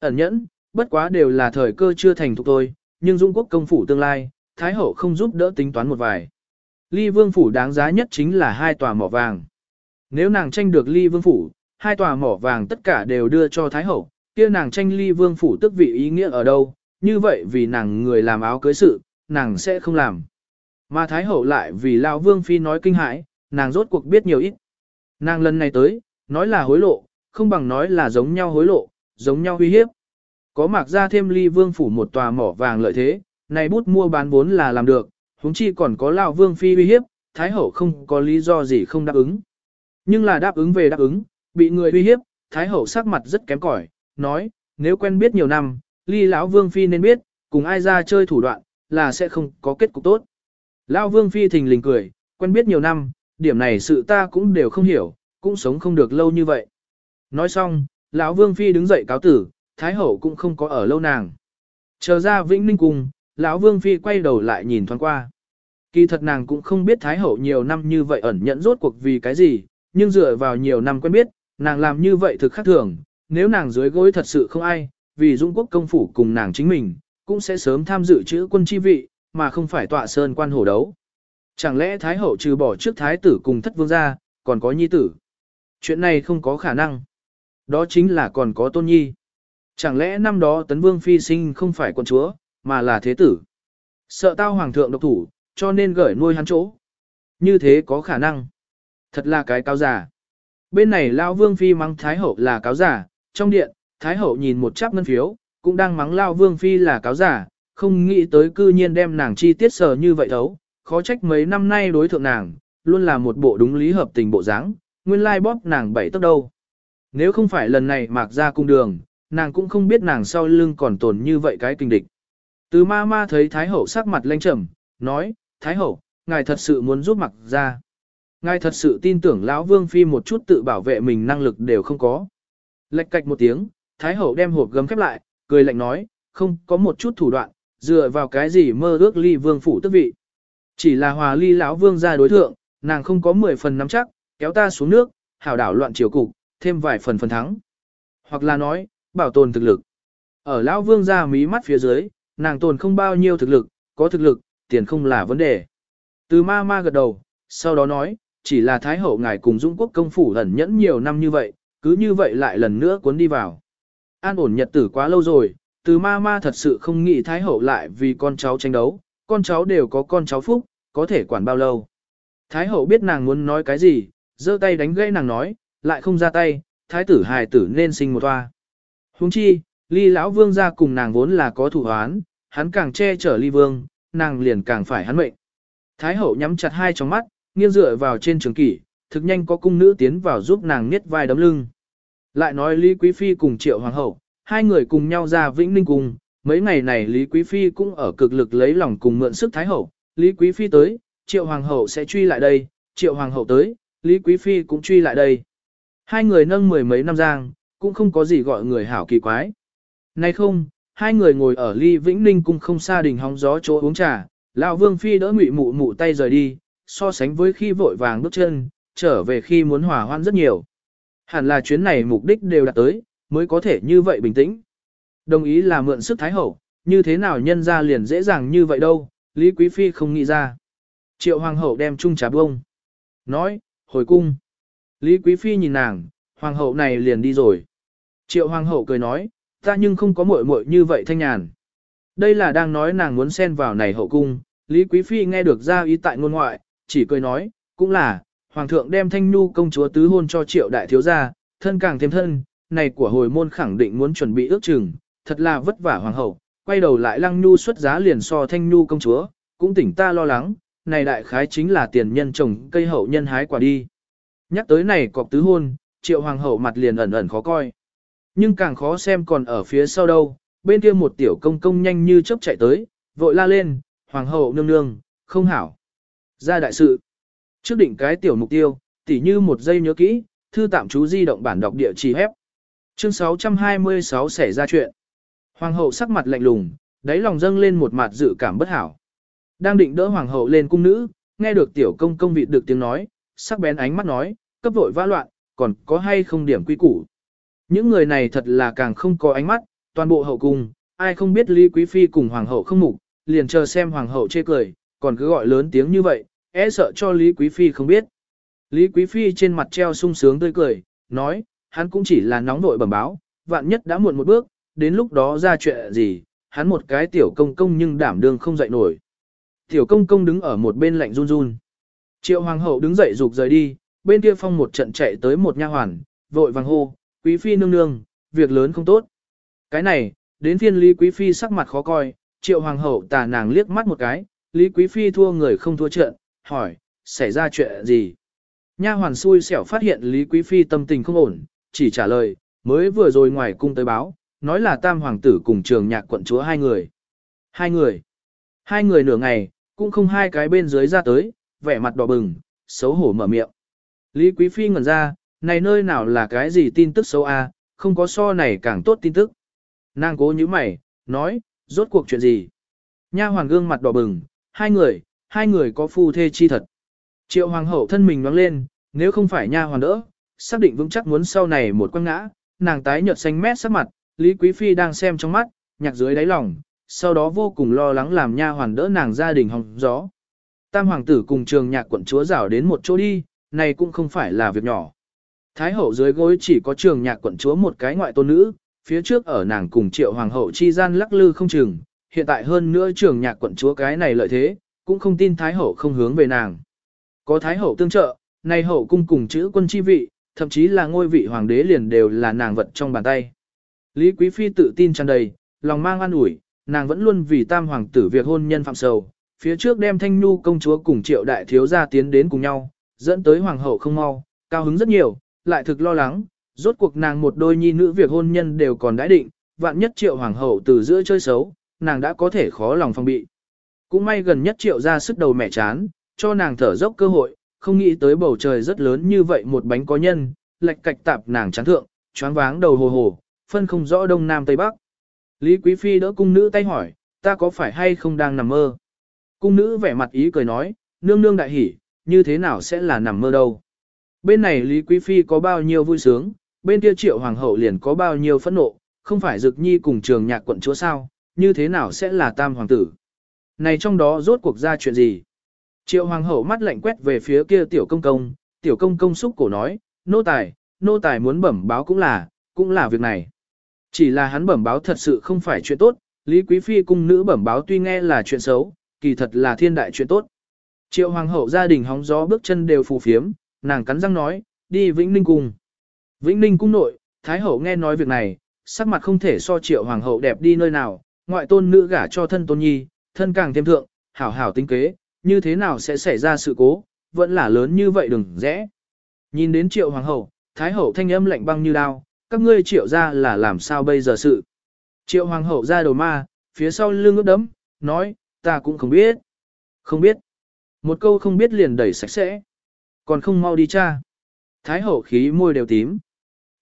Ẩn nhẫn, bất quá đều là thời cơ chưa thành thục thôi, nhưng Dung quốc công phủ tương lai, Thái hậu không giúp đỡ tính toán một vài. Ly vương phủ đáng giá nhất chính là hai tòa mỏ vàng. Nếu nàng tranh được ly vương phủ, hai tòa mỏ vàng tất cả đều đưa cho Thái hậu, kia nàng tranh ly vương phủ tức vị ý nghĩa ở đâu, như vậy vì nàng người làm áo cưới sự, nàng sẽ không làm. Mà Thái hậu lại vì Lão Vương Phi nói kinh hãi, nàng rốt cuộc biết nhiều ít. Nàng lần này tới, nói là hối lộ, không bằng nói là giống nhau hối lộ, giống nhau uy hiếp. Có mặc ra thêm ly vương phủ một tòa mỏ vàng lợi thế, này bút mua bán vốn là làm được, huống chi còn có Lão Vương Phi uy hiếp, Thái hậu không có lý do gì không đáp ứng. Nhưng là đáp ứng về đáp ứng, bị người uy hiếp, Thái hậu sắc mặt rất kém cỏi, nói, nếu quen biết nhiều năm, ly lão Vương Phi nên biết, cùng ai ra chơi thủ đoạn, là sẽ không có kết cục tốt. Lão Vương Phi thình lình cười, quen biết nhiều năm, điểm này sự ta cũng đều không hiểu, cũng sống không được lâu như vậy. Nói xong, lão Vương Phi đứng dậy cáo tử, Thái Hậu cũng không có ở lâu nàng. Chờ ra Vĩnh Ninh cùng, lão Vương Phi quay đầu lại nhìn thoáng qua. Kỳ thật nàng cũng không biết Thái Hậu nhiều năm như vậy ẩn nhận rốt cuộc vì cái gì, nhưng dựa vào nhiều năm quen biết, nàng làm như vậy thực khác thường, nếu nàng dưới gối thật sự không ai, vì Dung Quốc công phủ cùng nàng chính mình, cũng sẽ sớm tham dự chữ quân chi vị, mà không phải tọa sơn quan hổ đấu. Chẳng lẽ Thái Hậu trừ bỏ trước Thái tử cùng thất vương gia còn có nhi tử? Chuyện này không có khả năng. Đó chính là còn có tôn nhi. Chẳng lẽ năm đó tấn vương phi sinh không phải con chúa, mà là thế tử? Sợ tao hoàng thượng độc thủ, cho nên gửi nuôi hắn chỗ. Như thế có khả năng. Thật là cái cáo giả. Bên này Lao Vương Phi mắng Thái Hậu là cáo giả, trong điện, Thái Hậu nhìn một chắp ngân phiếu, cũng đang mắng Lao Vương Phi là cáo giả, không nghĩ tới cư nhiên đem nàng chi tiết sờ như vậy thấu, khó trách mấy năm nay đối thượng nàng, luôn là một bộ đúng lý hợp tình bộ dáng, nguyên lai bóp nàng bảy tấc đâu. Nếu không phải lần này mạc ra cung đường, nàng cũng không biết nàng sau lưng còn tồn như vậy cái kinh địch. Từ ma ma thấy Thái Hậu sắc mặt lanh trầm, nói, Thái Hậu, ngài thật sự muốn giúp mặc ra. Ngài thật sự tin tưởng lão Vương Phi một chút tự bảo vệ mình năng lực đều không có. Lệch cạch một tiếng, Thái Hậu đem hộp gấm khép lại, cười lạnh nói, không có một chút thủ đoạn, dựa vào cái gì mơ ước ly vương phủ tức vị. Chỉ là hòa ly lão vương ra đối thượng, nàng không có 10 phần nắm chắc, kéo ta xuống nước, hảo đảo loạn triều cục, thêm vài phần phần thắng. Hoặc là nói, bảo tồn thực lực. Ở lão vương ra mí mắt phía dưới, nàng tồn không bao nhiêu thực lực, có thực lực, tiền không là vấn đề. Từ ma ma gật đầu, sau đó nói, chỉ là Thái Hậu ngài cùng Dung Quốc công phủ ẩn nhẫn nhiều năm như vậy, cứ như vậy lại lần nữa cuốn đi vào. An ổn nhật tử quá lâu rồi, từ ma ma thật sự không nghĩ Thái Hậu lại vì con cháu tranh đấu, con cháu đều có con cháu phúc, có thể quản bao lâu. Thái Hậu biết nàng muốn nói cái gì, giơ tay đánh gãy nàng nói, lại không ra tay, Thái tử hài tử nên sinh một toa. Huống chi, ly lão vương ra cùng nàng vốn là có thủ hoán, hắn càng che chở ly vương, nàng liền càng phải hắn mệnh. Thái Hậu nhắm chặt hai tròng mắt, nghiêng dựa vào trên trường kỷ, thực nhanh có cung nữ tiến vào giúp nàng niết vai đấm lưng. Lại nói Lý Quý Phi cùng Triệu Hoàng hậu, hai người cùng nhau ra Vĩnh Ninh cùng, mấy ngày này Lý Quý Phi cũng ở cực lực lấy lòng cùng mượn sức Thái Hậu, Lý Quý Phi tới, Triệu Hoàng hậu sẽ truy lại đây, Triệu Hoàng hậu tới, Lý Quý Phi cũng truy lại đây. Hai người nâng mười mấy năm giang, cũng không có gì gọi người hảo kỳ quái. Nay không, hai người ngồi ở ly Vĩnh Ninh cung không xa đình hóng gió chỗ uống trà, lão Vương Phi đỡ ngụy mụ mụ tay rời đi, so sánh với khi vội vàng bước chân, trở về khi muốn hòa hoan rất nhiều. Hẳn là chuyến này mục đích đều đạt tới, mới có thể như vậy bình tĩnh. Đồng ý là mượn sức Thái Hậu, như thế nào nhân ra liền dễ dàng như vậy đâu, Lý Quý Phi không nghĩ ra. Triệu Hoàng hậu đem chung trà bông. Nói, hồi cung. Lý Quý Phi nhìn nàng, Hoàng hậu này liền đi rồi. Triệu Hoàng hậu cười nói, ta nhưng không có muội muội như vậy thanh nhàn. Đây là đang nói nàng muốn xen vào này hậu cung, Lý Quý Phi nghe được ra ý tại ngôn ngoại, chỉ cười nói, cũng là, Hoàng thượng đem thanh nu công chúa tứ hôn cho triệu đại thiếu gia, thân càng thêm thân, này của hồi môn khẳng định muốn chuẩn bị ước chừng, thật là vất vả hoàng hậu, quay đầu lại lăng nu xuất giá liền so thanh nu công chúa, cũng tỉnh ta lo lắng, này đại khái chính là tiền nhân trồng cây hậu nhân hái quả đi. Nhắc tới này cọc tứ hôn, triệu hoàng hậu mặt liền ẩn ẩn khó coi. Nhưng càng khó xem còn ở phía sau đâu, bên kia một tiểu công công nhanh như chớp chạy tới, vội la lên, hoàng hậu nương nương, không hảo. Ra đại sự. Trước định cái tiểu mục tiêu, tỉ như một giây nhớ kỹ, thư tạm chú di động bản đọc địa chỉ hép. Chương 626 xảy ra chuyện. Hoàng hậu sắc mặt lạnh lùng, đáy lòng dâng lên một mặt dự cảm bất hảo. Đang định đỡ hoàng hậu lên cung nữ, nghe được tiểu công công vị được tiếng nói, sắc bén ánh mắt nói, cấp vội vã loạn, còn có hay không điểm quy củ. Những người này thật là càng không có ánh mắt, toàn bộ hậu cung, ai không biết Lý Quý Phi cùng Hoàng hậu không mục, liền chờ xem Hoàng hậu chê cười, còn cứ gọi lớn tiếng như vậy, e sợ cho Lý Quý Phi không biết. Lý Quý Phi trên mặt treo sung sướng tươi cười, nói, hắn cũng chỉ là nóng vội bẩm báo, vạn nhất đã muộn một bước, đến lúc đó ra chuyện gì, hắn một cái tiểu công công nhưng đảm đương không dậy nổi. Tiểu công công đứng ở một bên lạnh run run. Triệu hoàng hậu đứng dậy rục rời đi, bên kia phong một trận chạy tới một nha hoàn, vội vàng hô, quý phi nương nương, việc lớn không tốt. Cái này, đến phiên Lý Quý Phi sắc mặt khó coi, triệu hoàng hậu tà nàng liếc mắt một cái, Lý Quý Phi thua người không thua trận, hỏi, xảy ra chuyện gì? Nha hoàn xui xẻo phát hiện Lý Quý Phi tâm tình không ổn, chỉ trả lời, mới vừa rồi ngoài cung tới báo, nói là tam hoàng tử cùng trường nhạc quận chúa hai người. Hai người. Hai người nửa ngày, cũng không hai cái bên dưới ra tới, vẻ mặt đỏ bừng, xấu hổ mở miệng. Lý Quý Phi ngẩn ra, này nơi nào là cái gì tin tức xấu a, không có so này càng tốt tin tức. Nàng cố như mày, nói, rốt cuộc chuyện gì? Nha hoàng gương mặt đỏ bừng, hai người, hai người có phu thê chi thật. Triệu hoàng hậu thân mình nhoáng lên, nếu không phải nha hoàng đỡ, xác định vững chắc muốn sau này một quăng ngã, nàng tái nhợt xanh mét sắc mặt, Lý Quý Phi đang xem trong mắt, nhạc dưới đáy lòng, sau đó vô cùng lo lắng làm nha hoàn đỡ nàng gia đình hòng gió. Tam hoàng tử cùng trường nhạc quận chúa rảo đến một chỗ đi, này cũng không phải là việc nhỏ. Thái hậu dưới gối chỉ có trường nhạc quận chúa một cái ngoại tôn nữ, phía trước ở nàng cùng triệu hoàng hậu chi gian lắc lư không chừng, hiện tại hơn nữa trường nhạc quận chúa cái này lợi thế, cũng không tin thái hậu không hướng về nàng. Có thái hậu tương trợ, này hậu cung cùng chữ quân chi vị, thậm chí là ngôi vị hoàng đế liền đều là nàng vật trong bàn tay. Lý Quý Phi tự tin tràn đầy, lòng mang an ủi, nàng vẫn luôn vì tam hoàng tử việc hôn nhân phạm sầu, phía trước đem thanh nu công chúa cùng triệu đại thiếu gia tiến đến cùng nhau, dẫn tới hoàng hậu không mau, cao hứng rất nhiều, lại thực lo lắng, rốt cuộc nàng một đôi nhi nữ việc hôn nhân đều còn đãi định, vạn nhất triệu hoàng hậu từ giữa chơi xấu, nàng đã có thể khó lòng phòng bị. Cũng may gần nhất triệu ra sức đầu mẹ chán, cho nàng thở dốc cơ hội, không nghĩ tới bầu trời rất lớn như vậy một bánh có nhân, lệch cạch tạp nàng chán thượng, choáng váng đầu hồ hồ, phân không rõ đông nam tây bắc. Lý Quý Phi đỡ cung nữ tay hỏi, ta có phải hay không đang nằm mơ? Cung nữ vẻ mặt ý cười nói, nương nương đại hỉ, như thế nào sẽ là nằm mơ đâu? Bên này Lý Quý Phi có bao nhiêu vui sướng, bên kia triệu hoàng hậu liền có bao nhiêu phẫn nộ, không phải dực nhi cùng trường nhạc quận chúa sao, như thế nào sẽ là tam hoàng tử? Này trong đó rốt cuộc ra chuyện gì? Triệu hoàng hậu mắt lạnh quét về phía kia tiểu công công, tiểu công công xúc cổ nói, nô tài, nô tài muốn bẩm báo cũng là, cũng là việc này. Chỉ là hắn bẩm báo thật sự không phải chuyện tốt, Lý Quý Phi cung nữ bẩm báo tuy nghe là chuyện xấu, kỳ thật là thiên đại chuyện tốt. Triệu hoàng hậu gia đình hóng gió bước chân đều phù phiếm, nàng cắn răng nói, đi Vĩnh Ninh cung. Vĩnh Ninh cung nội, Thái hậu nghe nói việc này, sắc mặt không thể so triệu hoàng hậu đẹp đi nơi nào, ngoại tôn nữ gả cho thân tôn nhi, thân càng thêm thượng, hảo hảo tinh kế, như thế nào sẽ xảy ra sự cố, vẫn là lớn như vậy đừng rẽ. Nhìn đến triệu hoàng hậu, Thái hậu thanh âm lạnh băng như đao, các ngươi triệu ra là làm sao bây giờ sự. Triệu hoàng hậu ra đầu ma, phía sau lưng ướt đấm, nói, ta cũng không biết. Không biết. Một câu không biết liền đẩy sạch sẽ. Còn không mau đi cha. Thái hậu khí môi đều tím.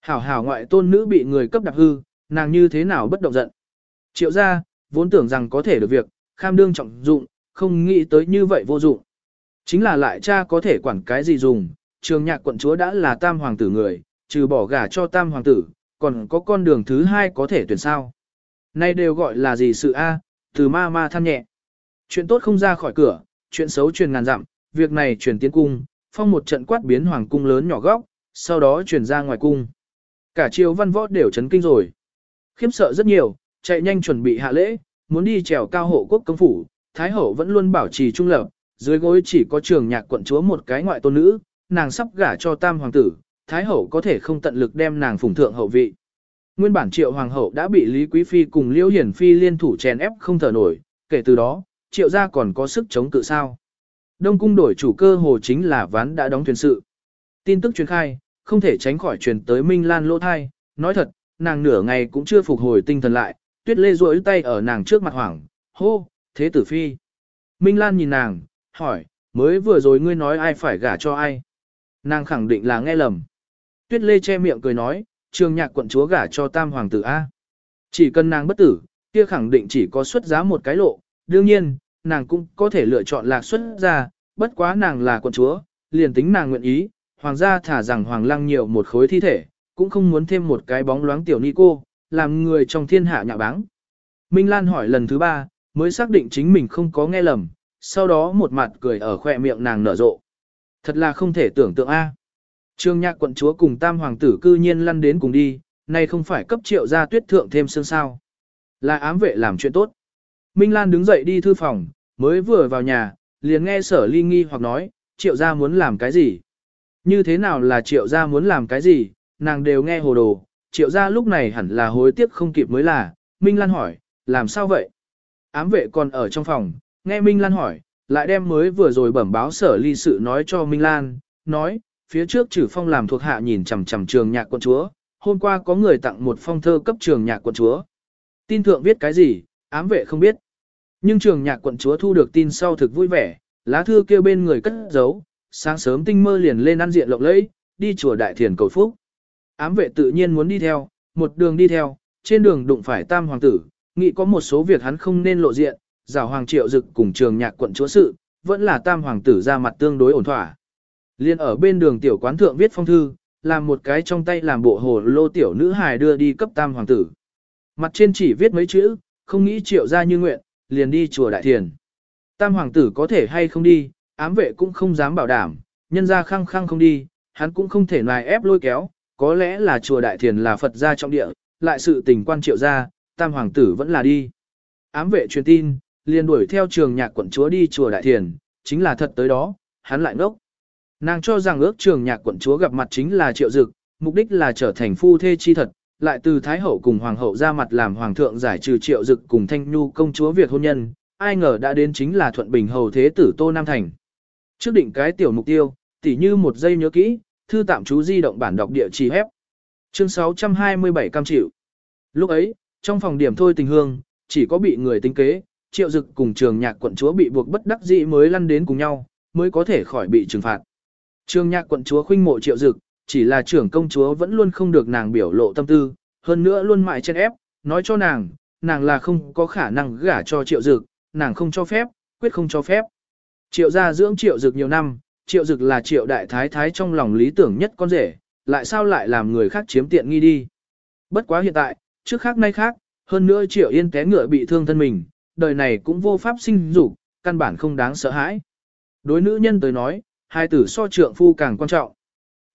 Hảo hảo ngoại tôn nữ bị người cấp đạp hư, nàng như thế nào bất động giận. Triệu ra, vốn tưởng rằng có thể được việc, kham đương trọng dụng, không nghĩ tới như vậy vô dụng. Chính là lại cha có thể quản cái gì dùng, trường nhạc quận chúa đã là tam hoàng tử người, trừ bỏ gả cho tam hoàng tử, còn có con đường thứ hai có thể tuyển sao. Nay đều gọi là gì sự A, từ ma ma than nhẹ. Chuyện tốt không ra khỏi cửa, chuyện xấu truyền ngàn dặm, việc này truyền tiến cung, phong một trận quát biến hoàng cung lớn nhỏ góc, sau đó truyền ra ngoài cung. Cả triều văn võ đều chấn kinh rồi. Khiếm sợ rất nhiều, chạy nhanh chuẩn bị hạ lễ, muốn đi trèo cao hộ quốc công phủ, Thái hậu vẫn luôn bảo trì trung lập, dưới gối chỉ có trường nhạc quận chúa một cái ngoại tôn nữ, nàng sắp gả cho tam hoàng tử, Thái hậu có thể không tận lực đem nàng phủng thượng hậu vị. Nguyên bản triệu hoàng hậu đã bị Lý Quý Phi cùng Liễu Hiển Phi liên thủ chèn ép không thở nổi, kể từ đó, triệu gia còn có sức chống cự sao. Đông cung đổi chủ cơ hồ chính là ván đã đóng thuyền sự. Tin tức truyền khai, không thể tránh khỏi truyền tới Minh Lan lỗ thai, nói thật, nàng nửa ngày cũng chưa phục hồi tinh thần lại, tuyết lê duỗi tay ở nàng trước mặt hoảng, hô, thế tử phi. Minh Lan nhìn nàng, hỏi, mới vừa rồi ngươi nói ai phải gả cho ai. Nàng khẳng định là nghe lầm. Tuyết lê che miệng cười nói, trường nhạc quận chúa gả cho tam hoàng tử A. Chỉ cần nàng bất tử, kia khẳng định chỉ có xuất giá một cái lộ, đương nhiên, nàng cũng có thể lựa chọn lạc xuất ra, bất quá nàng là quận chúa, liền tính nàng nguyện ý, hoàng gia thả rằng hoàng lăng nhiều một khối thi thể, cũng không muốn thêm một cái bóng loáng tiểu ni cô, làm người trong thiên hạ nhạ báng. Minh Lan hỏi lần thứ ba, mới xác định chính mình không có nghe lầm, sau đó một mặt cười ở khỏe miệng nàng nở rộ. Thật là không thể tưởng tượng a. À. Trương nhạc quận chúa cùng tam hoàng tử cư nhiên lăn đến cùng đi, nay không phải cấp triệu gia tuyết thượng thêm xương sao. Là ám vệ làm chuyện tốt. Minh Lan đứng dậy đi thư phòng, mới vừa vào nhà, liền nghe sở ly nghi hoặc nói, triệu gia muốn làm cái gì? Như thế nào là triệu gia muốn làm cái gì? Nàng đều nghe hồ đồ, triệu gia lúc này hẳn là hối tiếc không kịp mới là. Minh Lan hỏi, làm sao vậy? Ám vệ còn ở trong phòng, nghe Minh Lan hỏi, lại đem mới vừa rồi bẩm báo sở ly sự nói cho Minh Lan, nói, phía trước trừ phong làm thuộc hạ nhìn chằm chằm trường nhạc quân chúa, hôm qua có người tặng một phong thơ cấp trường nhạc quận chúa. Tin thượng viết cái gì, ám vệ không biết. Nhưng trường nhạc quận chúa thu được tin sau thực vui vẻ, lá thư kêu bên người cất giấu, sáng sớm tinh mơ liền lên ăn diện lộng lẫy, đi chùa đại thiền cầu phúc. Ám vệ tự nhiên muốn đi theo, một đường đi theo, trên đường đụng phải tam hoàng tử, nghĩ có một số việc hắn không nên lộ diện, rào hoàng triệu dực cùng trường nhạc quận chúa sự, vẫn là tam hoàng tử ra mặt tương đối ổn thỏa. Liên ở bên đường tiểu quán thượng viết phong thư, làm một cái trong tay làm bộ hồ lô tiểu nữ hài đưa đi cấp tam hoàng tử. Mặt trên chỉ viết mấy chữ, không nghĩ triệu ra như nguyện, liền đi chùa đại thiền. Tam hoàng tử có thể hay không đi, ám vệ cũng không dám bảo đảm, nhân ra khăng khăng không đi, hắn cũng không thể nài ép lôi kéo, có lẽ là chùa đại thiền là Phật gia trọng địa, lại sự tình quan triệu ra, tam hoàng tử vẫn là đi. Ám vệ truyền tin, liền đuổi theo trường nhạc quận chúa đi chùa đại thiền, chính là thật tới đó, hắn lại ngốc. Nàng cho rằng ước trường nhạc quận chúa gặp mặt chính là triệu dực, mục đích là trở thành phu thê chi thật, lại từ Thái Hậu cùng Hoàng hậu ra mặt làm Hoàng thượng giải trừ triệu dực cùng Thanh Nhu công chúa Việt hôn nhân, ai ngờ đã đến chính là Thuận Bình Hầu Thế tử Tô Nam Thành. Trước định cái tiểu mục tiêu, tỉ như một giây nhớ kỹ, thư tạm chú di động bản đọc địa chỉ hép. Chương 627 cam chịu. Lúc ấy, trong phòng điểm thôi tình hương, chỉ có bị người tính kế, triệu dực cùng trường nhạc quận chúa bị buộc bất đắc dĩ mới lăn đến cùng nhau, mới có thể khỏi bị trừng phạt. Trường nhạc quận chúa khuynh mộ triệu dực, chỉ là trưởng công chúa vẫn luôn không được nàng biểu lộ tâm tư, hơn nữa luôn mãi chen ép, nói cho nàng, nàng là không có khả năng gả cho triệu dực, nàng không cho phép, quyết không cho phép. Triệu gia dưỡng triệu dực nhiều năm, triệu dực là triệu đại thái thái trong lòng lý tưởng nhất con rể, lại sao lại làm người khác chiếm tiện nghi đi. Bất quá hiện tại, trước khác nay khác, hơn nữa triệu yên té ngựa bị thương thân mình, đời này cũng vô pháp sinh dục, căn bản không đáng sợ hãi. Đối nữ nhân tới nói, hai tử so trượng phu càng quan trọng.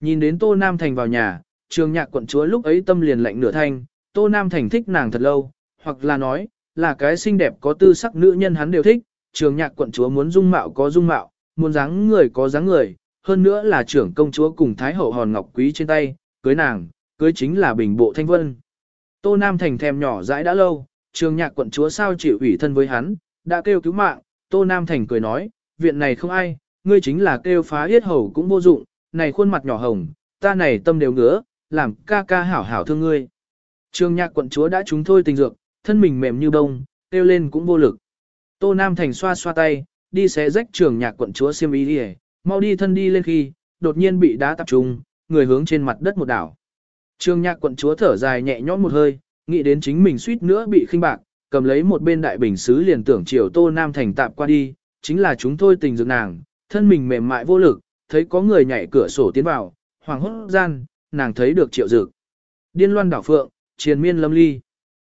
Nhìn đến Tô Nam Thành vào nhà, trường nhạc quận chúa lúc ấy tâm liền lạnh nửa thanh, Tô Nam Thành thích nàng thật lâu, hoặc là nói, là cái xinh đẹp có tư sắc nữ nhân hắn đều thích, trường nhạc quận chúa muốn dung mạo có dung mạo, muốn dáng người có dáng người, hơn nữa là trưởng công chúa cùng Thái hậu hòn ngọc quý trên tay, cưới nàng, cưới chính là bình bộ thanh vân. Tô Nam Thành thèm nhỏ dãi đã lâu, trường nhạc quận chúa sao chịu ủy thân với hắn, đã kêu cứu mạng, Tô Nam Thành cười nói, viện này không ai, ngươi chính là kêu phá yết hầu cũng vô dụng, này khuôn mặt nhỏ hồng, ta này tâm đều ngứa, làm ca ca hảo hảo thương ngươi. Trường nhạc quận chúa đã trúng thôi tình dược, thân mình mềm như bông, kêu lên cũng vô lực. Tô Nam Thành xoa xoa tay, đi xé rách trường nhạc quận chúa xiêm ý đi mau đi thân đi lên khi, đột nhiên bị đá tập trung, người hướng trên mặt đất một đảo. Trường nhạc quận chúa thở dài nhẹ nhõm một hơi, nghĩ đến chính mình suýt nữa bị khinh bạc, cầm lấy một bên đại bình xứ liền tưởng chiều Tô Nam Thành tạp qua đi, chính là chúng tôi tình dược nàng, thân mình mềm mại vô lực, thấy có người nhảy cửa sổ tiến vào, hoàng hốt gian, nàng thấy được triệu dực. Điên loan đảo phượng, triền miên lâm ly.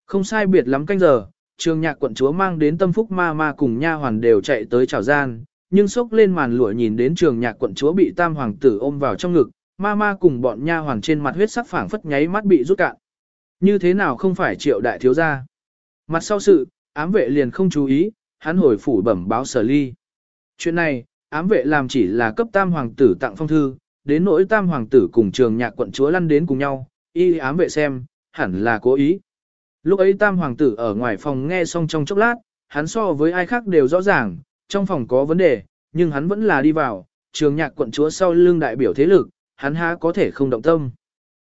Không sai biệt lắm canh giờ, trường nhạc quận chúa mang đến tâm phúc ma ma cùng nha hoàn đều chạy tới chào gian, nhưng sốc lên màn lụa nhìn đến trường nhạc quận chúa bị tam hoàng tử ôm vào trong ngực, ma ma cùng bọn nha hoàn trên mặt huyết sắc phảng phất nháy mắt bị rút cạn. Như thế nào không phải triệu đại thiếu gia? Mặt sau sự, ám vệ liền không chú ý, hắn hồi phủ bẩm báo sở ly. Chuyện này, ám vệ làm chỉ là cấp tam hoàng tử tặng phong thư, đến nỗi tam hoàng tử cùng trường nhạc quận chúa lăn đến cùng nhau, y ám vệ xem, hẳn là cố ý. Lúc ấy tam hoàng tử ở ngoài phòng nghe xong trong chốc lát, hắn so với ai khác đều rõ ràng, trong phòng có vấn đề, nhưng hắn vẫn là đi vào, trường nhạc quận chúa sau lưng đại biểu thế lực, hắn há có thể không động tâm.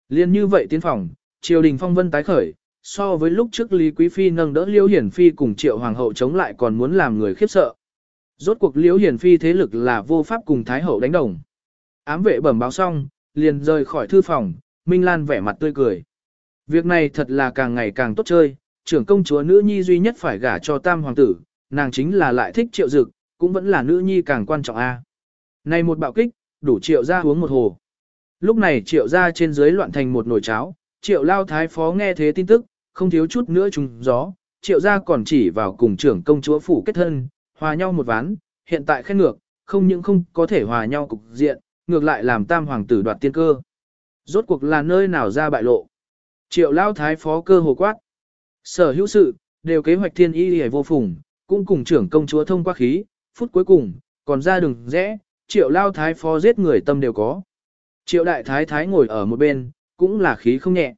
Liên như vậy tiến phòng, triều đình phong vân tái khởi, so với lúc trước Lý Quý Phi nâng đỡ Liêu Hiển Phi cùng triệu hoàng hậu chống lại còn muốn làm người khiếp sợ. Rốt cuộc liễu hiền phi thế lực là vô pháp cùng thái hậu đánh đồng. Ám vệ bẩm báo xong, liền rời khỏi thư phòng, Minh Lan vẻ mặt tươi cười. Việc này thật là càng ngày càng tốt chơi, trưởng công chúa nữ nhi duy nhất phải gả cho tam hoàng tử, nàng chính là lại thích triệu dực, cũng vẫn là nữ nhi càng quan trọng a. Này một bạo kích, đủ triệu ra uống một hồ. Lúc này triệu ra trên dưới loạn thành một nồi cháo, triệu lao thái phó nghe thế tin tức, không thiếu chút nữa trùng gió, triệu gia còn chỉ vào cùng trưởng công chúa phủ kết thân, hòa nhau một ván, hiện tại khen ngược, không những không có thể hòa nhau cục diện, ngược lại làm tam hoàng tử đoạt tiên cơ. Rốt cuộc là nơi nào ra bại lộ. Triệu lao thái phó cơ hồ quát. Sở hữu sự, đều kế hoạch thiên y hề vô phùng, cũng cùng trưởng công chúa thông qua khí, phút cuối cùng, còn ra đường rẽ, triệu lao thái phó giết người tâm đều có. Triệu đại thái thái ngồi ở một bên, cũng là khí không nhẹ.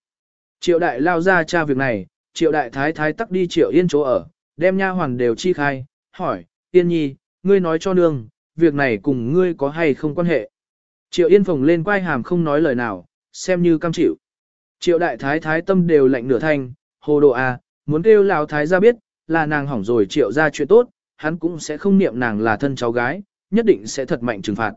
Triệu đại lao ra tra việc này, triệu đại thái thái tắc đi triệu yên chỗ ở, đem nha hoàn đều chi khai, hỏi, yên nhi, ngươi nói cho nương, việc này cùng ngươi có hay không quan hệ. Triệu yên phồng lên quai hàm không nói lời nào, xem như cam chịu. Triệu đại thái thái tâm đều lạnh nửa thanh, hồ đồ à, muốn kêu lão thái ra biết, là nàng hỏng rồi triệu ra chuyện tốt, hắn cũng sẽ không niệm nàng là thân cháu gái, nhất định sẽ thật mạnh trừng phạt.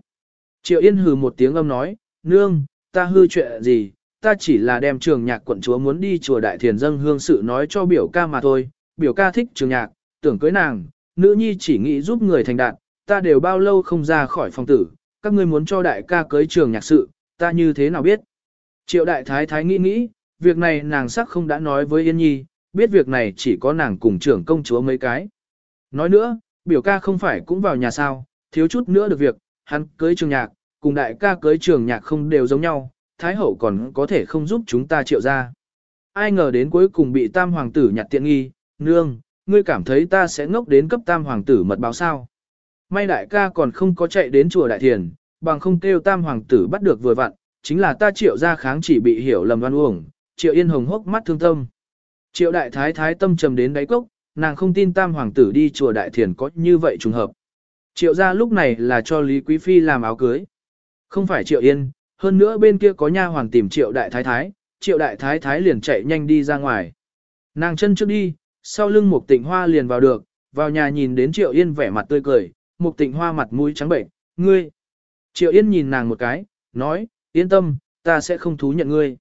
Triệu yên hừ một tiếng âm nói, nương, ta hư chuyện gì, ta chỉ là đem trường nhạc quận chúa muốn đi chùa đại thiền Dân hương sự nói cho biểu ca mà thôi, biểu ca thích trường nhạc, tưởng cưới nàng, nữ nhi chỉ nghĩ giúp người thành đạt, ta đều bao lâu không ra khỏi phòng tử, các ngươi muốn cho đại ca cưới trường nhạc sự, ta như thế nào biết. Triệu đại thái thái nghĩ nghĩ, việc này nàng sắc không đã nói với Yên Nhi, biết việc này chỉ có nàng cùng trưởng công chúa mấy cái. Nói nữa, biểu ca không phải cũng vào nhà sao, thiếu chút nữa được việc, hắn cưới trường nhạc, cùng đại ca cưới trường nhạc không đều giống nhau, thái hậu còn có thể không giúp chúng ta triệu ra. Ai ngờ đến cuối cùng bị tam hoàng tử nhặt tiện nghi, nương, ngươi cảm thấy ta sẽ ngốc đến cấp tam hoàng tử mật báo sao. May đại ca còn không có chạy đến chùa đại thiền, bằng không kêu tam hoàng tử bắt được vừa vặn, chính là ta triệu ra kháng chỉ bị hiểu lầm đoan uổng, triệu yên hồng hốc mắt thương tâm. Triệu đại thái thái tâm trầm đến đáy cốc, nàng không tin tam hoàng tử đi chùa đại thiền có như vậy trùng hợp. Triệu ra lúc này là cho Lý Quý Phi làm áo cưới. Không phải triệu yên, hơn nữa bên kia có nha hoàng tìm triệu đại thái thái, triệu đại thái thái liền chạy nhanh đi ra ngoài. Nàng chân trước đi, sau lưng mục tịnh hoa liền vào được, vào nhà nhìn đến triệu yên vẻ mặt tươi cười, mục tịnh hoa mặt mũi trắng bệnh, ngươi. Triệu yên nhìn nàng một cái, nói, yên tâm, ta sẽ không thú nhận ngươi.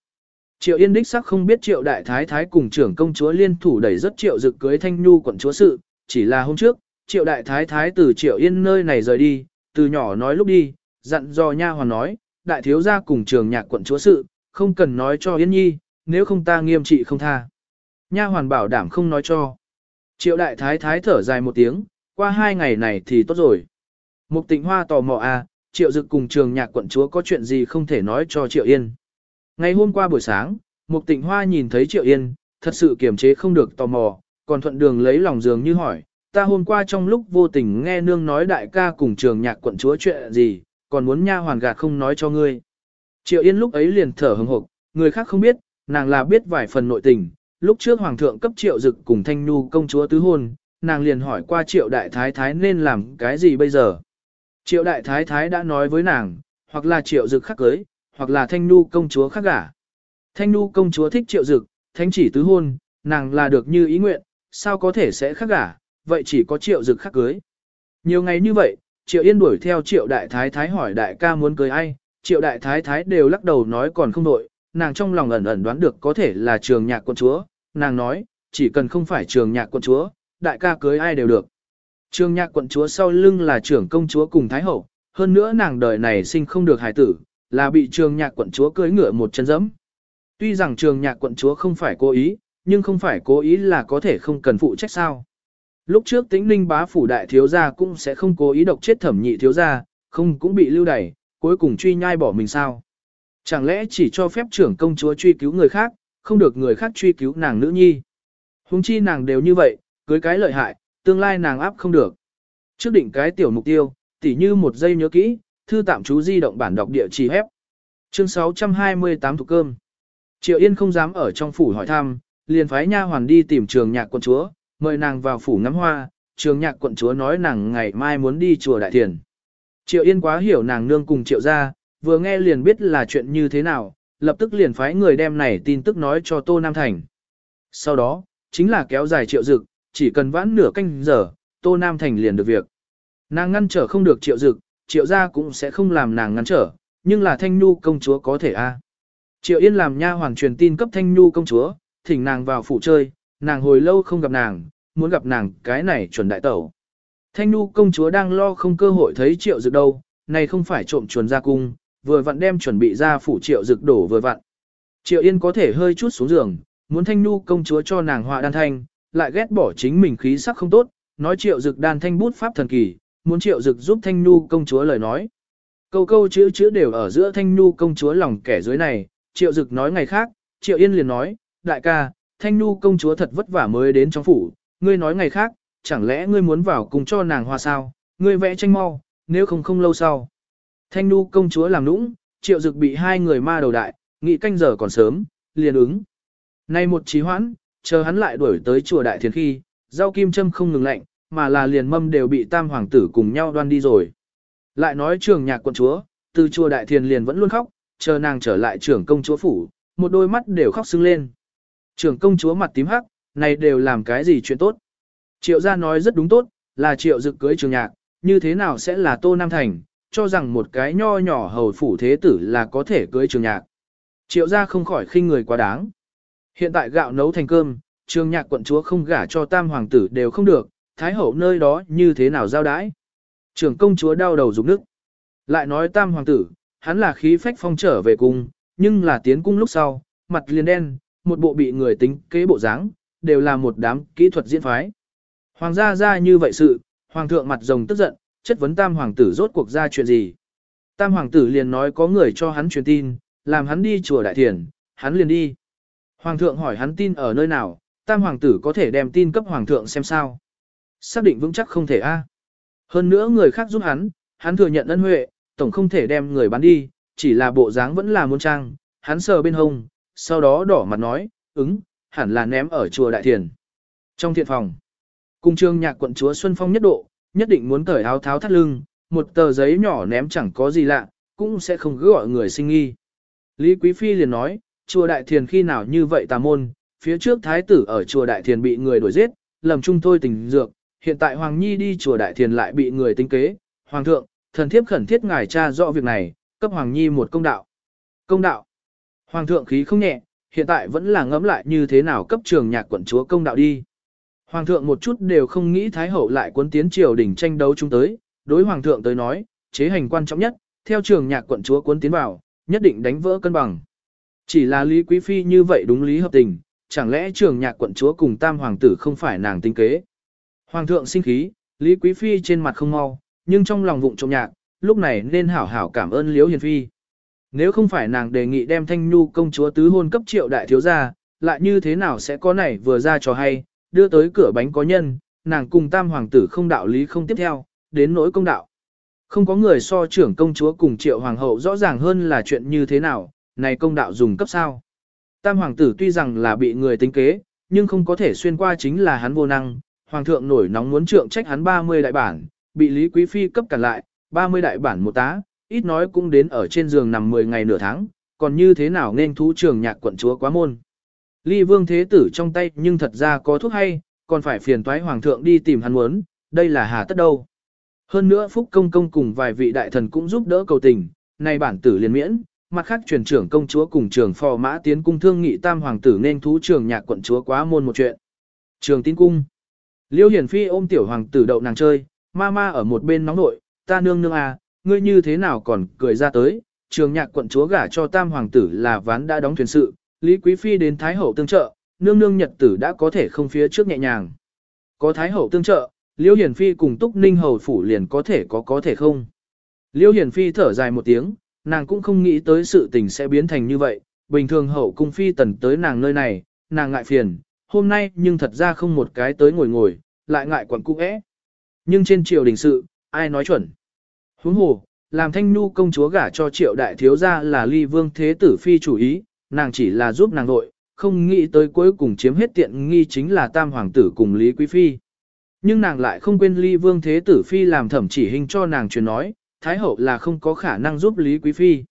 Triệu Yên đích sắc không biết Triệu Đại Thái Thái cùng trưởng công chúa liên thủ đẩy rất Triệu Dực cưới Thanh Nhu quận chúa sự, chỉ là hôm trước, Triệu Đại Thái Thái từ Triệu Yên nơi này rời đi, từ nhỏ nói lúc đi, dặn dò nha hoàn nói, đại thiếu gia cùng trường nhạc quận chúa sự, không cần nói cho Yên Nhi, nếu không ta nghiêm trị không tha. Nha hoàn bảo đảm không nói cho. Triệu Đại Thái Thái thở dài một tiếng, qua hai ngày này thì tốt rồi. Mục tịnh hoa tò mò à, Triệu Dực cùng trường nhạc quận chúa có chuyện gì không thể nói cho Triệu Yên. Ngày hôm qua buổi sáng, Mục Tịnh Hoa nhìn thấy Triệu Yên, thật sự kiềm chế không được tò mò, còn thuận đường lấy lòng giường như hỏi, ta hôm qua trong lúc vô tình nghe nương nói đại ca cùng trường nhạc quận chúa chuyện gì, còn muốn nha hoàn gạt không nói cho ngươi. Triệu Yên lúc ấy liền thở hừng hực, người khác không biết, nàng là biết vài phần nội tình, lúc trước hoàng thượng cấp Triệu Dực cùng Thanh Nhu công chúa tứ hôn, nàng liền hỏi qua Triệu đại thái thái nên làm cái gì bây giờ. Triệu đại thái thái đã nói với nàng, hoặc là Triệu Dực khắc cưới, hoặc là Thanh Nu công chúa khác gả. Thanh Nu công chúa thích triệu dực, thánh chỉ tứ hôn, nàng là được như ý nguyện, sao có thể sẽ khác gả, vậy chỉ có triệu dực khác cưới. Nhiều ngày như vậy, triệu yên đuổi theo triệu đại thái thái hỏi đại ca muốn cưới ai, triệu đại thái thái đều lắc đầu nói còn không đội, nàng trong lòng ẩn ẩn đoán được có thể là trường nhạc quân chúa, nàng nói, chỉ cần không phải trường nhạc Quận chúa, đại ca cưới ai đều được. Trường nhạc quận chúa sau lưng là trưởng công chúa cùng thái hậu, hơn nữa nàng đời này sinh không được hài tử, là bị trường nhạc quận chúa cưới ngựa một chân dẫm. Tuy rằng trường nhạc quận chúa không phải cố ý, nhưng không phải cố ý là có thể không cần phụ trách sao. Lúc trước tĩnh ninh bá phủ đại thiếu gia cũng sẽ không cố ý độc chết thẩm nhị thiếu gia, không cũng bị lưu đày, cuối cùng truy nhai bỏ mình sao. Chẳng lẽ chỉ cho phép trưởng công chúa truy cứu người khác, không được người khác truy cứu nàng nữ nhi. Hùng chi nàng đều như vậy, cưới cái lợi hại, tương lai nàng áp không được. Trước định cái tiểu mục tiêu, tỉ như một giây nhớ kỹ, thư tạm chú di động bản đọc địa chỉ hép. Chương 628 thuộc cơm. Triệu Yên không dám ở trong phủ hỏi thăm, liền phái nha hoàn đi tìm trường nhạc quận chúa, mời nàng vào phủ ngắm hoa, trường nhạc quận chúa nói nàng ngày mai muốn đi chùa Đại Thiền. Triệu Yên quá hiểu nàng nương cùng triệu gia, vừa nghe liền biết là chuyện như thế nào, lập tức liền phái người đem này tin tức nói cho Tô Nam Thành. Sau đó, chính là kéo dài triệu dực, chỉ cần vãn nửa canh giờ, Tô Nam Thành liền được việc. Nàng ngăn trở không được triệu dực, triệu gia cũng sẽ không làm nàng ngăn trở, nhưng là thanh nu công chúa có thể a. Triệu Yên làm nha hoàng truyền tin cấp thanh nu công chúa, thỉnh nàng vào phủ chơi, nàng hồi lâu không gặp nàng, muốn gặp nàng cái này chuẩn đại tẩu. Thanh nu công chúa đang lo không cơ hội thấy triệu dực đâu, này không phải trộm chuồn ra cung, vừa vặn đem chuẩn bị ra phủ triệu dực đổ vừa vặn. Triệu Yên có thể hơi chút xuống giường, muốn thanh nu công chúa cho nàng họa đan thanh, lại ghét bỏ chính mình khí sắc không tốt, nói triệu dực đan thanh bút pháp thần kỳ, muốn triệu dực giúp thanh nu công chúa lời nói. Câu câu chữ chữ đều ở giữa thanh nu công chúa lòng kẻ dưới này, triệu dực nói ngày khác, triệu yên liền nói, đại ca, thanh nu công chúa thật vất vả mới đến trong phủ, ngươi nói ngày khác, chẳng lẽ ngươi muốn vào cùng cho nàng hoa sao, ngươi vẽ tranh mau, nếu không không lâu sau. Thanh nu công chúa làm nũng, triệu dực bị hai người ma đầu đại, nghị canh giờ còn sớm, liền ứng. Nay một trí hoãn, chờ hắn lại đuổi tới chùa đại thiền khi, rau kim châm không ngừng lạnh, mà là liền mâm đều bị tam hoàng tử cùng nhau đoan đi rồi. Lại nói trường nhạc quận chúa, từ chùa đại thiền liền vẫn luôn khóc, chờ nàng trở lại trưởng công chúa phủ, một đôi mắt đều khóc sưng lên. Trưởng công chúa mặt tím hắc, này đều làm cái gì chuyện tốt. Triệu gia nói rất đúng tốt, là triệu dực cưới trường nhạc, như thế nào sẽ là tô nam thành, cho rằng một cái nho nhỏ hầu phủ thế tử là có thể cưới trường nhạc. Triệu gia không khỏi khinh người quá đáng. Hiện tại gạo nấu thành cơm, trường nhạc quận chúa không gả cho tam hoàng tử đều không được, thái hậu nơi đó như thế nào giao đãi. Trường công chúa đau đầu rụng nước. Lại nói tam hoàng tử, hắn là khí phách phong trở về cung, nhưng là tiến cung lúc sau, mặt liền đen, một bộ bị người tính kế bộ dáng, đều là một đám kỹ thuật diễn phái. Hoàng gia ra như vậy sự, hoàng thượng mặt rồng tức giận, chất vấn tam hoàng tử rốt cuộc ra chuyện gì. Tam hoàng tử liền nói có người cho hắn truyền tin, làm hắn đi chùa đại thiền, hắn liền đi. Hoàng thượng hỏi hắn tin ở nơi nào, tam hoàng tử có thể đem tin cấp hoàng thượng xem sao. Xác định vững chắc không thể a. À? Hơn nữa người khác giúp hắn, hắn thừa nhận ân huệ, tổng không thể đem người bán đi, chỉ là bộ dáng vẫn là muôn trang, hắn sờ bên hông, sau đó đỏ mặt nói, ứng, hẳn là ném ở chùa đại thiền. Trong thiện phòng, cung trương nhạc quận chúa Xuân Phong nhất độ, nhất định muốn cởi áo tháo thắt lưng, một tờ giấy nhỏ ném chẳng có gì lạ, cũng sẽ không cứ gọi người sinh nghi. Lý Quý Phi liền nói, chùa Đại Thiền khi nào như vậy tà môn, phía trước thái tử ở chùa Đại Thiền bị người đuổi giết, lầm chung thôi tình dược, hiện tại Hoàng Nhi đi chùa Đại Thiền lại bị người tính kế, Hoàng thượng, thần thiếp khẩn thiết ngài cha rõ việc này, cấp Hoàng Nhi một công đạo. Công đạo. Hoàng thượng khí không nhẹ, hiện tại vẫn là ngẫm lại như thế nào cấp trường nhạc quận chúa công đạo đi. Hoàng thượng một chút đều không nghĩ Thái Hậu lại cuốn tiến triều đỉnh tranh đấu chúng tới, đối Hoàng thượng tới nói, chế hành quan trọng nhất, theo trường nhạc quận chúa cuốn tiến vào, nhất định đánh vỡ cân bằng. Chỉ là Lý Quý Phi như vậy đúng lý hợp tình, chẳng lẽ trường nhạc quận chúa cùng tam hoàng tử không phải nàng tinh kế. Hoàng thượng sinh khí, Lý Quý Phi trên mặt không mau, nhưng trong lòng vụng trộm nhạc, lúc này nên hảo hảo cảm ơn Liễu Hiền Phi. Nếu không phải nàng đề nghị đem thanh nhu công chúa tứ hôn cấp triệu đại thiếu gia, lại như thế nào sẽ có này vừa ra cho hay, đưa tới cửa bánh có nhân, nàng cùng tam hoàng tử không đạo lý không tiếp theo, đến nỗi công đạo. Không có người so trưởng công chúa cùng triệu hoàng hậu rõ ràng hơn là chuyện như thế nào, này công đạo dùng cấp sao. Tam hoàng tử tuy rằng là bị người tính kế, nhưng không có thể xuyên qua chính là hắn vô năng, hoàng thượng nổi nóng muốn trượng trách hắn 30 đại bản, bị Lý Quý Phi cấp cản lại, 30 đại bản một tá, ít nói cũng đến ở trên giường nằm 10 ngày nửa tháng, còn như thế nào nên thú trường nhạc quận chúa quá môn. Ly vương thế tử trong tay nhưng thật ra có thuốc hay, còn phải phiền toái hoàng thượng đi tìm hắn muốn, đây là hà tất đâu. Hơn nữa Phúc Công Công cùng vài vị đại thần cũng giúp đỡ cầu tình, nay bản tử liền miễn, mặt khác truyền trưởng công chúa cùng trường phò mã tiến cung thương nghị tam hoàng tử nên thú trường nhạc quận chúa quá môn một chuyện. Trường tín cung. Liêu Hiển Phi ôm tiểu hoàng tử đậu nàng chơi, ma ma ở một bên nóng nội, ta nương nương à, ngươi như thế nào còn cười ra tới, trường nhạc quận chúa gả cho tam hoàng tử là ván đã đóng thuyền sự, Lý Quý Phi đến Thái Hậu tương trợ, nương nương nhật tử đã có thể không phía trước nhẹ nhàng. Có Thái Hậu tương trợ, Liêu Hiển Phi cùng Túc Ninh Hầu Phủ liền có thể có có thể không. Liêu Hiển Phi thở dài một tiếng, nàng cũng không nghĩ tới sự tình sẽ biến thành như vậy, bình thường hậu cung phi tần tới nàng nơi này, nàng ngại phiền, hôm nay nhưng thật ra không một cái tới ngồi ngồi, lại ngại quẩn cung ế. Nhưng trên triều đình sự, ai nói chuẩn. Huống hồ, làm thanh nu công chúa gả cho triệu đại thiếu gia là ly vương thế tử phi chủ ý, nàng chỉ là giúp nàng nội, không nghĩ tới cuối cùng chiếm hết tiện nghi chính là tam hoàng tử cùng Lý Quý Phi. Nhưng nàng lại không quên lý vương thế tử Phi làm thẩm chỉ hình cho nàng truyền nói, Thái hậu là không có khả năng giúp Lý Quý Phi.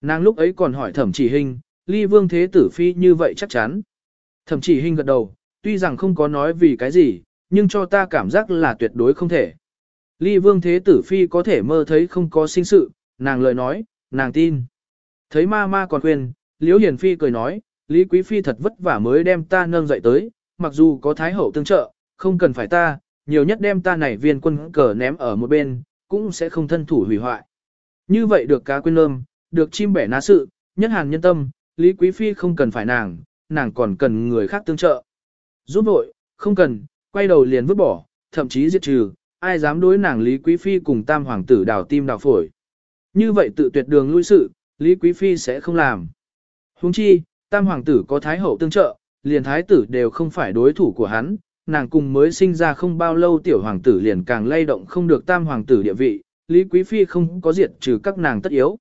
Nàng lúc ấy còn hỏi thẩm chỉ hình, lý vương thế tử Phi như vậy chắc chắn. Thẩm chỉ hình gật đầu, tuy rằng không có nói vì cái gì, nhưng cho ta cảm giác là tuyệt đối không thể. lý vương thế tử Phi có thể mơ thấy không có sinh sự, nàng lời nói, nàng tin. Thấy ma ma còn khuyên, Liễu Hiền Phi cười nói, Lý Quý Phi thật vất vả mới đem ta nâng dậy tới, mặc dù có Thái Hậu tương trợ, không cần phải ta, nhiều nhất đem ta này viên quân cờ ném ở một bên, cũng sẽ không thân thủ hủy hoại. Như vậy được cá quên lơm, được chim bẻ ná sự, nhất hàn nhân tâm, Lý Quý Phi không cần phải nàng, nàng còn cần người khác tương trợ. Giúp vội, không cần, quay đầu liền vứt bỏ, thậm chí diệt trừ, ai dám đối nàng Lý Quý Phi cùng tam hoàng tử đào tim đào phổi. Như vậy tự tuyệt đường lui sự, Lý Quý Phi sẽ không làm. Huống chi, tam hoàng tử có thái hậu tương trợ, liền thái tử đều không phải đối thủ của hắn, nàng cùng mới sinh ra không bao lâu tiểu hoàng tử liền càng lay động không được tam hoàng tử địa vị, Lý Quý Phi không có diệt trừ các nàng tất yếu.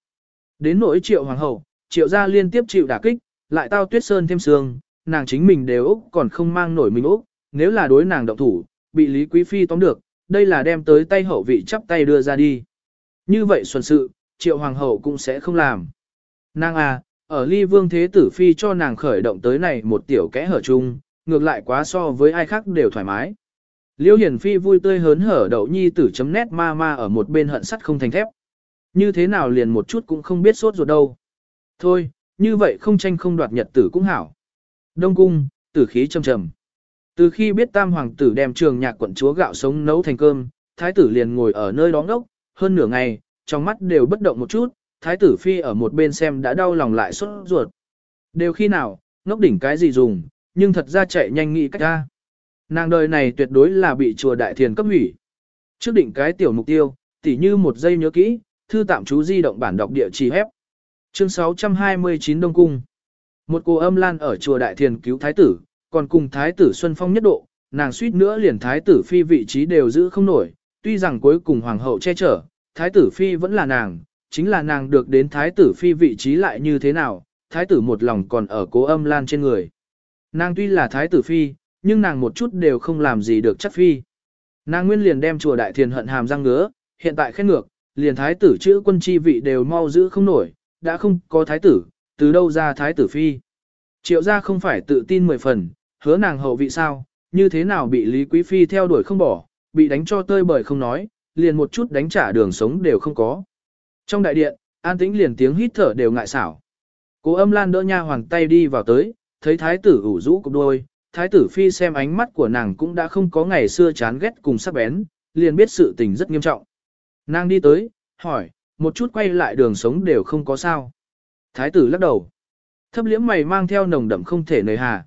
Đến nỗi triệu hoàng hậu, triệu gia liên tiếp chịu đả kích, lại tao tuyết sơn thêm sương, nàng chính mình đều Úc còn không mang nổi mình Úc, nếu là đối nàng động thủ, bị Lý Quý Phi tóm được, đây là đem tới tay hậu vị chắp tay đưa ra đi. Như vậy xuân sự, triệu hoàng hậu cũng sẽ không làm. Nàng à, ở ly vương thế tử phi cho nàng khởi động tới này một tiểu kẽ hở chung, ngược lại quá so với ai khác đều thoải mái. Liêu hiển phi vui tươi hớn hở đậu nhi tử chấm nét ma ma ở một bên hận sắt không thành thép. Như thế nào liền một chút cũng không biết sốt ruột đâu. Thôi, như vậy không tranh không đoạt nhật tử cũng hảo. Đông cung, tử khí trầm trầm. Từ khi biết tam hoàng tử đem trường nhạc quận chúa gạo sống nấu thành cơm, thái tử liền ngồi ở nơi đó ngốc, hơn nửa ngày, trong mắt đều bất động một chút, thái tử phi ở một bên xem đã đau lòng lại sốt ruột. Đều khi nào, ngốc đỉnh cái gì dùng, nhưng thật ra chạy nhanh nghĩ cách ra. Nàng đời này tuyệt đối là bị chùa đại thiền cấp hủy. Trước định cái tiểu mục tiêu, tỉ như một giây nhớ kỹ, thư tạm chú di động bản đọc địa chỉ hép. Chương 629 Đông Cung Một cô âm lan ở chùa đại thiền cứu thái tử, còn cùng thái tử Xuân Phong nhất độ, nàng suýt nữa liền thái tử phi vị trí đều giữ không nổi, tuy rằng cuối cùng hoàng hậu che chở, thái tử phi vẫn là nàng, chính là nàng được đến thái tử phi vị trí lại như thế nào, thái tử một lòng còn ở cố âm lan trên người. Nàng tuy là thái tử phi, nhưng nàng một chút đều không làm gì được chắc phi. Nàng nguyên liền đem chùa đại thiền hận hàm răng ngứa, hiện tại khét ngược, liền thái tử chữ quân chi vị đều mau giữ không nổi, đã không có thái tử, từ đâu ra thái tử phi. Triệu gia không phải tự tin mười phần, hứa nàng hậu vị sao, như thế nào bị Lý Quý Phi theo đuổi không bỏ, bị đánh cho tơi bời không nói, liền một chút đánh trả đường sống đều không có. Trong đại điện, an tĩnh liền tiếng hít thở đều ngại xảo. Cố âm lan đỡ nha hoàng tay đi vào tới, thấy thái tử ủ rũ cục đôi, thái tử phi xem ánh mắt của nàng cũng đã không có ngày xưa chán ghét cùng sắc bén, liền biết sự tình rất nghiêm trọng. Nàng đi tới, hỏi, một chút quay lại đường sống đều không có sao. Thái tử lắc đầu. Thấp liễm mày mang theo nồng đậm không thể nời hà.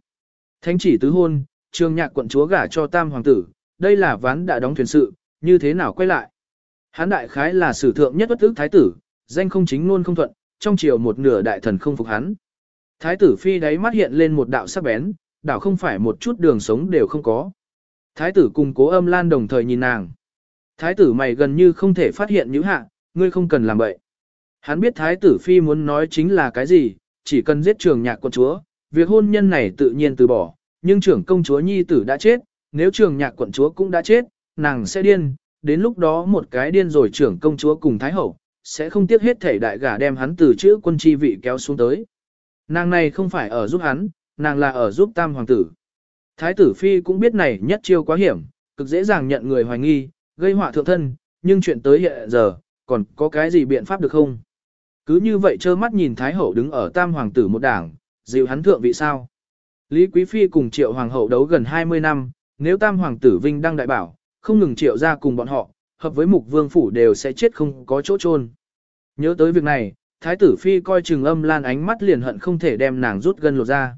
Thánh chỉ tứ hôn, trường nhạc quận chúa gả cho tam hoàng tử, đây là ván đã đóng thuyền sự, như thế nào quay lại. Hán đại khái là sử thượng nhất bất ức thái tử, danh không chính luôn không thuận, trong chiều một nửa đại thần không phục hắn. Thái tử phi đáy mắt hiện lên một đạo sắc bén, đạo không phải một chút đường sống đều không có. Thái tử cùng cố âm lan đồng thời nhìn nàng. Thái tử mày gần như không thể phát hiện những hạ, ngươi không cần làm vậy. Hắn biết thái tử phi muốn nói chính là cái gì, chỉ cần giết trường nhạc quận chúa, việc hôn nhân này tự nhiên từ bỏ, nhưng trưởng công chúa nhi tử đã chết, nếu trường nhạc quận chúa cũng đã chết, nàng sẽ điên, đến lúc đó một cái điên rồi trưởng công chúa cùng thái hậu, sẽ không tiếc hết thể đại gả đem hắn từ chữ quân chi vị kéo xuống tới. Nàng này không phải ở giúp hắn, nàng là ở giúp tam hoàng tử. Thái tử phi cũng biết này nhất chiêu quá hiểm, cực dễ dàng nhận người hoài nghi, gây họa thượng thân, nhưng chuyện tới hiện giờ, còn có cái gì biện pháp được không? Cứ như vậy trơ mắt nhìn Thái hậu đứng ở tam hoàng tử một đảng, dịu hắn thượng vị sao? Lý Quý Phi cùng triệu hoàng hậu đấu gần 20 năm, nếu tam hoàng tử vinh đăng đại bảo, không ngừng triệu ra cùng bọn họ, hợp với mục vương phủ đều sẽ chết không có chỗ chôn. Nhớ tới việc này, thái tử phi coi trường âm lan ánh mắt liền hận không thể đem nàng rút gân lột ra.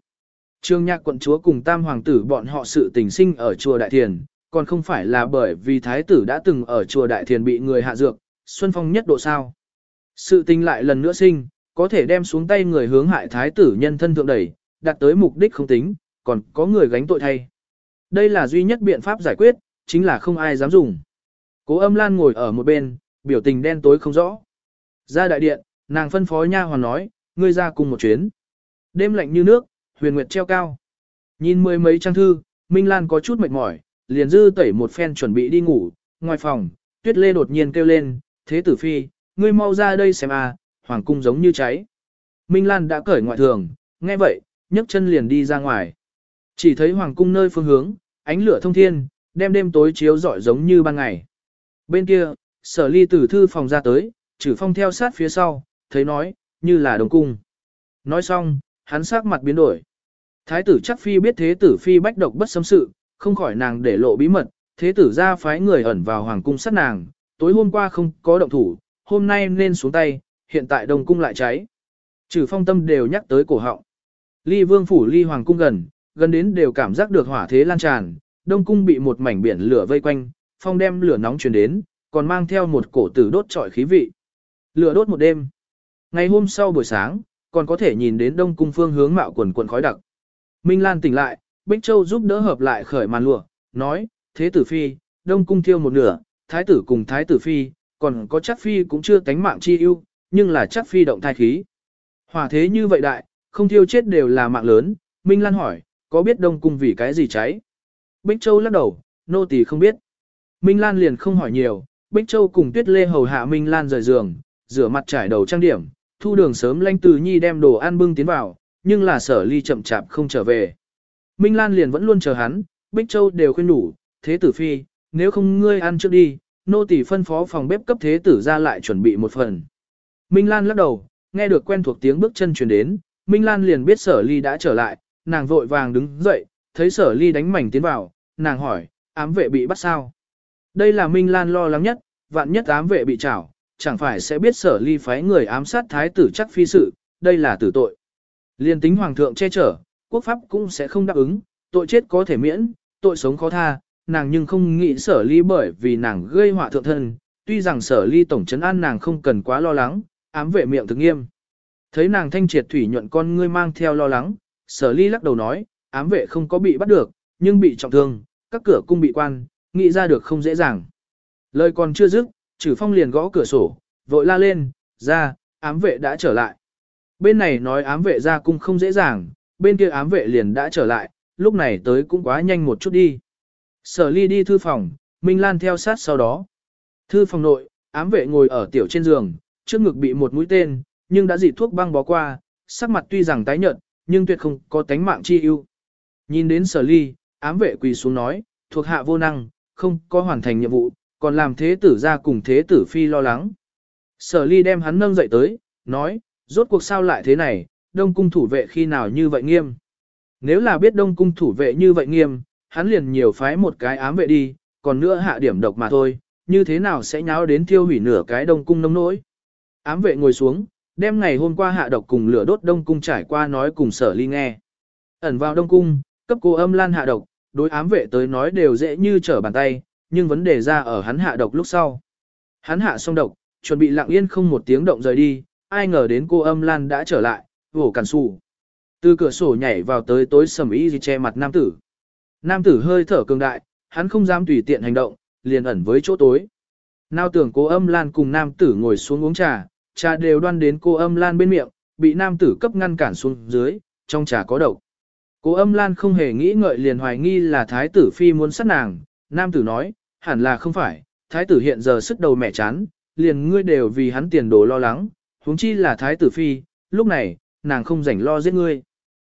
Trương nhạc quận chúa cùng tam hoàng tử bọn họ sự tình sinh ở chùa Đại Thiền, còn không phải là bởi vì thái tử đã từng ở chùa Đại Thiền bị người hạ dược, xuân phong nhất độ sao. Sự tình lại lần nữa sinh, có thể đem xuống tay người hướng hại thái tử nhân thân thượng đẩy, đạt tới mục đích không tính, còn có người gánh tội thay. Đây là duy nhất biện pháp giải quyết, chính là không ai dám dùng. Cố âm lan ngồi ở một bên, biểu tình đen tối không rõ. Ra đại điện, nàng phân phó nha hoàn nói, ngươi ra cùng một chuyến. Đêm lạnh như nước, huyền nguyệt treo cao. Nhìn mười mấy trang thư, Minh Lan có chút mệt mỏi, liền dư tẩy một phen chuẩn bị đi ngủ. Ngoài phòng, tuyết lê đột nhiên kêu lên, thế tử phi, ngươi mau ra đây xem à, hoàng cung giống như cháy. Minh Lan đã cởi ngoại thường, nghe vậy, nhấc chân liền đi ra ngoài. Chỉ thấy hoàng cung nơi phương hướng, ánh lửa thông thiên, đem đêm tối chiếu rọi giống như ban ngày. Bên kia, sở ly từ thư phòng ra tới, trừ phong theo sát phía sau, thấy nói, như là đồng cung. Nói xong, hắn sắc mặt biến đổi. Thái tử chắc phi biết thế tử phi bách độc bất xâm sự, không khỏi nàng để lộ bí mật, thế tử ra phái người ẩn vào hoàng cung sát nàng, tối hôm qua không có động thủ, hôm nay nên xuống tay, hiện tại đồng cung lại cháy. Trừ phong tâm đều nhắc tới cổ họng. Ly vương phủ ly hoàng cung gần, gần đến đều cảm giác được hỏa thế lan tràn, đông cung bị một mảnh biển lửa vây quanh, phong đem lửa nóng truyền đến, còn mang theo một cổ tử đốt trọi khí vị. Lửa đốt một đêm. Ngày hôm sau buổi sáng, còn có thể nhìn đến đông cung phương hướng mạo quần quần khói đặc. Minh Lan tỉnh lại, Bích Châu giúp đỡ hợp lại khởi màn lụa, nói, thế tử phi, đông cung thiêu một nửa, thái tử cùng thái tử phi, còn có chắc phi cũng chưa tánh mạng chi ưu, nhưng là chắc phi động thai khí. Hỏa thế như vậy đại, không thiêu chết đều là mạng lớn, Minh Lan hỏi, có biết đông cung vì cái gì cháy? Bích Châu lắc đầu, nô tỳ không biết. Minh Lan liền không hỏi nhiều, Bích Châu cùng Tuyết Lê hầu hạ Minh Lan rời giường, rửa mặt trải đầu trang điểm, thu đường sớm lanh từ nhi đem đồ ăn bưng tiến vào, nhưng là sở ly chậm chạp không trở về. Minh Lan liền vẫn luôn chờ hắn, Bích Châu đều khuyên đủ, thế tử phi, nếu không ngươi ăn trước đi, nô tỳ phân phó phòng bếp cấp thế tử ra lại chuẩn bị một phần. Minh Lan lắc đầu, nghe được quen thuộc tiếng bước chân truyền đến, Minh Lan liền biết sở ly đã trở lại, nàng vội vàng đứng dậy, thấy sở ly đánh mảnh tiến vào, nàng hỏi, ám vệ bị bắt sao? Đây là Minh Lan lo lắng nhất, vạn nhất ám vệ bị trảo, chẳng phải sẽ biết sở ly phái người ám sát thái tử chắc phi sự, đây là tử tội. Liên tính hoàng thượng che chở, quốc pháp cũng sẽ không đáp ứng, tội chết có thể miễn, tội sống khó tha, nàng nhưng không nghĩ sở ly bởi vì nàng gây họa thượng thân, tuy rằng sở ly tổng chấn an nàng không cần quá lo lắng, ám vệ miệng thực nghiêm. Thấy nàng thanh triệt thủy nhuận con ngươi mang theo lo lắng, sở ly lắc đầu nói, ám vệ không có bị bắt được, nhưng bị trọng thương, các cửa cung bị quan, nghĩ ra được không dễ dàng. Lời còn chưa dứt, trừ phong liền gõ cửa sổ, vội la lên, ra, ám vệ đã trở lại. Bên này nói ám vệ ra cung không dễ dàng, bên kia ám vệ liền đã trở lại, lúc này tới cũng quá nhanh một chút đi. Sở ly đi thư phòng, Minh Lan theo sát sau đó. Thư phòng nội, ám vệ ngồi ở tiểu trên giường, trước ngực bị một mũi tên, nhưng đã dị thuốc băng bó qua, sắc mặt tuy rằng tái nhợt, nhưng tuyệt không có tánh mạng chi ưu. Nhìn đến sở ly, ám vệ quỳ xuống nói, thuộc hạ vô năng, không có hoàn thành nhiệm vụ, còn làm thế tử ra cùng thế tử phi lo lắng. Sở ly đem hắn nâng dậy tới, nói, rốt cuộc sao lại thế này, đông cung thủ vệ khi nào như vậy nghiêm. Nếu là biết đông cung thủ vệ như vậy nghiêm, hắn liền nhiều phái một cái ám vệ đi, còn nữa hạ điểm độc mà thôi, như thế nào sẽ nháo đến tiêu hủy nửa cái đông cung nông nỗi. Ám vệ ngồi xuống, đem ngày hôm qua hạ độc cùng lửa đốt đông cung trải qua nói cùng sở ly nghe. Ẩn vào đông cung, cấp cô âm lan hạ độc, đối ám vệ tới nói đều dễ như trở bàn tay, nhưng vấn đề ra ở hắn hạ độc lúc sau. Hắn hạ xong độc, chuẩn bị lặng yên không một tiếng động rời đi, ai ngờ đến cô âm lan đã trở lại, vổ cản xù. Từ cửa sổ nhảy vào tới tối sầm ý gì che mặt nam tử. Nam tử hơi thở cường đại, hắn không dám tùy tiện hành động, liền ẩn với chỗ tối. Nào tưởng cô âm lan cùng nam tử ngồi xuống uống trà, trà đều đoan đến cô âm lan bên miệng, bị nam tử cấp ngăn cản xuống dưới, trong trà có độc. Cố âm lan không hề nghĩ ngợi liền hoài nghi là thái tử phi muốn sát nàng, nam tử nói, hẳn là không phải, thái tử hiện giờ sức đầu mẹ chán, liền ngươi đều vì hắn tiền đồ lo lắng, huống chi là thái tử phi, lúc này, nàng không rảnh lo giết ngươi.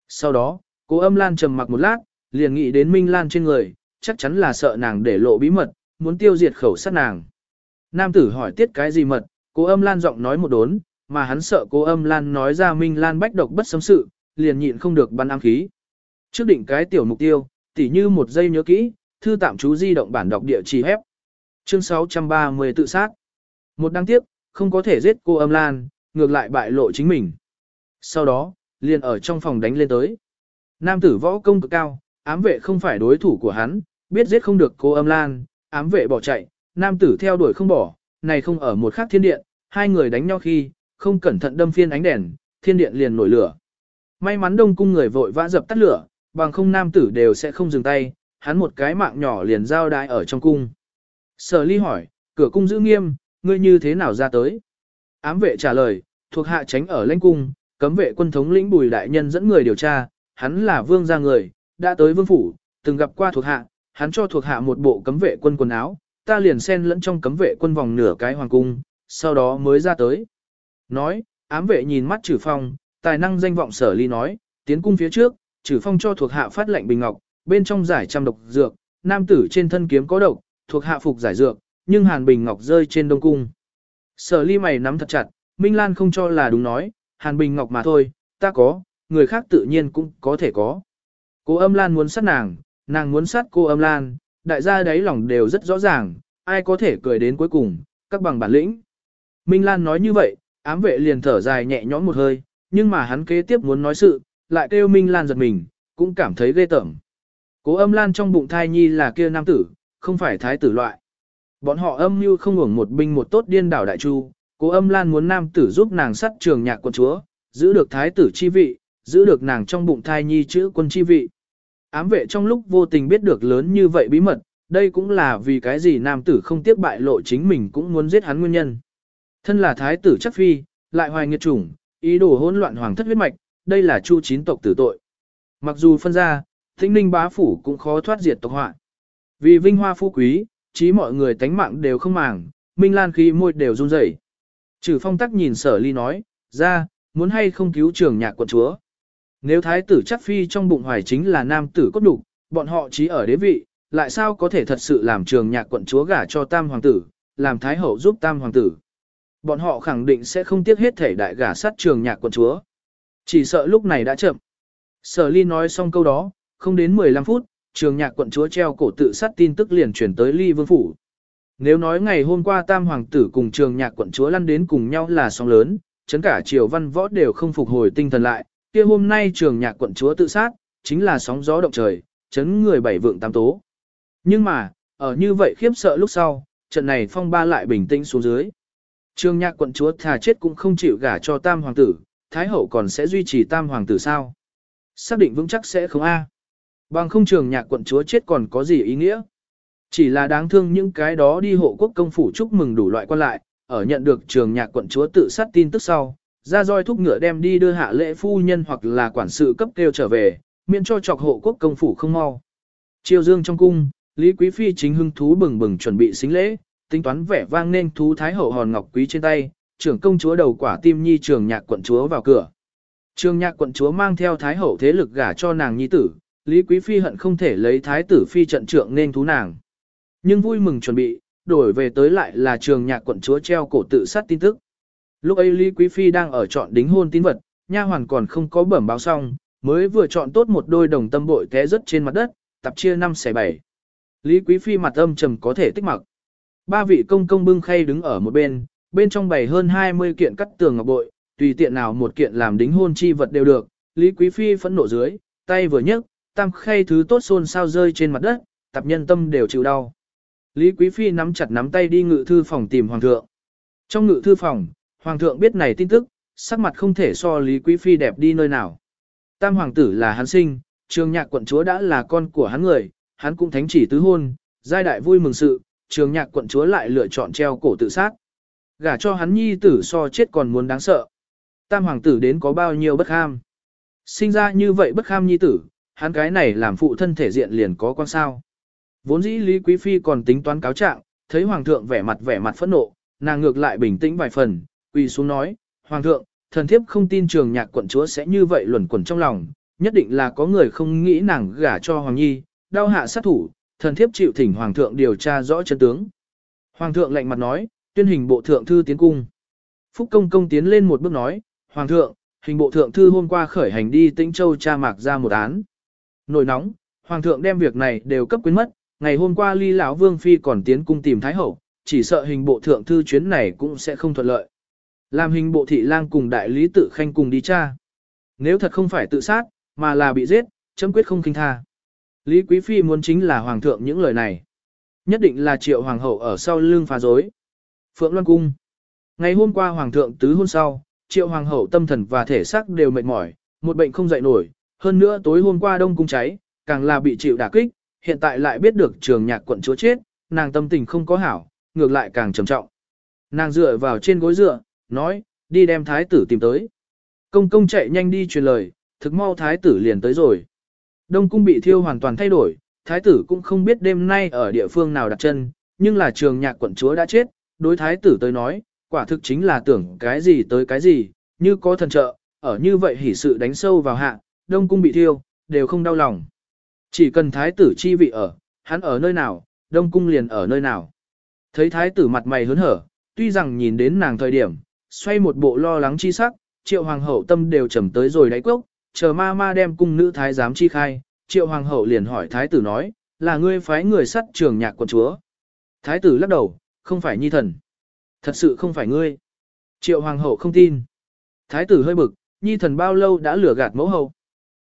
Sau đó, cố âm lan trầm mặc một lát, liền nghĩ đến Minh Lan trên người, chắc chắn là sợ nàng để lộ bí mật, muốn tiêu diệt khẩu sát nàng. Nam tử hỏi tiết cái gì mật, cố âm lan giọng nói một đốn, mà hắn sợ cố âm lan nói ra Minh Lan bách độc bất xâm sự, liền nhịn không được bắn ám khí. Trước định cái tiểu mục tiêu, tỉ như một giây nhớ kỹ, thư tạm chú di động bản đọc địa chỉ hép. Chương 630 tự sát. Một đăng tiếp, không có thể giết cô âm lan, ngược lại bại lộ chính mình. Sau đó, liền ở trong phòng đánh lên tới. Nam tử võ công cực cao, ám vệ không phải đối thủ của hắn, biết giết không được cô âm lan, ám vệ bỏ chạy, nam tử theo đuổi không bỏ, này không ở một khắc thiên điện, hai người đánh nhau khi, không cẩn thận đâm phiên ánh đèn, thiên điện liền nổi lửa. May mắn đông cung người vội vã dập tắt lửa, bằng không nam tử đều sẽ không dừng tay, hắn một cái mạng nhỏ liền giao đại ở trong cung. Sở ly hỏi, cửa cung giữ nghiêm, ngươi như thế nào ra tới? Ám vệ trả lời, thuộc hạ tránh ở lãnh cung, cấm vệ quân thống lĩnh bùi đại nhân dẫn người điều tra, hắn là vương gia người, đã tới vương phủ, từng gặp qua thuộc hạ, hắn cho thuộc hạ một bộ cấm vệ quân quần áo, ta liền xen lẫn trong cấm vệ quân vòng nửa cái hoàng cung, sau đó mới ra tới. Nói, ám vệ nhìn mắt trừ phong, tài năng danh vọng sở ly nói, tiến cung phía trước, trừ phong cho thuộc hạ phát lệnh bình ngọc, bên trong giải trăm độc dược, nam tử trên thân kiếm có độc, thuộc hạ phục giải dược, nhưng hàn bình ngọc rơi trên đông cung. Sở ly mày nắm thật chặt, Minh Lan không cho là đúng nói, hàn bình ngọc mà thôi, ta có, người khác tự nhiên cũng có thể có. Cô âm Lan muốn sát nàng, nàng muốn sát cô âm Lan, đại gia đấy lòng đều rất rõ ràng, ai có thể cười đến cuối cùng, các bằng bản lĩnh. Minh Lan nói như vậy, ám vệ liền thở dài nhẹ nhõm một hơi, nhưng mà hắn kế tiếp muốn nói sự, lại kêu Minh Lan giật mình, cũng cảm thấy ghê tởm. Cố âm lan trong bụng thai nhi là kia nam tử, không phải thái tử loại. Bọn họ âm mưu không ngủng một binh một tốt điên đảo đại chu, cố âm lan muốn nam tử giúp nàng sắt trường nhạc quân chúa, giữ được thái tử chi vị, giữ được nàng trong bụng thai nhi chữ quân chi vị. Ám vệ trong lúc vô tình biết được lớn như vậy bí mật, đây cũng là vì cái gì nam tử không tiếc bại lộ chính mình cũng muốn giết hắn nguyên nhân. Thân là thái tử chắc phi, lại hoài nghiệt chủng, ý đồ hỗn loạn hoàng thất huyết mạch, đây là chu chín tộc tử tội. Mặc dù phân ra, tĩnh ninh bá phủ cũng khó thoát diệt tộc họa. Vì vinh hoa phú quý, chí mọi người tánh mạng đều không màng, minh lan khí môi đều run rẩy. Trừ phong tắc nhìn sở ly nói, ra, muốn hay không cứu trường nhạc quận chúa. Nếu thái tử chắc phi trong bụng hoài chính là nam tử cốt đục, bọn họ chí ở đế vị, lại sao có thể thật sự làm trường nhạc quận chúa gả cho tam hoàng tử, làm thái hậu giúp tam hoàng tử. Bọn họ khẳng định sẽ không tiếc hết thể đại gả sát trường nhạc quận chúa. Chỉ sợ lúc này đã chậm. Sở ly nói xong câu đó, không đến 15 phút, trường nhạc quận chúa treo cổ tự sát tin tức liền chuyển tới ly vương phủ. Nếu nói ngày hôm qua tam hoàng tử cùng trường nhạc quận chúa lăn đến cùng nhau là sóng lớn, chấn cả triều văn võ đều không phục hồi tinh thần lại, kia hôm nay trường nhạc quận chúa tự sát, chính là sóng gió động trời, chấn người bảy vượng tam tố. Nhưng mà, ở như vậy khiếp sợ lúc sau, trận này phong ba lại bình tĩnh xuống dưới. Trường nhạc quận chúa thà chết cũng không chịu gả cho tam hoàng tử, thái hậu còn sẽ duy trì tam hoàng tử sao? Xác định vững chắc sẽ không a. Bằng không trường nhạc quận chúa chết còn có gì ý nghĩa? Chỉ là đáng thương những cái đó đi hộ quốc công phủ chúc mừng đủ loại quan lại, ở nhận được trường nhạc quận chúa tự sát tin tức sau, ra roi thúc ngựa đem đi đưa hạ lễ phu nhân hoặc là quản sự cấp kêu trở về, miễn cho chọc hộ quốc công phủ không mau. Triều dương trong cung, Lý Quý Phi chính hưng thú bừng bừng chuẩn bị xính lễ, tính toán vẻ vang nên thú thái hậu hòn ngọc quý trên tay, trưởng công chúa đầu quả tim nhi trường nhạc quận chúa vào cửa. Trường nhạc quận chúa mang theo thái hậu thế lực gả cho nàng nhi tử, Lý Quý Phi hận không thể lấy thái tử phi trận trưởng nên thú nàng. Nhưng vui mừng chuẩn bị, đổi về tới lại là trường nhạc quận chúa treo cổ tự sát tin tức. Lúc ấy Lý Quý Phi đang ở chọn đính hôn tín vật, nha hoàn còn không có bẩm báo xong, mới vừa chọn tốt một đôi đồng tâm bội té rớt trên mặt đất, tập chia 5 xẻ 7. Lý Quý Phi mặt âm trầm có thể tích mặc. Ba vị công công bưng khay đứng ở một bên, bên trong bày hơn 20 kiện cắt tường ngọc bội, tùy tiện nào một kiện làm đính hôn chi vật đều được. Lý Quý Phi phẫn nộ dưới, tay vừa nhấc, tam khay thứ tốt xôn sao rơi trên mặt đất, tập nhân tâm đều chịu đau. Lý Quý Phi nắm chặt nắm tay đi ngự thư phòng tìm Hoàng thượng. Trong ngự thư phòng, Hoàng thượng biết này tin tức, sắc mặt không thể so Lý Quý Phi đẹp đi nơi nào. Tam Hoàng tử là hắn sinh, trường nhạc quận chúa đã là con của hắn người, hắn cũng thánh chỉ tứ hôn, giai đại vui mừng sự, trường nhạc quận chúa lại lựa chọn treo cổ tự sát. Gả cho hắn nhi tử so chết còn muốn đáng sợ. Tam hoàng tử đến có bao nhiêu bất kham. Sinh ra như vậy bất kham nhi tử, hắn cái này làm phụ thân thể diện liền có quan sao. Vốn dĩ Lý Quý Phi còn tính toán cáo trạng, thấy hoàng thượng vẻ mặt vẻ mặt phẫn nộ, nàng ngược lại bình tĩnh vài phần, quỳ xuống nói, hoàng thượng, thần thiếp không tin trường nhạc quận chúa sẽ như vậy luẩn quẩn trong lòng, nhất định là có người không nghĩ nàng gả cho hoàng nhi, đau hạ sát thủ, thần thiếp chịu thỉnh hoàng thượng điều tra rõ chân tướng. Hoàng thượng lạnh mặt nói, tuyên hình bộ thượng thư tiến cung. Phúc công công tiến lên một bước nói, hoàng thượng, hình bộ thượng thư hôm qua khởi hành đi tĩnh châu tra mạc ra một án. Nổi nóng, hoàng thượng đem việc này đều cấp quyến mất, ngày hôm qua ly lão vương phi còn tiến cung tìm thái hậu, chỉ sợ hình bộ thượng thư chuyến này cũng sẽ không thuận lợi. Làm hình bộ thị lang cùng đại lý tự khanh cùng đi tra. Nếu thật không phải tự sát, mà là bị giết, chấm quyết không kinh tha. Lý Quý Phi muốn chính là Hoàng thượng những lời này. Nhất định là triệu Hoàng hậu ở sau lưng phá dối. Phượng Loan Cung. Ngày hôm qua Hoàng thượng tứ hôn sau, triệu Hoàng hậu tâm thần và thể xác đều mệt mỏi, một bệnh không dậy nổi. Hơn nữa tối hôm qua đông cung cháy, càng là bị chịu đả kích, hiện tại lại biết được trường nhạc quận chúa chết, nàng tâm tình không có hảo, ngược lại càng trầm trọng. Nàng dựa vào trên gối dựa, nói, đi đem thái tử tìm tới. Công công chạy nhanh đi truyền lời, thực mau thái tử liền tới rồi. Đông cung bị thiêu hoàn toàn thay đổi, thái tử cũng không biết đêm nay ở địa phương nào đặt chân, nhưng là trường nhạc quận chúa đã chết, đối thái tử tới nói, quả thực chính là tưởng cái gì tới cái gì, như có thần trợ, ở như vậy hỉ sự đánh sâu vào hạ, đông cung bị thiêu, đều không đau lòng. Chỉ cần thái tử chi vị ở, hắn ở nơi nào, đông cung liền ở nơi nào. Thấy thái tử mặt mày hớn hở, tuy rằng nhìn đến nàng thời điểm, xoay một bộ lo lắng chi sắc, triệu hoàng hậu tâm đều trầm tới rồi đáy cốc, chờ ma ma đem cung nữ thái giám chi khai, triệu hoàng hậu liền hỏi thái tử nói, là ngươi phái người sắt trường nhạc quận chúa. Thái tử lắc đầu, không phải nhi thần. Thật sự không phải ngươi. Triệu hoàng hậu không tin. Thái tử hơi bực, nhi thần bao lâu đã lừa gạt mẫu hậu.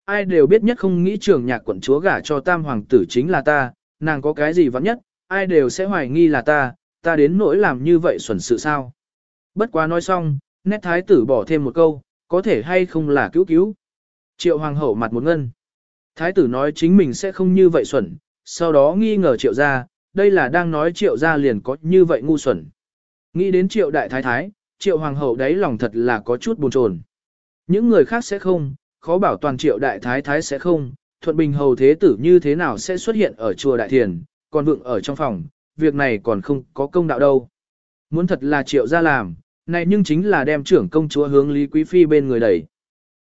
ai đều biết nhất không nghĩ trường nhạc quận chúa gả cho tam hoàng tử chính là ta, nàng có cái gì vắng nhất, ai đều sẽ hoài nghi là ta, ta đến nỗi làm như vậy xuẩn sự sao. Bất quá nói xong, nét thái tử bỏ thêm một câu, có thể hay không là cứu cứu. Triệu hoàng hậu mặt một ngân. Thái tử nói chính mình sẽ không như vậy xuẩn, sau đó nghi ngờ triệu gia, đây là đang nói triệu gia liền có như vậy ngu xuẩn. Nghĩ đến triệu đại thái thái, triệu hoàng hậu đấy lòng thật là có chút buồn chồn. Những người khác sẽ không, khó bảo toàn triệu đại thái thái sẽ không, thuận bình hầu thế tử như thế nào sẽ xuất hiện ở chùa đại thiền, còn vượng ở trong phòng, việc này còn không có công đạo đâu. Muốn thật là triệu gia làm, này nhưng chính là đem trưởng công chúa hướng Lý Quý Phi bên người đẩy.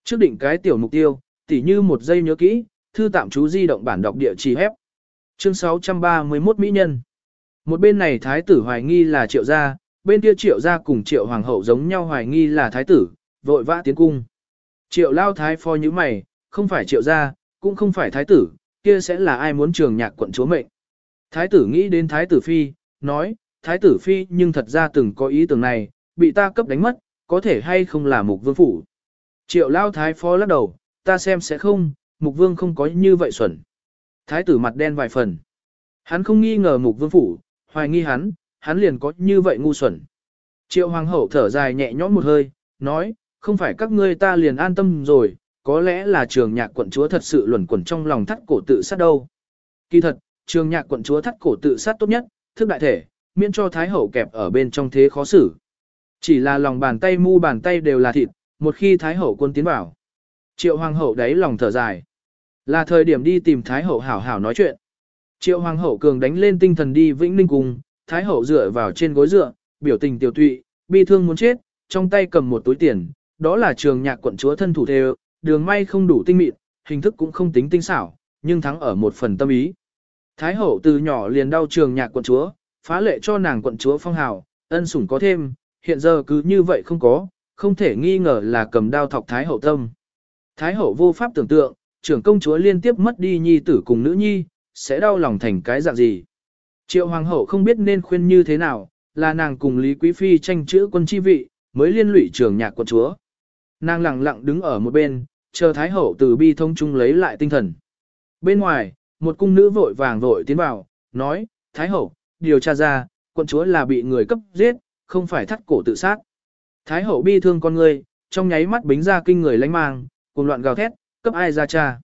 Trước định cái tiểu mục tiêu, tỉ như một giây nhớ kỹ, thư tạm chú di động bản đọc địa chỉ hép. Chương 631 Mỹ Nhân Một bên này thái tử hoài nghi là triệu gia, bên kia triệu gia cùng triệu hoàng hậu giống nhau hoài nghi là thái tử, vội vã tiến cung. Triệu lao thái phó như mày, không phải triệu gia, cũng không phải thái tử, kia sẽ là ai muốn trường nhạc quận chúa mệnh. Thái tử nghĩ đến thái tử phi, nói, thái tử phi nhưng thật ra từng có ý tưởng này, bị ta cấp đánh mất, có thể hay không là mục vương phủ. Triệu lao thái phó lắc đầu, ta xem sẽ không, mục vương không có như vậy xuẩn. Thái tử mặt đen vài phần. Hắn không nghi ngờ mục vương phủ, hoài nghi hắn, hắn liền có như vậy ngu xuẩn. Triệu hoàng hậu thở dài nhẹ nhõm một hơi, nói, không phải các ngươi ta liền an tâm rồi, có lẽ là trường nhạc quận chúa thật sự luẩn quẩn trong lòng thắt cổ tự sát đâu. Kỳ thật, trường nhạc quận chúa thắt cổ tự sát tốt nhất, thức đại thể, miễn cho thái hậu kẹp ở bên trong thế khó xử. Chỉ là lòng bàn tay mu bàn tay đều là thịt, một khi thái hậu quân tiến vào. Triệu hoàng hậu đáy lòng thở dài. Là thời điểm đi tìm thái hậu hảo hảo nói chuyện. Triệu hoàng hậu cường đánh lên tinh thần đi vĩnh ninh cùng, thái hậu dựa vào trên gối dựa, biểu tình tiểu tụy, bi thương muốn chết, trong tay cầm một túi tiền, đó là trường nhạc quận chúa thân thủ thề, đường may không đủ tinh mịn, hình thức cũng không tính tinh xảo, nhưng thắng ở một phần tâm ý. Thái hậu từ nhỏ liền đau trường nhạc quận chúa, phá lệ cho nàng quận chúa phong hào, ân sủng có thêm, hiện giờ cứ như vậy không có, không thể nghi ngờ là cầm đao thọc Thái hậu tâm. Thái hậu vô pháp tưởng tượng, trưởng công chúa liên tiếp mất đi nhi tử cùng nữ nhi, sẽ đau lòng thành cái dạng gì. Triệu hoàng hậu không biết nên khuyên như thế nào, là nàng cùng Lý Quý Phi tranh chữ quân chi vị, mới liên lụy trưởng nhạc quận chúa. Nàng lặng lặng đứng ở một bên, chờ Thái hậu từ bi thông chung lấy lại tinh thần. Bên ngoài, một cung nữ vội vàng vội tiến vào, nói, Thái hậu, điều tra ra, quận chúa là bị người cấp giết, không phải thắt cổ tự sát. Thái hậu bi thương con người, trong nháy mắt bính ra kinh người lánh mang, cùng loạn gào thét, cấp ai ra cha.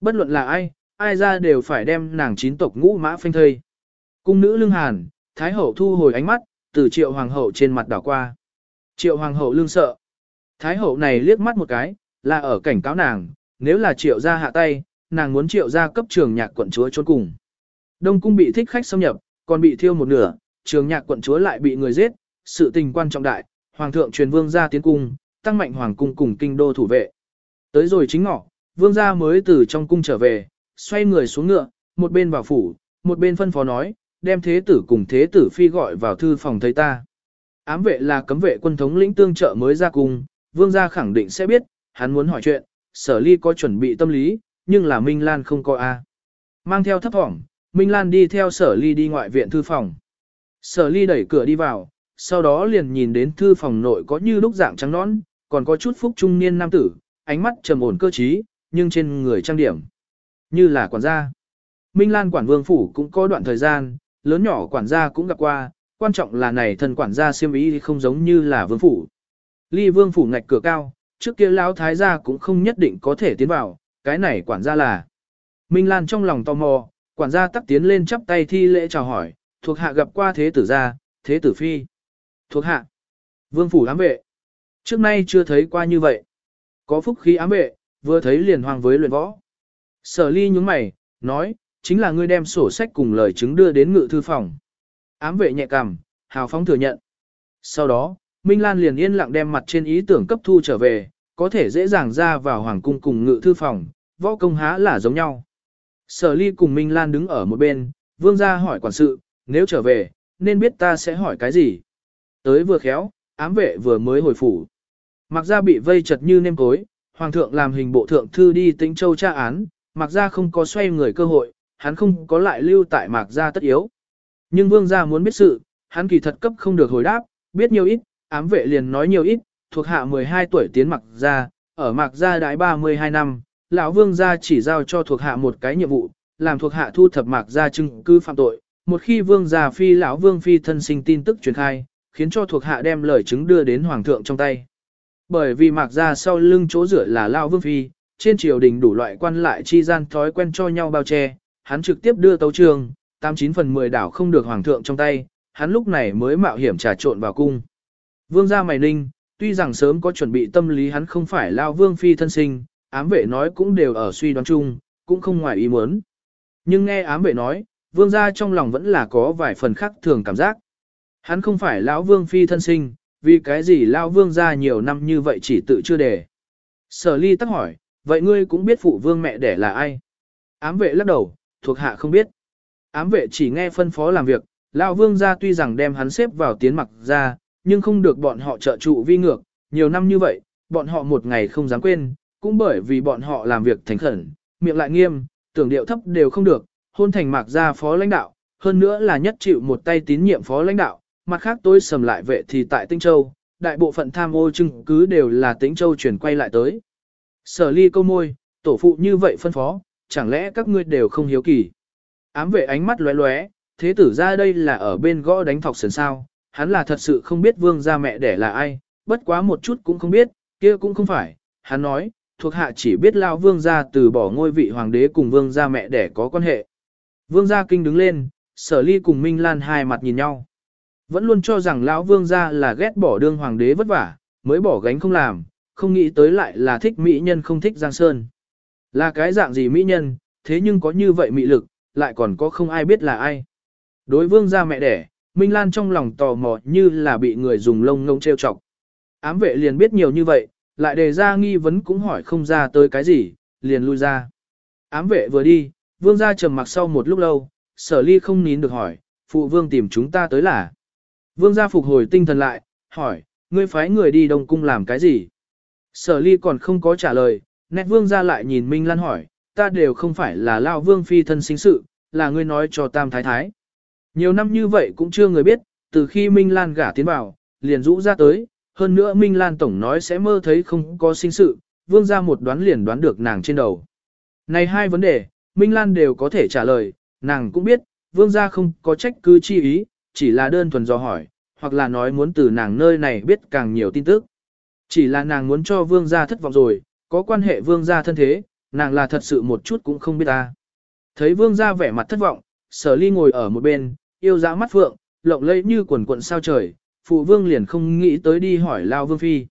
Bất luận là ai, ai ra đều phải đem nàng chín tộc ngũ mã phanh thây. Cung nữ lương hàn, Thái hậu thu hồi ánh mắt, từ triệu hoàng hậu trên mặt đảo qua. Triệu hoàng hậu lương sợ. Thái hậu này liếc mắt một cái, là ở cảnh cáo nàng, nếu là triệu ra hạ tay, nàng muốn triệu ra cấp trường nhạc quận chúa trốn cùng. Đông cung bị thích khách xâm nhập, còn bị thiêu một nửa, trường nhạc quận chúa lại bị người giết, sự tình quan trọng đại, hoàng thượng truyền vương ra tiến cung, tăng mạnh hoàng cung cùng kinh đô thủ vệ. Tới rồi chính ngọ, vương gia mới từ trong cung trở về, xoay người xuống ngựa, một bên vào phủ, một bên phân phó nói, đem thế tử cùng thế tử phi gọi vào thư phòng thấy ta. Ám vệ là cấm vệ quân thống lĩnh tương trợ mới ra cung, vương gia khẳng định sẽ biết, hắn muốn hỏi chuyện, sở ly có chuẩn bị tâm lý, nhưng là Minh Lan không có A. Mang theo thấp thỏm, Minh Lan đi theo sở ly đi ngoại viện thư phòng. Sở ly đẩy cửa đi vào, sau đó liền nhìn đến thư phòng nội có như lúc dạng trắng nón, còn có chút phúc trung niên nam tử, ánh mắt trầm ổn cơ trí, nhưng trên người trang điểm, như là quản gia. Minh Lan quản vương phủ cũng có đoạn thời gian, lớn nhỏ quản gia cũng gặp qua, quan trọng là này thần quản gia siêm ý không giống như là vương phủ. Ly vương phủ ngạch cửa cao, trước kia lão thái gia cũng không nhất định có thể tiến vào, cái này quản gia là. Minh Lan trong lòng tò mò, quản gia tắc tiến lên chắp tay thi lễ chào hỏi, thuộc hạ gặp qua thế tử gia, thế tử phi. Thuộc hạ. Vương phủ ám vệ. Trước nay chưa thấy qua như vậy. Có phúc khí ám vệ, vừa thấy liền hoàng với luyện võ. Sở ly nhúng mày, nói, chính là ngươi đem sổ sách cùng lời chứng đưa đến ngự thư phòng. Ám vệ nhẹ cảm hào phóng thừa nhận. Sau đó, Minh Lan liền yên lặng đem mặt trên ý tưởng cấp thu trở về, có thể dễ dàng ra vào hoàng cung cùng ngự thư phòng, võ công há là giống nhau. Sở ly cùng Minh Lan đứng ở một bên, vương gia hỏi quản sự, nếu trở về, nên biết ta sẽ hỏi cái gì. Tới vừa khéo, ám vệ vừa mới hồi phủ. Mặc ra bị vây chật như nêm cối, hoàng thượng làm hình bộ thượng thư đi tĩnh châu tra án, mặc ra không có xoay người cơ hội, hắn không có lại lưu tại mạc gia tất yếu. Nhưng vương gia muốn biết sự, hắn kỳ thật cấp không được hồi đáp, biết nhiều ít, ám vệ liền nói nhiều ít, thuộc hạ 12 tuổi tiến mặc gia, ở mạc gia đãi 32 năm, lão vương gia chỉ giao cho thuộc hạ một cái nhiệm vụ, làm thuộc hạ thu thập mạc gia chứng cứ phạm tội. Một khi vương gia phi lão vương phi thân sinh tin tức truyền khai, khiến cho thuộc hạ đem lời chứng đưa đến hoàng thượng trong tay. Bởi vì mạc ra sau lưng chỗ rửa là lao vương phi, trên triều đình đủ loại quan lại chi gian thói quen cho nhau bao che, hắn trực tiếp đưa tấu trường, 89 phần 10 đảo không được hoàng thượng trong tay, hắn lúc này mới mạo hiểm trà trộn vào cung. Vương gia mày ninh, tuy rằng sớm có chuẩn bị tâm lý hắn không phải lao vương phi thân sinh, ám vệ nói cũng đều ở suy đoán chung, cũng không ngoài ý muốn. Nhưng nghe ám vệ nói, vương gia trong lòng vẫn là có vài phần khác thường cảm giác. Hắn không phải lão vương phi thân sinh, vì cái gì lão vương gia nhiều năm như vậy chỉ tự chưa đề Sở ly tắc hỏi, vậy ngươi cũng biết phụ vương mẹ đẻ là ai? Ám vệ lắc đầu, thuộc hạ không biết. Ám vệ chỉ nghe phân phó làm việc, lão vương gia tuy rằng đem hắn xếp vào tiến mặc ra, nhưng không được bọn họ trợ trụ vi ngược, nhiều năm như vậy, bọn họ một ngày không dám quên, cũng bởi vì bọn họ làm việc thành khẩn, miệng lại nghiêm, tưởng điệu thấp đều không được, hôn thành mạc gia phó lãnh đạo, hơn nữa là nhất chịu một tay tín nhiệm phó lãnh đạo, mặt khác tôi sầm lại vệ thì tại Tinh Châu, đại bộ phận tham ô chứng cứ đều là Tĩnh Châu chuyển quay lại tới. Sở ly câu môi, tổ phụ như vậy phân phó, chẳng lẽ các ngươi đều không hiếu kỳ. Ám vệ ánh mắt lóe lóe, thế tử ra đây là ở bên gõ đánh thọc sườn sao, hắn là thật sự không biết vương gia mẹ đẻ là ai, bất quá một chút cũng không biết, kia cũng không phải, hắn nói, thuộc hạ chỉ biết lao vương gia từ bỏ ngôi vị hoàng đế cùng vương gia mẹ đẻ có quan hệ. Vương gia kinh đứng lên, sở ly cùng Minh Lan hai mặt nhìn nhau. Vẫn luôn cho rằng lão vương gia là ghét bỏ đương hoàng đế vất vả, mới bỏ gánh không làm, không nghĩ tới lại là thích mỹ nhân không thích Giang Sơn. Là cái dạng gì mỹ nhân, thế nhưng có như vậy mị lực, lại còn có không ai biết là ai. Đối vương gia mẹ đẻ, Minh Lan trong lòng tò mò như là bị người dùng lông ngông treo chọc. Ám vệ liền biết nhiều như vậy, lại đề ra nghi vấn cũng hỏi không ra tới cái gì, liền lui ra. Ám vệ vừa đi, vương gia trầm mặc sau một lúc lâu, sở ly không nín được hỏi, phụ vương tìm chúng ta tới là. Vương gia phục hồi tinh thần lại, hỏi, ngươi phái người đi đông cung làm cái gì? Sở ly còn không có trả lời, nét vương gia lại nhìn Minh Lan hỏi, ta đều không phải là lao vương phi thân sinh sự, là ngươi nói cho tam thái thái. Nhiều năm như vậy cũng chưa người biết, từ khi Minh Lan gả tiến vào, liền rũ ra tới, hơn nữa Minh Lan Tổng nói sẽ mơ thấy không có sinh sự, vương gia một đoán liền đoán được nàng trên đầu. Này hai vấn đề, Minh Lan đều có thể trả lời, nàng cũng biết, vương gia không có trách cứ chi ý, chỉ là đơn thuần do hỏi, hoặc là nói muốn từ nàng nơi này biết càng nhiều tin tức. Chỉ là nàng muốn cho vương gia thất vọng rồi, có quan hệ vương gia thân thế, nàng là thật sự một chút cũng không biết ta. Thấy vương gia vẻ mặt thất vọng, sở ly ngồi ở một bên, yêu dã mắt phượng, lộng lẫy như quần quận sao trời, phụ vương liền không nghĩ tới đi hỏi lao vương phi.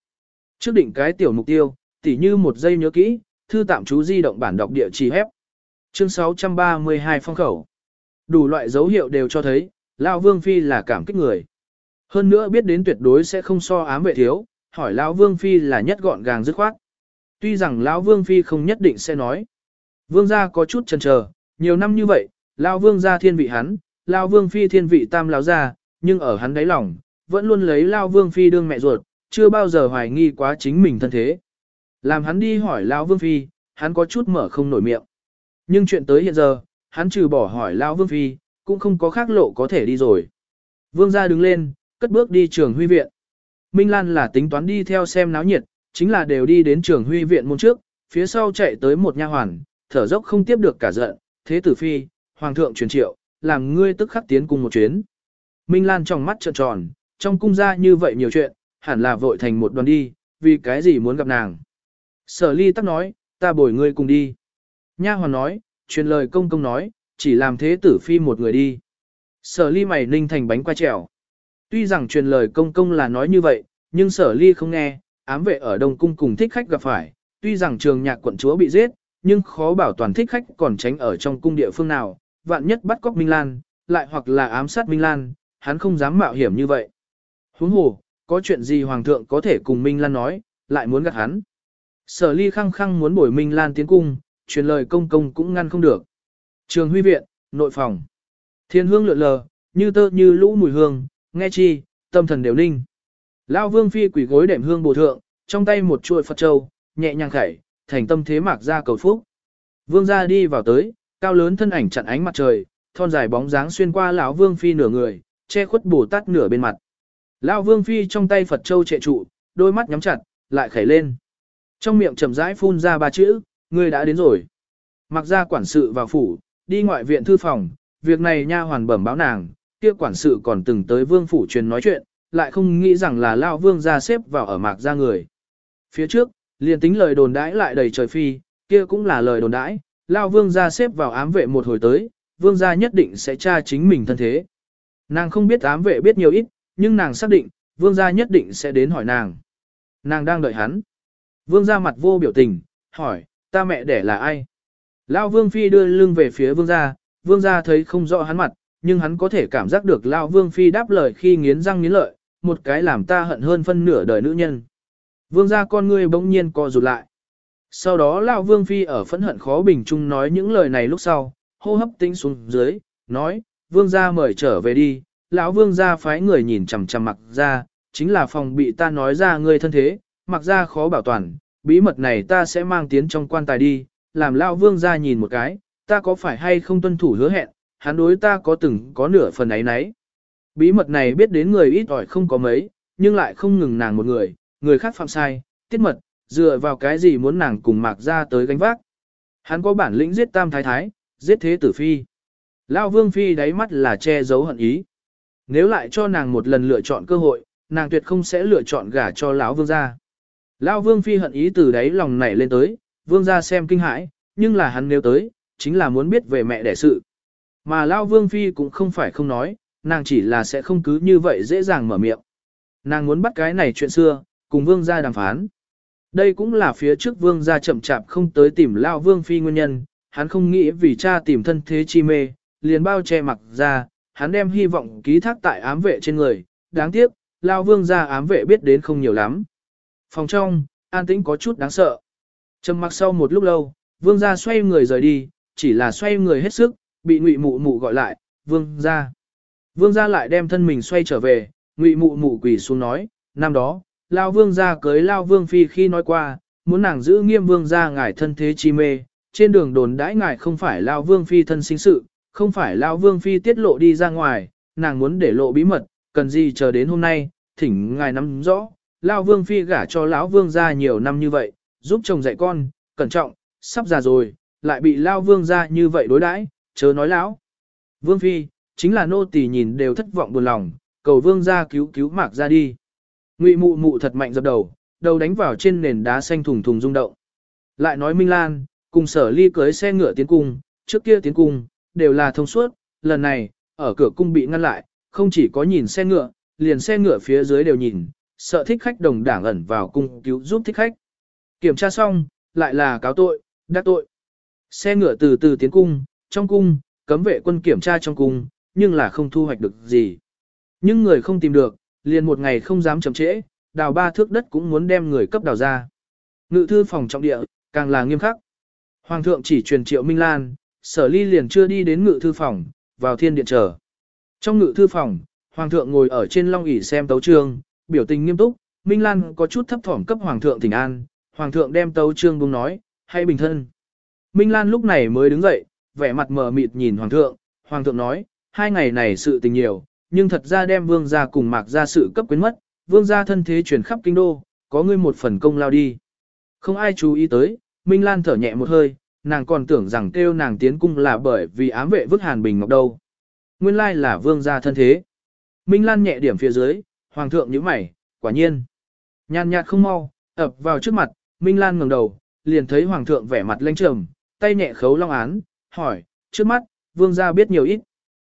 Trước định cái tiểu mục tiêu, tỉ như một giây nhớ kỹ, thư tạm chú di động bản đọc địa chỉ hép. Chương 632 phong khẩu. Đủ loại dấu hiệu đều cho thấy, lao vương phi là cảm kích người. Hơn nữa biết đến tuyệt đối sẽ không so ám vệ thiếu, hỏi lão vương phi là nhất gọn gàng dứt khoát. Tuy rằng lão vương phi không nhất định sẽ nói. Vương gia có chút chần chờ, nhiều năm như vậy, lão vương gia thiên vị hắn, lão vương phi thiên vị tam lão gia, nhưng ở hắn đáy lòng, vẫn luôn lấy Lão Vương Phi đương mẹ ruột, chưa bao giờ hoài nghi quá chính mình thân thế. Làm hắn đi hỏi Lão Vương Phi, hắn có chút mở không nổi miệng. Nhưng chuyện tới hiện giờ, hắn trừ bỏ hỏi Lão Vương Phi, cũng không có khác lộ có thể đi rồi. Vương gia đứng lên, cất bước đi trường huy viện. Minh Lan là tính toán đi theo xem náo nhiệt, chính là đều đi đến trường huy viện môn trước, phía sau chạy tới một nha hoàn, thở dốc không tiếp được cả giận, thế tử phi, hoàng thượng truyền triệu, làm ngươi tức khắc tiến cùng một chuyến. Minh Lan trong mắt trợn tròn, trong cung ra như vậy nhiều chuyện, hẳn là vội thành một đoàn đi, vì cái gì muốn gặp nàng. Sở ly tắc nói, ta bồi ngươi cùng đi. Nha hoàn nói, truyền lời công công nói, chỉ làm thế tử phi một người đi. Sở ly mày ninh thành bánh quay trèo. Tuy rằng truyền lời công công là nói như vậy, nhưng sở ly không nghe, ám vệ ở Đông Cung cùng thích khách gặp phải. Tuy rằng trường nhạc quận chúa bị giết, nhưng khó bảo toàn thích khách còn tránh ở trong cung địa phương nào, vạn nhất bắt cóc Minh Lan, lại hoặc là ám sát Minh Lan, hắn không dám mạo hiểm như vậy. Huống hồ, có chuyện gì Hoàng thượng có thể cùng Minh Lan nói, lại muốn gạt hắn. Sở ly khăng khăng muốn bổi Minh Lan tiến cung, truyền lời công công cũng ngăn không được. Trường huy viện, nội phòng. Thiên hương lượn lờ, như tơ như lũ mùi hương, nghe chi, tâm thần đều ninh. Lão vương phi quỷ gối đệm hương bồ thượng, trong tay một chuỗi Phật châu, nhẹ nhàng khẩy, thành tâm thế mạc ra cầu phúc. Vương gia đi vào tới, cao lớn thân ảnh chặn ánh mặt trời, thon dài bóng dáng xuyên qua lão vương phi nửa người, che khuất bồ tát nửa bên mặt. Lão Vương Phi trong tay Phật Châu trệ trụ, đôi mắt nhắm chặt, lại khẩy lên. Trong miệng chậm rãi phun ra ba chữ, ngươi đã đến rồi. Mặc ra quản sự vào phủ, đi ngoại viện thư phòng, việc này nha hoàn bẩm báo nàng, kia quản sự còn từng tới vương phủ truyền nói chuyện, lại không nghĩ rằng là lao vương ra xếp vào ở mạc ra người. Phía trước, liền tính lời đồn đãi lại đầy trời phi, kia cũng là lời đồn đãi, lao vương ra xếp vào ám vệ một hồi tới, vương gia nhất định sẽ tra chính mình thân thế. Nàng không biết ám vệ biết nhiều ít, nhưng nàng xác định, vương gia nhất định sẽ đến hỏi nàng. Nàng đang đợi hắn. Vương gia mặt vô biểu tình, hỏi, ta mẹ đẻ là ai? Lão vương phi đưa lưng về phía vương gia, vương gia thấy không rõ hắn mặt, nhưng hắn có thể cảm giác được Lão vương phi đáp lời khi nghiến răng nghiến lợi, một cái làm ta hận hơn phân nửa đời nữ nhân. Vương gia con ngươi bỗng nhiên co rụt lại. Sau đó Lão vương phi ở phẫn hận khó bình chung nói những lời này lúc sau, hô hấp tĩnh xuống dưới, nói, vương gia mời trở về đi, lão vương gia phái người nhìn chằm chằm mặc ra, chính là phòng bị ta nói ra ngươi thân thế, mặc ra khó bảo toàn, bí mật này ta sẽ mang tiến trong quan tài đi, làm lão vương gia nhìn một cái, ta có phải hay không tuân thủ hứa hẹn, hắn đối ta có từng có nửa phần ấy nấy. Bí mật này biết đến người ít ỏi không có mấy, nhưng lại không ngừng nàng một người, người khác phạm sai, tiết mật, dựa vào cái gì muốn nàng cùng mạc ra tới gánh vác. Hắn có bản lĩnh giết tam thái thái, giết thế tử phi. Lao vương phi đáy mắt là che giấu hận ý. Nếu lại cho nàng một lần lựa chọn cơ hội, nàng tuyệt không sẽ lựa chọn gả cho lão vương gia. Lão vương phi hận ý từ đáy lòng nảy lên tới, vương gia xem kinh hãi, nhưng là hắn nếu tới, chính là muốn biết về mẹ đẻ sự. Mà Lão vương phi cũng không phải không nói, nàng chỉ là sẽ không cứ như vậy dễ dàng mở miệng. Nàng muốn bắt cái này chuyện xưa, cùng vương gia đàm phán. Đây cũng là phía trước vương gia chậm chạp không tới tìm Lão vương phi nguyên nhân, hắn không nghĩ vì cha tìm thân thế chi mê, liền bao che mặc ra, hắn đem hy vọng ký thác tại ám vệ trên người, đáng tiếc, lao vương gia ám vệ biết đến không nhiều lắm. Phòng trong, an tĩnh có chút đáng sợ. Trầm mặc sau một lúc lâu, vương gia xoay người rời đi, chỉ là xoay người hết sức, bị ngụy mụ mụ gọi lại, vương gia. Vương gia lại đem thân mình xoay trở về, ngụy mụ mụ quỳ xuống nói, năm đó, lao vương gia cưới lao vương phi khi nói qua, muốn nàng giữ nghiêm vương gia ngài thân thế chi mê, trên đường đồn đãi ngài không phải lao vương phi thân sinh sự, không phải lao vương phi tiết lộ đi ra ngoài, nàng muốn để lộ bí mật, cần gì chờ đến hôm nay, thỉnh ngài nắm rõ, lao vương phi gả cho lão vương gia nhiều năm như vậy, giúp chồng dạy con, cẩn trọng, sắp già rồi, lại bị lao vương ra như vậy đối đãi, chớ nói lão. Vương phi, chính là nô tỳ nhìn đều thất vọng buồn lòng, cầu vương ra cứu cứu mạc ra đi. Ngụy mụ mụ thật mạnh dập đầu, đầu đánh vào trên nền đá xanh thùng thùng rung động. Lại nói Minh Lan, cùng sở ly cưới xe ngựa tiến cung, trước kia tiến cung, đều là thông suốt, lần này, ở cửa cung bị ngăn lại, không chỉ có nhìn xe ngựa, liền xe ngựa phía dưới đều nhìn, sợ thích khách đồng đảng ẩn vào cung cứu giúp thích khách. Kiểm tra xong, lại là cáo tội, đắc tội. Xe ngựa từ từ tiến cung, trong cung, cấm vệ quân kiểm tra trong cung, nhưng là không thu hoạch được gì. Nhưng người không tìm được, liền một ngày không dám chậm trễ, đào ba thước đất cũng muốn đem người cấp đào ra. Ngự thư phòng trọng địa, càng là nghiêm khắc. Hoàng thượng chỉ truyền triệu Minh Lan, sở ly liền chưa đi đến ngự thư phòng, vào thiên điện chờ. Trong ngự thư phòng, Hoàng thượng ngồi ở trên long ỷ xem tấu trương, biểu tình nghiêm túc, Minh Lan có chút thấp thỏm cấp Hoàng thượng thỉnh an, Hoàng thượng đem tấu trương buông nói, hay bình thân. Minh Lan lúc này mới đứng dậy, vẻ mặt mờ mịt nhìn Hoàng thượng, Hoàng thượng nói, hai ngày này sự tình nhiều, nhưng thật ra đem vương gia cùng mạc gia sự cấp quyến mất, vương gia thân thế chuyển khắp kinh đô, có ngươi một phần công lao đi. Không ai chú ý tới, Minh Lan thở nhẹ một hơi, nàng còn tưởng rằng kêu nàng tiến cung là bởi vì ám vệ vứt Hàn Bình Ngọc đâu. Nguyên lai là vương gia thân thế. Minh Lan nhẹ điểm phía dưới, hoàng thượng nhíu mày, quả nhiên. Nhàn nhạt không mau, ập vào trước mặt, Minh Lan ngẩng đầu, liền thấy hoàng thượng vẻ mặt lênh trầm, tay nhẹ khấu long án, hỏi, trước mắt, vương gia biết nhiều ít.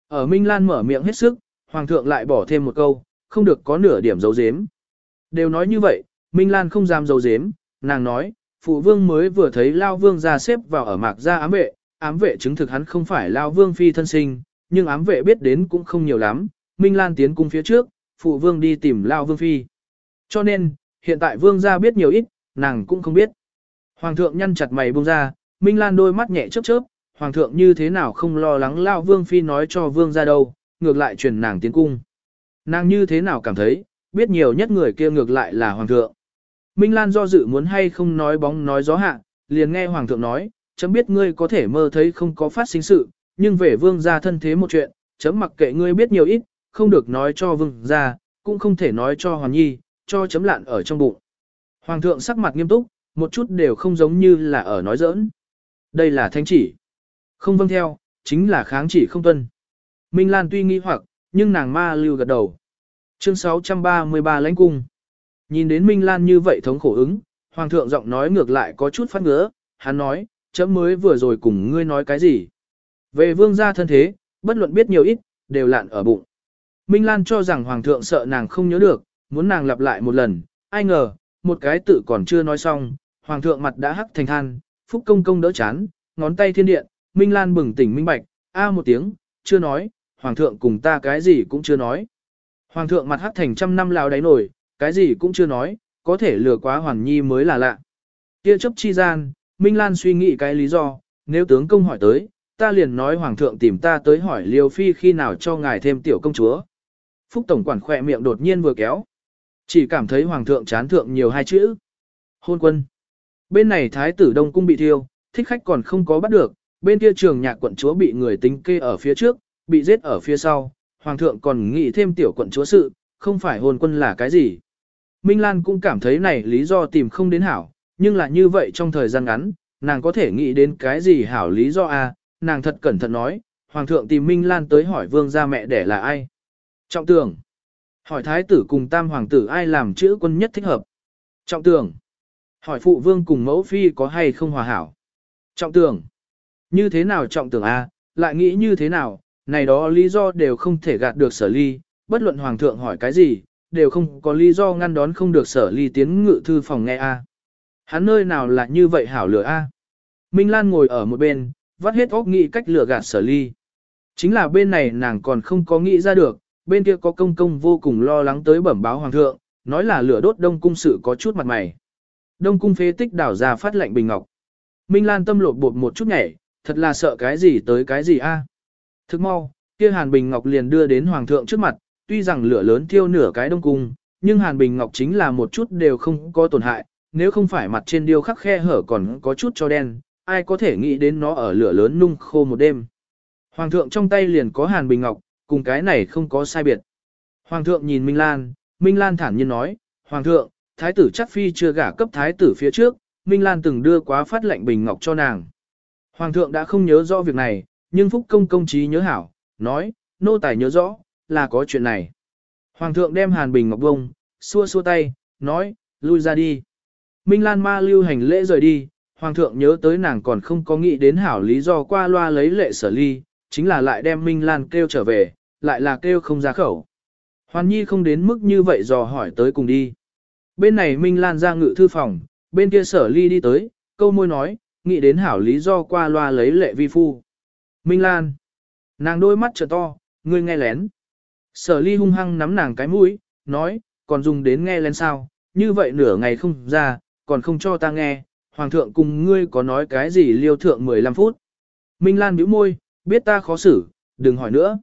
Ở Minh Lan mở miệng hết sức, hoàng thượng lại bỏ thêm một câu, không được có nửa điểm dấu dếm. Đều nói như vậy, Minh Lan không dám dấu dếm, nàng nói, phụ vương mới vừa thấy Lao Vương ra xếp vào ở mạc gia ám vệ, ám vệ chứng thực hắn không phải Lao Vương phi thân sinh, nhưng ám vệ biết đến cũng không nhiều lắm, Minh Lan tiến cung phía trước, phụ vương đi tìm Lao Vương phi. Cho nên, hiện tại vương gia biết nhiều ít, nàng cũng không biết. Hoàng thượng nhăn chặt mày buông ra, Minh Lan đôi mắt nhẹ chớp chớp, hoàng thượng như thế nào không lo lắng Lao Vương phi nói cho vương gia đâu, ngược lại truyền nàng tiến cung. Nàng như thế nào cảm thấy, biết nhiều nhất người kia ngược lại là hoàng thượng. Minh Lan do dự muốn hay không nói bóng nói gió hạ, liền nghe Hoàng thượng nói, chấm biết ngươi có thể mơ thấy không có phát sinh sự, nhưng về vương gia thân thế một chuyện, chấm mặc kệ ngươi biết nhiều ít, không được nói cho vương gia, cũng không thể nói cho hoàng Nhi, cho chấm lạn ở trong bụng. Hoàng thượng sắc mặt nghiêm túc, Một chút đều không giống như là ở nói giỡn. Đây là thánh chỉ. Không vâng theo, chính là kháng chỉ không tuân. Minh Lan tuy nghi hoặc, nhưng nàng ma lưu gật đầu. Chương 633 lãnh cung. Nhìn đến Minh Lan như vậy thống khổ ứng, Hoàng thượng giọng nói ngược lại có chút phát ngứa, hắn nói, chấm mới vừa rồi cùng ngươi nói cái gì. Về vương gia thân thế, bất luận biết nhiều ít, đều lạn ở bụng. Minh Lan cho rằng Hoàng thượng sợ nàng không nhớ được, muốn nàng lặp lại một lần, ai ngờ, một cái tự còn chưa nói xong, Hoàng thượng mặt đã hắc thành than, Phúc Công Công đỡ chán, ngón tay thiên điện, Minh Lan bừng tỉnh minh bạch, a một tiếng, chưa nói, Hoàng thượng cùng ta cái gì cũng chưa nói. Hoàng thượng mặt hắc thành trăm năm lao đáy nổi, cái gì cũng chưa nói, có thể lừa quá hoàng Nhi mới là lạ. Kia chấp chi gian, Minh Lan suy nghĩ cái lý do, nếu tướng công hỏi tới, ta liền nói Hoàng thượng tìm ta tới hỏi Liêu Phi khi nào cho ngài thêm tiểu công chúa. Phúc Tổng quản khỏe miệng đột nhiên vừa kéo. Chỉ cảm thấy Hoàng thượng chán thượng nhiều hai chữ. Hôn quân. Bên này Thái tử Đông Cung bị thiêu, thích khách còn không có bắt được, bên kia trường nhạc quận chúa bị người tính kê ở phía trước, bị giết ở phía sau, Hoàng thượng còn nghĩ thêm tiểu quận chúa sự, không phải hôn quân là cái gì. Minh Lan cũng cảm thấy này lý do tìm không đến hảo, nhưng là như vậy trong thời gian ngắn, nàng có thể nghĩ đến cái gì hảo lý do à, nàng thật cẩn thận nói, Hoàng thượng tìm Minh Lan tới hỏi vương gia mẹ đẻ là ai. Trọng tưởng Hỏi thái tử cùng tam hoàng tử ai làm chữ quân nhất thích hợp. Trọng tường. Hỏi phụ vương cùng mẫu phi có hay không hòa hảo. Trọng tường. Như thế nào trọng tường a? lại nghĩ như thế nào, này đó lý do đều không thể gạt được sở ly, bất luận hoàng thượng hỏi cái gì, đều không có lý do ngăn đón không được sở ly tiến ngự thư phòng nghe a. Hắn nơi nào là như vậy hảo lửa a? Minh Lan ngồi ở một bên, vắt hết óc nghĩ cách lừa gạt sở ly. Chính là bên này nàng còn không có nghĩ ra được, bên kia có công công vô cùng lo lắng tới bẩm báo hoàng thượng, nói là lửa đốt đông cung sự có chút mặt mày. Đông cung phế tích đảo ra phát lệnh bình ngọc. Minh Lan tâm lột bột một chút nhảy, thật là sợ cái gì tới cái gì a. Thức mau, kia Hàn Bình Ngọc liền đưa đến hoàng thượng trước mặt, tuy rằng lửa lớn thiêu nửa cái đông cung, nhưng Hàn Bình Ngọc chính là một chút đều không có tổn hại, nếu không phải mặt trên điêu khắc khe hở còn có chút cho đen, ai có thể nghĩ đến nó ở lửa lớn nung khô một đêm. Hoàng thượng trong tay liền có Hàn Bình Ngọc, cùng cái này không có sai biệt. Hoàng thượng nhìn Minh Lan, Minh Lan thản nhiên nói, Hoàng thượng, thái tử chắc phi chưa gả cấp thái tử phía trước, Minh Lan từng đưa quá phát lệnh Bình Ngọc cho nàng. Hoàng thượng đã không nhớ rõ việc này, nhưng Phúc Công công trí nhớ hảo, nói, nô tài nhớ rõ, là có chuyện này. Hoàng thượng đem Hàn Bình Ngọc bông, xua xua tay, nói, lui ra đi. Minh Lan ma lưu hành lễ rời đi, Hoàng thượng nhớ tới nàng còn không có nghĩ đến hảo lý do qua loa lấy lệ sở ly, chính là lại đem Minh Lan kêu trở về, lại là kêu không ra khẩu. Hoàn Nhi không đến mức như vậy dò hỏi tới cùng đi. Bên này Minh Lan ra ngự thư phòng, bên kia sở ly đi tới, câu môi nói, nghĩ đến hảo lý do qua loa lấy lệ vi phu. Minh Lan. Nàng đôi mắt trợ to, ngươi nghe lén. Sở ly hung hăng nắm nàng cái mũi, nói, còn dùng đến nghe lén sao, như vậy nửa ngày không ra, còn không cho ta nghe, hoàng thượng cùng ngươi có nói cái gì liêu thượng 15 phút. Minh Lan bĩu môi, biết ta khó xử, đừng hỏi nữa.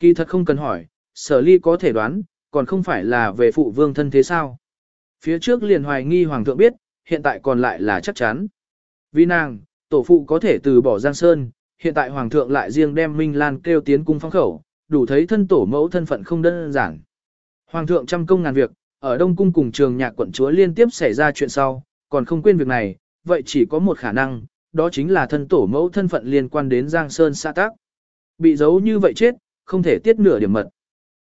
Kỳ thật không cần hỏi, sở ly có thể đoán, còn không phải là về phụ vương thân thế sao. Phía trước liền hoài nghi hoàng thượng biết, hiện tại còn lại là chắc chắn. Vì nàng, tổ phụ có thể từ bỏ Giang Sơn, hiện tại hoàng thượng lại riêng đem Minh Lan kêu tiến cung phong khẩu, đủ thấy thân tổ mẫu thân phận không đơn giản. Hoàng thượng trăm công ngàn việc, ở Đông Cung cùng trường nhạc quận chúa liên tiếp xảy ra chuyện sau, còn không quên việc này, vậy chỉ có một khả năng, đó chính là thân tổ mẫu thân phận liên quan đến Giang Sơn xã tác. Bị giấu như vậy chết, không thể tiết nửa điểm mật.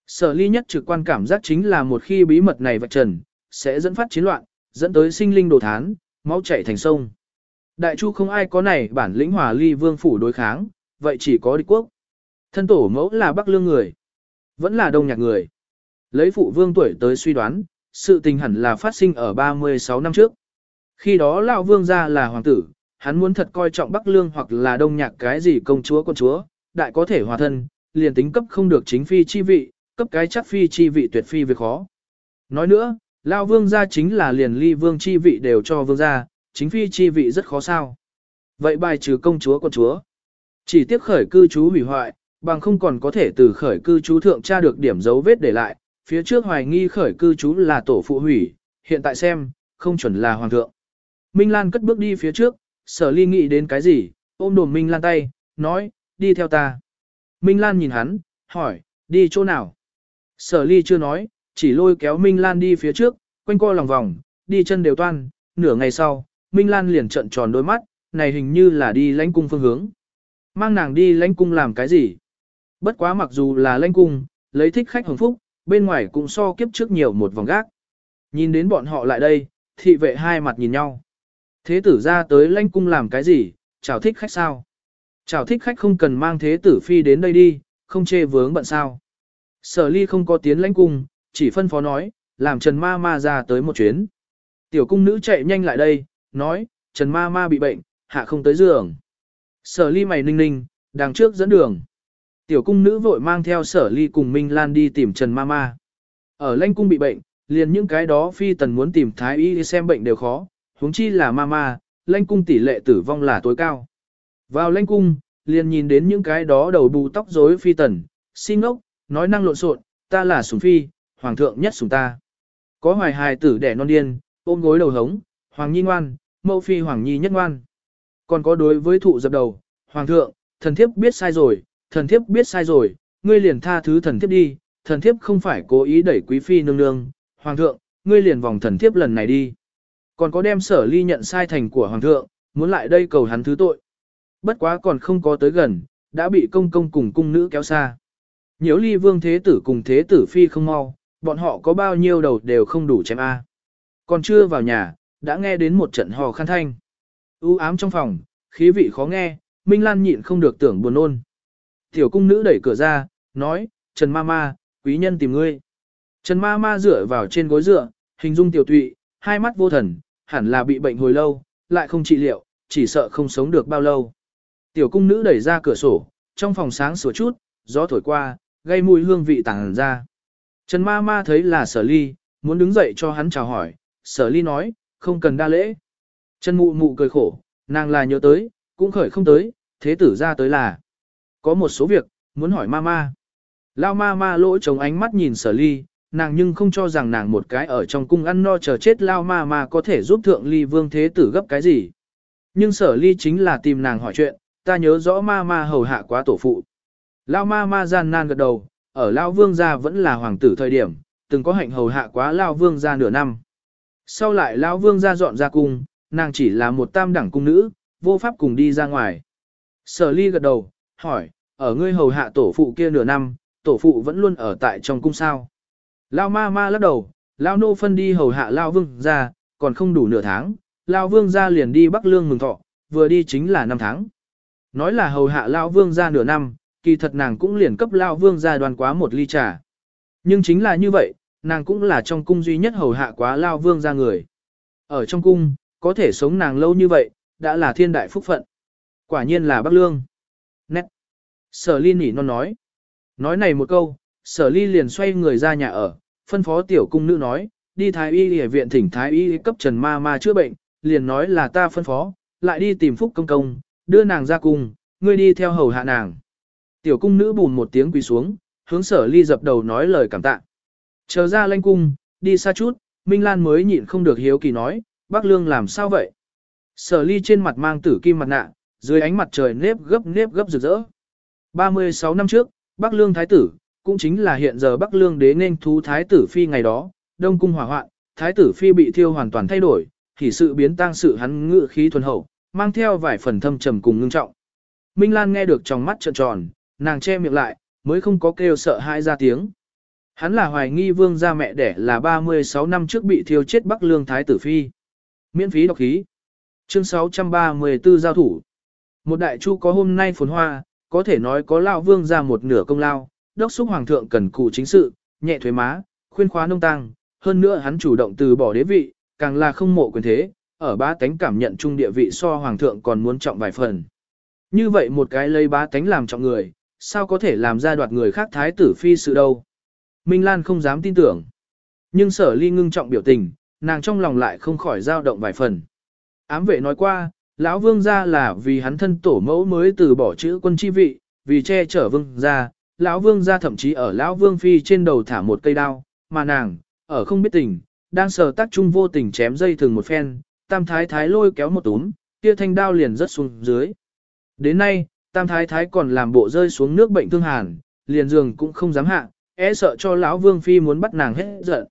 Sở ly nhất trực quan cảm giác chính là một khi bí mật này vạch trần, sẽ dẫn phát chiến loạn, dẫn tới sinh linh đồ thán, máu chảy thành sông. Đại chu không ai có này bản lĩnh hòa ly vương phủ đối kháng, vậy chỉ có địch quốc. Thân tổ mẫu là bắc lương người, vẫn là đông nhạc người. Lấy phụ vương tuổi tới suy đoán, sự tình hẳn là phát sinh ở 36 năm trước. Khi đó lão vương gia là hoàng tử, hắn muốn thật coi trọng bắc lương hoặc là đông nhạc cái gì công chúa con chúa, đại có thể hòa thân, liền tính cấp không được chính phi chi vị, cấp cái chắc phi chi vị tuyệt phi việc khó. Nói nữa, lao vương gia chính là liền ly vương chi vị đều cho vương gia, chính phi chi vị rất khó sao. Vậy bài trừ công chúa con chúa. Chỉ tiếc khởi cư chú hủy hoại, bằng không còn có thể từ khởi cư chú thượng tra được điểm dấu vết để lại, phía trước hoài nghi khởi cư chú là tổ phụ hủy, hiện tại xem, không chuẩn là hoàng thượng. Minh Lan cất bước đi phía trước, sở ly nghĩ đến cái gì, ôm đồm Minh Lan tay, nói, đi theo ta. Minh Lan nhìn hắn, hỏi, đi chỗ nào? Sở ly chưa nói, chỉ lôi kéo Minh Lan đi phía trước, quanh co lòng vòng, đi chân đều toan, nửa ngày sau, Minh Lan liền trợn tròn đôi mắt, này hình như là đi lãnh cung phương hướng. Mang nàng đi lãnh cung làm cái gì? Bất quá mặc dù là lãnh cung, lấy thích khách hồng phúc, bên ngoài cũng so kiếp trước nhiều một vòng gác. Nhìn đến bọn họ lại đây, thị vệ hai mặt nhìn nhau. Thế tử ra tới lãnh cung làm cái gì, chào thích khách sao? Chào thích khách không cần mang thế tử phi đến đây đi, không chê vướng bận sao. Sở ly không có tiến lãnh cung, chỉ phân phó nói, làm Trần Ma Ma ra tới một chuyến. Tiểu cung nữ chạy nhanh lại đây, nói, Trần Ma Ma bị bệnh, hạ không tới giường. Sở ly mày ninh ninh, đằng trước dẫn đường. Tiểu cung nữ vội mang theo sở ly cùng Minh Lan đi tìm Trần Ma Ma. Ở lãnh cung bị bệnh, liền những cái đó phi tần muốn tìm thái y xem bệnh đều khó, huống chi là Ma Ma, lãnh cung tỷ lệ tử vong là tối cao. Vào lãnh cung, liền nhìn đến những cái đó đầu bù tóc rối phi tần, xin ngốc, nói năng lộn xộn, ta là sủng phi, hoàng thượng nhất sủng ta. Có hoài hài tử đẻ non điên, ôm gối đầu hống, hoàng nhi ngoan, mẫu phi hoàng nhi nhất ngoan. Còn có đối với thụ dập đầu, hoàng thượng, thần thiếp biết sai rồi, thần thiếp biết sai rồi, ngươi liền tha thứ thần thiếp đi, thần thiếp không phải cố ý đẩy quý phi nương nương, hoàng thượng, ngươi liền vòng thần thiếp lần này đi. Còn có đem sở ly nhận sai thành của hoàng thượng, muốn lại đây cầu hắn thứ tội. Bất quá còn không có tới gần, đã bị công công cùng cung nữ kéo xa. Nhiễu ly vương thế tử cùng thế tử phi không mau, bọn họ có bao nhiêu đầu đều không đủ chém A. Còn chưa vào nhà, đã nghe đến một trận hò khăn thanh. U ám trong phòng, khí vị khó nghe, Minh Lan nhịn không được tưởng buồn ôn. Tiểu cung nữ đẩy cửa ra, nói, Trần ma ma, quý nhân tìm ngươi. Trần ma ma dựa vào trên gối dựa, hình dung tiểu tụy, hai mắt vô thần, hẳn là bị bệnh hồi lâu, lại không trị liệu, chỉ sợ không sống được bao lâu. Tiểu cung nữ đẩy ra cửa sổ, trong phòng sáng sủa chút, gió thổi qua, gây mùi hương vị tàng ra. Trần ma ma thấy là sở ly, muốn đứng dậy cho hắn chào hỏi, sở ly nói, không cần đa lễ. Trần mụ mụ cười khổ, nàng là nhớ tới, cũng khởi không tới, thế tử ra tới là. Có một số việc, muốn hỏi ma ma. Lao ma ma lỗi trống ánh mắt nhìn sở ly, nàng nhưng không cho rằng nàng một cái ở trong cung ăn no chờ chết lao ma ma có thể giúp thượng ly vương thế tử gấp cái gì. Nhưng sở ly chính là tìm nàng hỏi chuyện, ta nhớ rõ ma ma hầu hạ quá tổ phụ. Lao ma ma gian nan gật đầu, ở Lao vương gia vẫn là hoàng tử thời điểm, từng có hạnh hầu hạ quá Lao vương gia nửa năm. Sau lại Lao vương gia dọn ra cung, nàng chỉ là một tam đẳng cung nữ, vô pháp cùng đi ra ngoài. Sở ly gật đầu, hỏi, ở ngươi hầu hạ tổ phụ kia nửa năm, tổ phụ vẫn luôn ở tại trong cung sao. Lao ma ma lắc đầu, Lao nô phân đi hầu hạ Lao vương gia, còn không đủ nửa tháng, Lao vương gia liền đi Bắc Lương mừng thọ, vừa đi chính là năm tháng. Nói là hầu hạ lão vương gia nửa năm, kỳ thật nàng cũng liền cấp lão vương gia đoàn quá một ly trà. Nhưng chính là như vậy, nàng cũng là trong cung duy nhất hầu hạ quá Lao vương gia người. Ở trong cung, có thể sống nàng lâu như vậy, đã là thiên đại phúc phận. Quả nhiên là Bắc Lương. Nét. Sở ly nỉ non nói. Nói này một câu, sở ly liền xoay người ra nhà ở, phân phó tiểu cung nữ nói, đi thái y y viện thỉnh thái y cấp trần ma ma chữa bệnh, liền nói là ta phân phó, lại đi tìm phúc công công, đưa nàng ra cung, ngươi đi theo hầu hạ nàng. Tiểu cung nữ bùn một tiếng quỳ xuống, hướng sở ly dập đầu nói lời cảm tạ. Chờ ra lanh cung, đi xa chút, Minh Lan mới nhịn không được hiếu kỳ nói, bác lương làm sao vậy? Sở ly trên mặt mang tử kim mặt nạ, dưới ánh mặt trời nếp gấp nếp gấp rực rỡ. 36 năm trước, Bắc Lương Thái tử, cũng chính là hiện giờ Bắc Lương đế nên thú Thái tử Phi ngày đó, Đông Cung hỏa hoạn, Thái tử Phi bị thiêu hoàn toàn thay đổi, thì sự biến tăng sự hắn ngự khí thuần hậu, mang theo vài phần thâm trầm cùng ngưng trọng. Minh Lan nghe được trong mắt trợn tròn, nàng che miệng lại, mới không có kêu sợ hãi ra tiếng. Hắn là hoài nghi vương gia mẹ đẻ là 36 năm trước bị thiêu chết Bắc Lương Thái tử Phi. Miễn phí đọc khí. Chương 634 giao thủ. Một đại chu có hôm nay phồn hoa, có thể nói có lao vương ra một nửa công lao, đốc xúc hoàng thượng cần cụ chính sự, nhẹ thuế má, khuyên khóa nông tăng, hơn nữa hắn chủ động từ bỏ đế vị, càng là không mộ quyền thế, ở ba tánh cảm nhận chung địa vị so hoàng thượng còn muốn trọng vài phần. Như vậy một cái lấy ba tánh làm trọng người, sao có thể làm ra đoạt người khác thái tử phi sự đâu? Minh Lan không dám tin tưởng. Nhưng sở ly ngưng trọng biểu tình, nàng trong lòng lại không khỏi dao động vài phần. Ám vệ nói qua, lão vương gia là vì hắn thân tổ mẫu mới từ bỏ chữ quân chi vị, vì che chở vương gia, lão vương gia thậm chí ở lão vương phi trên đầu thả một cây đao, mà nàng, ở không biết tình, đang sờ tác trung vô tình chém dây thường một phen, tam thái thái lôi kéo một túm, kia thanh đao liền rất xuống dưới. Đến nay, tam thái thái còn làm bộ rơi xuống nước bệnh thương hàn, liền giường cũng không dám hạ, e sợ cho lão vương phi muốn bắt nàng hết giận.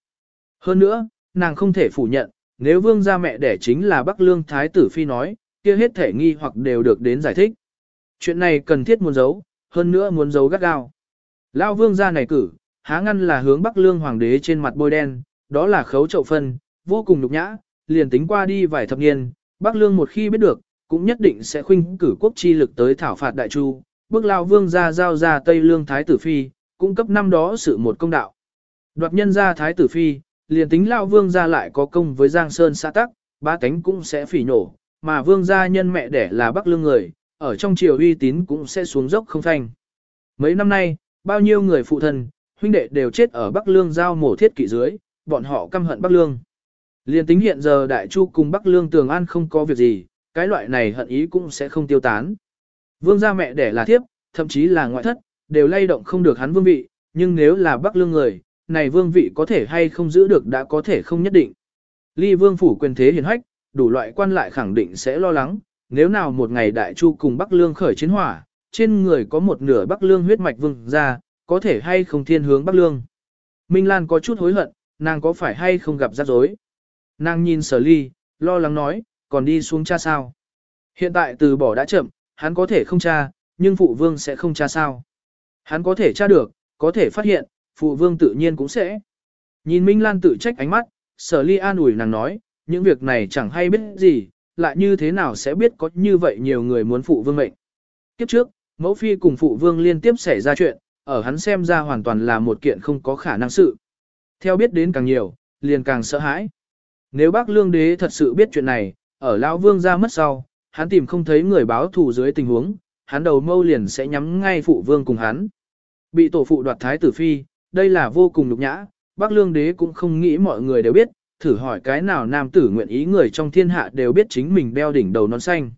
Hơn nữa, nàng không thể phủ nhận, nếu vương gia mẹ đẻ chính là Bắc Lương Thái tử Phi nói, kia hết thể nghi hoặc đều được đến giải thích. Chuyện này cần thiết muốn giấu, hơn nữa muốn giấu gắt gao. Lão vương gia này cử, há ngăn là hướng Bắc Lương Hoàng đế trên mặt bôi đen, đó là khấu chậu phân, vô cùng nhục nhã, liền tính qua đi vài thập niên, Bắc Lương một khi biết được, cũng nhất định sẽ khuynh cử quốc chi lực tới thảo phạt đại chu, bước Lao vương gia giao ra Tây Lương Thái tử Phi, cung cấp năm đó sự một công đạo. Đoạt nhân gia Thái tử Phi, liền tính Lao vương gia lại có công với Giang Sơn xã tắc, ba cánh cũng sẽ phỉ nổ, mà vương gia nhân mẹ đẻ là Bắc Lương người, ở trong triều uy tín cũng sẽ xuống dốc không thanh. Mấy năm nay, bao nhiêu người phụ thân, huynh đệ đều chết ở Bắc Lương giao mổ thiết kỵ dưới, bọn họ căm hận Bắc Lương. Liên tính hiện giờ Đại Chu cùng Bắc Lương tường an không có việc gì, cái loại này hận ý cũng sẽ không tiêu tán. Vương gia mẹ đẻ là thiếp, thậm chí là ngoại thất, đều lay động không được hắn vương vị, nhưng nếu là Bắc Lương người, này vương vị có thể hay không giữ được đã có thể không nhất định. Ly vương phủ quyền thế hiền hách, đủ loại quan lại khẳng định sẽ lo lắng, nếu nào một ngày Đại Chu cùng Bắc Lương khởi chiến hỏa, trên người có một nửa Bắc Lương huyết mạch vương gia có thể hay không thiên hướng Bắc Lương. Minh Lan có chút hối hận, nàng có phải hay không gặp rắc rối. Nàng nhìn sở ly, lo lắng nói, còn đi xuống cha sao. Hiện tại từ bỏ đã chậm, hắn có thể không cha, nhưng phụ vương sẽ không cha sao. Hắn có thể tra được, có thể phát hiện, phụ vương tự nhiên cũng sẽ. Nhìn Minh Lan tự trách ánh mắt, sở ly an ủi nàng nói, những việc này chẳng hay biết gì, lại như thế nào sẽ biết có như vậy nhiều người muốn phụ vương mệnh. Kiếp trước, mẫu phi cùng phụ vương liên tiếp xảy ra chuyện, ở hắn xem ra hoàn toàn là một kiện không có khả năng sự. Theo biết đến càng nhiều, liền càng sợ hãi. Nếu bác lương đế thật sự biết chuyện này, ở lão vương ra mất sau, hắn tìm không thấy người báo thù dưới tình huống, hắn đầu mâu liền sẽ nhắm ngay phụ vương cùng hắn. Bị tổ phụ đoạt thái tử phi, đây là vô cùng nhục nhã, bác lương đế cũng không nghĩ mọi người đều biết, thử hỏi cái nào nam tử nguyện ý người trong thiên hạ đều biết chính mình đeo đỉnh đầu nón xanh.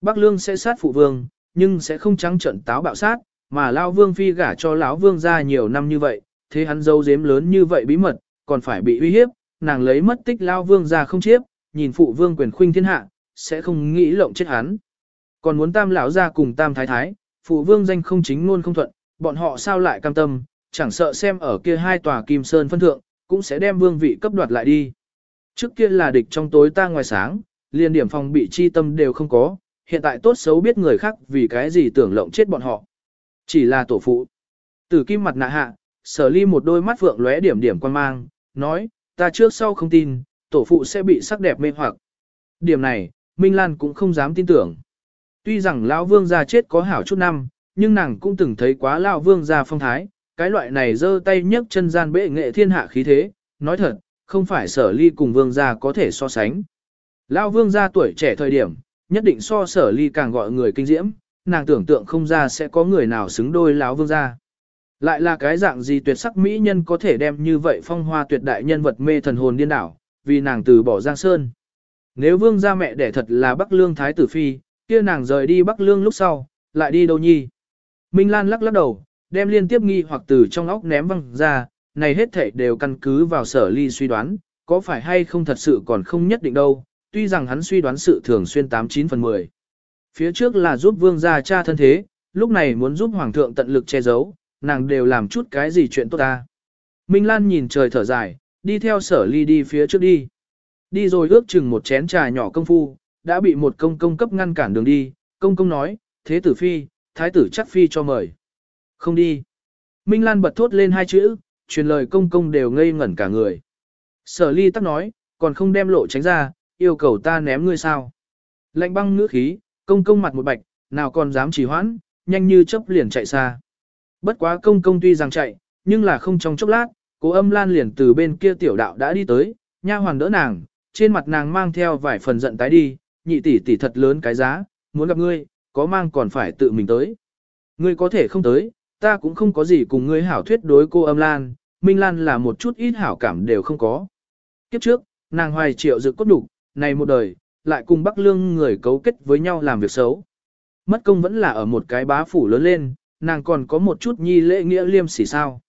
Bác lương sẽ sát phụ vương, nhưng sẽ không trắng trận táo bạo sát, mà lao vương phi gả cho lão vương ra nhiều năm như vậy, thế hắn dâu dếm lớn như vậy bí mật, còn phải bị uy hiếp, nàng lấy mất tích lao vương ra không chiếp, nhìn phụ vương quyền khuynh thiên hạ, sẽ không nghĩ lộng chết hắn. Còn muốn tam lão ra cùng tam thái thái, phụ vương danh không chính luôn không thuận, bọn họ sao lại cam tâm, chẳng sợ xem ở kia hai tòa kim sơn phân thượng, cũng sẽ đem vương vị cấp đoạt lại đi. Trước kia là địch trong tối ta ngoài sáng, liền điểm phòng bị chi tâm đều không có, hiện tại tốt xấu biết người khác vì cái gì tưởng lộng chết bọn họ. Chỉ là tổ phụ. Tử kim mặt nạ hạ, sở ly một đôi mắt vượng lóe điểm điểm quan mang, nói, ta trước sau không tin, tổ phụ sẽ bị sắc đẹp mê hoặc. Điểm này, Minh Lan cũng không dám tin tưởng. Tuy rằng lão vương gia chết có hảo chút năm, nhưng nàng cũng từng thấy quá lão vương gia phong thái, cái loại này giơ tay nhấc chân gian bệ nghệ thiên hạ khí thế, nói thật, không phải sở ly cùng vương gia có thể so sánh. Lão vương gia tuổi trẻ thời điểm, nhất định so sở ly càng gọi người kinh diễm, nàng tưởng tượng không ra sẽ có người nào xứng đôi lão vương gia. Lại là cái dạng gì tuyệt sắc mỹ nhân có thể đem như vậy phong hoa tuyệt đại nhân vật mê thần hồn điên đảo, vì nàng từ bỏ Giang Sơn. Nếu vương gia mẹ đẻ thật là Bắc Lương Thái tử Phi, kia nàng rời đi Bắc Lương lúc sau, lại đi đâu nhi? Minh Lan lắc lắc đầu, đem liên tiếp nghi hoặc từ trong óc ném văng ra, này hết thảy đều căn cứ vào sở ly suy đoán, có phải hay không thật sự còn không nhất định đâu, tuy rằng hắn suy đoán sự thường xuyên 89 phần 10. Phía trước là giúp vương gia cha thân thế, lúc này muốn giúp hoàng thượng tận lực che giấu, nàng đều làm chút cái gì chuyện tốt ta. Minh Lan nhìn trời thở dài, đi theo sở ly đi phía trước đi. Đi rồi ước chừng một chén trà nhỏ công phu, đã bị một công công cấp ngăn cản đường đi, công công nói, thế tử phi, thái tử chắc phi cho mời. Không đi. Minh Lan bật thốt lên hai chữ, truyền lời công công đều ngây ngẩn cả người. Sở ly tắc nói, còn không đem lộ tránh ra, yêu cầu ta ném ngươi sao. Lạnh băng ngữ khí, công công mặt một bạch, nào còn dám trì hoãn, nhanh như chớp liền chạy xa. Bất quá công công tuy rằng chạy, nhưng là không trong chốc lát, cố âm lan liền từ bên kia tiểu đạo đã đi tới, nha hoàn đỡ nàng, trên mặt nàng mang theo vài phần giận tái đi, nhị tỷ tỷ thật lớn cái giá, muốn gặp ngươi, có mang còn phải tự mình tới. Ngươi có thể không tới, ta cũng không có gì cùng ngươi hảo thuyết đối cô âm lan, Minh Lan là một chút ít hảo cảm đều không có. Kiếp trước, nàng hoài triệu dự cốt đủ, này một đời, lại cùng Bắc Lương người cấu kết với nhau làm việc xấu. Mất công vẫn là ở một cái bá phủ lớn lên, nàng còn có một chút nhi lễ nghĩa liêm sỉ sao.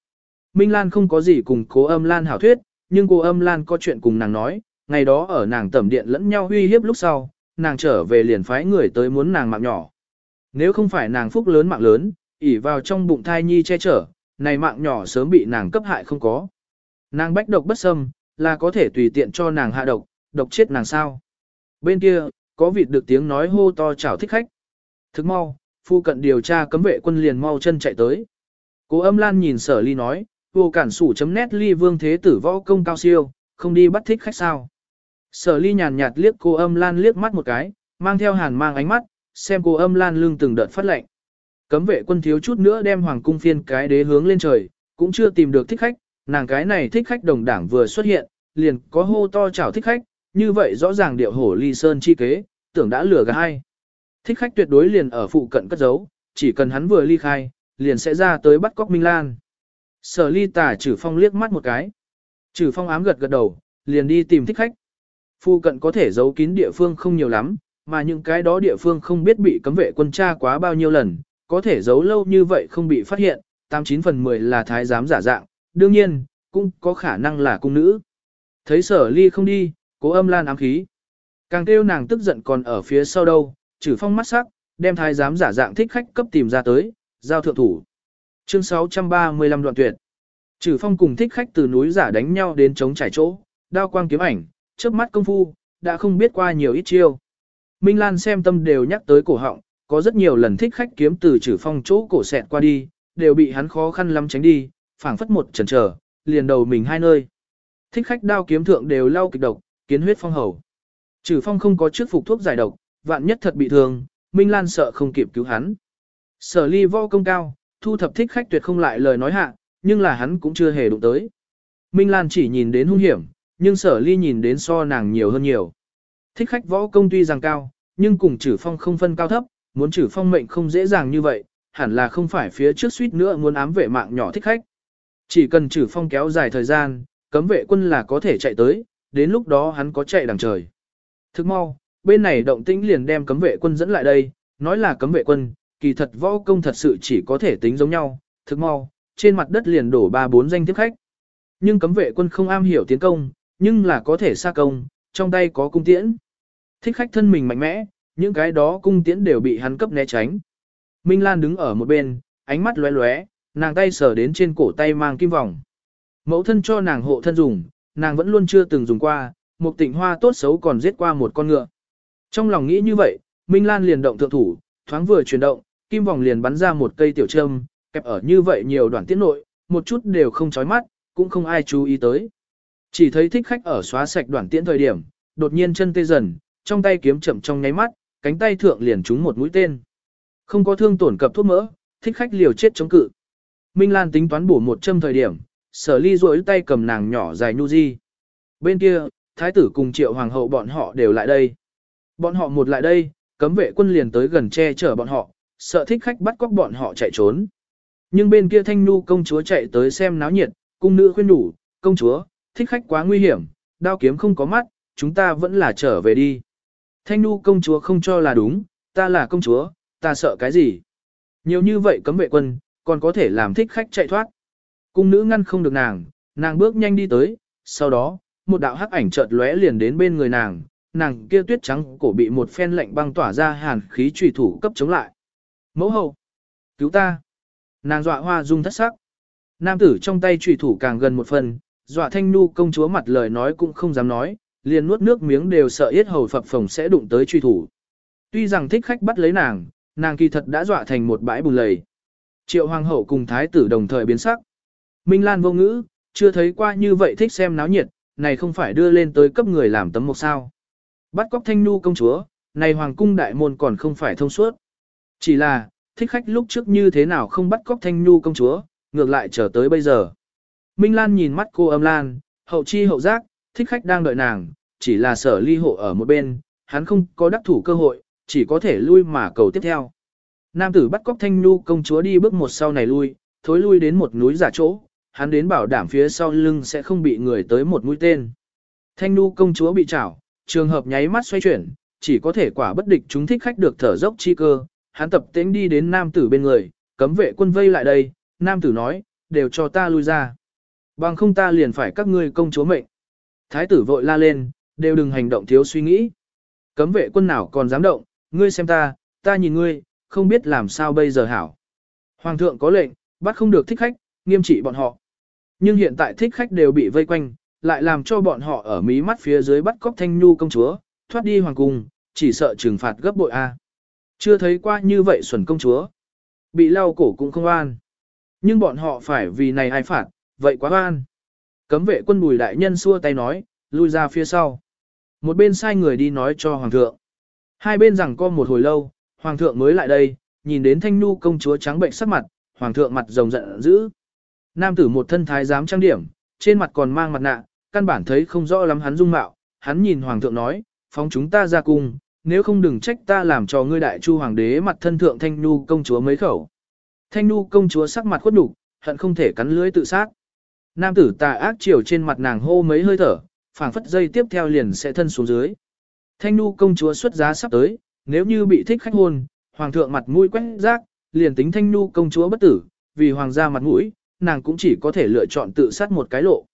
Minh Lan không có gì cùng cố âm Lan hảo thuyết, nhưng cô âm Lan có chuyện cùng nàng nói, ngày đó ở nàng tẩm điện lẫn nhau uy hiếp lúc sau, nàng trở về liền phái người tới muốn nàng mạng nhỏ. Nếu không phải nàng phúc lớn mạng lớn, ỉ vào trong bụng thai nhi che chở, này mạng nhỏ sớm bị nàng cấp hại không có. Nàng bách độc bất xâm, là có thể tùy tiện cho nàng hạ độc, độc chết nàng sao. Bên kia, có vịt được tiếng nói hô to chào thích khách. Thức mau, phu cận điều tra cấm vệ quân liền mau chân chạy tới. Cố âm lan nhìn sở ly nói, vô cản sủ chấm nét ly vương thế tử võ công cao siêu, không đi bắt thích khách sao. Sở ly nhàn nhạt liếc cô âm lan liếc mắt một cái, mang theo hàn mang ánh mắt, xem cô âm lan lưng từng đợt phát lệnh. Cấm vệ quân thiếu chút nữa đem hoàng cung phiên cái đế hướng lên trời, cũng chưa tìm được thích khách, nàng cái này thích khách đồng đảng vừa xuất hiện, liền có hô to chào thích khách, như vậy rõ ràng điệu hổ ly sơn chi kế, tưởng đã lừa gạt hay? Thích khách tuyệt đối liền ở phụ cận cất giấu, chỉ cần hắn vừa ly khai, liền sẽ ra tới bắt cóc Minh Lan. Sở ly tả trừ phong liếc mắt một cái. Trừ phong ám gật gật đầu, liền đi tìm thích khách. Phụ cận có thể giấu kín địa phương không nhiều lắm, mà những cái đó địa phương không biết bị cấm vệ quân tra quá bao nhiêu lần, có thể giấu lâu như vậy không bị phát hiện, 89 phần 10 là thái giám giả dạng, đương nhiên, cũng có khả năng là cung nữ. Thấy sở ly không đi, cố âm lan ám khí. Càng kêu nàng tức giận còn ở phía sau đâu, trừ phong mắt sắc, đem thái giám giả dạng thích khách cấp tìm ra tới, giao thượng thủ. Chương 635 đoạn tuyệt. Trừ phong cùng thích khách từ núi giả đánh nhau đến chống trải chỗ, đao quang kiếm ảnh, chớp mắt công phu, đã không biết qua nhiều ít chiêu. Minh Lan xem tâm đều nhắc tới cổ họng, có rất nhiều lần thích khách kiếm từ trừ phong chỗ cổ xẹt qua đi, đều bị hắn khó khăn lắm tránh đi, phảng phất một chần chờ, liền đầu mình hai nơi. Thích khách đao kiếm thượng đều lau kịch độc, kiến huyết phong hầu. Trừ phong không có trước phục thuốc giải độc, vạn nhất thật bị thương, Minh Lan sợ không kịp cứu hắn. Sở ly võ công cao, thu thập thích khách tuyệt không lại lời nói hạ, nhưng là hắn cũng chưa hề đụng tới. Minh Lan chỉ nhìn đến hung hiểm, nhưng sở ly nhìn đến so nàng nhiều hơn nhiều. Thích khách võ công tuy rằng cao, nhưng cùng trừ phong không phân cao thấp, muốn trừ phong mệnh không dễ dàng như vậy, hẳn là không phải phía trước suýt nữa muốn ám vệ mạng nhỏ thích khách. Chỉ cần trừ phong kéo dài thời gian, cấm vệ quân là có thể chạy tới, đến lúc đó hắn có chạy đằng trời. Thức mau, bên này động tĩnh liền đem cấm vệ quân dẫn lại đây, nói là cấm vệ quân, kỳ thật võ công thật sự chỉ có thể tính giống nhau, thực mau, trên mặt đất liền đổ ba bốn danh tiếp khách. Nhưng cấm vệ quân không am hiểu tiến công, nhưng là có thể xa công, trong tay có cung tiễn. Thích khách thân mình mạnh mẽ, những cái đó cung tiễn đều bị hắn cấp né tránh. Minh Lan đứng ở một bên, ánh mắt lóe lóe, nàng tay sờ đến trên cổ tay mang kim vòng. Mẫu thân cho nàng hộ thân dùng, nàng vẫn luôn chưa từng dùng qua, một tịnh hoa tốt xấu còn giết qua một con ngựa. Trong lòng nghĩ như vậy, Minh Lan liền động thượng thủ, thoáng vừa chuyển động, kim vòng liền bắn ra một cây tiểu trâm, kẹp ở như vậy nhiều đoạn tiết nội, một chút đều không chói mắt, cũng không ai chú ý tới. Chỉ thấy thích khách ở xóa sạch đoạn tiễn thời điểm, đột nhiên chân tê dần, trong tay kiếm chậm trong nháy mắt, cánh tay thượng liền trúng một mũi tên. Không có thương tổn cập thuốc mỡ, thích khách liều chết chống cự. Minh Lan tính toán bổ một châm thời điểm, sở ly rối tay cầm nàng nhỏ dài nhu di. Bên kia, thái tử cùng triệu hoàng hậu bọn họ đều lại đây. Bọn họ một lại đây, cấm vệ quân liền tới gần che chở bọn họ, sợ thích khách bắt cóc bọn họ chạy trốn. Nhưng bên kia thanh nu công chúa chạy tới xem náo nhiệt, cung nữ khuyên đủ, công chúa, thích khách quá nguy hiểm, đao kiếm không có mắt, chúng ta vẫn là trở về đi. Thanh nu công chúa không cho là đúng, ta là công chúa, ta sợ cái gì. Nhiều như vậy cấm vệ quân, còn có thể làm thích khách chạy thoát. Cung nữ ngăn không được nàng, nàng bước nhanh đi tới, sau đó, một đạo hắc ảnh chợt lóe liền đến bên người nàng, nàng kia tuyết trắng cổ bị một phen lạnh băng tỏa ra hàn khí trùy thủ cấp chống lại. Mẫu hậu, cứu ta. Nàng dọa hoa dung thất sắc. Nam tử trong tay trùy thủ càng gần một phần, dọa thanh nu công chúa mặt lời nói cũng không dám nói, liền nuốt nước miếng đều sợ yết hầu phập phồng sẽ đụng tới truy thủ. Tuy rằng thích khách bắt lấy nàng, nàng kỳ thật đã dọa thành một bãi bùn lầy. Triệu hoàng hậu cùng thái tử đồng thời biến sắc. Minh Lan vô ngữ, chưa thấy qua như vậy thích xem náo nhiệt, này không phải đưa lên tới cấp người làm tấm mộc sao. Bắt cóc thanh nu công chúa, này hoàng cung đại môn còn không phải thông suốt. Chỉ là, thích khách lúc trước như thế nào không bắt cóc thanh nu công chúa, ngược lại trở tới bây giờ. Minh Lan nhìn mắt cô âm lan, hậu chi hậu giác, thích khách đang đợi nàng, chỉ là sở ly hộ ở một bên, hắn không có đắc thủ cơ hội, chỉ có thể lui mà cầu tiếp theo. Nam tử bắt cóc thanh nu công chúa đi bước một sau này lui, thối lui đến một núi giả chỗ, hắn đến bảo đảm phía sau lưng sẽ không bị người tới một mũi tên. Thanh nu công chúa bị chảo, trường hợp nháy mắt xoay chuyển, chỉ có thể quả bất địch chúng thích khách được thở dốc chi cơ, hắn tập tính đi đến nam tử bên người, cấm vệ quân vây lại đây, nam tử nói, đều cho ta lui ra. Bằng không ta liền phải các ngươi công chúa mệnh. Thái tử vội la lên, đều đừng hành động thiếu suy nghĩ. Cấm vệ quân nào còn dám động, ngươi xem ta, ta nhìn ngươi, không biết làm sao bây giờ hảo. Hoàng thượng có lệnh, bắt không được thích khách, nghiêm trị bọn họ. Nhưng hiện tại thích khách đều bị vây quanh, lại làm cho bọn họ ở mí mắt phía dưới bắt cóc thanh nu công chúa, thoát đi hoàng cung, chỉ sợ trừng phạt gấp bội A. Chưa thấy qua như vậy xuẩn công chúa. Bị lau cổ cũng không an. Nhưng bọn họ phải vì này ai phạt, vậy quá an. Cấm vệ quân bùi đại nhân xua tay nói, lui ra phía sau. Một bên sai người đi nói cho hoàng thượng. Hai bên rằng co một hồi lâu, hoàng thượng mới lại đây, nhìn đến thanh nu công chúa trắng bệnh sắc mặt, hoàng thượng mặt rồng giận dữ. Nam tử một thân thái giám trang điểm, trên mặt còn mang mặt nạ, căn bản thấy không rõ lắm hắn dung mạo, hắn nhìn hoàng thượng nói, phóng chúng ta ra cung, nếu không đừng trách ta làm cho ngươi đại chu hoàng đế mặt thân thượng thanh nu công chúa mấy khẩu. Thanh nu công chúa sắc mặt khuất đục, hận không thể cắn lưới tự sát. Nam tử tà ác chiều trên mặt nàng hô mấy hơi thở, phảng phất dây tiếp theo liền sẽ thân xuống dưới. Thanh nu công chúa xuất giá sắp tới, nếu như bị thích khách hôn, hoàng thượng mặt mũi quét rác, liền tính thanh nu công chúa bất tử, vì hoàng gia mặt mũi, nàng cũng chỉ có thể lựa chọn tự sát một cái lộ.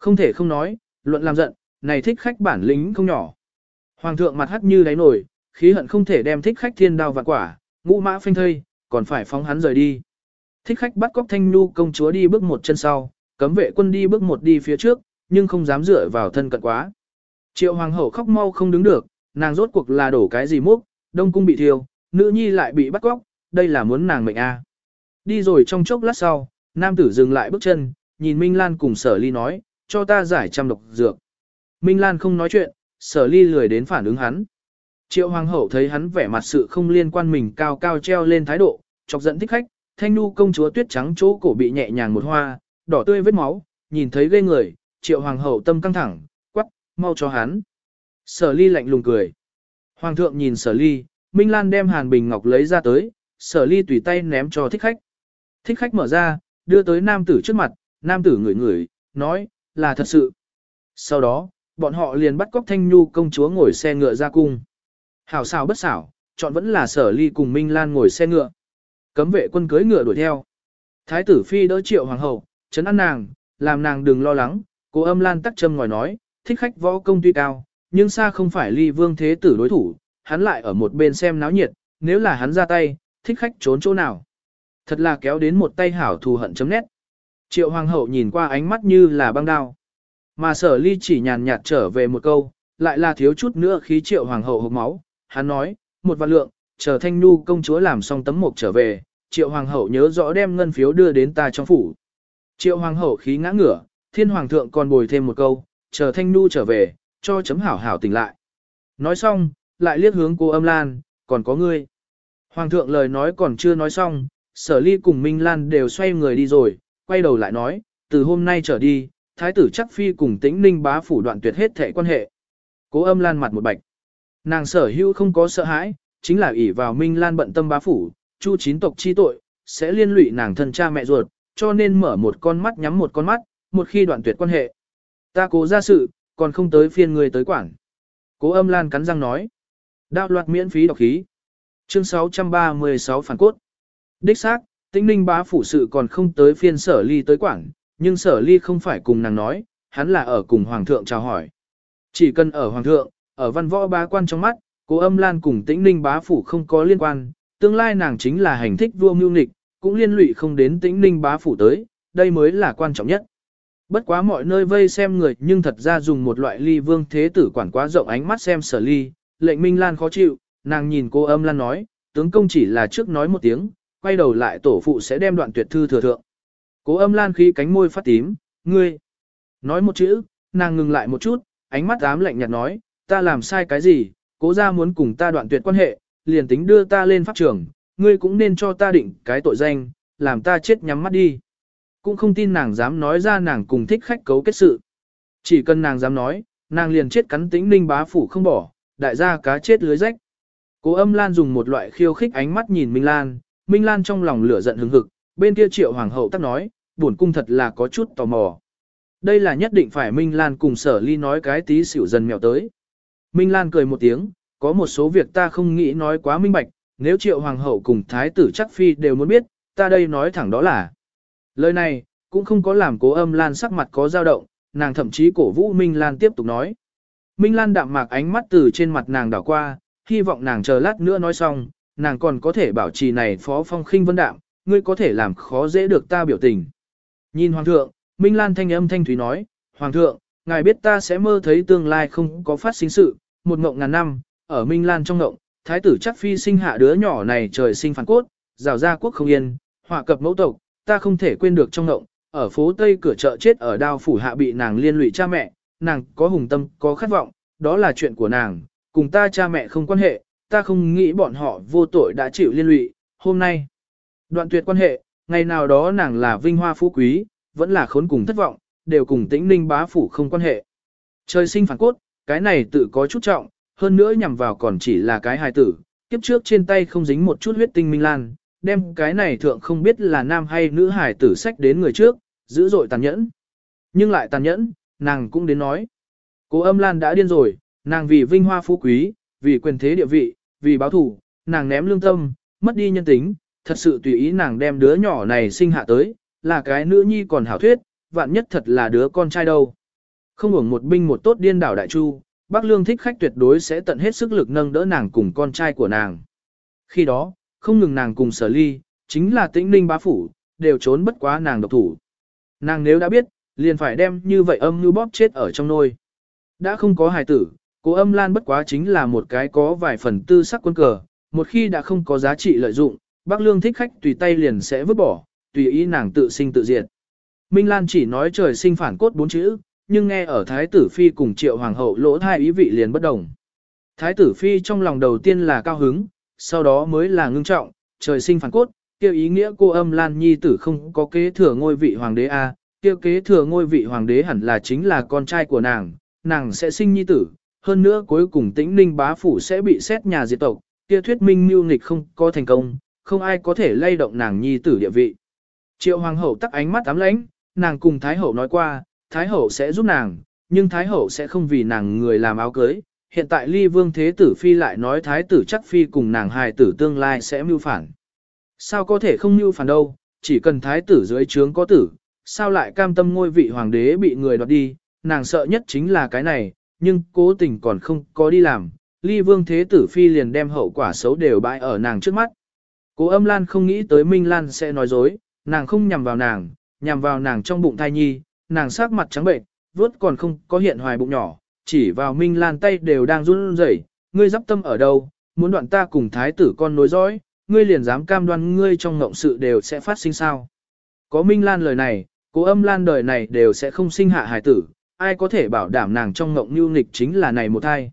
Không thể không nói, luận làm giận, này thích khách bản lĩnh không nhỏ. Hoàng thượng mặt hắt như đáy nổi, khí hận không thể đem thích khách thiên đao vạn quả, ngũ mã phanh thây, còn phải phóng hắn rời đi. Thích khách bắt cóc thanh nu công chúa đi bước một chân sau, cấm vệ quân đi bước một đi phía trước, nhưng không dám dựa vào thân cận quá. Triệu hoàng hậu khóc mau không đứng được, nàng rốt cuộc là đổ cái gì múc, đông cung bị thiêu, nữ nhi lại bị bắt cóc, đây là muốn nàng mệnh a. Đi rồi trong chốc lát sau, nam tử dừng lại bước chân, nhìn Minh Lan cùng sở ly nói, cho ta giải trăm độc dược. Minh Lan không nói chuyện, sở ly lười đến phản ứng hắn. Triệu hoàng hậu thấy hắn vẻ mặt sự không liên quan mình cao cao treo lên thái độ, chọc giận thích khách, thanh nu công chúa tuyết trắng chỗ cổ bị nhẹ nhàng một hoa, đỏ tươi vết máu, nhìn thấy ghê người, triệu hoàng hậu tâm căng thẳng, quắc, mau cho hắn. Sở ly lạnh lùng cười. Hoàng thượng nhìn sở ly, Minh Lan đem hàn bình ngọc lấy ra tới, sở ly tùy tay ném cho thích khách. Thích khách mở ra, đưa tới nam tử trước mặt, nam tử ngửi ngửi, nói, là thật sự. Sau đó, bọn họ liền bắt cóc thanh nhu công chúa ngồi xe ngựa ra cung. Hảo xảo bất xảo, chọn vẫn là sở ly cùng Minh Lan ngồi xe ngựa. Cấm vệ quân cưới ngựa đuổi theo. Thái tử phi đỡ triệu hoàng hậu, chấn an nàng, làm nàng đừng lo lắng, cô âm lan tắc châm ngòi nói, thích khách võ công tuy cao, nhưng xa không phải ly vương thế tử đối thủ, hắn lại ở một bên xem náo nhiệt, nếu là hắn ra tay, thích khách trốn chỗ nào. Thật là kéo đến một tay hảo thù hận chấm nét. Triệu hoàng hậu nhìn qua ánh mắt như là băng đao. Mà sở ly chỉ nhàn nhạt trở về một câu, lại là thiếu chút nữa khí triệu hoàng hậu hộp máu. Hắn nói, một vạn lượng, chờ thanh nu công chúa làm xong tấm mộc trở về, triệu hoàng hậu nhớ rõ đem ngân phiếu đưa đến ta trong phủ. Triệu hoàng hậu khí ngã ngửa, thiên hoàng thượng còn bồi thêm một câu, chờ thanh nu trở về, cho chấm hảo hảo tỉnh lại. Nói xong, lại liếc hướng cô âm lan, còn có ngươi. Hoàng thượng lời nói còn chưa nói xong, sở ly cùng Minh Lan đều xoay người đi rồi, quay đầu lại nói, từ hôm nay trở đi, thái tử chắc phi cùng tĩnh ninh bá phủ đoạn tuyệt hết thể quan hệ. Cố âm lan mặt một bạch. Nàng sở hữu không có sợ hãi, chính là ỷ vào Minh Lan bận tâm bá phủ, chu chín tộc chi tội, sẽ liên lụy nàng thân cha mẹ ruột, cho nên mở một con mắt nhắm một con mắt, một khi đoạn tuyệt quan hệ. Ta cố ra sự, còn không tới phiên người tới quảng. Cố âm lan cắn răng nói. Đạo loạt miễn phí đọc khí. Chương 636 phản cốt. Đích xác, tĩnh ninh bá phủ sự còn không tới phiên sở ly tới quảng, nhưng sở ly không phải cùng nàng nói, hắn là ở cùng hoàng thượng chào hỏi. Chỉ cần ở hoàng thượng, ở văn võ bá quan trong mắt, cố âm lan cùng tĩnh ninh bá phủ không có liên quan, tương lai nàng chính là hành thích vua mưu Nịch, cũng liên lụy không đến tĩnh ninh bá phủ tới, đây mới là quan trọng nhất. Bất quá mọi nơi vây xem người nhưng thật ra dùng một loại ly vương thế tử quản quá rộng ánh mắt xem sở ly, lệnh minh lan khó chịu, nàng nhìn cô âm lan nói, tướng công chỉ là trước nói một tiếng, quay đầu lại tổ phụ sẽ đem đoạn tuyệt thư thừa thượng. Cố âm lan khí cánh môi phát tím, ngươi. Nói một chữ, nàng ngừng lại một chút, ánh mắt ám lạnh nhạt nói, ta làm sai cái gì, cố ra muốn cùng ta đoạn tuyệt quan hệ, liền tính đưa ta lên pháp trường, ngươi cũng nên cho ta định cái tội danh, làm ta chết nhắm mắt đi. Cũng không tin nàng dám nói ra nàng cùng thích khách cấu kết sự. Chỉ cần nàng dám nói, nàng liền chết cắn tĩnh ninh bá phủ không bỏ, đại gia cá chết lưới rách. Cố âm lan dùng một loại khiêu khích ánh mắt nhìn Minh Lan, Minh Lan trong lòng lửa giận hứng hực, bên kia triệu hoàng hậu tắc nói, buồn cung thật là có chút tò mò. Đây là nhất định phải Minh Lan cùng sở ly nói cái tí xỉu dần mèo tới. Minh Lan cười một tiếng, có một số việc ta không nghĩ nói quá minh bạch, nếu triệu hoàng hậu cùng thái tử chắc phi đều muốn biết, ta đây nói thẳng đó là. Lời này, cũng không có làm cố âm Lan sắc mặt có dao động, nàng thậm chí cổ vũ Minh Lan tiếp tục nói. Minh Lan đạm mạc ánh mắt từ trên mặt nàng đảo qua, hy vọng nàng chờ lát nữa nói xong, nàng còn có thể bảo trì này phó phong khinh vân đạm, ngươi có thể làm khó dễ được ta biểu tình. Nhìn Hoàng thượng, Minh Lan thanh âm thanh thúy nói, Hoàng thượng, ngài biết ta sẽ mơ thấy tương lai không có phát sinh sự, một ngộng ngàn năm, ở Minh Lan trong ngộng, thái tử chắc phi sinh hạ đứa nhỏ này trời sinh phản cốt, rào ra quốc không yên, họa cập mẫu tộc, ta không thể quên được trong ngộng, ở phố Tây cửa chợ chết ở đao phủ hạ bị nàng liên lụy cha mẹ, nàng có hùng tâm, có khát vọng, đó là chuyện của nàng, cùng ta cha mẹ không quan hệ, ta không nghĩ bọn họ vô tội đã chịu liên lụy, hôm nay. Đoạn tuyệt quan hệ, ngày nào đó nàng là vinh hoa phú quý, vẫn là khốn cùng thất vọng, đều cùng tĩnh ninh bá phủ không quan hệ. Trời sinh phản cốt, cái này tự có chút trọng, hơn nữa nhằm vào còn chỉ là cái hài tử, kiếp trước trên tay không dính một chút huyết tinh minh lan, đem cái này thượng không biết là nam hay nữ hài tử sách đến người trước, dữ dội tàn nhẫn. Nhưng lại tàn nhẫn, nàng cũng đến nói. Cô âm lan đã điên rồi, nàng vì vinh hoa phú quý, vì quyền thế địa vị, vì báo thù, nàng ném lương tâm, mất đi nhân tính, thật sự tùy ý nàng đem đứa nhỏ này sinh hạ tới, là cái nữ nhi còn hảo thuyết, vạn nhất thật là đứa con trai đâu. Không hưởng một binh một tốt điên đảo đại chu, bác lương thích khách tuyệt đối sẽ tận hết sức lực nâng đỡ nàng cùng con trai của nàng. Khi đó, không ngừng nàng cùng sở ly, chính là tĩnh ninh bá phủ, đều trốn bất quá nàng độc thủ. Nàng nếu đã biết, liền phải đem như vậy âm như bóp chết ở trong nôi. Đã không có hài tử, cố âm lan bất quá chính là một cái có vài phần tư sắc quân cờ, một khi đã không có giá trị lợi dụng, bác lương thích khách tùy tay liền sẽ vứt bỏ, tùy ý nàng tự sinh tự diệt. Minh Lan chỉ nói trời sinh phản cốt bốn chữ, nhưng nghe ở Thái tử Phi cùng triệu hoàng hậu lỗ thai ý vị liền bất đồng. Thái tử Phi trong lòng đầu tiên là cao hứng, sau đó mới là ngưng trọng, trời sinh phản cốt, kêu ý nghĩa cô âm Lan Nhi tử không có kế thừa ngôi vị hoàng đế A, kêu kế thừa ngôi vị hoàng đế hẳn là chính là con trai của nàng, nàng sẽ sinh nhi tử, hơn nữa cuối cùng tĩnh ninh bá phủ sẽ bị xét nhà diệt tộc, kia thuyết minh mưu nghịch không có thành công, không ai có thể lay động nàng nhi tử địa vị. Triệu hoàng hậu tắc ánh mắt ám lãnh, nàng cùng thái hậu nói qua, thái hậu sẽ giúp nàng, nhưng thái hậu sẽ không vì nàng người làm áo cưới. Hiện tại ly vương thế tử phi lại nói thái tử chắc phi cùng nàng hài tử tương lai sẽ mưu phản. Sao có thể không mưu phản đâu, chỉ cần thái tử dưới trướng có tử, sao lại cam tâm ngôi vị hoàng đế bị người đoạt đi, nàng sợ nhất chính là cái này, nhưng cố tình còn không có đi làm, ly vương thế tử phi liền đem hậu quả xấu đều bãi ở nàng trước mắt. Cố âm lan không nghĩ tới Minh Lan sẽ nói dối, nàng không nhằm vào nàng, nhằm vào nàng trong bụng thai nhi, nàng sắc mặt trắng bệnh, vớt còn không có hiện hoài bụng nhỏ, chỉ vào Minh Lan tay đều đang run rẩy, ngươi dắp tâm ở đâu, muốn đoạn ta cùng thái tử con nối dõi, ngươi liền dám cam đoan ngươi trong ngộng sự đều sẽ phát sinh sao. Có Minh Lan lời này, cố âm Lan đời này đều sẽ không sinh hạ hài tử, ai có thể bảo đảm nàng trong ngộng như nghịch chính là này một thai.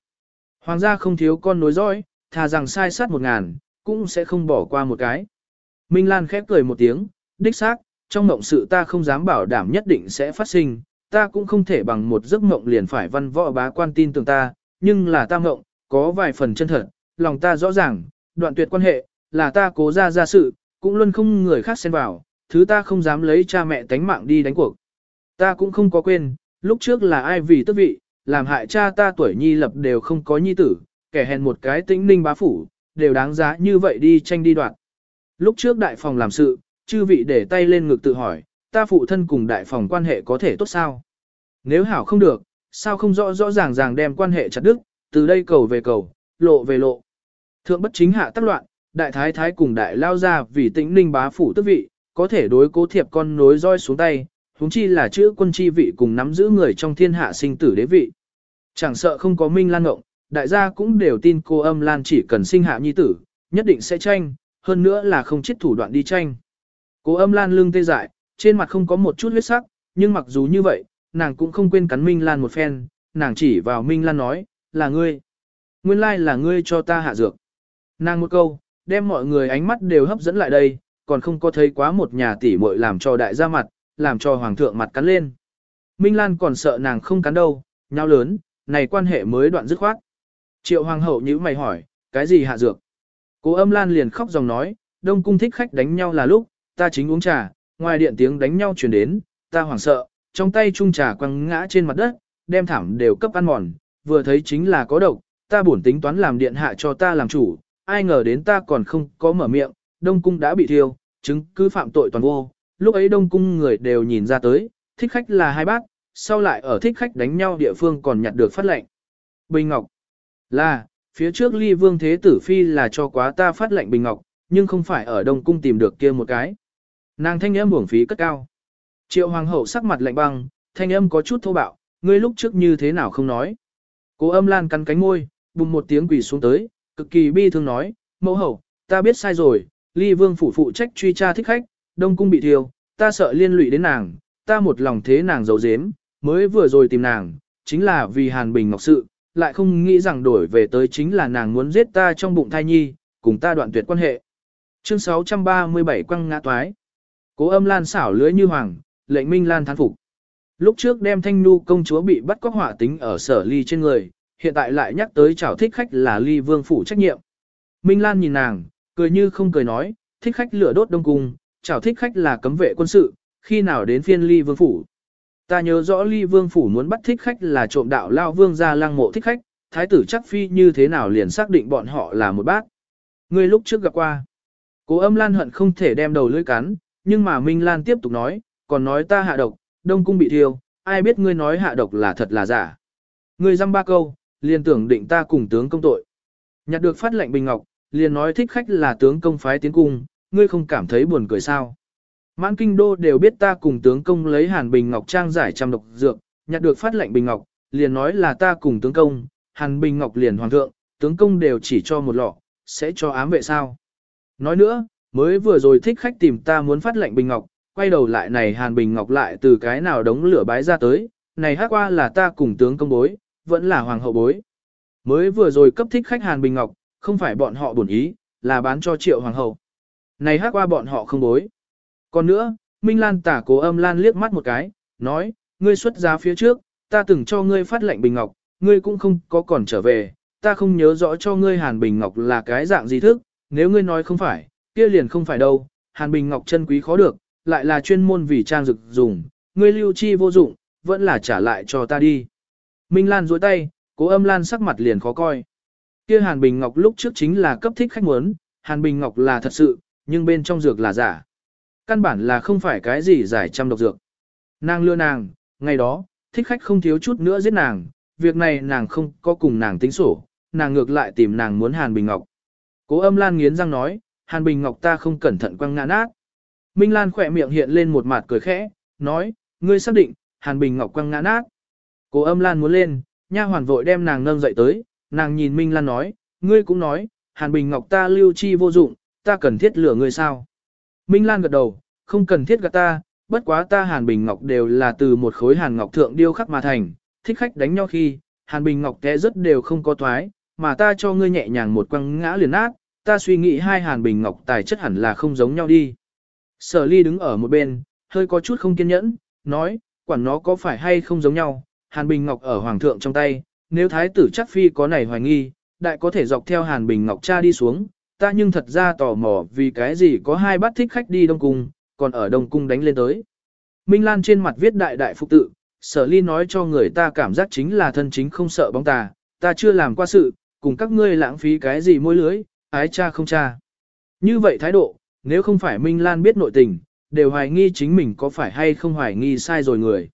Hoàng gia không thiếu con nối dõi, thà rằng sai sát một ngàn, cũng sẽ không bỏ qua một cái. Minh Lan khép cười một tiếng, đích xác, trong ngộng sự ta không dám bảo đảm nhất định sẽ phát sinh, ta cũng không thể bằng một giấc ngộng liền phải văn võ bá quan tin tưởng ta, nhưng là ta ngộng, có vài phần chân thật, lòng ta rõ ràng, đoạn tuyệt quan hệ, là ta cố ra ra sự, cũng luôn không người khác xen vào, thứ ta không dám lấy cha mẹ tánh mạng đi đánh cuộc. Ta cũng không có quên, lúc trước là ai vì tức vị, làm hại cha ta tuổi nhi lập đều không có nhi tử, kẻ hèn một cái tĩnh ninh bá phủ, đều đáng giá như vậy đi tranh đi đoạn. Lúc trước đại phòng làm sự, chư vị để tay lên ngực tự hỏi, ta phụ thân cùng đại phòng quan hệ có thể tốt sao? Nếu hảo không được, sao không rõ rõ ràng ràng đem quan hệ chặt đứt, từ đây cầu về cầu, lộ về lộ. Thượng bất chính hạ tác loạn, đại thái thái cùng đại lao ra vì tĩnh ninh bá phủ tức vị, có thể đối cố thiệp con nối roi xuống tay, huống chi là chữ quân chi vị cùng nắm giữ người trong thiên hạ sinh tử đế vị. Chẳng sợ không có minh lan ngộng, đại gia cũng đều tin cô âm lan chỉ cần sinh hạ nhi tử, nhất định sẽ tranh, hơn nữa là không chết thủ đoạn đi tranh. Cô âm lan lưng tê dại, trên mặt không có một chút huyết sắc, nhưng mặc dù như vậy, nàng cũng không quên cắn Minh Lan một phen, nàng chỉ vào Minh Lan nói, là ngươi. Nguyên lai là ngươi cho ta hạ dược. Nàng một câu, đem mọi người ánh mắt đều hấp dẫn lại đây, còn không có thấy quá một nhà tỷ muội làm cho đại gia mặt, làm cho hoàng thượng mặt cắn lên. Minh Lan còn sợ nàng không cắn đâu, nhau lớn, này quan hệ mới đoạn dứt khoát. Triệu hoàng hậu nhíu mày hỏi, cái gì hạ dược? Cố âm Lan liền khóc dòng nói, đông cung thích khách đánh nhau là lúc, ta chính uống trà, ngoài điện tiếng đánh nhau truyền đến, ta hoảng sợ, trong tay chung trà quăng ngã trên mặt đất, đem thảm đều cấp ăn mòn, vừa thấy chính là có độc, ta bổn tính toán làm điện hạ cho ta làm chủ, ai ngờ đến ta còn không có mở miệng, đông cung đã bị thiêu, chứng cứ phạm tội toàn vô, lúc ấy đông cung người đều nhìn ra tới, thích khách là hai bác, sau lại ở thích khách đánh nhau địa phương còn nhặt được phát lệnh. Bình Ngọc là, phía trước ly vương thế tử phi là cho quá ta phát lệnh Bình Ngọc, nhưng không phải ở đông cung tìm được kia một cái. Nàng thanh âm uổng phí cất cao. Triệu hoàng hậu sắc mặt lạnh băng, thanh âm có chút thô bạo, ngươi lúc trước như thế nào không nói. Cố âm lan cắn cánh môi, bùng một tiếng quỳ xuống tới, cực kỳ bi thương nói, mẫu hậu, ta biết sai rồi, ly vương phủ phụ trách truy tra thích khách, đông cung bị thiêu, ta sợ liên lụy đến nàng, ta một lòng thế nàng giấu giếm, mới vừa rồi tìm nàng, chính là vì Hàn Bình Ngọc sự, lại không nghĩ rằng đổi về tới chính là nàng muốn giết ta trong bụng thai nhi, cùng ta đoạn tuyệt quan hệ. Chương 637 quăng ngã toái. Cố âm lan xảo lưới như hoàng, lệnh minh lan thán phục. Lúc trước đem thanh nu công chúa bị bắt cóc hỏa tính ở sở ly trên người, hiện tại lại nhắc tới chào thích khách là ly vương phủ trách nhiệm. Minh Lan nhìn nàng, cười như không cười nói, thích khách lửa đốt đông cung, chào thích khách là cấm vệ quân sự, khi nào đến phiên ly vương phủ. Ta nhớ rõ ly vương phủ muốn bắt thích khách là trộm đạo lao vương ra lăng mộ thích khách, thái tử chắc phi như thế nào liền xác định bọn họ là một bác. Người lúc trước gặp qua. Cố âm lan hận không thể đem đầu lưỡi cắn, nhưng mà Minh Lan tiếp tục nói, còn nói ta hạ độc, đông cung bị thiêu, ai biết ngươi nói hạ độc là thật là giả. Ngươi dăm ba câu, liền tưởng định ta cùng tướng công tội. Nhặt được phát lệnh Bình Ngọc, liền nói thích khách là tướng công phái tiến cung, ngươi không cảm thấy buồn cười sao. Mãn kinh đô đều biết ta cùng tướng công lấy Hàn Bình Ngọc trang giải trăm độc dược, nhặt được phát lệnh Bình Ngọc, liền nói là ta cùng tướng công, Hàn Bình Ngọc liền hoàng thượng, tướng công đều chỉ cho một lọ, sẽ cho ám vệ sao. Nói nữa, mới vừa rồi thích khách tìm ta muốn phát lệnh Bình Ngọc, quay đầu lại này Hàn Bình Ngọc lại từ cái nào đống lửa bái ra tới, này hát qua là ta cùng tướng công bối, vẫn là hoàng hậu bối. Mới vừa rồi cấp thích khách Hàn Bình Ngọc, không phải bọn họ bổn ý, là bán cho triệu hoàng hậu. Này hát qua bọn họ không bối. Còn nữa, Minh Lan tả cố âm Lan liếc mắt một cái, nói, ngươi xuất giá phía trước, ta từng cho ngươi phát lệnh Bình Ngọc, ngươi cũng không có còn trở về, ta không nhớ rõ cho ngươi Hàn Bình Ngọc là cái dạng gì thức, nếu ngươi nói không phải, kia liền không phải đâu, Hàn Bình Ngọc chân quý khó được, lại là chuyên môn vì trang dực dùng, ngươi lưu chi vô dụng, vẫn là trả lại cho ta đi. Minh Lan duỗi tay, cố âm Lan sắc mặt liền khó coi. Kia Hàn Bình Ngọc lúc trước chính là cấp thích khách muốn, Hàn Bình Ngọc là thật sự, nhưng bên trong dược là giả. Căn bản là không phải cái gì giải trăm độc dược. Nàng lừa nàng, ngày đó, thích khách không thiếu chút nữa giết nàng, việc này nàng không có cùng nàng tính sổ, nàng ngược lại tìm nàng muốn Hàn Bình Ngọc. Cố âm Lan nghiến răng nói, Hàn Bình Ngọc ta không cẩn thận quăng ngã nát. Minh Lan khỏe miệng hiện lên một mặt cười khẽ, nói, ngươi xác định, Hàn Bình Ngọc quăng ngã nát. Cố âm Lan muốn lên, nha hoàn vội đem nàng nâng dậy tới, nàng nhìn Minh Lan nói, ngươi cũng nói, Hàn Bình Ngọc ta lưu chi vô dụng, ta cần thiết lừa ngươi sao. Minh Lan gật đầu, không cần thiết gạt ta, bất quá ta Hàn Bình Ngọc đều là từ một khối Hàn Ngọc thượng điêu khắc mà thành, thích khách đánh nhau khi, Hàn Bình Ngọc té rất đều không có thoái, mà ta cho ngươi nhẹ nhàng một quăng ngã liền nát, ta suy nghĩ hai Hàn Bình Ngọc tài chất hẳn là không giống nhau đi. Sở ly đứng ở một bên, hơi có chút không kiên nhẫn, nói, quản nó có phải hay không giống nhau, Hàn Bình Ngọc ở Hoàng thượng trong tay, nếu thái tử chắc phi có này hoài nghi, đại có thể dọc theo Hàn Bình Ngọc cha đi xuống, ta nhưng thật ra tò mò vì cái gì có hai bát thích khách đi Đông Cung, còn ở Đông Cung đánh lên tới. Minh Lan trên mặt viết đại đại phục tự, sở ly nói cho người ta cảm giác chính là thân chính không sợ bóng tà, ta chưa làm qua sự, cùng các ngươi lãng phí cái gì môi lưới, ái cha không cha. Như vậy thái độ, nếu không phải Minh Lan biết nội tình, đều hoài nghi chính mình có phải hay không hoài nghi sai rồi người.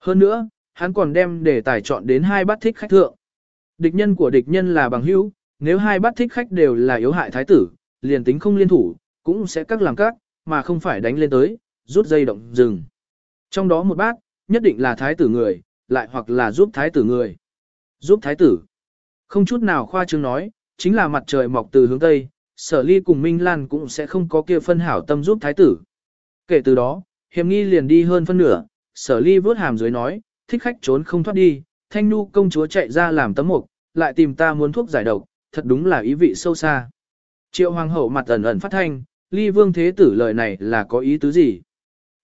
Hơn nữa, hắn còn đem đề tài chọn đến hai bát thích khách thượng. Địch nhân của địch nhân là bằng hữu, nếu hai bát thích khách đều là yếu hại thái tử, liền tính không liên thủ, cũng sẽ các làm các, mà không phải đánh lên tới, rút dây động rừng. Trong đó một bát, nhất định là thái tử người, lại hoặc là giúp thái tử người. Giúp thái tử. Không chút nào khoa trương nói, chính là mặt trời mọc từ hướng Tây, sở ly cùng Minh Lan cũng sẽ không có kia phân hảo tâm giúp thái tử. Kể từ đó, hiểm nghi liền đi hơn phân nửa, sở ly vớt hàm dưới nói, thích khách trốn không thoát đi, thanh nu công chúa chạy ra làm tấm mục, lại tìm ta muốn thuốc giải độc, thật đúng là ý vị sâu xa. Triệu hoàng hậu mặt ẩn ẩn phát thanh, ly vương thế tử lời này là có ý tứ gì?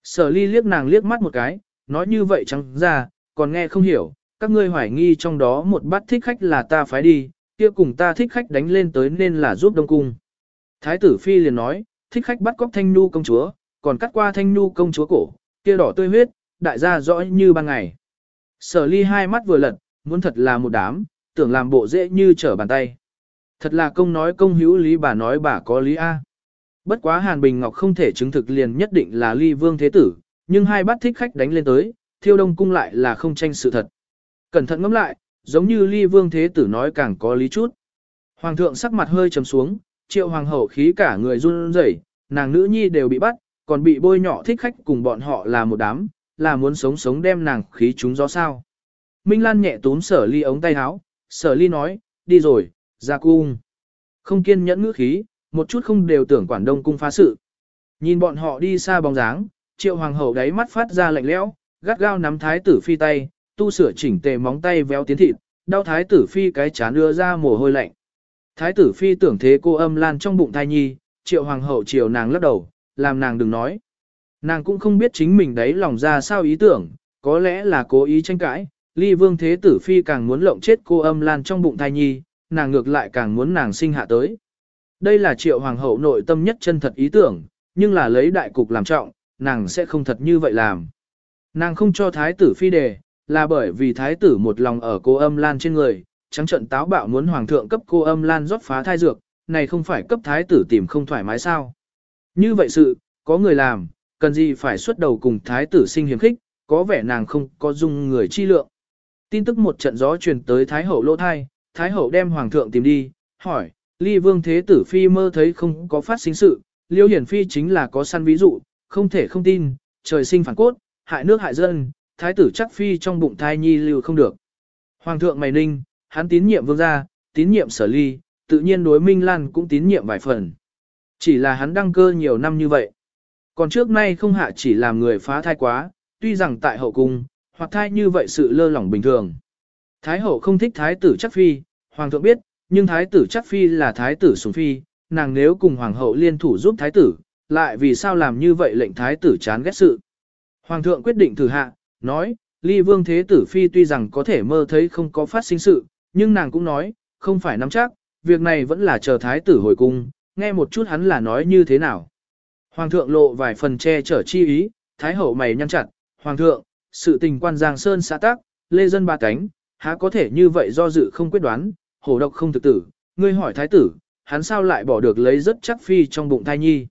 Sở ly liếc nàng liếc mắt một cái, nói như vậy chẳng ra, còn nghe không hiểu, các ngươi hoài nghi trong đó một bát thích khách là ta phái đi, kia cùng ta thích khách đánh lên tới nên là giúp Đông Cung. Thái tử Phi liền nói, thích khách bắt cóc thanh nu công chúa, còn cắt qua thanh nu công chúa cổ, kia đỏ tươi huyết, đại gia rõ như ban ngày. Sở ly hai mắt vừa lật, muốn thật là một đám, tưởng làm bộ dễ như trở bàn tay. Thật là công nói công hữu lý bà nói bà có lý A. Bất quá Hàn Bình Ngọc không thể chứng thực liền nhất định là ly vương thế tử, nhưng hai bát thích khách đánh lên tới, thiêu đông cung lại là không tranh sự thật. Cẩn thận ngẫm lại, giống như ly vương thế tử nói càng có lý chút. Hoàng thượng sắc mặt hơi trầm xuống, triệu hoàng hậu khí cả người run rẩy, nàng nữ nhi đều bị bắt, còn bị bôi nhọ thích khách cùng bọn họ là một đám, là muốn sống sống đem nàng khí chúng gió sao. Minh Lan nhẹ túm sở ly ống tay áo, sở ly nói, đi rồi, ra cung. Không kiên nhẫn ngữ khí, một chút không đều tưởng quản đông cung phá sự. Nhìn bọn họ đi xa bóng dáng, triệu hoàng hậu đáy mắt phát ra lạnh lẽo, gắt gao nắm thái tử phi tay, tu sửa chỉnh tề móng tay véo tiến thịt, đau thái tử phi cái chán đưa ra mồ hôi lạnh. Thái tử phi tưởng thế cô âm lan trong bụng thai nhi, triệu hoàng hậu chiều nàng lắc đầu, làm nàng đừng nói. Nàng cũng không biết chính mình đấy lòng ra sao ý tưởng, có lẽ là cố ý tranh cãi, ly vương thế tử phi càng muốn lộng chết cô âm lan trong bụng thai nhi, nàng ngược lại càng muốn nàng sinh hạ tới. Đây là triệu hoàng hậu nội tâm nhất chân thật ý tưởng, nhưng là lấy đại cục làm trọng, nàng sẽ không thật như vậy làm. Nàng không cho thái tử phi đề, là bởi vì thái tử một lòng ở cô âm lan trên người, trắng trận táo bạo muốn hoàng thượng cấp cô âm lan rót phá thai dược, này không phải cấp thái tử tìm không thoải mái sao. Như vậy sự, có người làm, cần gì phải xuất đầu cùng thái tử sinh hiếm khích, có vẻ nàng không có dung người chi lượng. Tin tức một trận gió truyền tới thái hậu lỗ thai, thái hậu đem hoàng thượng tìm đi, hỏi, ly vương thế tử phi mơ thấy không có phát sinh sự, liêu hiển phi chính là có săn ví dụ, không thể không tin, trời sinh phản cốt, hại nước hại dân, thái tử chắc phi trong bụng thai nhi lưu không được. Hoàng thượng mày ninh, hắn tín nhiệm vương gia, tín nhiệm sở ly, tự nhiên đối Minh Lan cũng tín nhiệm vài phần. Chỉ là hắn đăng cơ nhiều năm như vậy. Còn trước nay không hạ chỉ làm người phá thai quá, tuy rằng tại hậu cung, hoặc thai như vậy sự lơ lỏng bình thường. Thái hậu không thích thái tử chắc phi, hoàng thượng biết, nhưng thái tử chắc phi là thái tử sủng phi, nàng nếu cùng hoàng hậu liên thủ giúp thái tử, lại vì sao làm như vậy lệnh thái tử chán ghét sự. Hoàng thượng quyết định thử hạ, nói, ly vương thế tử phi tuy rằng có thể mơ thấy không có phát sinh sự, nhưng nàng cũng nói, không phải nắm chắc, việc này vẫn là chờ thái tử hồi cung, nghe một chút hắn là nói như thế nào. Hoàng thượng lộ vài phần che chở chi ý, thái hậu mày nhăn chặt, hoàng thượng, sự tình quan giang sơn xã tác, lê dân ba cánh, há có thể như vậy do dự không quyết đoán, hổ độc không thực tử, ngươi hỏi thái tử, hắn sao lại bỏ được lấy rất chắc phi trong bụng thai nhi.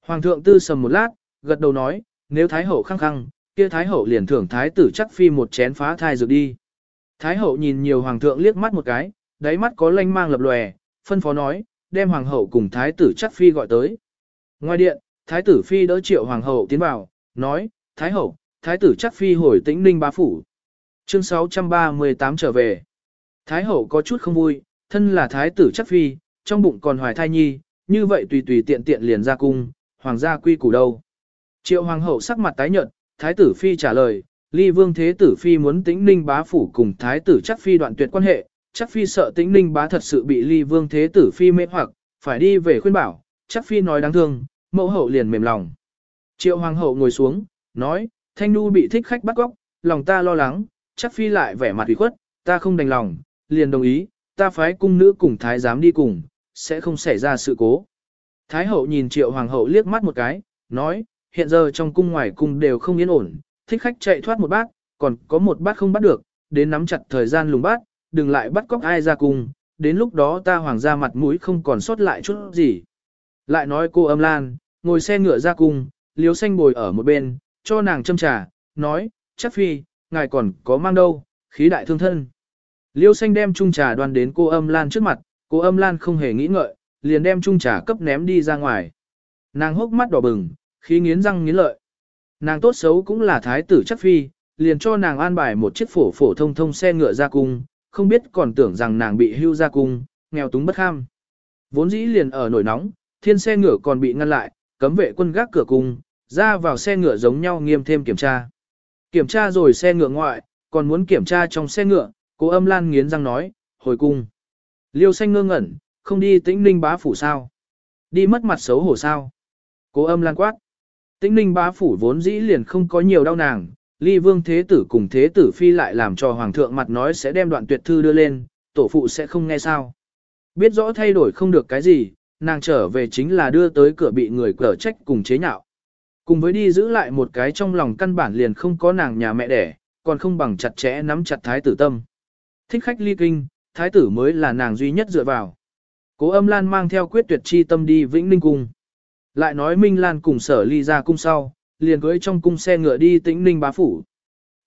Hoàng thượng tư sầm một lát, gật đầu nói, nếu thái hậu khăng khăng, kia thái hậu liền thưởng thái tử chắc phi một chén phá thai dược đi. Thái hậu nhìn nhiều hoàng thượng liếc mắt một cái, đáy mắt có lanh mang lập lòe, phân phó nói, đem hoàng hậu cùng thái tử chắc phi gọi tới. Ngoài điện, thái tử phi đỡ triệu hoàng hậu tiến vào, nói, thái hậu, thái tử chắc phi hồi tĩnh ninh bá phủ. Chương 638 trở về. Thái hậu có chút không vui, thân là thái tử chắc phi, trong bụng còn hoài thai nhi, như vậy tùy tùy tiện tiện liền ra cung, hoàng gia quy củ đâu. Triệu hoàng hậu sắc mặt tái nhợt, thái tử phi trả lời, ly vương thế tử phi muốn tĩnh ninh bá phủ cùng thái tử chắc phi đoạn tuyệt quan hệ, chắc phi sợ tĩnh ninh bá thật sự bị ly vương thế tử phi mê hoặc, phải đi về khuyên bảo, chắc phi nói đáng thương, mẫu hậu liền mềm lòng. Triệu hoàng hậu ngồi xuống, nói, thanh nu bị thích khách bắt góc, lòng ta lo lắng, chắc phi lại vẻ mặt ủy khuất, ta không đành lòng, liền đồng ý, ta phái cung nữ cùng thái giám đi cùng, sẽ không xảy ra sự cố. Thái hậu nhìn triệu hoàng hậu liếc mắt một cái, nói, hiện giờ trong cung ngoài cung đều không yên ổn, thích khách chạy thoát một bát, còn có một bát không bắt được, đến nắm chặt thời gian lùng bát, đừng lại bắt cóc ai ra cung, đến lúc đó ta hoàng gia mặt mũi không còn sót lại chút gì. Lại nói cô âm lan, ngồi xe ngựa ra cung, liếu xanh bồi ở một bên, cho nàng châm trà, nói, chắc phi, ngài còn có mang đâu, khí đại thương thân. Liêu xanh đem chung trà đoan đến cô âm lan trước mặt, cô âm lan không hề nghĩ ngợi, liền đem chung trà cấp ném đi ra ngoài. Nàng hốc mắt đỏ bừng, khí nghiến răng nghiến lợi. Nàng tốt xấu cũng là thái tử chắc phi, liền cho nàng an bài một chiếc phổ phổ thông thông xe ngựa ra cung, không biết còn tưởng rằng nàng bị hưu ra cung, nghèo túng bất kham. Vốn dĩ liền ở nổi nóng, thiên xe ngựa còn bị ngăn lại, cấm vệ quân gác cửa cung, ra vào xe ngựa giống nhau nghiêm thêm kiểm tra. Kiểm tra rồi xe ngựa ngoại, còn muốn kiểm tra trong xe ngựa, cố âm lan nghiến răng nói, hồi cung. Liêu xanh ngơ ngẩn, không đi tĩnh ninh bá phủ sao? Đi mất mặt xấu hổ sao? Cố âm lan quát. Tĩnh ninh bá phủ vốn dĩ liền không có nhiều đau nàng, ly vương thế tử cùng thế tử phi lại làm cho hoàng thượng mặt nói sẽ đem đoạn tuyệt thư đưa lên, tổ phụ sẽ không nghe sao. Biết rõ thay đổi không được cái gì, nàng trở về chính là đưa tới cửa bị người cở trách cùng chế nhạo. Cùng với đi giữ lại một cái trong lòng căn bản liền không có nàng nhà mẹ đẻ, còn không bằng chặt chẽ nắm chặt thái tử tâm. Thích khách ly kinh, thái tử mới là nàng duy nhất dựa vào. Cố âm lan mang theo quyết tuyệt chi tâm đi vĩnh ninh cung. Lại nói Minh Lan cùng sở ly ra cung sau, liền cưới trong cung xe ngựa đi tĩnh ninh bá phủ.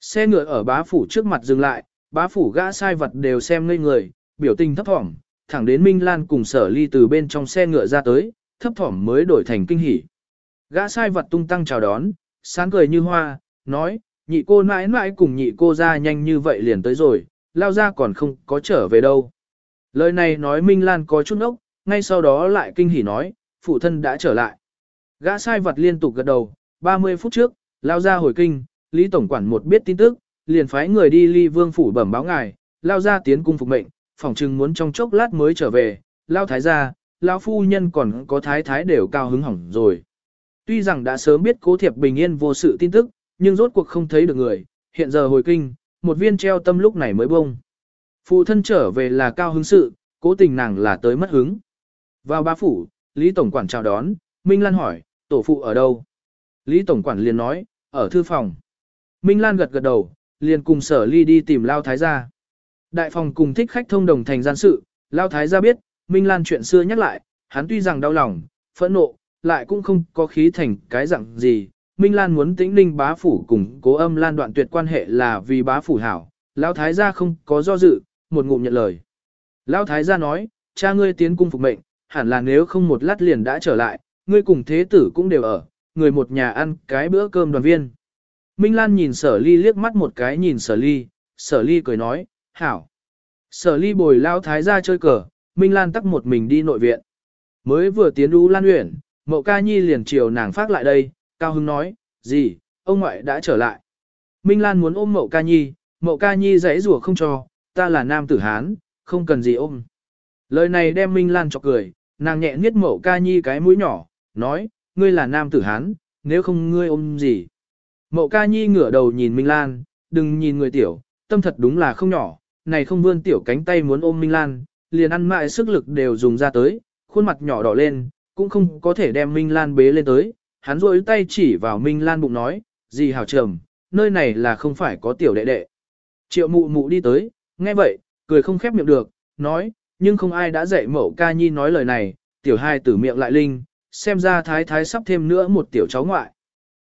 Xe ngựa ở bá phủ trước mặt dừng lại, bá phủ gã sai vật đều xem ngây người, biểu tình thấp thỏm, thẳng đến Minh Lan cùng sở ly từ bên trong xe ngựa ra tới, thấp thỏm mới đổi thành kinh hỉ. Gã sai vật tung tăng chào đón, sáng cười như hoa, nói, nhị cô mãi mãi cùng nhị cô ra nhanh như vậy liền tới rồi, lao ra còn không có trở về đâu. Lời này nói Minh Lan có chút ốc, ngay sau đó lại kinh hỉ nói, phụ thân đã trở lại. Gã sai vật liên tục gật đầu, 30 phút trước, lao ra hồi kinh, Lý Tổng Quản một biết tin tức, liền phái người đi ly vương phủ bẩm báo ngài, lao ra tiến cung phục mệnh, phỏng chừng muốn trong chốc lát mới trở về, lao thái gia, lao phu nhân còn có thái thái đều cao hứng hỏng rồi. Tuy rằng đã sớm biết cố thiệp bình yên vô sự tin tức, nhưng rốt cuộc không thấy được người, hiện giờ hồi kinh, một viên treo tâm lúc này mới bông. Phụ thân trở về là cao hứng sự, cố tình nàng là tới mất hứng. Vào ba phủ, Lý Tổng Quản chào đón, Minh Lan hỏi, tổ phụ ở đâu? Lý Tổng Quản liền nói, ở thư phòng. Minh Lan gật gật đầu, liền cùng sở ly đi tìm Lao Thái gia. Đại phòng cùng thích khách thông đồng thành gian sự, Lao Thái gia biết, Minh Lan chuyện xưa nhắc lại, hắn tuy rằng đau lòng, phẫn nộ, lại cũng không có khí thành cái dạng gì. Minh Lan muốn tĩnh ninh bá phủ cùng cố âm Lan đoạn tuyệt quan hệ là vì bá phủ hảo. Lão Thái gia không có do dự, một ngụm nhận lời. Lão Thái gia nói, cha ngươi tiến cung phục mệnh, hẳn là nếu không một lát liền đã trở lại, ngươi cùng thế tử cũng đều ở, người một nhà ăn cái bữa cơm đoàn viên. Minh Lan nhìn sở ly liếc mắt một cái nhìn sở ly, sở ly cười nói, hảo. Sở ly bồi Lão thái gia chơi cờ, Minh Lan tắc một mình đi nội viện. Mới vừa tiến đu lan huyện, mậu ca nhi liền chiều nàng phát lại đây, cao hưng nói, gì, ông ngoại đã trở lại. Minh Lan muốn ôm mậu ca nhi, mậu ca nhi giấy rủa không cho, ta là nam tử Hán, không cần gì ôm. Lời này đem Minh Lan chọc cười, nàng nhẹ niết mậu ca nhi cái mũi nhỏ, nói, ngươi là nam tử Hán, nếu không ngươi ôm gì. Mậu ca nhi ngửa đầu nhìn Minh Lan, đừng nhìn người tiểu, tâm thật đúng là không nhỏ, này không vươn tiểu cánh tay muốn ôm Minh Lan, liền ăn mại sức lực đều dùng ra tới, khuôn mặt nhỏ đỏ lên, cũng không có thể đem Minh Lan bế lên tới, hắn rôi tay chỉ vào Minh Lan bụng nói, gì hảo trầm, nơi này là không phải có tiểu đệ đệ. Triệu mụ mụ đi tới, nghe vậy, cười không khép miệng được, nói, nhưng không ai đã dạy mẫu ca nhi nói lời này, tiểu hai tử miệng lại linh, xem ra thái thái sắp thêm nữa một tiểu cháu ngoại.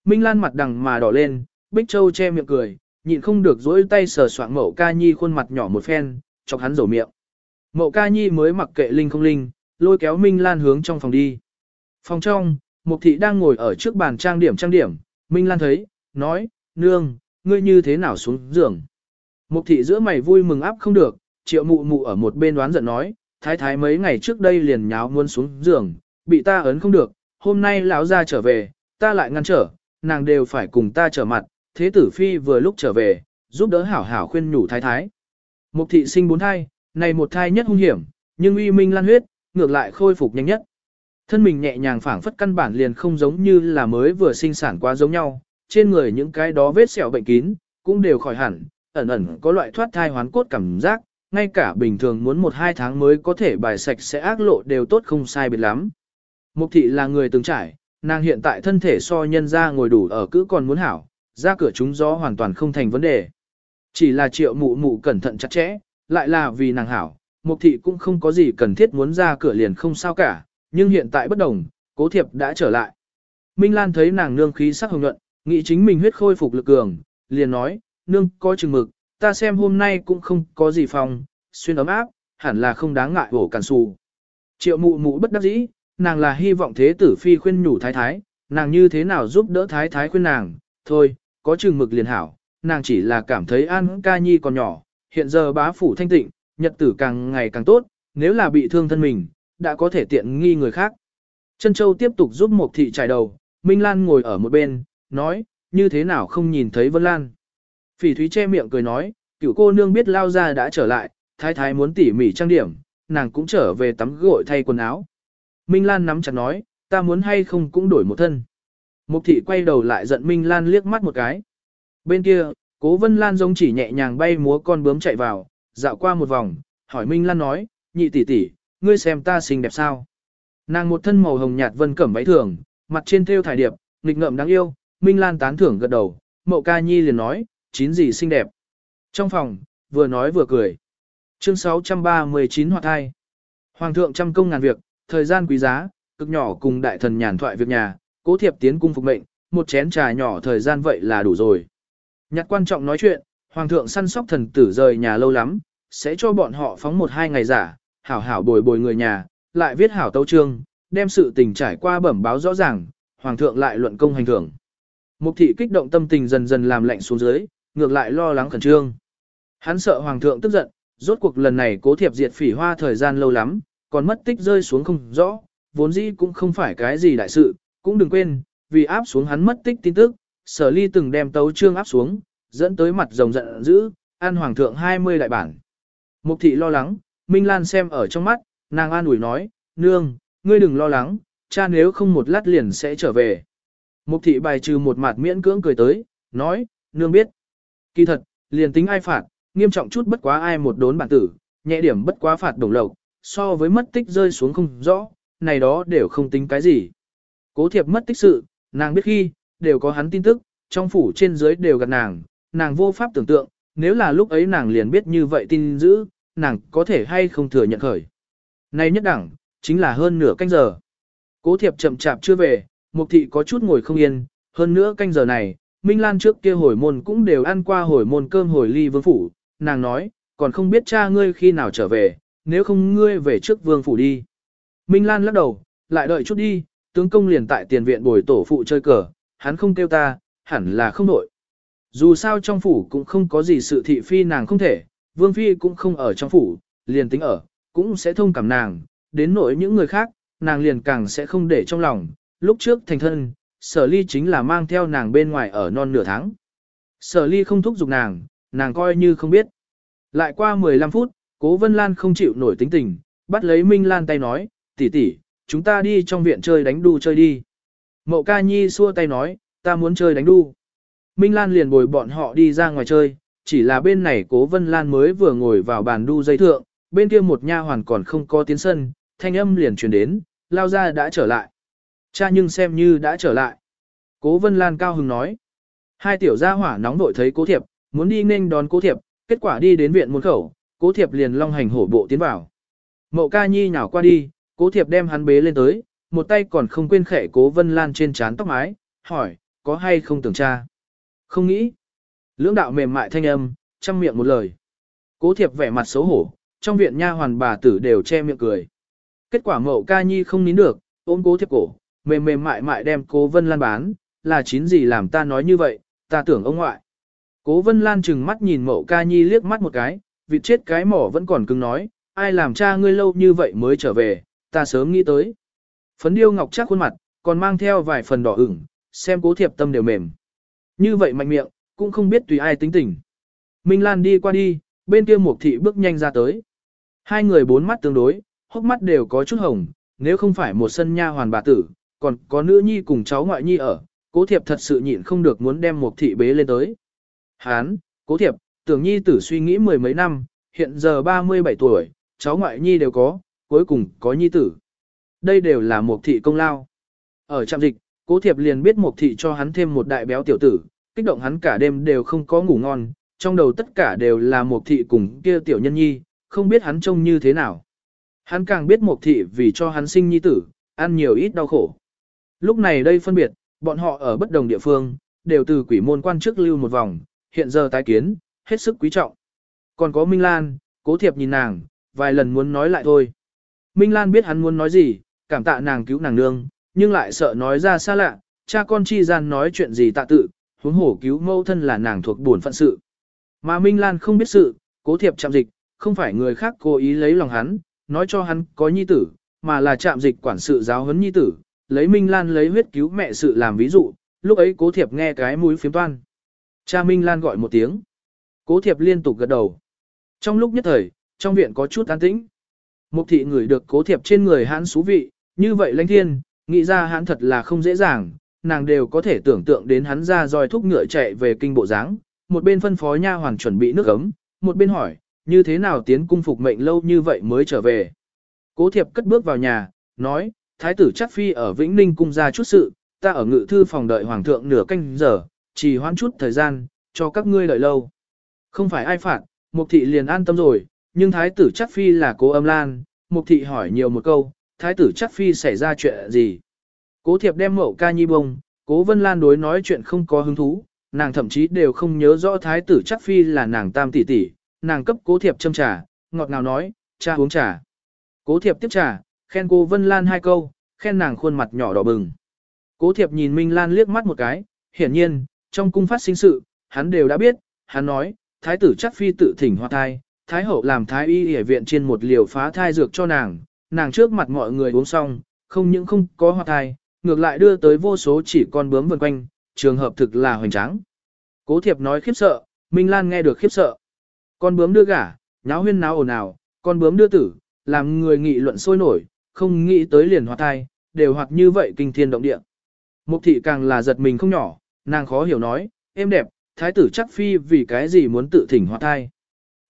Minh Lan mặt đằng mà đỏ lên, Bích Châu che miệng cười, nhịn không được dỗi tay sờ soạng mẫu ca nhi khuôn mặt nhỏ một phen, chọc hắn rầu miệng. Mậu ca nhi mới mặc kệ linh không linh, lôi kéo Minh Lan hướng trong phòng đi. Phòng trong, Mục thị đang ngồi ở trước bàn trang điểm trang điểm, Minh Lan thấy, nói, nương, ngươi như thế nào xuống giường. Mục thị giữa mày vui mừng áp không được, triệu mụ mụ ở một bên đoán giận nói, thái thái mấy ngày trước đây liền nháo muốn xuống giường, bị ta ấn không được, hôm nay lão ra trở về, ta lại ngăn trở, nàng đều phải cùng ta trở mặt, thế tử phi vừa lúc trở về, giúp đỡ hảo hảo khuyên nhủ thái thái. Mục thị sinh bốn thai, này một thai nhất hung hiểm, nhưng uy minh lan huyết, ngược lại khôi phục nhanh nhất. Thân mình nhẹ nhàng phảng phất căn bản liền không giống như là mới vừa sinh sản quá giống nhau, trên người những cái đó vết sẹo bệnh kín, cũng đều khỏi hẳn, ẩn ẩn có loại thoát thai hoán cốt cảm giác, ngay cả bình thường muốn một hai tháng mới có thể bài sạch sẽ ác lộ đều tốt không sai biệt lắm. Mục thị là người từng trải, nàng hiện tại thân thể so nhân ra ngồi đủ ở cứ còn muốn hảo, ra cửa chúng gió hoàn toàn không thành vấn đề. Chỉ là triệu mụ mụ cẩn thận chặt chẽ, lại là vì nàng hảo, mục thị cũng không có gì cần thiết muốn ra cửa liền không sao cả, nhưng hiện tại bất đồng, cố thiệp đã trở lại. Minh Lan thấy nàng nương khí sắc hồng nhuận, nghĩ chính mình huyết khôi phục lực cường, liền nói, nương có chừng mực, ta xem hôm nay cũng không có gì phòng, xuyên ấm áp, hẳn là không đáng ngại ổ cản xù. Triệu mụ mụ bất đắc dĩ, nàng là hy vọng thế tử phi khuyên nhủ thái thái, nàng như thế nào giúp đỡ thái thái khuyên nàng, thôi, có chừng mực liền hảo, nàng chỉ là cảm thấy An Ca Nhi còn nhỏ, hiện giờ bá phủ thanh tịnh, nhật tử càng ngày càng tốt, nếu là bị thương thân mình, đã có thể tiện nghi người khác. Trân Châu tiếp tục giúp Mộc Thị trải đầu, Minh Lan ngồi ở một bên, nói, như thế nào không nhìn thấy Vân Lan. Phỉ Thúy che miệng cười nói, cựu cô nương biết lao ra đã trở lại, thái thái muốn tỉ mỉ trang điểm, nàng cũng trở về tắm gội thay quần áo. Minh Lan nắm chặt nói, ta muốn hay không cũng đổi một thân. Mục thị quay đầu lại giận Minh Lan liếc mắt một cái. Bên kia, cố Vân Lan giống chỉ nhẹ nhàng bay múa con bướm chạy vào, dạo qua một vòng, hỏi Minh Lan nói, nhị tỷ tỷ, ngươi xem ta xinh đẹp sao? Nàng một thân màu hồng nhạt vân cẩm váy thường, mặt trên thêu thải điệp, nghịch ngợm đáng yêu, Minh Lan tán thưởng gật đầu, mậu ca nhi liền nói, chín gì xinh đẹp. Trong phòng, vừa nói vừa cười. Chương 639 hoạt thai. Hoàng thượng trăm công ngàn việc, thời gian quý giá, cực nhỏ cùng đại thần nhàn thoại việc nhà, cố thiệp tiến cung phục mệnh, một chén trà nhỏ thời gian vậy là đủ rồi. Nhặt quan trọng nói chuyện, hoàng thượng săn sóc thần tử rời nhà lâu lắm, sẽ cho bọn họ phóng một hai ngày giả, hảo hảo bồi bồi người nhà, lại viết hảo tấu trương, đem sự tình trải qua bẩm báo rõ ràng, hoàng thượng lại luận công hành thưởng. Mục thị kích động tâm tình dần dần làm lạnh xuống dưới, ngược lại lo lắng khẩn trương. Hắn sợ hoàng thượng tức giận, rốt cuộc lần này cố thiệp diệt phỉ hoa thời gian lâu lắm, còn mất tích rơi xuống không rõ, vốn dĩ cũng không phải cái gì đại sự, cũng đừng quên, vì áp xuống hắn mất tích tin tức, sở ly từng đem tấu trương áp xuống, dẫn tới mặt rồng giận dữ, an hoàng thượng 20 đại bản. Mục thị lo lắng, Minh Lan xem ở trong mắt, nàng an ủi nói, nương, ngươi đừng lo lắng, cha nếu không một lát liền sẽ trở về. Mục thị bài trừ một mặt miễn cưỡng cười tới, nói, nương biết. Kỳ thật, liền tính ai phạt, nghiêm trọng chút bất quá ai một đốn bản tử, nhẹ điểm bất quá phạt đồng lộc, so với mất tích rơi xuống không rõ, này đó đều không tính cái gì. Cố thiệp mất tích sự, nàng biết khi, đều có hắn tin tức, trong phủ trên dưới đều gặp nàng, nàng vô pháp tưởng tượng, nếu là lúc ấy nàng liền biết như vậy tin giữ, nàng có thể hay không thừa nhận khởi. Nay nhất đẳng, chính là hơn nửa canh giờ. Cố thiệp chậm chạp chưa về, mục thị có chút ngồi không yên, hơn nữa canh giờ này, Minh Lan trước kia hồi môn cũng đều ăn qua hồi môn cơm hồi ly vương phủ, nàng nói, còn không biết cha ngươi khi nào trở về, nếu không ngươi về trước vương phủ đi. Minh Lan lắc đầu, lại đợi chút đi, tướng công liền tại tiền viện bồi tổ phụ chơi cờ, hắn không kêu ta, hẳn là không nổi. Dù sao trong phủ cũng không có gì sự thị phi nàng không thể, vương phi cũng không ở trong phủ, liền tính ở, cũng sẽ thông cảm nàng, đến nỗi những người khác, nàng liền càng sẽ không để trong lòng, lúc trước thành thân, sở ly chính là mang theo nàng bên ngoài ở non nửa tháng. Sở ly không thúc giục nàng, nàng coi như không biết. Lại qua 15 phút, cố Vân Lan không chịu nổi tính tình, bắt lấy Minh Lan tay nói, tỷ tỷ, chúng ta đi trong viện chơi đánh đu chơi đi. Mậu ca nhi xua tay nói, ta muốn chơi đánh đu. Minh Lan liền bồi bọn họ đi ra ngoài chơi, chỉ là bên này cố Vân Lan mới vừa ngồi vào bàn đu dây thượng, bên kia một nha hoàn còn không có tiến sân, thanh âm liền truyền đến, lao ra đã trở lại. Cha nhưng xem như đã trở lại. Cố Vân Lan cao hứng nói. Hai tiểu gia hỏa nóng nội thấy cố thiệp, muốn đi nên đón cố thiệp, kết quả đi đến viện môn khẩu, cố thiệp liền long hành hổ bộ tiến vào. Mậu ca nhi nhào qua đi, cố thiệp đem hắn bế lên tới, một tay còn không quên khẽ cố Vân Lan trên trán tóc mái, hỏi, có hay không tưởng cha? Không nghĩ. Lưỡng đạo mềm mại thanh âm, chăm miệng một lời. Cố thiệp vẻ mặt xấu hổ, trong viện nha hoàn bà tử đều che miệng cười. Kết quả mậu ca nhi không nín được, ôm cố thiệp cổ, mềm mềm mại mại đem cố vân lan bán, là chín gì làm ta nói như vậy, ta tưởng ông ngoại. Cố vân lan chừng mắt nhìn mậu ca nhi liếc mắt một cái, vịt chết cái mỏ vẫn còn cứng nói, ai làm cha ngươi lâu như vậy mới trở về, ta sớm nghĩ tới. Phấn điêu ngọc chắc khuôn mặt, còn mang theo vài phần đỏ ửng, xem cố thiệp tâm đều mềm. Như vậy mạnh miệng, cũng không biết tùy ai tính tình. Minh Lan đi qua đi, bên kia Mục thị bước nhanh ra tới. Hai người bốn mắt tương đối, hốc mắt đều có chút hồng, nếu không phải một sân nha hoàn bà tử, còn có nữ nhi cùng cháu ngoại nhi ở, cố thiệp thật sự nhịn không được muốn đem Mục thị bế lên tới. Hán, cố thiệp, tưởng nhi tử suy nghĩ mười mấy năm, hiện giờ 37 tuổi, cháu ngoại nhi đều có, cuối cùng có nhi tử. Đây đều là Mục thị công lao. Ở trạm dịch, cố thiệp liền biết Mục thị cho hắn thêm một đại béo tiểu tử, kích động hắn cả đêm đều không có ngủ ngon, trong đầu tất cả đều là Mục thị cùng kia tiểu nhân nhi, không biết hắn trông như thế nào. Hắn càng biết Mục thị vì cho hắn sinh nhi tử, ăn nhiều ít đau khổ. Lúc này đây phân biệt, bọn họ ở bất đồng địa phương, đều từ quỷ môn quan trước lưu một vòng, hiện giờ tái kiến, hết sức quý trọng. Còn có Minh Lan, cố thiệp nhìn nàng, vài lần muốn nói lại thôi. Minh Lan biết hắn muốn nói gì, cảm tạ nàng cứu nàng nương, nhưng lại sợ nói ra xa lạ, cha con chi gian nói chuyện gì tạ tự, huống hổ cứu mâu thân là nàng thuộc buồn phận sự. Mà Minh Lan không biết sự, cố thiệp chạm dịch, không phải người khác cố ý lấy lòng hắn, nói cho hắn có nhi tử, mà là chạm dịch quản sự giáo huấn nhi tử, lấy Minh Lan lấy huyết cứu mẹ sự làm ví dụ, lúc ấy cố thiệp nghe cái mũi phiếm toan. Cha Minh Lan gọi một tiếng. Cố thiệp liên tục gật đầu. Trong lúc nhất thời, trong viện có chút an tĩnh. Mục thị người được cố thiệp trên người hắn xú vị, như vậy lãnh thiên, nghĩ ra hắn thật là không dễ dàng, nàng đều có thể tưởng tượng đến hắn ra roi thúc ngựa chạy về kinh bộ dáng, một bên phân phó nha hoàng chuẩn bị nước ấm, một bên hỏi, như thế nào tiến cung phục mệnh lâu như vậy mới trở về. Cố thiệp cất bước vào nhà, nói, thái tử chắc phi ở Vĩnh Ninh cung ra chút sự, ta ở ngự thư phòng đợi hoàng thượng nửa canh giờ, chỉ hoãn chút thời gian, cho các ngươi đợi lâu. Không phải ai phạt, mục thị liền an tâm rồi, nhưng thái tử chắc phi là cố âm lan, mục thị hỏi nhiều một câu, thái tử chắc phi xảy ra chuyện gì. Cố thiệp đem mậu ca nhi bông, cố vân lan đối nói chuyện không có hứng thú, nàng thậm chí đều không nhớ rõ thái tử chắc phi là nàng tam tỷ tỷ, nàng cấp cố thiệp châm trà, ngọt ngào nói, cha uống trà. Cố thiệp tiếp trà, khen cô vân lan hai câu, khen nàng khuôn mặt nhỏ đỏ bừng. Cố thiệp nhìn Minh Lan liếc mắt một cái, hiển nhiên, trong cung phát sinh sự, hắn đều đã biết, hắn nói, thái tử chắc phi tự thỉnh hoa thai, thái hậu làm thái y y viện trên một liều phá thai dược cho nàng, nàng trước mặt mọi người uống xong, không những không có hoa thai, ngược lại đưa tới vô số chỉ con bướm vần quanh, trường hợp thực là hoành tráng. Cố thiệp nói khiếp sợ, Minh Lan nghe được khiếp sợ. Con bướm đưa gả, nháo huyên náo ồn ào, con bướm đưa tử, làm người nghị luận sôi nổi, không nghĩ tới liền hoạt thai, đều hoạt như vậy kinh thiên động địa. Mục thị càng là giật mình không nhỏ, nàng khó hiểu nói, em đẹp, thái tử chắc phi vì cái gì muốn tự thỉnh hoạt thai.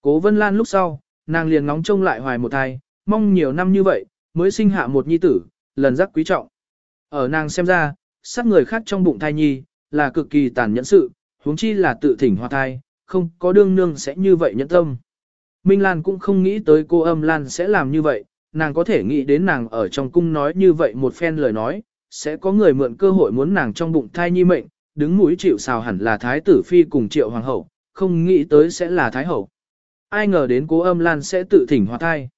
Cố Vân Lan lúc sau, nàng liền ngóng trông lại hoài một thai, mong nhiều năm như vậy, mới sinh hạ một nhi tử, lần giác quý trọng. Ở nàng xem ra, sát người khác trong bụng thai nhi, là cực kỳ tàn nhẫn sự, huống chi là tự thỉnh hoa thai, không có đương nương sẽ như vậy nhẫn tâm. Minh Lan cũng không nghĩ tới cô âm Lan sẽ làm như vậy, nàng có thể nghĩ đến nàng ở trong cung nói như vậy một phen lời nói, sẽ có người mượn cơ hội muốn nàng trong bụng thai nhi mệnh, đứng mũi chịu sào hẳn là thái tử phi cùng triệu hoàng hậu, không nghĩ tới sẽ là thái hậu. Ai ngờ đến cố âm Lan sẽ tự thỉnh hoa thai.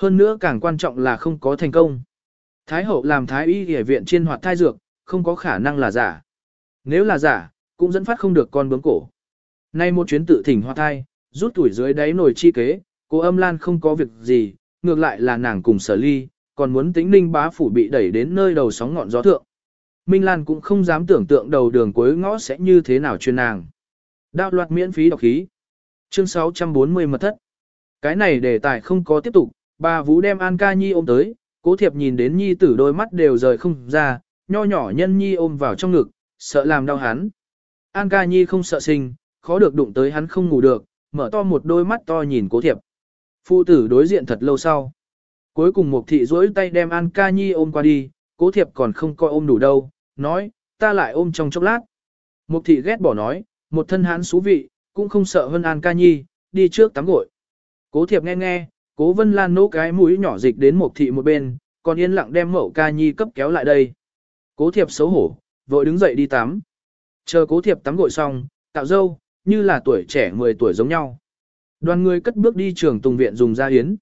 Hơn nữa càng quan trọng là không có thành công. Thái hậu làm thái y y viện trên hoạt thai dược, không có khả năng là giả. Nếu là giả, cũng dẫn phát không được con bướm cổ. Nay một chuyến tự thỉnh hoạt thai, rút tuổi dưới đáy nồi chi kế, cô âm lan không có việc gì, ngược lại là nàng cùng sở ly, còn muốn tính ninh bá phủ bị đẩy đến nơi đầu sóng ngọn gió thượng. Minh Lan cũng không dám tưởng tượng đầu đường cuối ngõ sẽ như thế nào chuyên nàng. Đạo loạt miễn phí đọc khí. Chương 640 mật thất. Cái này đề tài không có tiếp tục, bà Vũ đem An Ca Nhi ôm tới, cố thiệp nhìn đến Nhi tử đôi mắt đều rời không ra, nho nhỏ nhân Nhi ôm vào trong ngực, sợ làm đau hắn. An Ca Nhi không sợ sinh, khó được đụng tới hắn không ngủ được, mở to một đôi mắt to nhìn cố thiệp. Phụ tử đối diện thật lâu sau. Cuối cùng một thị duỗi tay đem An Ca Nhi ôm qua đi, cố thiệp còn không coi ôm đủ đâu, nói, ta lại ôm trong chốc lát. Mục thị ghét bỏ nói, một thân hán xú vị, cũng không sợ hơn An Ca Nhi, đi trước tắm gội. Cố thiệp nghe nghe, cố vân lan nỗ cái mũi nhỏ dịch đến một thị một bên, còn yên lặng đem mậu Ca Nhi cấp kéo lại đây. Cố thiệp xấu hổ, vội đứng dậy đi tắm. Chờ cố thiệp tắm gội xong, tạo dâu, như là tuổi trẻ 10 tuổi giống nhau. Đoàn người cất bước đi trường tùng viện dùng ra hiến.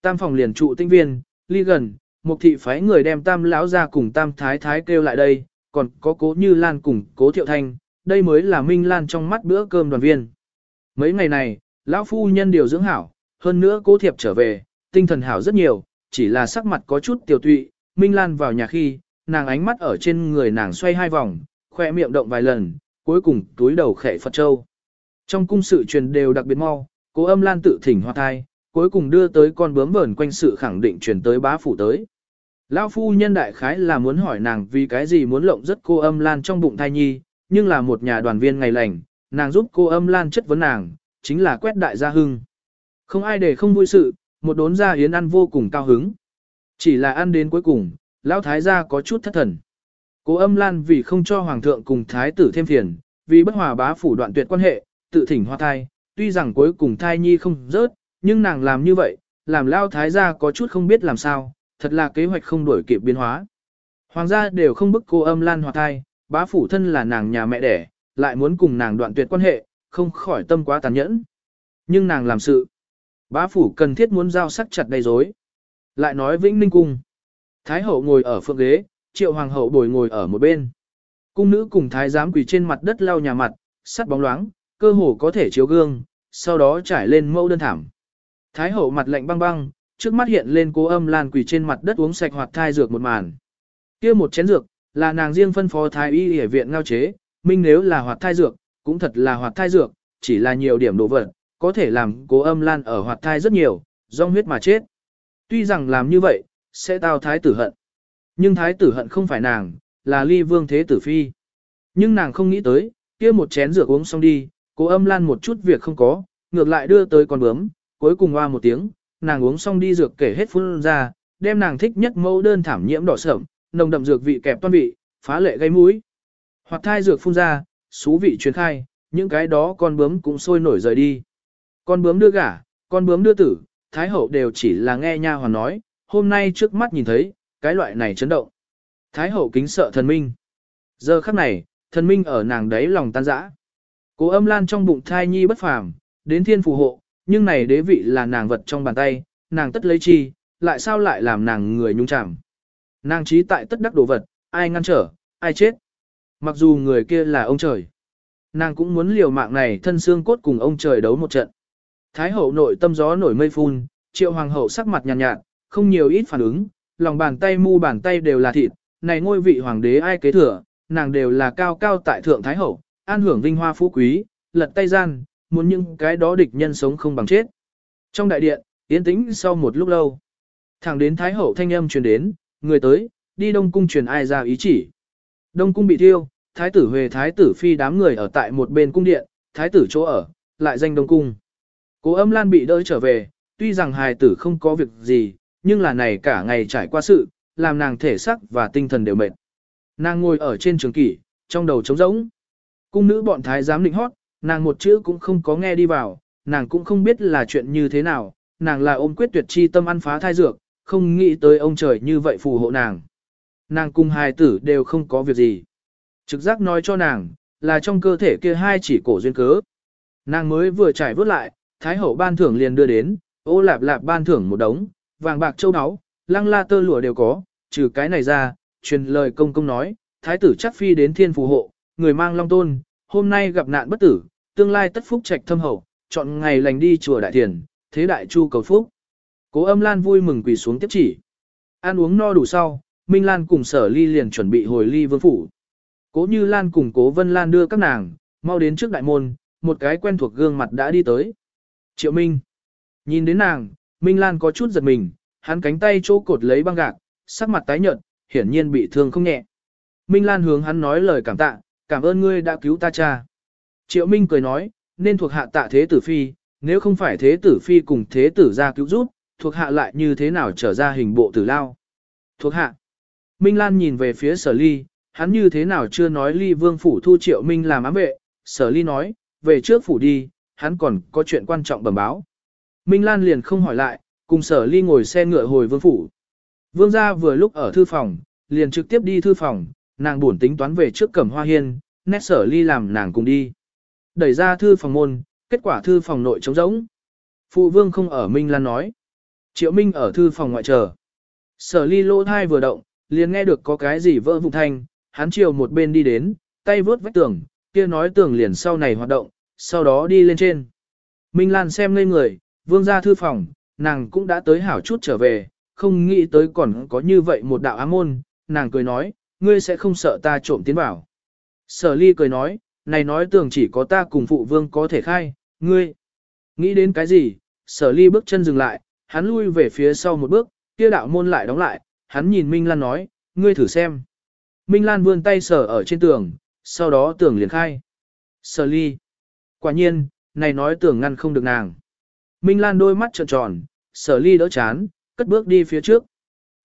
Tam phòng liền trụ tinh viên, ly gần, một thị phái người đem tam lão ra cùng tam thái thái kêu lại đây, còn có cố như lan cùng cố thiệu thanh, đây mới là minh lan trong mắt bữa cơm đoàn viên. Mấy ngày này, lão phu nhân điều dưỡng hảo, hơn nữa cố thiệp trở về, tinh thần hảo rất nhiều, chỉ là sắc mặt có chút tiểu tụy, minh lan vào nhà khi, nàng ánh mắt ở trên người nàng xoay hai vòng, khoe miệng động vài lần, cuối cùng túi đầu khẽ Phật Châu. Trong cung sự truyền đều đặc biệt mau, cố âm lan tự thỉnh hoa thai, cuối cùng đưa tới con bướm vờn quanh sự khẳng định truyền tới bá phủ tới. Lão phu nhân đại khái là muốn hỏi nàng vì cái gì muốn lộng rất cô âm lan trong bụng thai nhi, nhưng là một nhà đoàn viên ngày lành, nàng giúp cô âm lan chất vấn nàng, chính là quét đại gia hưng. Không ai để không vui sự, một đốn gia yến ăn vô cùng cao hứng. Chỉ là ăn đến cuối cùng, lão thái gia có chút thất thần. Cố âm lan vì không cho hoàng thượng cùng thái tử thêm phiền, vì bất hòa bá phủ đoạn tuyệt quan hệ, tự thỉnh hoa thai, tuy rằng cuối cùng thai nhi không rớt, nhưng nàng làm như vậy, làm lao thái gia có chút không biết làm sao, thật là kế hoạch không đổi kịp biến hóa. Hoàng gia đều không bức cô âm lan hoa thai, bá phủ thân là nàng nhà mẹ đẻ, lại muốn cùng nàng đoạn tuyệt quan hệ, không khỏi tâm quá tàn nhẫn. Nhưng nàng làm sự. Bá phủ cần thiết muốn giao sắc chặt đầy rối. Lại nói Vĩnh Ninh Cung. Thái hậu ngồi ở phượng ghế, triệu hoàng hậu bồi ngồi ở một bên. Cung nữ cùng thái giám quỳ trên mặt đất lau nhà mặt, sắt bóng loáng, cơ hồ có thể chiếu gương, sau đó trải lên mẫu đơn thảm. Thái hậu mặt lạnh băng băng, trước mắt hiện lên cố âm lan quỳ trên mặt đất uống sạch hoạt thai dược một màn. kia một chén dược, là nàng riêng phân phó thái y y viện ngao chế, minh nếu là hoạt thai dược, cũng thật là hoạt thai dược, chỉ là nhiều điểm đồ vật, có thể làm cố âm lan ở hoạt thai rất nhiều, do huyết mà chết. Tuy rằng làm như vậy, sẽ tao thái tử hận. Nhưng thái tử hận không phải nàng, là ly vương thế tử phi. Nhưng nàng không nghĩ tới, kia một chén rượu uống xong đi, cố âm lan một chút việc không có, ngược lại đưa tới con bướm, cuối cùng hoa một tiếng, nàng uống xong đi dược kể hết phun ra, đem nàng thích nhất mẫu đơn thảm nhiễm đỏ sẩm, nồng đậm dược vị kẹp toan vị, phá lệ gây mũi. Hoặc thai dược phun ra, xú vị truyền khai, những cái đó con bướm cũng sôi nổi rời đi. Con bướm đưa gả, con bướm đưa tử, thái hậu đều chỉ là nghe nha hoàn nói, hôm nay trước mắt nhìn thấy, cái loại này chấn động. Thái hậu kính sợ thần minh. Giờ khắc này, thần minh ở nàng đấy lòng tan rã. Cố âm lan trong bụng thai nhi bất phàm, đến thiên phù hộ, nhưng này đế vị là nàng vật trong bàn tay, nàng tất lấy chi, lại sao lại làm nàng người nhung chạm. Nàng trí tại tất đắc đồ vật, ai ngăn trở, ai chết. Mặc dù người kia là ông trời. Nàng cũng muốn liều mạng này thân xương cốt cùng ông trời đấu một trận. Thái hậu nội tâm gió nổi mây phun, triệu hoàng hậu sắc mặt nhàn nhạt, nhạt, không nhiều ít phản ứng, lòng bàn tay mu bàn tay đều là thịt, này ngôi vị hoàng đế ai kế thừa, nàng đều là cao cao tại thượng thái hậu, an hưởng vinh hoa phú quý, lật tay gian, muốn những cái đó địch nhân sống không bằng chết. Trong đại điện, yên tĩnh sau một lúc lâu, thẳng đến thái hậu thanh âm truyền đến, người tới, đi đông cung truyền ai ra ý chỉ. Đông cung bị thiêu, thái tử Huệ thái tử phi đám người ở tại một bên cung điện, thái tử chỗ ở, lại danh đông cung. Cố âm lan bị đỡ trở về, tuy rằng hài tử không có việc gì, nhưng là này cả ngày trải qua sự, làm nàng thể sắc và tinh thần đều mệt. Nàng ngồi ở trên trường kỷ, trong đầu trống rỗng. Cung nữ bọn thái giám định hót, nàng một chữ cũng không có nghe đi vào, nàng cũng không biết là chuyện như thế nào, nàng là ôm quyết tuyệt chi tâm ăn phá thai dược, không nghĩ tới ông trời như vậy phù hộ nàng. Nàng cùng hài tử đều không có việc gì. Trực giác nói cho nàng, là trong cơ thể kia hai chỉ cổ duyên cớ. Nàng mới vừa trải vớt lại, Thái hậu ban thưởng liền đưa đến, ô lạp lạp ban thưởng một đống, vàng bạc châu áo, lăng la tơ lụa đều có, trừ cái này ra, truyền lời công công nói, thái tử chắc phi đến thiên phù hộ, người mang long tôn, hôm nay gặp nạn bất tử, tương lai tất phúc trạch thâm hậu, chọn ngày lành đi chùa đại thiền, thế đại chu cầu phúc. Cố âm lan vui mừng quỳ xuống tiếp chỉ. Ăn uống no đủ sau, Minh Lan cùng sở ly liền chuẩn bị hồi ly vương phủ. Cố như Lan cùng cố Vân Lan đưa các nàng, mau đến trước đại môn, một cái quen thuộc gương mặt đã đi tới. Triệu Minh. Nhìn đến nàng, Minh Lan có chút giật mình, hắn cánh tay chỗ cột lấy băng gạc, sắc mặt tái nhợt, hiển nhiên bị thương không nhẹ. Minh Lan hướng hắn nói lời cảm tạ, cảm ơn ngươi đã cứu ta cha. Triệu Minh cười nói, nên thuộc hạ tạ thế tử phi, nếu không phải thế tử phi cùng thế tử ra cứu giúp, thuộc hạ lại như thế nào trở ra hình bộ tử lao. Thuộc hạ. Minh Lan nhìn về phía sở ly, hắn như thế nào chưa nói ly vương phủ thu triệu Minh làm ám vệ, sở ly nói, về trước phủ đi, hắn còn có chuyện quan trọng bẩm báo. Minh Lan liền không hỏi lại, cùng sở ly ngồi xe ngựa hồi vương phủ. Vương gia vừa lúc ở thư phòng, liền trực tiếp đi thư phòng, nàng buồn tính toán về trước cẩm hoa hiên, nét sở ly làm nàng cùng đi. Đẩy ra thư phòng môn, kết quả thư phòng nội trống rỗng. Phụ vương không ở Minh Lan nói. Triệu Minh ở thư phòng ngoại chờ. Sở ly lỗ thai vừa động, liền nghe được có cái gì vỡ vụn thanh, hắn chiều một bên đi đến, tay vướt vách tường, kia nói tường liền sau này hoạt động, sau đó đi lên trên. Minh Lan xem ngây người, vương ra thư phòng, nàng cũng đã tới hảo chút trở về, không nghĩ tới còn có như vậy một đạo ám môn, nàng cười nói, ngươi sẽ không sợ ta trộm tiến vào. Sở ly cười nói, này nói tưởng chỉ có ta cùng phụ vương có thể khai, ngươi. Nghĩ đến cái gì, sở ly bước chân dừng lại, hắn lui về phía sau một bước, kia đạo môn lại đóng lại, hắn nhìn Minh Lan nói, ngươi thử xem. Minh Lan vươn tay sở ở trên tường, sau đó tường liền khai. Sở ly. Quả nhiên, này nói tưởng ngăn không được nàng. Minh Lan đôi mắt trợn tròn, sở ly đỡ chán, cất bước đi phía trước.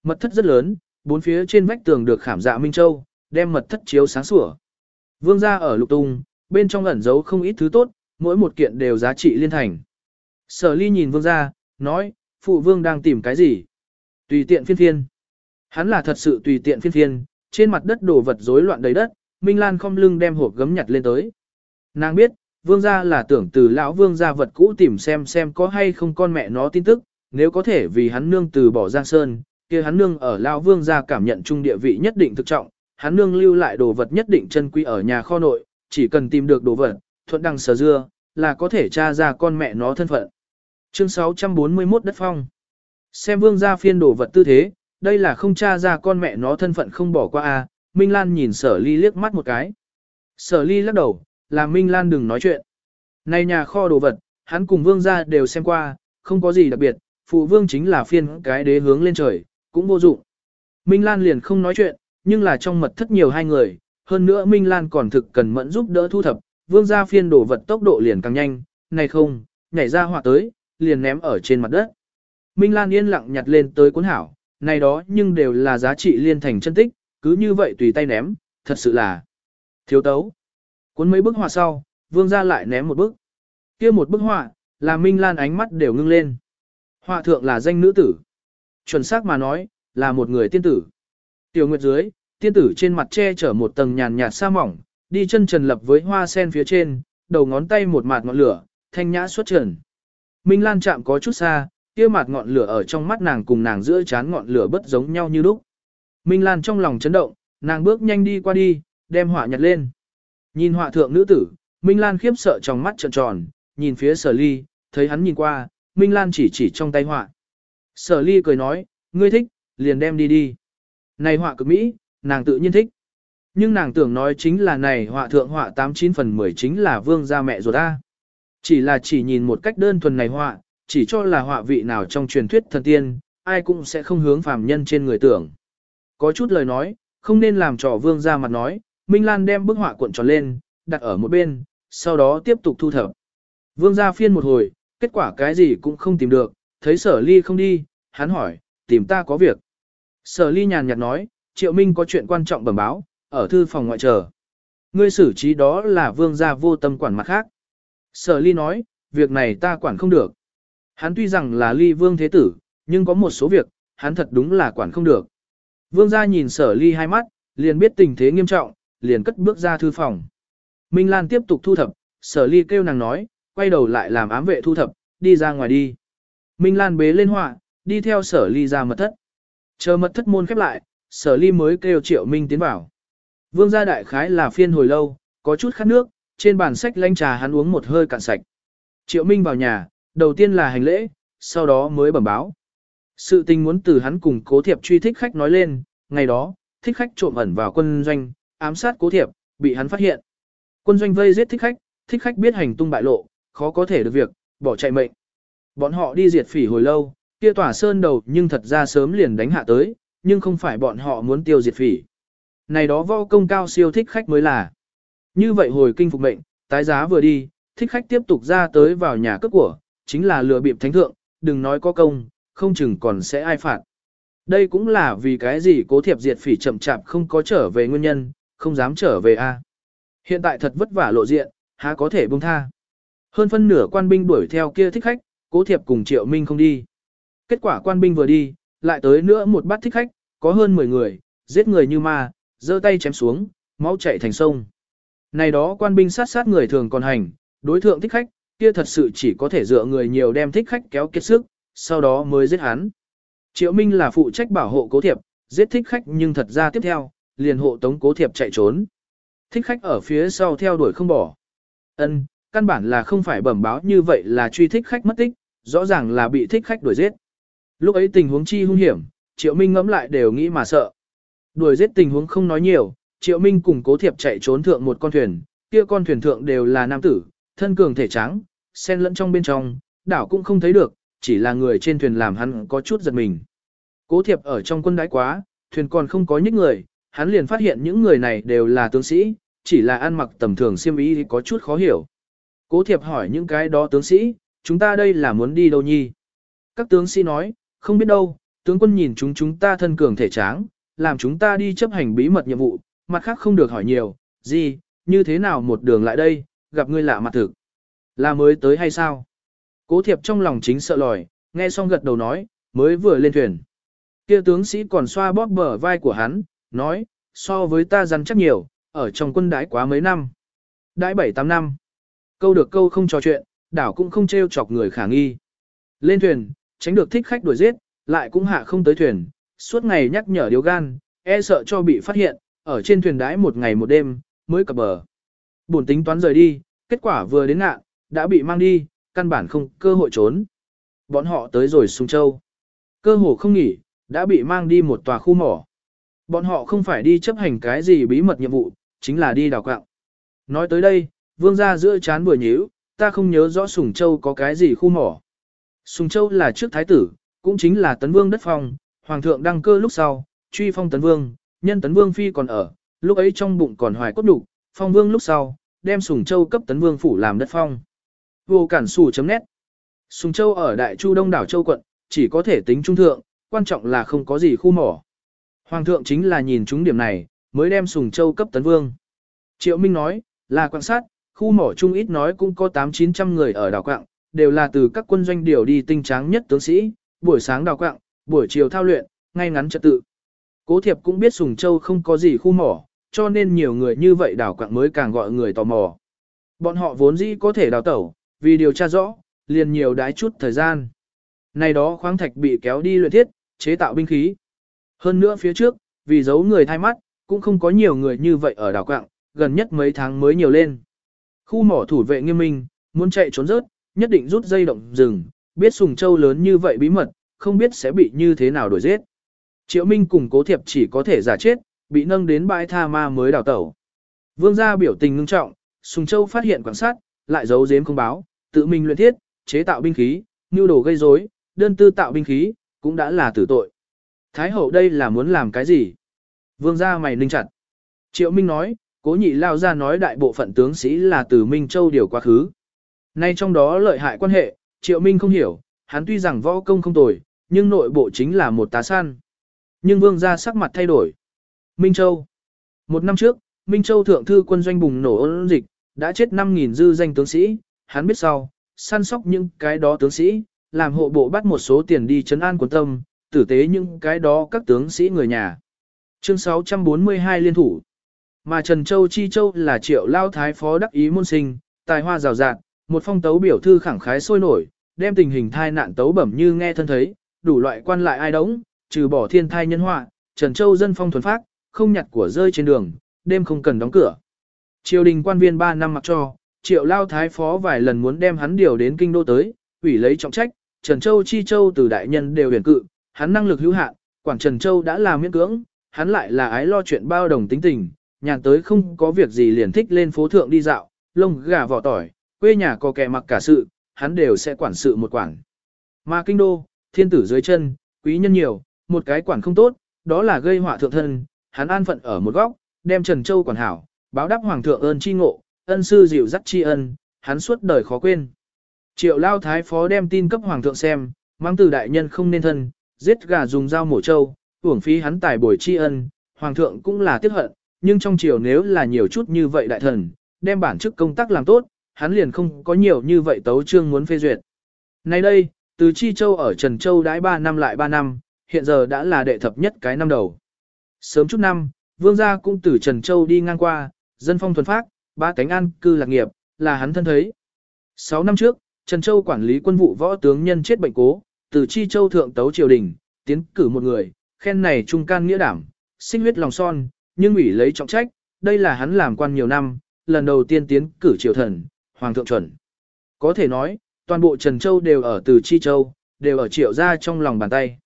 Mật thất rất lớn, bốn phía trên vách tường được khảm dạ Minh Châu, đem mật thất chiếu sáng sủa. Vương gia ở lục tung, bên trong ẩn giấu không ít thứ tốt, mỗi một kiện đều giá trị liên thành. Sở ly nhìn vương gia, nói, phụ vương đang tìm cái gì? Tùy tiện phiên phiên. Hắn là thật sự tùy tiện phiên phiên, trên mặt đất đổ vật rối loạn đầy đất, Minh Lan không lưng đem hộp gấm nhặt lên tới. Nàng biết, vương gia là tưởng từ lão vương gia vật cũ tìm xem xem có hay không con mẹ nó tin tức, nếu có thể vì hắn nương từ bỏ Giang Sơn, kia hắn nương ở lão vương gia cảm nhận trung địa vị nhất định thực trọng, hắn nương lưu lại đồ vật nhất định chân quý ở nhà kho nội, chỉ cần tìm được đồ vật, thuận đăng sở dưa, là có thể tra ra con mẹ nó thân phận. Chương 641 Đất Phong Xem vương gia phiên đồ vật tư thế, đây là không tra ra con mẹ nó thân phận không bỏ qua a. Minh Lan nhìn sở ly liếc mắt một cái. Sở ly lắc đầu, làm Minh Lan đừng nói chuyện. Này nhà kho đồ vật, hắn cùng vương gia đều xem qua, không có gì đặc biệt, phụ vương chính là phiên cái đế hướng lên trời, cũng vô dụng. Minh Lan liền không nói chuyện, nhưng là trong mật thất nhiều hai người, hơn nữa Minh Lan còn thực cần mẫn giúp đỡ thu thập, vương gia phiên đồ vật tốc độ liền càng nhanh, này không, nhảy ra họa tới, liền ném ở trên mặt đất. Minh Lan yên lặng nhặt lên tới cuốn hảo, này đó nhưng đều là giá trị liên thành chân tích, cứ như vậy tùy tay ném, thật sự là thiếu tấu. Cuốn mấy bức họa sau, vương gia lại ném một bức. kia một bức họa, là Minh Lan ánh mắt đều ngưng lên. Họa thượng là danh nữ tử. Chuẩn xác mà nói, là một người tiên tử. Tiểu nguyệt dưới, tiên tử trên mặt che chở một tầng nhàn nhạt sa mỏng, đi chân trần lập với hoa sen phía trên, đầu ngón tay một mạt ngọn lửa, thanh nhã xuất trần. Minh Lan chạm có chút xa, kia mạt ngọn lửa ở trong mắt nàng cùng nàng giữa chán ngọn lửa bất giống nhau như lúc. Minh Lan trong lòng chấn động, nàng bước nhanh đi qua đi, đem hỏa nhặt lên. Nhìn họa thượng nữ tử, Minh Lan khiếp sợ trong mắt trợn tròn, nhìn phía sở ly, thấy hắn nhìn qua, Minh Lan chỉ chỉ trong tay họa. Sở ly cười nói, ngươi thích, liền đem đi đi. Này họa cực mỹ, nàng tự nhiên thích. Nhưng nàng tưởng nói chính là này họa thượng họa 89 phần 10 chính là vương gia mẹ ruột ta. Chỉ là chỉ nhìn một cách đơn thuần này họa, chỉ cho là họa vị nào trong truyền thuyết thần tiên, ai cũng sẽ không hướng phàm nhân trên người tưởng. Có chút lời nói, không nên làm trò vương gia mặt nói, Minh Lan đem bức họa cuộn tròn lên, đặt ở một bên, sau đó tiếp tục thu thập. Vương gia phiên một hồi, kết quả cái gì cũng không tìm được, thấy sở ly không đi, hắn hỏi, tìm ta có việc. Sở ly nhàn nhạt nói, triệu minh có chuyện quan trọng bẩm báo, ở thư phòng ngoại chờ. Ngươi xử trí đó là vương gia vô tâm quản mặt khác. Sở ly nói, việc này ta quản không được. Hắn tuy rằng là ly vương thế tử, nhưng có một số việc, hắn thật đúng là quản không được. Vương gia nhìn sở ly hai mắt, liền biết tình thế nghiêm trọng, liền cất bước ra thư phòng. Minh Lan tiếp tục thu thập, sở ly kêu nàng nói, quay đầu lại làm ám vệ thu thập, đi ra ngoài đi. Minh Lan bế lên họa, đi theo sở ly ra mật thất. Chờ mật thất môn khép lại, sở ly mới kêu triệu minh tiến vào. Vương gia đại khái là phiên hồi lâu, có chút khát nước, trên bàn sách lanh trà hắn uống một hơi cạn sạch. Triệu minh vào nhà, đầu tiên là hành lễ, sau đó mới bẩm báo. Sự tình muốn từ hắn cùng cố thiệp truy thích khách nói lên, ngày đó, thích khách trộm ẩn vào quân doanh, ám sát cố thiệp, bị hắn phát hiện. Quân doanh vây giết thích khách, thích khách biết hành tung bại lộ, khó có thể được việc, bỏ chạy mệnh. Bọn họ đi diệt phỉ hồi lâu, kia tỏa sơn đầu nhưng thật ra sớm liền đánh hạ tới, nhưng không phải bọn họ muốn tiêu diệt phỉ. Này đó võ công cao siêu thích khách mới là. Như vậy hồi kinh phục mệnh, tái giá vừa đi, thích khách tiếp tục ra tới vào nhà cướp của, chính là lừa bịp thánh thượng, đừng nói có công, không chừng còn sẽ ai phạt. Đây cũng là vì cái gì cố thiệp diệt phỉ chậm chạp không có trở về nguyên nhân, không dám trở về a. Hiện tại thật vất vả lộ diện, há có thể buông tha. Hơn phân nửa quan binh đuổi theo kia thích khách, cố thiệp cùng triệu minh không đi. Kết quả quan binh vừa đi, lại tới nữa một bát thích khách, có hơn 10 người, giết người như ma, giơ tay chém xuống, máu chảy thành sông. Này đó quan binh sát sát người thường còn hành, đối thượng thích khách, kia thật sự chỉ có thể dựa người nhiều đem thích khách kéo kiệt sức, sau đó mới giết hắn. Triệu Minh là phụ trách bảo hộ cố thiệp, giết thích khách nhưng thật ra tiếp theo, liền hộ tống cố thiệp chạy trốn. Thích khách ở phía sau theo đuổi không bỏ. Ân, căn bản là không phải bẩm báo như vậy là truy thích khách mất tích, rõ ràng là bị thích khách đuổi giết. Lúc ấy tình huống chi hung hiểm, Triệu Minh ngẫm lại đều nghĩ mà sợ. Đuổi giết tình huống không nói nhiều, Triệu Minh cùng Cố Thiệp chạy trốn thượng một con thuyền, kia con thuyền thượng đều là nam tử, thân cường thể trắng, xen lẫn trong bên trong, đảo cũng không thấy được, chỉ là người trên thuyền làm hắn có chút giật mình. Cố Thiệp ở trong quân đái quá, thuyền còn không có nhích người, hắn liền phát hiện những người này đều là tướng sĩ, chỉ là ăn mặc tầm thường xiêm y thì có chút khó hiểu. Cố thiệp hỏi những cái đó tướng sĩ, chúng ta đây là muốn đi đâu nhi? Các tướng sĩ nói, không biết đâu, tướng quân nhìn chúng chúng ta thân cường thể tráng, làm chúng ta đi chấp hành bí mật nhiệm vụ, mặt khác không được hỏi nhiều, gì, như thế nào một đường lại đây, gặp ngươi lạ mặt thực. Là mới tới hay sao? Cố thiệp trong lòng chính sợ lòi, nghe xong gật đầu nói, mới vừa lên thuyền. Kia tướng sĩ còn xoa bóp bờ vai của hắn, nói, so với ta rắn chắc nhiều, ở trong quân đái quá mấy năm. Đái 7-8 năm. Câu được câu không trò chuyện, đảo cũng không trêu chọc người khả nghi. Lên thuyền, tránh được thích khách đuổi giết, lại cũng hạ không tới thuyền, suốt ngày nhắc nhở điếu gan, e sợ cho bị phát hiện, ở trên thuyền đái một ngày một đêm, mới cập bờ. Buồn tính toán rời đi, kết quả vừa đến ngạ, đã bị mang đi, căn bản không cơ hội trốn. Bọn họ tới rồi Sung Châu. Cơ hồ không nghỉ, đã bị mang đi một tòa khu mỏ. Bọn họ không phải đi chấp hành cái gì bí mật nhiệm vụ, chính là đi đào quạng. Nói tới đây, vương gia giữa chán vừa nhíu, ta không nhớ rõ Sùng Châu có cái gì khu mỏ. Sùng Châu là trước thái tử, cũng chính là tấn vương đất phong, hoàng thượng đăng cơ lúc sau, truy phong tấn vương, nhân tấn vương phi còn ở, lúc ấy trong bụng còn hoài cốt đủ, phong vương lúc sau, đem Sùng Châu cấp tấn vương phủ làm đất phong. Vô cản sủ chấm nét. Sùng Châu ở Đại Chu Đông đảo Châu quận, chỉ có thể tính trung thượng, quan trọng là không có gì khu mỏ. Hoàng thượng chính là nhìn chúng điểm này, mới đem Sùng Châu cấp tấn vương. Triệu Minh nói, là quan sát, khu mỏ chung ít nói cũng có 8-900 người ở đảo quạng, đều là từ các quân doanh điều đi tinh tráng nhất tướng sĩ, buổi sáng đào quạng, buổi chiều thao luyện, ngay ngắn trật tự. Cố thiệp cũng biết Sùng Châu không có gì khu mỏ, cho nên nhiều người như vậy đào quạng mới càng gọi người tò mò. Bọn họ vốn dĩ có thể đào tẩu, vì điều tra rõ, liền nhiều đái chút thời gian. Này đó khoáng thạch bị kéo đi luyện thiết, chế tạo binh khí. Hơn nữa phía trước, vì giấu người thay mắt, cũng không có nhiều người như vậy ở đảo quạng, gần nhất mấy tháng mới nhiều lên. Khu mỏ thủ vệ nghiêm minh, muốn chạy trốn rớt, nhất định rút dây động rừng, biết sùng châu lớn như vậy bí mật, không biết sẽ bị như thế nào đuổi giết. Triệu Minh cùng cố thiệp chỉ có thể giả chết, bị nâng đến bãi tha ma mới đào tẩu. Vương gia biểu tình ngưng trọng, Sùng Châu phát hiện quan sát, lại giấu giếm không báo, tự mình luyện thiết, chế tạo binh khí, nhu đồ gây rối, đơn tư tạo binh khí, cũng đã là tử tội. Thái hậu đây là muốn làm cái gì? Vương gia mày ninh chặt. Triệu Minh nói, cố nhị lao ra nói đại bộ phận tướng sĩ là từ Minh Châu điều quá khứ. Nay trong đó lợi hại quan hệ, Triệu Minh không hiểu, hắn tuy rằng võ công không tồi, nhưng nội bộ chính là một tá san. Nhưng vương gia sắc mặt thay đổi. Minh Châu Một năm trước, Minh Châu thượng thư quân doanh bùng nổ ôn dịch, đã chết 5.000 dư danh tướng sĩ, hắn biết sau, săn sóc những cái đó tướng sĩ, làm hộ bộ bắt một số tiền đi chấn an quân tâm, tử tế những cái đó các tướng sĩ người nhà. Chương 642 liên thủ. Mà Trần Châu Chi Châu là triệu lao thái phó đắc ý môn sinh, tài hoa rào rạt, một phong tấu biểu thư khẳng khái sôi nổi, đem tình hình thai nạn tấu bẩm như nghe thân thấy, đủ loại quan lại ai đống, trừ bỏ thiên thai nhân họa, Trần Châu dân phong thuần phát, không nhặt của rơi trên đường, đêm không cần đóng cửa. Triều đình quan viên 3 năm mặc cho, triệu lao thái phó vài lần muốn đem hắn điều đến kinh đô tới, ủy lấy trọng trách, Trần Châu Chi Châu từ đại nhân đều huyền cự, hắn năng lực hữu hạn, Quảng Trần Châu đã là miễn cưỡng, hắn lại là ái lo chuyện bao đồng tính tình, nhàn tới không có việc gì liền thích lên phố thượng đi dạo, lông gà vỏ tỏi, quê nhà có kẻ mặc cả sự, hắn đều sẽ quản sự một quản. Mà kinh đô, thiên tử dưới chân, quý nhân nhiều, một cái quản không tốt, đó là gây họa thượng thân, hắn an phận ở một góc, đem Trần Châu quản hảo, báo đáp hoàng thượng ơn chi ngộ, ân sư dịu dắt tri ân, hắn suốt đời khó quên. Triệu Lao Thái Phó đem tin cấp hoàng thượng xem, mang từ đại nhân không nên thân, giết gà dùng dao mổ trâu, uổng phí hắn tài bồi tri ân, hoàng thượng cũng là tiếc hận, nhưng trong triều nếu là nhiều chút như vậy đại thần, đem bản chức công tác làm tốt, hắn liền không có nhiều như vậy tấu trương muốn phê duyệt. Nay đây, từ Chi Châu ở Trần Châu đãi 3 năm lại 3 năm, hiện giờ đã là đệ thập nhất cái năm đầu. Sớm chút năm, vương gia cũng từ Trần Châu đi ngang qua, dân phong thuần phát, ba cánh an cư lạc nghiệp, là hắn thân thấy. 6 năm trước, Trần Châu quản lý quân vụ võ tướng nhân chết bệnh cố, từ Chi Châu thượng tấu triều đình, tiến cử một người, khen này trung can nghĩa đảm, sinh huyết lòng son, nhưng ủy lấy trọng trách, đây là hắn làm quan nhiều năm, lần đầu tiên tiến cử triều thần, hoàng thượng chuẩn. Có thể nói, toàn bộ Trần Châu đều ở từ Chi Châu, đều ở triệu gia trong lòng bàn tay.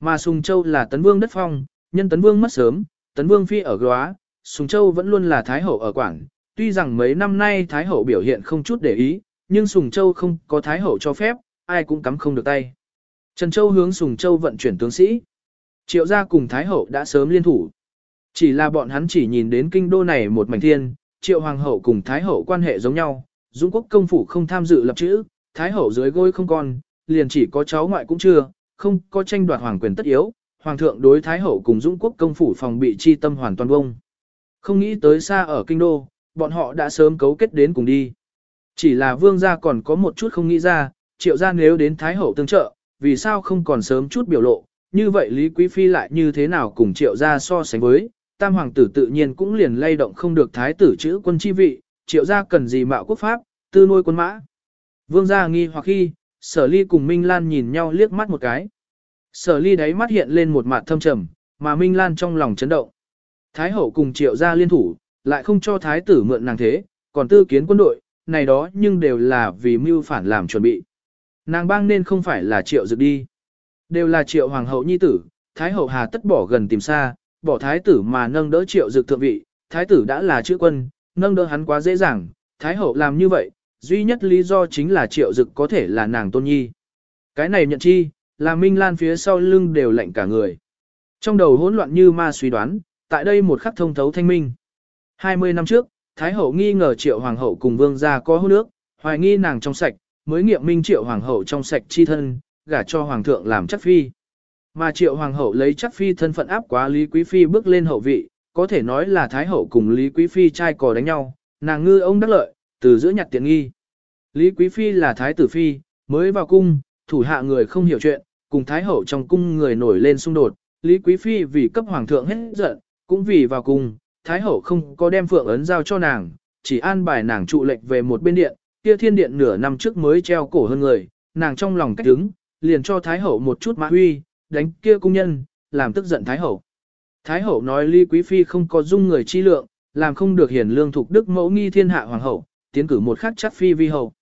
Mà Sùng Châu là Tấn Vương đất phong, nhân Tấn Vương mất sớm, Tấn Vương phi ở góa, Sùng Châu vẫn luôn là Thái Hậu ở Quảng. Tuy rằng mấy năm nay Thái Hậu biểu hiện không chút để ý, nhưng Sùng Châu không có Thái Hậu cho phép, ai cũng cắm không được tay. Trần Châu hướng Sùng Châu vận chuyển tướng sĩ. Triệu gia cùng Thái Hậu đã sớm liên thủ. Chỉ là bọn hắn chỉ nhìn đến kinh đô này một mảnh thiên, Triệu Hoàng Hậu cùng Thái Hậu quan hệ giống nhau, Dũng quốc công phủ không tham dự lập chữ, Thái Hậu dưới gối không còn, liền chỉ có cháu ngoại cũng chưa, không có tranh đoạt hoàng quyền tất yếu, hoàng thượng đối thái hậu cùng dũng quốc công phủ phòng bị chi tâm hoàn toàn bông. Không nghĩ tới xa ở kinh đô, bọn họ đã sớm cấu kết đến cùng đi. Chỉ là vương gia còn có một chút không nghĩ ra, triệu gia nếu đến thái hậu tương trợ, vì sao không còn sớm chút biểu lộ, như vậy Lý Quý Phi lại như thế nào cùng triệu gia so sánh với, tam hoàng tử tự nhiên cũng liền lay động không được thái tử chữ quân chi vị, triệu gia cần gì mạo quốc pháp, tư nuôi quân mã. Vương gia nghi hoặc khi, sở ly cùng Minh Lan nhìn nhau liếc mắt một cái. Sở ly đáy mắt hiện lên một mặt thâm trầm, mà Minh Lan trong lòng chấn động. Thái hậu cùng triệu gia liên thủ, lại không cho thái tử mượn nàng thế, còn tư kiến quân đội, này đó nhưng đều là vì mưu phản làm chuẩn bị. Nàng bang nên không phải là triệu dực đi. Đều là triệu hoàng hậu nhi tử, thái hậu hà tất bỏ gần tìm xa, bỏ thái tử mà nâng đỡ triệu dực thượng vị, thái tử đã là chữ quân, nâng đỡ hắn quá dễ dàng, thái hậu làm như vậy, duy nhất lý do chính là triệu dực có thể là nàng tôn nhi. Cái này nhận chi, là Minh Lan phía sau lưng đều lạnh cả người. Trong đầu hỗn loạn như ma suy đoán, tại đây một khắc thông thấu thanh minh. 20 năm trước, Thái hậu nghi ngờ triệu hoàng hậu cùng vương gia có hôn nước, hoài nghi nàng trong sạch, mới nghiệm minh triệu hoàng hậu trong sạch chi thân, gả cho hoàng thượng làm chắc phi. Mà triệu hoàng hậu lấy chắc phi thân phận áp quá Lý Quý Phi bước lên hậu vị, có thể nói là Thái hậu cùng Lý Quý Phi trai cò đánh nhau, nàng ngư ông đắc lợi, từ giữa nhặt tiện nghi. Lý Quý Phi là Thái tử Phi, mới vào cung, thủ hạ người không hiểu chuyện, cùng Thái hậu trong cung người nổi lên xung đột. Lý Quý Phi vì cấp hoàng thượng hết giận, cũng vì vào cung, Thái hậu không có đem phượng ấn giao cho nàng, chỉ an bài nàng trụ lệnh về một bên điện, kia thiên điện nửa năm trước mới treo cổ hơn người, nàng trong lòng cách đứng, liền cho Thái hậu một chút mã huy, đánh kia cung nhân, làm tức giận Thái hậu. Thái hậu nói Lý Quý Phi không có dung người chi lượng, làm không được hiển lương thục đức mẫu nghi thiên hạ hoàng hậu, tiến cử một khắc chắc phi vi hậu.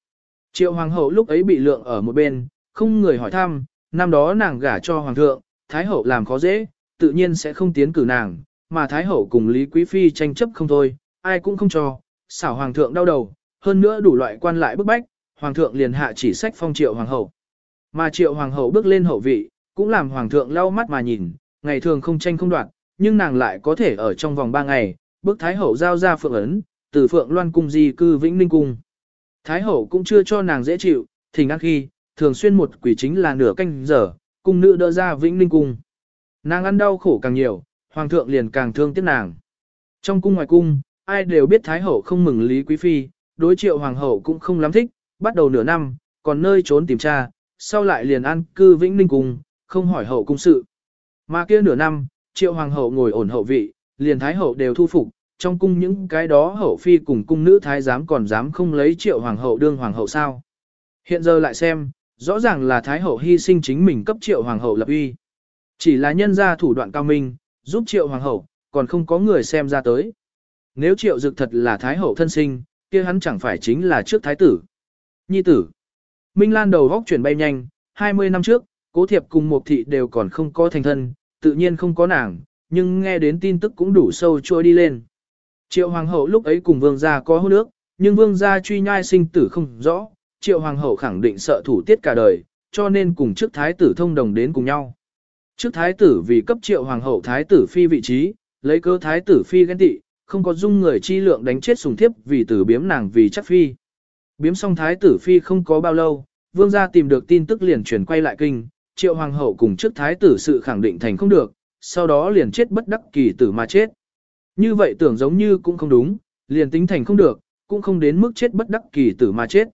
Triệu hoàng hậu lúc ấy bị lượng ở một bên, không người hỏi thăm, năm đó nàng gả cho hoàng thượng, thái hậu làm khó dễ, tự nhiên sẽ không tiến cử nàng, mà thái hậu cùng Lý Quý Phi tranh chấp không thôi, ai cũng không cho, xảo hoàng thượng đau đầu, hơn nữa đủ loại quan lại bức bách, hoàng thượng liền hạ chỉ sách phong triệu hoàng hậu. Mà triệu hoàng hậu bước lên hậu vị, cũng làm hoàng thượng lau mắt mà nhìn, ngày thường không tranh không đoạt, nhưng nàng lại có thể ở trong vòng 3 ngày, bước thái hậu giao ra phượng ấn, từ phượng loan cung di cư vĩnh ninh cung. Thái hậu cũng chưa cho nàng dễ chịu, thỉnh ăn khi, thường xuyên một quỷ chính là nửa canh giờ, cung nữ đỡ ra vĩnh ninh cung. Nàng ăn đau khổ càng nhiều, hoàng thượng liền càng thương tiếc nàng. Trong cung ngoài cung, ai đều biết thái hậu không mừng Lý Quý Phi, đối triệu hoàng hậu cũng không lắm thích, bắt đầu nửa năm, còn nơi trốn tìm tra, sau lại liền an cư vĩnh ninh cùng, không hỏi hậu cung sự. Mà kia nửa năm, triệu hoàng hậu ngồi ổn hậu vị, liền thái hậu đều thu phục, trong cung những cái đó hậu phi cùng cung nữ thái giám còn dám không lấy triệu hoàng hậu đương hoàng hậu sao. Hiện giờ lại xem, rõ ràng là thái hậu hy sinh chính mình cấp triệu hoàng hậu lập uy. Chỉ là nhân ra thủ đoạn cao minh, giúp triệu hoàng hậu, còn không có người xem ra tới. Nếu triệu dực thật là thái hậu thân sinh, kia hắn chẳng phải chính là trước thái tử. Nhi tử. Minh Lan đầu góc chuyển bay nhanh, 20 năm trước, cố thiệp cùng một thị đều còn không có thành thân, tự nhiên không có nàng, nhưng nghe đến tin tức cũng đủ sâu trôi đi lên. Triệu hoàng hậu lúc ấy cùng vương gia có hôn ước, nhưng vương gia truy nhai sinh tử không rõ, triệu hoàng hậu khẳng định sợ thủ tiết cả đời, cho nên cùng trước thái tử thông đồng đến cùng nhau. Trước thái tử vì cấp triệu hoàng hậu thái tử phi vị trí, lấy cơ thái tử phi ghen tị, không có dung người chi lượng đánh chết sùng thiếp vì tử biếm nàng vì chắc phi. Biếm xong thái tử phi không có bao lâu, vương gia tìm được tin tức liền chuyển quay lại kinh, triệu hoàng hậu cùng trước thái tử sự khẳng định thành không được, sau đó liền chết bất đắc kỳ tử mà chết. Như vậy tưởng giống như cũng không đúng, liền tính thành không được, cũng không đến mức chết bất đắc kỳ tử mà chết.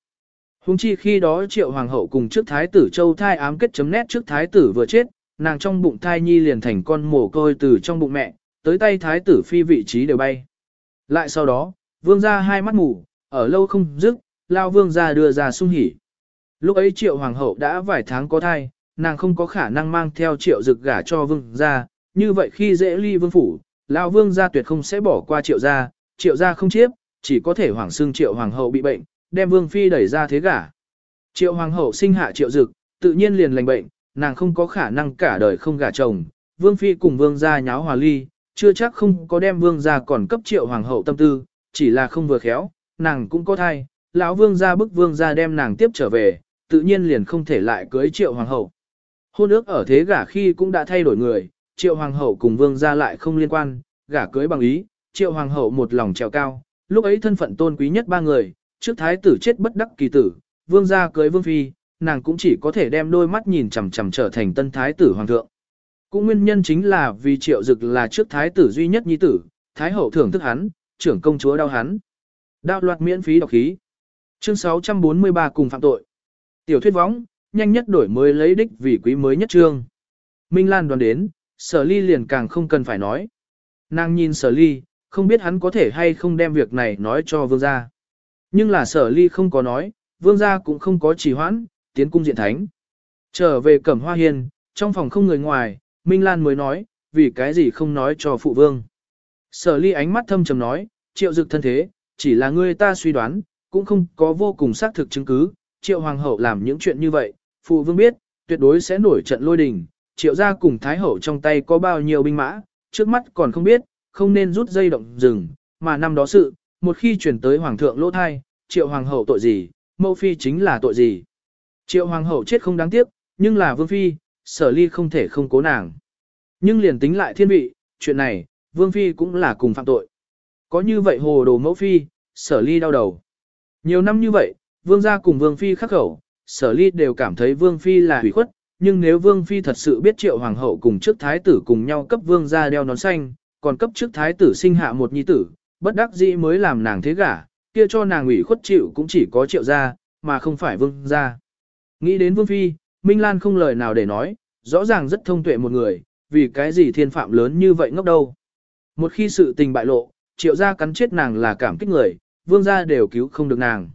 Hùng chi khi đó triệu hoàng hậu cùng trước thái tử châu thai ám kết chấm nét trước thái tử vừa chết, nàng trong bụng thai nhi liền thành con mồ côi từ trong bụng mẹ, tới tay thái tử phi vị trí đều bay. Lại sau đó, vương gia hai mắt ngủ ở lâu không dứt, lao vương gia đưa ra sung hỉ. Lúc ấy triệu hoàng hậu đã vài tháng có thai, nàng không có khả năng mang theo triệu dực gả cho vương gia, như vậy khi dễ ly vương phủ, lao vương gia tuyệt không sẽ bỏ qua triệu gia, triệu gia không chiếp, chỉ có thể hoàng xưng triệu hoàng hậu bị bệnh, đem vương phi đẩy ra thế gả. Triệu hoàng hậu sinh hạ triệu dực, tự nhiên liền lành bệnh, nàng không có khả năng cả đời không gả chồng, vương phi cùng vương gia nháo hòa ly, chưa chắc không có đem vương gia còn cấp triệu hoàng hậu tâm tư, chỉ là không vừa khéo, nàng cũng có thai, lão vương gia bức vương gia đem nàng tiếp trở về, tự nhiên liền không thể lại cưới triệu hoàng hậu. Hôn ước ở thế gả khi cũng đã thay đổi người, triệu hoàng hậu cùng vương gia lại không liên quan, gả cưới bằng ý, triệu hoàng hậu một lòng trèo cao, lúc ấy thân phận tôn quý nhất ba người, trước thái tử chết bất đắc kỳ tử, vương gia cưới vương phi, nàng cũng chỉ có thể đem đôi mắt nhìn chằm chằm trở thành tân thái tử hoàng thượng. Cũng nguyên nhân chính là vì triệu dực là trước thái tử duy nhất nhi tử, thái hậu thưởng thức hắn, trưởng công chúa đau hắn. đạo loạt miễn phí đọc khí. Chương 643 cùng phạm tội. Tiểu thuyết võng, nhanh nhất đổi mới lấy đích vì quý mới nhất chương. Minh Lan đoán đến, sở ly liền càng không cần phải nói. Nàng nhìn sở ly, không biết hắn có thể hay không đem việc này nói cho vương gia. Nhưng là sở ly không có nói, vương gia cũng không có trì hoãn, tiến cung diện thánh. Trở về cẩm hoa hiên, trong phòng không người ngoài, Minh Lan mới nói, vì cái gì không nói cho phụ vương. Sở ly ánh mắt thâm trầm nói, triệu dực thân thế, chỉ là người ta suy đoán, cũng không có vô cùng xác thực chứng cứ, triệu hoàng hậu làm những chuyện như vậy, phụ vương biết, tuyệt đối sẽ nổi trận lôi đình, triệu gia cùng thái hậu trong tay có bao nhiêu binh mã, trước mắt còn không biết, không nên rút dây động rừng, mà năm đó sự, một khi chuyển tới hoàng thượng lỗ thai, triệu hoàng hậu tội gì, mẫu phi chính là tội gì. Triệu hoàng hậu chết không đáng tiếc, nhưng là vương phi, sở ly không thể không cố nàng. Nhưng liền tính lại thiên vị, chuyện này, vương phi cũng là cùng phạm tội. Có như vậy hồ đồ mẫu phi, sở ly đau đầu. Nhiều năm như vậy, vương gia cùng vương phi khắc khẩu, sở ly đều cảm thấy vương phi là hủy khuất, nhưng nếu vương phi thật sự biết triệu hoàng hậu cùng trước thái tử cùng nhau cấp vương gia đeo nón xanh, còn cấp trước thái tử sinh hạ một nhi tử, bất đắc dĩ mới làm nàng thế gả, kia cho nàng ủy khuất chịu cũng chỉ có triệu gia, mà không phải vương gia. Nghĩ đến vương phi, Minh Lan không lời nào để nói, rõ ràng rất thông tuệ một người, vì cái gì thiên phạm lớn như vậy ngốc đâu. Một khi sự tình bại lộ, triệu gia cắn chết nàng là cảm kích người, vương gia đều cứu không được nàng.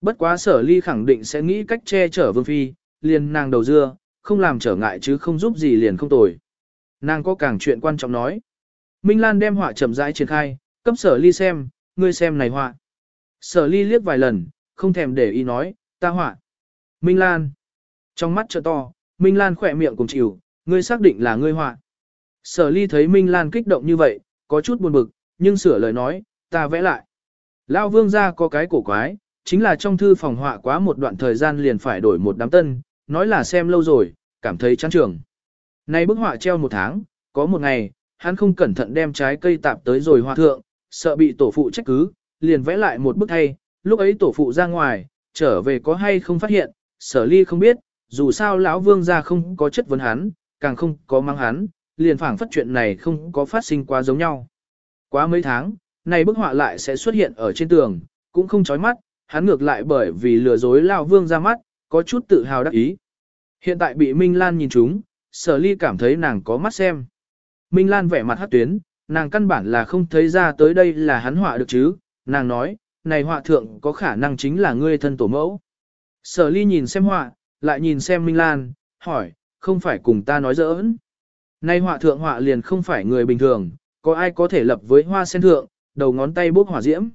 Bất quá sở ly khẳng định sẽ nghĩ cách che chở vương phi, liền nàng đầu dưa, không làm trở ngại chứ không giúp gì liền không tồi. Nàng có càng chuyện quan trọng nói. Minh Lan đem họa chậm rãi triển khai, cấp sở ly xem, ngươi xem này họa. Sở ly liếc vài lần, không thèm để ý nói, ta họa. Minh Lan. Trong mắt trợ to, Minh Lan khỏe miệng cùng chịu, ngươi xác định là ngươi họa. Sở ly thấy Minh Lan kích động như vậy, có chút buồn bực, nhưng sửa lời nói, ta vẽ lại. Lao vương gia có cái cổ quái, chính là trong thư phòng họa quá một đoạn thời gian liền phải đổi một đám tân, nói là xem lâu rồi, cảm thấy chán trường. Này bức họa treo một tháng, có một ngày, hắn không cẩn thận đem trái cây tạp tới rồi họa thượng, sợ bị tổ phụ trách cứ, liền vẽ lại một bức thay, lúc ấy tổ phụ ra ngoài, trở về có hay không phát hiện, sở ly không biết, dù sao lão vương gia không có chất vấn hắn, càng không có mang hắn, liền phảng phất chuyện này không có phát sinh quá giống nhau. Quá mấy tháng, này bức họa lại sẽ xuất hiện ở trên tường, cũng không chói mắt, hắn ngược lại bởi vì lừa dối lão vương ra mắt, có chút tự hào đắc ý. Hiện tại bị Minh Lan nhìn chúng, sở ly cảm thấy nàng có mắt xem. Minh Lan vẻ mặt hát tuyến, nàng căn bản là không thấy ra tới đây là hắn họa được chứ, nàng nói, này họa thượng có khả năng chính là ngươi thân tổ mẫu. Sở ly nhìn xem họa, lại nhìn xem Minh Lan, hỏi, không phải cùng ta nói giỡn. nay họa thượng họa liền không phải người bình thường, có ai có thể lập với hoa sen thượng, đầu ngón tay bốc hỏa diễm.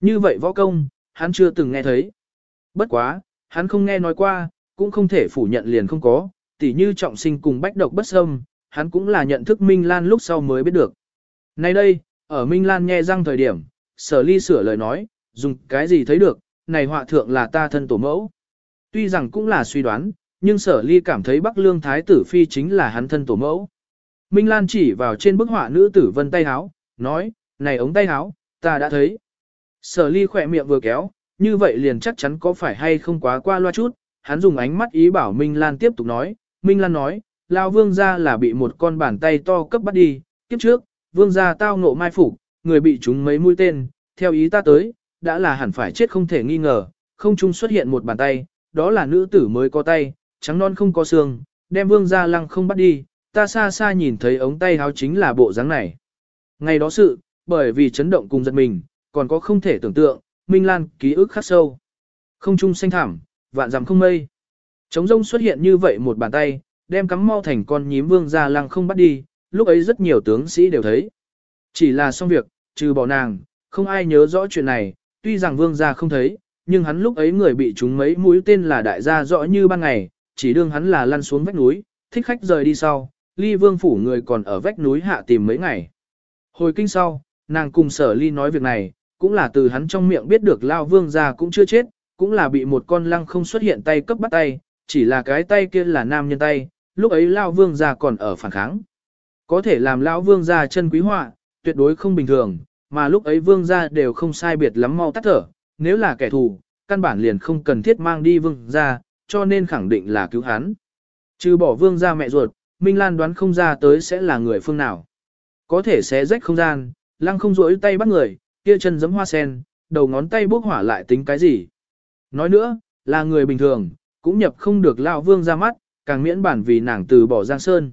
Như vậy võ công, hắn chưa từng nghe thấy. Bất quá, hắn không nghe nói qua, cũng không thể phủ nhận liền không có, tỉ như trọng sinh cùng bách độc bất xâm, hắn cũng là nhận thức Minh Lan lúc sau mới biết được. Nay đây, ở Minh Lan nghe răng thời điểm, sở ly sửa lời nói, dùng cái gì thấy được, này họa thượng là ta thân tổ mẫu. Tuy rằng cũng là suy đoán, nhưng sở ly cảm thấy Bắc Lương Thái tử Phi chính là hắn thân tổ mẫu. Minh Lan chỉ vào trên bức họa nữ tử vân tay háo, nói, này ống tay háo, ta đã thấy. Sở ly khỏe miệng vừa kéo, như vậy liền chắc chắn có phải hay không quá qua loa chút, hắn dùng ánh mắt ý bảo Minh Lan tiếp tục nói, Minh Lan nói, Lao vương gia là bị một con bàn tay to cấp bắt đi, kiếp trước, vương gia tao ngộ mai phục, người bị chúng mấy mũi tên, theo ý ta tới, đã là hẳn phải chết không thể nghi ngờ, không chung xuất hiện một bàn tay, đó là nữ tử mới có tay, trắng non không có xương, đem vương gia lăng không bắt đi, ta xa xa nhìn thấy ống tay háo chính là bộ dáng này. Ngày đó sự, bởi vì chấn động cùng giật mình, còn có không thể tưởng tượng, Minh Lan ký ức khắc sâu. Không trung xanh thảm, vạn dặm không mây. Trống rông xuất hiện như vậy một bàn tay, đem cắm mau thành con nhím vương gia lăng không bắt đi, lúc ấy rất nhiều tướng sĩ đều thấy. Chỉ là xong việc, trừ bỏ nàng, không ai nhớ rõ chuyện này, tuy rằng vương gia không thấy, nhưng hắn lúc ấy người bị chúng mấy mũi tên là đại gia rõ như ban ngày, chỉ đương hắn là lăn xuống vách núi, thích khách rời đi sau, ly vương phủ người còn ở vách núi hạ tìm mấy ngày. Hồi kinh sau, nàng cùng sở ly nói việc này, cũng là từ hắn trong miệng biết được lao vương gia cũng chưa chết, cũng là bị một con lăng không xuất hiện tay cấp bắt tay, chỉ là cái tay kia là nam nhân tay, lúc ấy lao vương gia còn ở phản kháng. Có thể làm lão vương gia chân quý họa, tuyệt đối không bình thường, mà lúc ấy vương gia đều không sai biệt lắm mau tắt thở, nếu là kẻ thù, căn bản liền không cần thiết mang đi vương gia, cho nên khẳng định là cứu hắn. Trừ bỏ vương gia mẹ ruột, Minh Lan đoán không ra tới sẽ là người phương nào. Có thể xé rách không gian, lăng không rỗi tay bắt người, kia chân giấm hoa sen, đầu ngón tay bốc hỏa lại tính cái gì. Nói nữa, là người bình thường, cũng nhập không được lão vương ra mắt, càng miễn bản vì nàng từ bỏ Giang Sơn.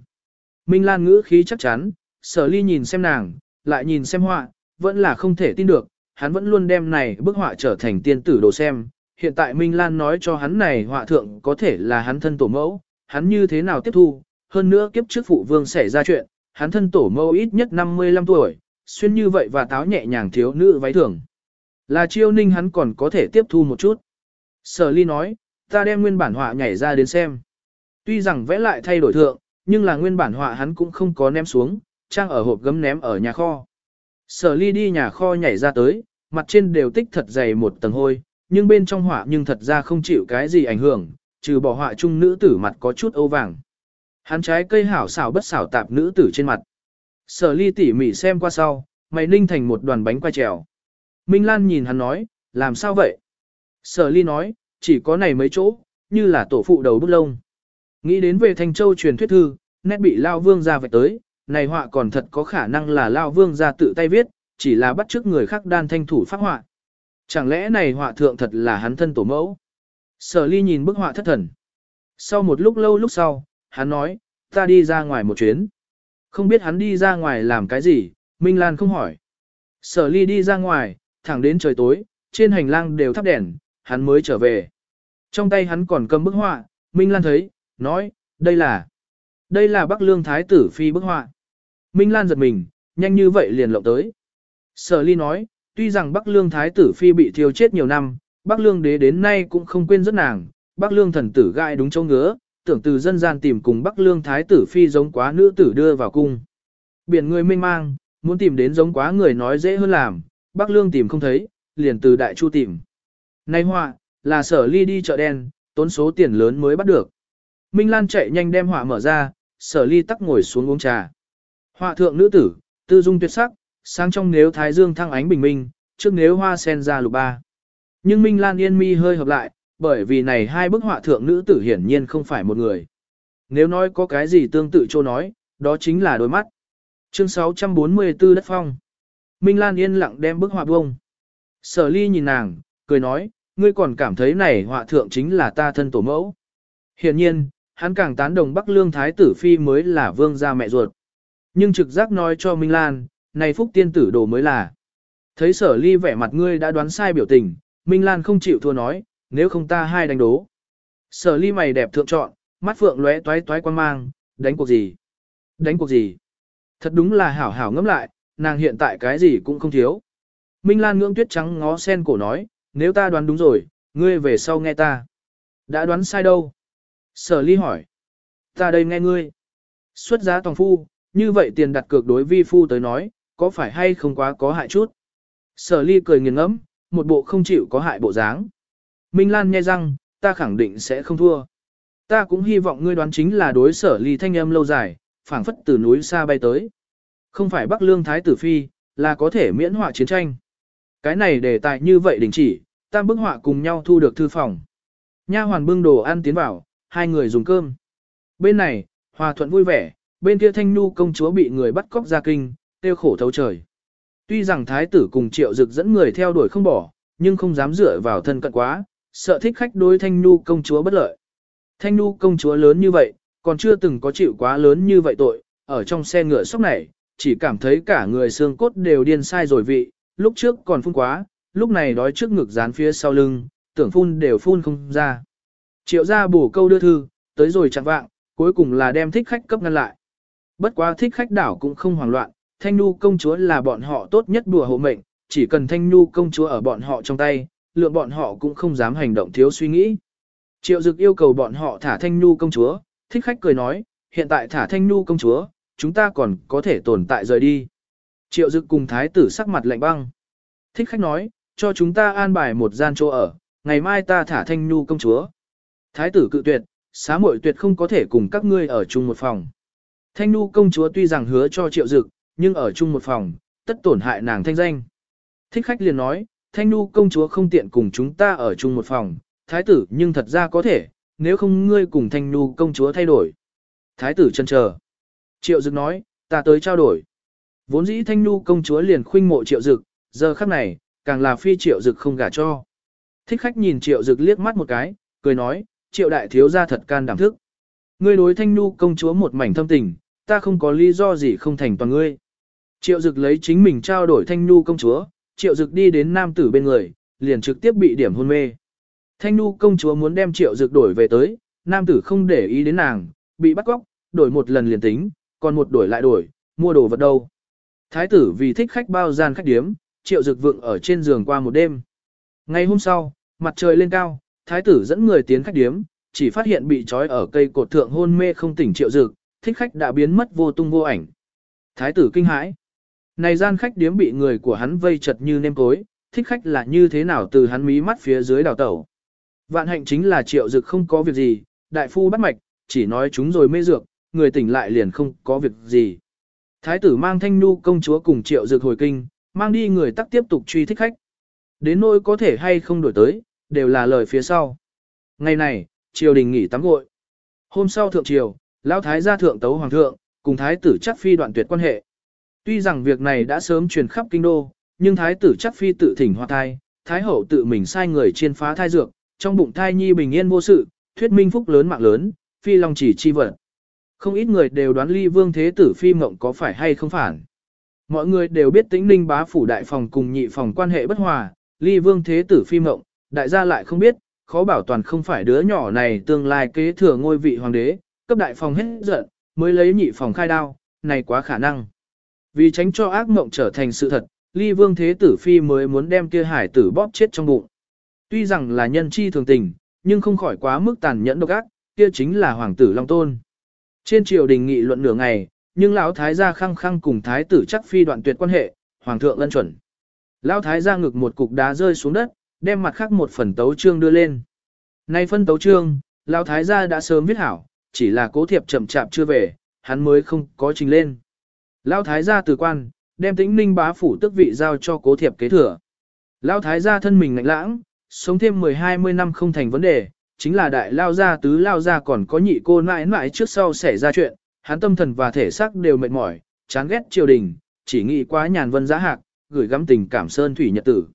Minh Lan ngữ khí chắc chắn, sở ly nhìn xem nàng, lại nhìn xem họa, vẫn là không thể tin được, hắn vẫn luôn đem này bức họa trở thành tiên tử đồ xem. Hiện tại Minh Lan nói cho hắn này họa thượng có thể là hắn thân tổ mẫu, hắn như thế nào tiếp thu, hơn nữa kiếp trước phụ vương xảy ra chuyện, hắn thân tổ mẫu ít nhất 55 tuổi, xuyên như vậy và táo nhẹ nhàng thiếu nữ váy thường. Là chiêu ninh hắn còn có thể tiếp thu một chút. Sở ly nói, ta đem nguyên bản họa nhảy ra đến xem. Tuy rằng vẽ lại thay đổi thượng, nhưng là nguyên bản họa hắn cũng không có ném xuống, trang ở hộp gấm ném ở nhà kho. Sở ly đi nhà kho nhảy ra tới, mặt trên đều tích thật dày một tầng hôi, nhưng bên trong họa nhưng thật ra không chịu cái gì ảnh hưởng, trừ bỏ họa chung nữ tử mặt có chút âu vàng. Hắn trái cây hảo xảo bất xảo tạp nữ tử trên mặt. Sở ly tỉ mỉ xem qua sau, mày ninh thành một đoàn bánh quay trèo. Minh Lan nhìn hắn nói, làm sao vậy? Sở ly nói, chỉ có này mấy chỗ, như là tổ phụ đầu bút lông. Nghĩ đến về Thanh Châu truyền thuyết thư, nét bị Lao Vương ra vạch tới, này họa còn thật có khả năng là Lao Vương ra tự tay viết, chỉ là bắt chước người khác đan thanh thủ phát họa. Chẳng lẽ này họa thượng thật là hắn thân tổ mẫu? Sở ly nhìn bức họa thất thần. Sau một lúc lâu lúc sau, hắn nói, ta đi ra ngoài một chuyến. Không biết hắn đi ra ngoài làm cái gì, Minh Lan không hỏi. Sở ly đi ra ngoài, thẳng đến trời tối, trên hành lang đều thắp đèn, hắn mới trở về. Trong tay hắn còn cầm bức họa, Minh Lan thấy, nói, đây là, đây là Bắc Lương Thái tử Phi bức họa. Minh Lan giật mình, nhanh như vậy liền lộng tới. Sở ly nói, tuy rằng Bắc Lương Thái tử Phi bị thiêu chết nhiều năm, Bắc Lương đế đến nay cũng không quên rất nàng, Bắc Lương thần tử gai đúng châu ngứa, tưởng từ dân gian tìm cùng Bắc Lương Thái tử Phi giống quá nữ tử đưa vào cung. Biển người mênh mang, muốn tìm đến giống quá người nói dễ hơn làm, Bắc Lương tìm không thấy, liền từ Đại Chu tìm. Nay họa, là sở ly đi chợ đen, tốn số tiền lớn mới bắt được. Minh Lan chạy nhanh đem họa mở ra, sở ly tắc ngồi xuống uống trà. Họa thượng nữ tử, tư dung tuyệt sắc, sáng trong nếu thái dương thăng ánh bình minh, trước nếu hoa sen ra lục ba. Nhưng Minh Lan yên mi hơi hợp lại, bởi vì này hai bức họa thượng nữ tử hiển nhiên không phải một người. Nếu nói có cái gì tương tự chỗ nói, đó chính là đôi mắt. Chương 644 Đất Phong Minh Lan yên lặng đem bức họa bông. Sở ly nhìn nàng, cười nói, ngươi còn cảm thấy này họa thượng chính là ta thân tổ mẫu. Hiển nhiên, hắn càng tán đồng Bắc Lương Thái tử Phi mới là vương gia mẹ ruột. Nhưng trực giác nói cho Minh Lan, này phúc tiên tử đồ mới là. Thấy sở ly vẻ mặt ngươi đã đoán sai biểu tình, Minh Lan không chịu thua nói, nếu không ta hai đánh đố. Sở ly mày đẹp thượng chọn, mắt phượng lóe toái toái quan mang, đánh cuộc gì? Đánh cuộc gì? Thật đúng là hảo hảo ngẫm lại, nàng hiện tại cái gì cũng không thiếu. Minh Lan ngưỡng tuyết trắng ngó sen cổ nói, nếu ta đoán đúng rồi, ngươi về sau nghe ta. Đã đoán sai đâu? Sở ly hỏi. Ta đây nghe ngươi. Xuất giá toàn phu, như vậy tiền đặt cược đối vi phu tới nói, có phải hay không quá có hại chút? Sở ly cười nghiền ngẫm, một bộ không chịu có hại bộ dáng. Minh Lan nghe răng, ta khẳng định sẽ không thua. Ta cũng hy vọng ngươi đoán chính là đối sở ly thanh âm lâu dài, phảng phất từ núi xa bay tới. Không phải Bắc Lương Thái Tử Phi, là có thể miễn họa chiến tranh. Cái này đề tài như vậy đình chỉ, ta bức họa cùng nhau thu được thư phòng. Nha hoàn bưng đồ ăn tiến vào, hai người dùng cơm. Bên này, hòa thuận vui vẻ, bên kia thanh nu công chúa bị người bắt cóc ra kinh, tiêu khổ thấu trời. Tuy rằng thái tử cùng triệu dực dẫn người theo đuổi không bỏ, nhưng không dám dựa vào thân cận quá, sợ thích khách đối thanh nu công chúa bất lợi. Thanh nu công chúa lớn như vậy, còn chưa từng có chịu quá lớn như vậy tội, ở trong xe ngựa sốc này, chỉ cảm thấy cả người xương cốt đều điên sai rồi vị, lúc trước còn phun quá, lúc này đói trước ngực dán phía sau lưng, tưởng phun đều phun không ra. Triệu gia bổ câu đưa thư, tới rồi chẳng vạng, cuối cùng là đem thích khách cấp ngăn lại. Bất quá thích khách đảo cũng không hoảng loạn, Thanh Nhu công chúa là bọn họ tốt nhất đùa hộ mệnh, chỉ cần Thanh Nhu công chúa ở bọn họ trong tay, lượng bọn họ cũng không dám hành động thiếu suy nghĩ. Triệu Dực yêu cầu bọn họ thả Thanh Nhu công chúa, thích khách cười nói, hiện tại thả Thanh Nhu công chúa, chúng ta còn có thể tồn tại rời đi. Triệu Dực cùng thái tử sắc mặt lạnh băng. Thích khách nói, cho chúng ta an bài một gian chỗ ở, ngày mai ta thả Thanh Nhu công chúa. Thái tử cự tuyệt, xá muội tuyệt không có thể cùng các ngươi ở chung một phòng. Thanh nu công chúa tuy rằng hứa cho Triệu Dực, nhưng ở chung một phòng, tất tổn hại nàng thanh danh. Thích khách liền nói, Thanh nu công chúa không tiện cùng chúng ta ở chung một phòng, thái tử nhưng thật ra có thể, nếu không ngươi cùng Thanh nu công chúa thay đổi. Thái tử chân chờ. Triệu Dực nói, ta tới trao đổi. Vốn dĩ Thanh nu công chúa liền khuynh mộ Triệu Dực, giờ khắc này, càng là phi Triệu Dực không gả cho. Thích khách nhìn Triệu Dực liếc mắt một cái, cười nói, Triệu đại thiếu gia thật can đảm thức. Ngươi đối Thanh nu công chúa một mảnh thâm tình, ta không có lý do gì không thành toàn ngươi. Triệu Dực lấy chính mình trao đổi Thanh nu công chúa, Triệu Dực đi đến nam tử bên người, liền trực tiếp bị điểm hôn mê. Thanh nu công chúa muốn đem Triệu Dực đổi về tới, nam tử không để ý đến nàng, bị bắt cóc, đổi một lần liền tính, còn một đổi lại đổi, mua đồ vật đâu. Thái tử vì thích khách bao gian khách điếm, Triệu Dực vượng ở trên giường qua một đêm. Ngày hôm sau, mặt trời lên cao, thái tử dẫn người tiến khách điếm, chỉ phát hiện bị trói ở cây cột thượng hôn mê không tỉnh Triệu Dực, thích khách đã biến mất vô tung vô ảnh. Thái tử kinh hãi. Này gian khách điếm bị người của hắn vây chật như nêm cối, thích khách là như thế nào từ hắn mí mắt phía dưới đào tẩu. Vạn hạnh chính là triệu dực không có việc gì, đại phu bắt mạch, chỉ nói chúng rồi mê dược, người tỉnh lại liền không có việc gì. Thái tử mang thanh nu công chúa cùng triệu dực hồi kinh, mang đi người tắc tiếp tục truy thích khách. Đến nỗi có thể hay không đổi tới, đều là lời phía sau. Ngày này, triều đình nghỉ tắm gội. Hôm sau thượng triều, lão thái gia thượng tấu hoàng thượng, cùng thái tử chắc phi đoạn tuyệt quan hệ. Tuy rằng việc này đã sớm truyền khắp kinh đô, nhưng thái tử chắc phi tự thỉnh hoa thai, thái hậu tự mình sai người chiên phá thai dược, trong bụng thai nhi bình yên vô sự, thuyết minh phúc lớn mạng lớn, phi long chỉ chi vật. Không ít người đều đoán ly vương thế tử phi mộng có phải hay không phản. Mọi người đều biết tĩnh ninh bá phủ đại phòng cùng nhị phòng quan hệ bất hòa, ly vương thế tử phi mộng, đại gia lại không biết, khó bảo toàn không phải đứa nhỏ này tương lai kế thừa ngôi vị hoàng đế, cấp đại phòng hết giận, mới lấy nhị phòng khai đao, này quá khả năng. Vì tránh cho ác mộng trở thành sự thật, ly vương thế tử phi mới muốn đem kia hải tử bóp chết trong bụng. Tuy rằng là nhân chi thường tình, nhưng không khỏi quá mức tàn nhẫn độc ác, kia chính là hoàng tử Long Tôn. Trên triều đình nghị luận nửa ngày, nhưng lão thái gia khăng khăng cùng thái tử chắc phi đoạn tuyệt quan hệ, hoàng thượng lân chuẩn. Lão thái gia ngực một cục đá rơi xuống đất, đem mặt khác một phần tấu trương đưa lên. Nay phân tấu trương, lão thái gia đã sớm viết hảo, chỉ là cố thiệp chậm chạp chưa về, hắn mới không có trình lên. Lão thái gia từ quan, đem tĩnh ninh bá phủ tức vị giao cho cố thiệp kế thừa. Lão thái gia thân mình ngạnh lãng, sống thêm 10-20 năm không thành vấn đề, chính là đại lao gia tứ lao gia còn có nhị cô mãi mãi trước sau xảy ra chuyện, hắn tâm thần và thể xác đều mệt mỏi, chán ghét triều đình, chỉ nghĩ quá nhàn vân giá hạc, gửi gắm tình cảm sơn thủy nhật tử.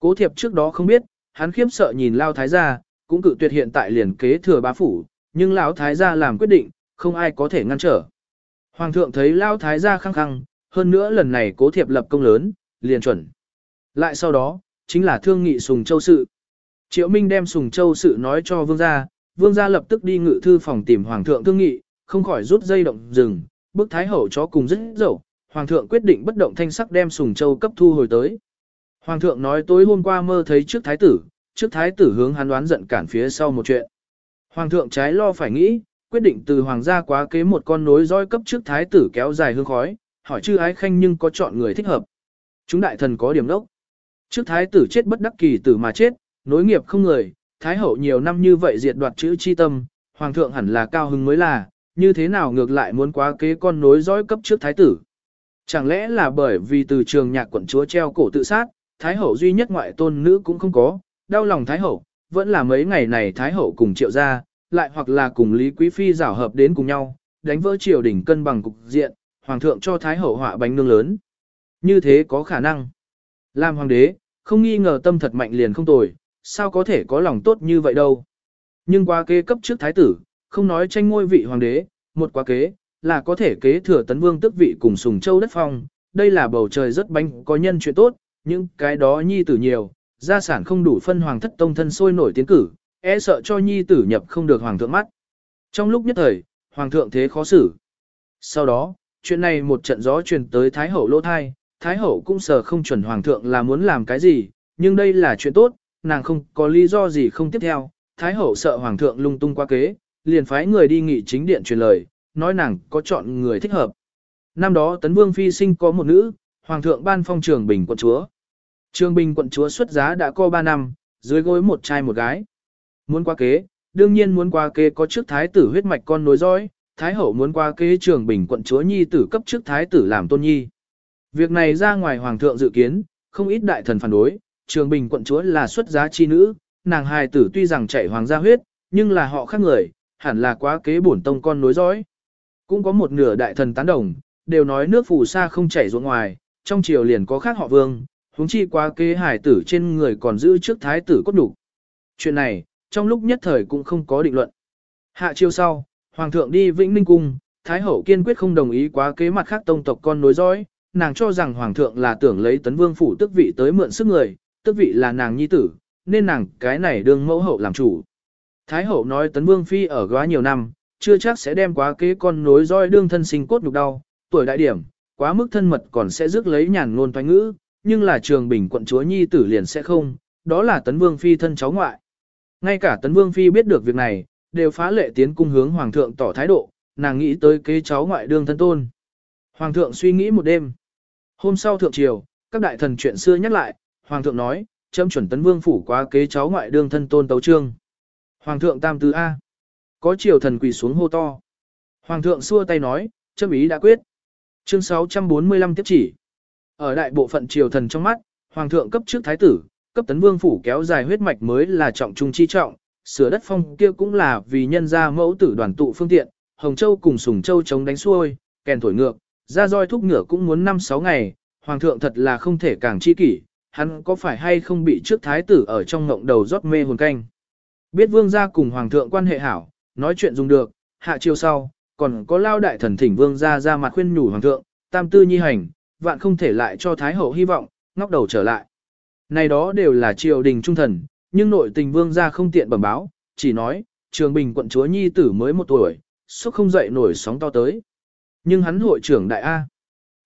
Cố thiệp trước đó không biết, hắn khiếp sợ nhìn lao thái gia, cũng cự tuyệt hiện tại liền kế thừa bá phủ, nhưng lão thái gia làm quyết định, không ai có thể ngăn trở. Hoàng thượng thấy lao thái gia khăng khăng, hơn nữa lần này cố thiệp lập công lớn, liền chuẩn. Lại sau đó, chính là thương nghị Sùng Châu sự. Triệu Minh đem Sùng Châu sự nói cho vương gia, vương gia lập tức đi ngự thư phòng tìm hoàng thượng thương nghị, không khỏi rút dây động rừng, bức thái hậu chó cùng rất dậu, hoàng thượng quyết định bất động thanh sắc đem Sùng Châu cấp thu hồi tới. Hoàng thượng nói tối hôm qua mơ thấy trước thái tử, trước thái tử hướng hắn đoán giận cản phía sau một chuyện. Hoàng thượng trái lo phải nghĩ, quyết định từ hoàng gia quá kế một con nối roi cấp trước thái tử kéo dài hương khói, hỏi chư ái khanh nhưng có chọn người thích hợp. Chúng đại thần có điểm đốc. Trước thái tử chết bất đắc kỳ tử mà chết, nối nghiệp không người, thái hậu nhiều năm như vậy diệt đoạt chữ chi tâm, hoàng thượng hẳn là cao hứng mới là, như thế nào ngược lại muốn quá kế con nối dõi cấp trước thái tử. Chẳng lẽ là bởi vì từ trường nhạc quận chúa treo cổ tự sát, thái hậu duy nhất ngoại tôn nữ cũng không có, đau lòng thái hậu, vẫn là mấy ngày này thái hậu cùng triệu gia, lại hoặc là cùng Lý Quý Phi giảo hợp đến cùng nhau, đánh vỡ triều đỉnh cân bằng cục diện, hoàng thượng cho thái hậu họa bánh nương lớn. Như thế có khả năng. Làm hoàng đế, không nghi ngờ tâm thật mạnh liền không tồi, sao có thể có lòng tốt như vậy đâu. Nhưng qua kế cấp trước thái tử, không nói tranh ngôi vị hoàng đế, một quá kế, là có thể kế thừa tấn vương tức vị cùng sùng châu đất phong, đây là bầu trời rất bánh có nhân chuyện tốt, những cái đó nhi tử nhiều, gia sản không đủ phân hoàng thất tông thân sôi nổi tiến cử, e sợ cho nhi tử nhập không được hoàng thượng mắt. Trong lúc nhất thời, hoàng thượng thế khó xử. Sau đó, chuyện này một trận gió truyền tới Thái Hậu lỗ thai, Thái Hậu cũng sợ không chuẩn Hoàng thượng là muốn làm cái gì, nhưng đây là chuyện tốt, nàng không có lý do gì không tiếp theo. Thái Hậu sợ Hoàng thượng lung tung qua kế, liền phái người đi nghị chính điện truyền lời, nói nàng có chọn người thích hợp. Năm đó Tấn Vương Phi sinh có một nữ, Hoàng thượng ban phong trường bình quận chúa. Trường bình quận chúa xuất giá đã có 3 năm, dưới gối một trai một gái. Muốn qua kế, đương nhiên muốn qua kế có trước thái tử huyết mạch con nối dõi, Thái hậu muốn qua kế trường bình quận chúa nhi tử cấp trước thái tử làm tôn nhi. Việc này ra ngoài hoàng thượng dự kiến, không ít đại thần phản đối, trường bình quận chúa là xuất giá chi nữ, nàng hài tử tuy rằng chạy hoàng gia huyết, nhưng là họ khác người, hẳn là quá kế bổn tông con nối dõi. Cũng có một nửa đại thần tán đồng, đều nói nước phù sa không chảy ruộng ngoài, trong triều liền có khác họ vương, huống chi quá kế hải tử trên người còn giữ trước thái tử cốt đủ. Chuyện này, trong lúc nhất thời cũng không có định luận. Hạ chiêu sau, Hoàng thượng đi Vĩnh Ninh Cung, Thái hậu kiên quyết không đồng ý quá kế mặt khác tông tộc con nối dõi, nàng cho rằng Hoàng thượng là tưởng lấy tấn vương phủ tức vị tới mượn sức người, tức vị là nàng nhi tử, nên nàng cái này đương mẫu hậu làm chủ. Thái hậu nói tấn vương phi ở góa nhiều năm, chưa chắc sẽ đem quá kế con nối dõi đương thân sinh cốt nhục đau, tuổi đại điểm, quá mức thân mật còn sẽ rước lấy nhàn ngôn toanh ngữ, nhưng là trường bình quận chúa nhi tử liền sẽ không, đó là tấn vương phi thân cháu ngoại. Ngay cả tấn vương phi biết được việc này, đều phá lệ tiến cung hướng hoàng thượng tỏ thái độ, nàng nghĩ tới kế cháu ngoại đương thân tôn. Hoàng thượng suy nghĩ một đêm. Hôm sau thượng triều, các đại thần chuyện xưa nhắc lại, hoàng thượng nói, chấm chuẩn tấn vương phủ qua kế cháu ngoại đương thân tôn tấu trương. Hoàng thượng tam tứ A. Có triều thần quỳ xuống hô to. Hoàng thượng xua tay nói, chấm ý đã quyết. Chương 645 tiếp chỉ. Ở đại bộ phận triều thần trong mắt, hoàng thượng cấp trước thái tử, cấp tấn vương phủ kéo dài huyết mạch mới là trọng trung chi trọng, sửa đất phong kia cũng là vì nhân gia mẫu tử đoàn tụ phương tiện, Hồng Châu cùng Sùng Châu chống đánh xuôi, kèn thổi ngược, ra roi thúc ngựa cũng muốn 5-6 ngày, Hoàng thượng thật là không thể càng chi kỷ, hắn có phải hay không bị trước thái tử ở trong ngộng đầu rót mê hồn canh. Biết vương gia cùng Hoàng thượng quan hệ hảo, nói chuyện dùng được, hạ chiêu sau, còn có lao đại thần thỉnh vương gia ra mặt khuyên nhủ Hoàng thượng, tam tư nhi hành, vạn không thể lại cho Thái hậu hy vọng, ngóc đầu trở lại. Này đó đều là triều đình trung thần, nhưng nội tình vương gia không tiện bẩm báo, chỉ nói, trường bình quận chúa nhi tử mới một tuổi, suốt không dậy nổi sóng to tới. Nhưng hắn hội trưởng đại A.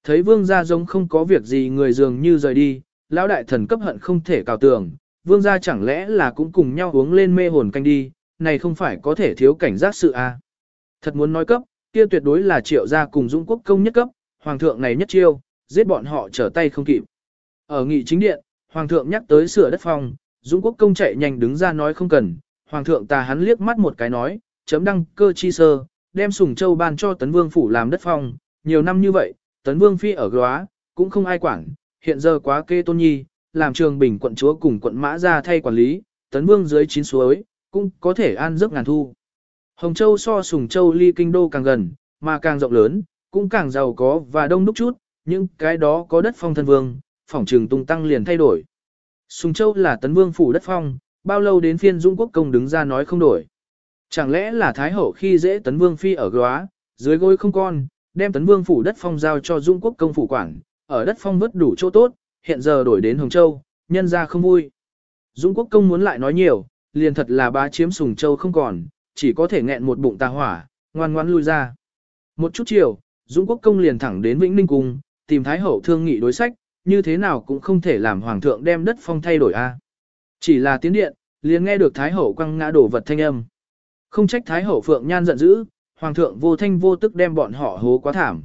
Thấy vương gia giống không có việc gì người dường như rời đi, lão đại thần cấp hận không thể cào tường, vương gia chẳng lẽ là cũng cùng nhau uống lên mê hồn canh đi, này không phải có thể thiếu cảnh giác sự à. Thật muốn nói cấp, kia tuyệt đối là triệu gia cùng dũng quốc công nhất cấp, hoàng thượng này nhất chiêu, giết bọn họ trở tay không kịp. Ở nghị chính điện, hoàng thượng nhắc tới sửa đất phong, dũng quốc công chạy nhanh đứng ra nói không cần, hoàng thượng ta hắn liếc mắt một cái nói, chấm đăng cơ chi sơ, đem sùng châu ban cho tấn vương phủ làm đất phong, nhiều năm như vậy, tấn vương phi ở góa, cũng không ai quản, hiện giờ quá kê tôn nhi, làm trường bình quận chúa cùng quận mã ra thay quản lý, tấn vương dưới chín suối, cũng có thể an giấc ngàn thu. Hồng Châu so Sùng Châu ly kinh đô càng gần, mà càng rộng lớn, cũng càng giàu có và đông đúc chút, nhưng cái đó có đất phong thân vương, phỏng trường tung tăng liền thay đổi. Sùng Châu là tấn vương phủ đất phong, bao lâu đến phiên Dung Quốc công đứng ra nói không đổi. Chẳng lẽ là Thái Hậu khi dễ tấn vương phi ở góa, dưới gối không con, đem tấn vương phủ đất phong giao cho Dung Quốc công phủ quản, ở đất phong vất đủ chỗ tốt, hiện giờ đổi đến Hồng Châu, nhân ra không vui. Dung Quốc công muốn lại nói nhiều, liền thật là bá chiếm Sùng Châu không còn, chỉ có thể nghẹn một bụng tà hỏa, ngoan ngoãn lui ra. Một chút chiều, Dung Quốc công liền thẳng đến Vĩnh Ninh Cung, tìm Thái Hậu thương nghị đối sách, như thế nào cũng không thể làm Hoàng thượng đem đất phong thay đổi a. Chỉ là tiến điện, liền nghe được Thái Hậu quăng ngã đổ vật thanh âm. Không trách Thái Hậu Phượng Nhan giận dữ, Hoàng thượng vô thanh vô tức đem bọn họ hố quá thảm.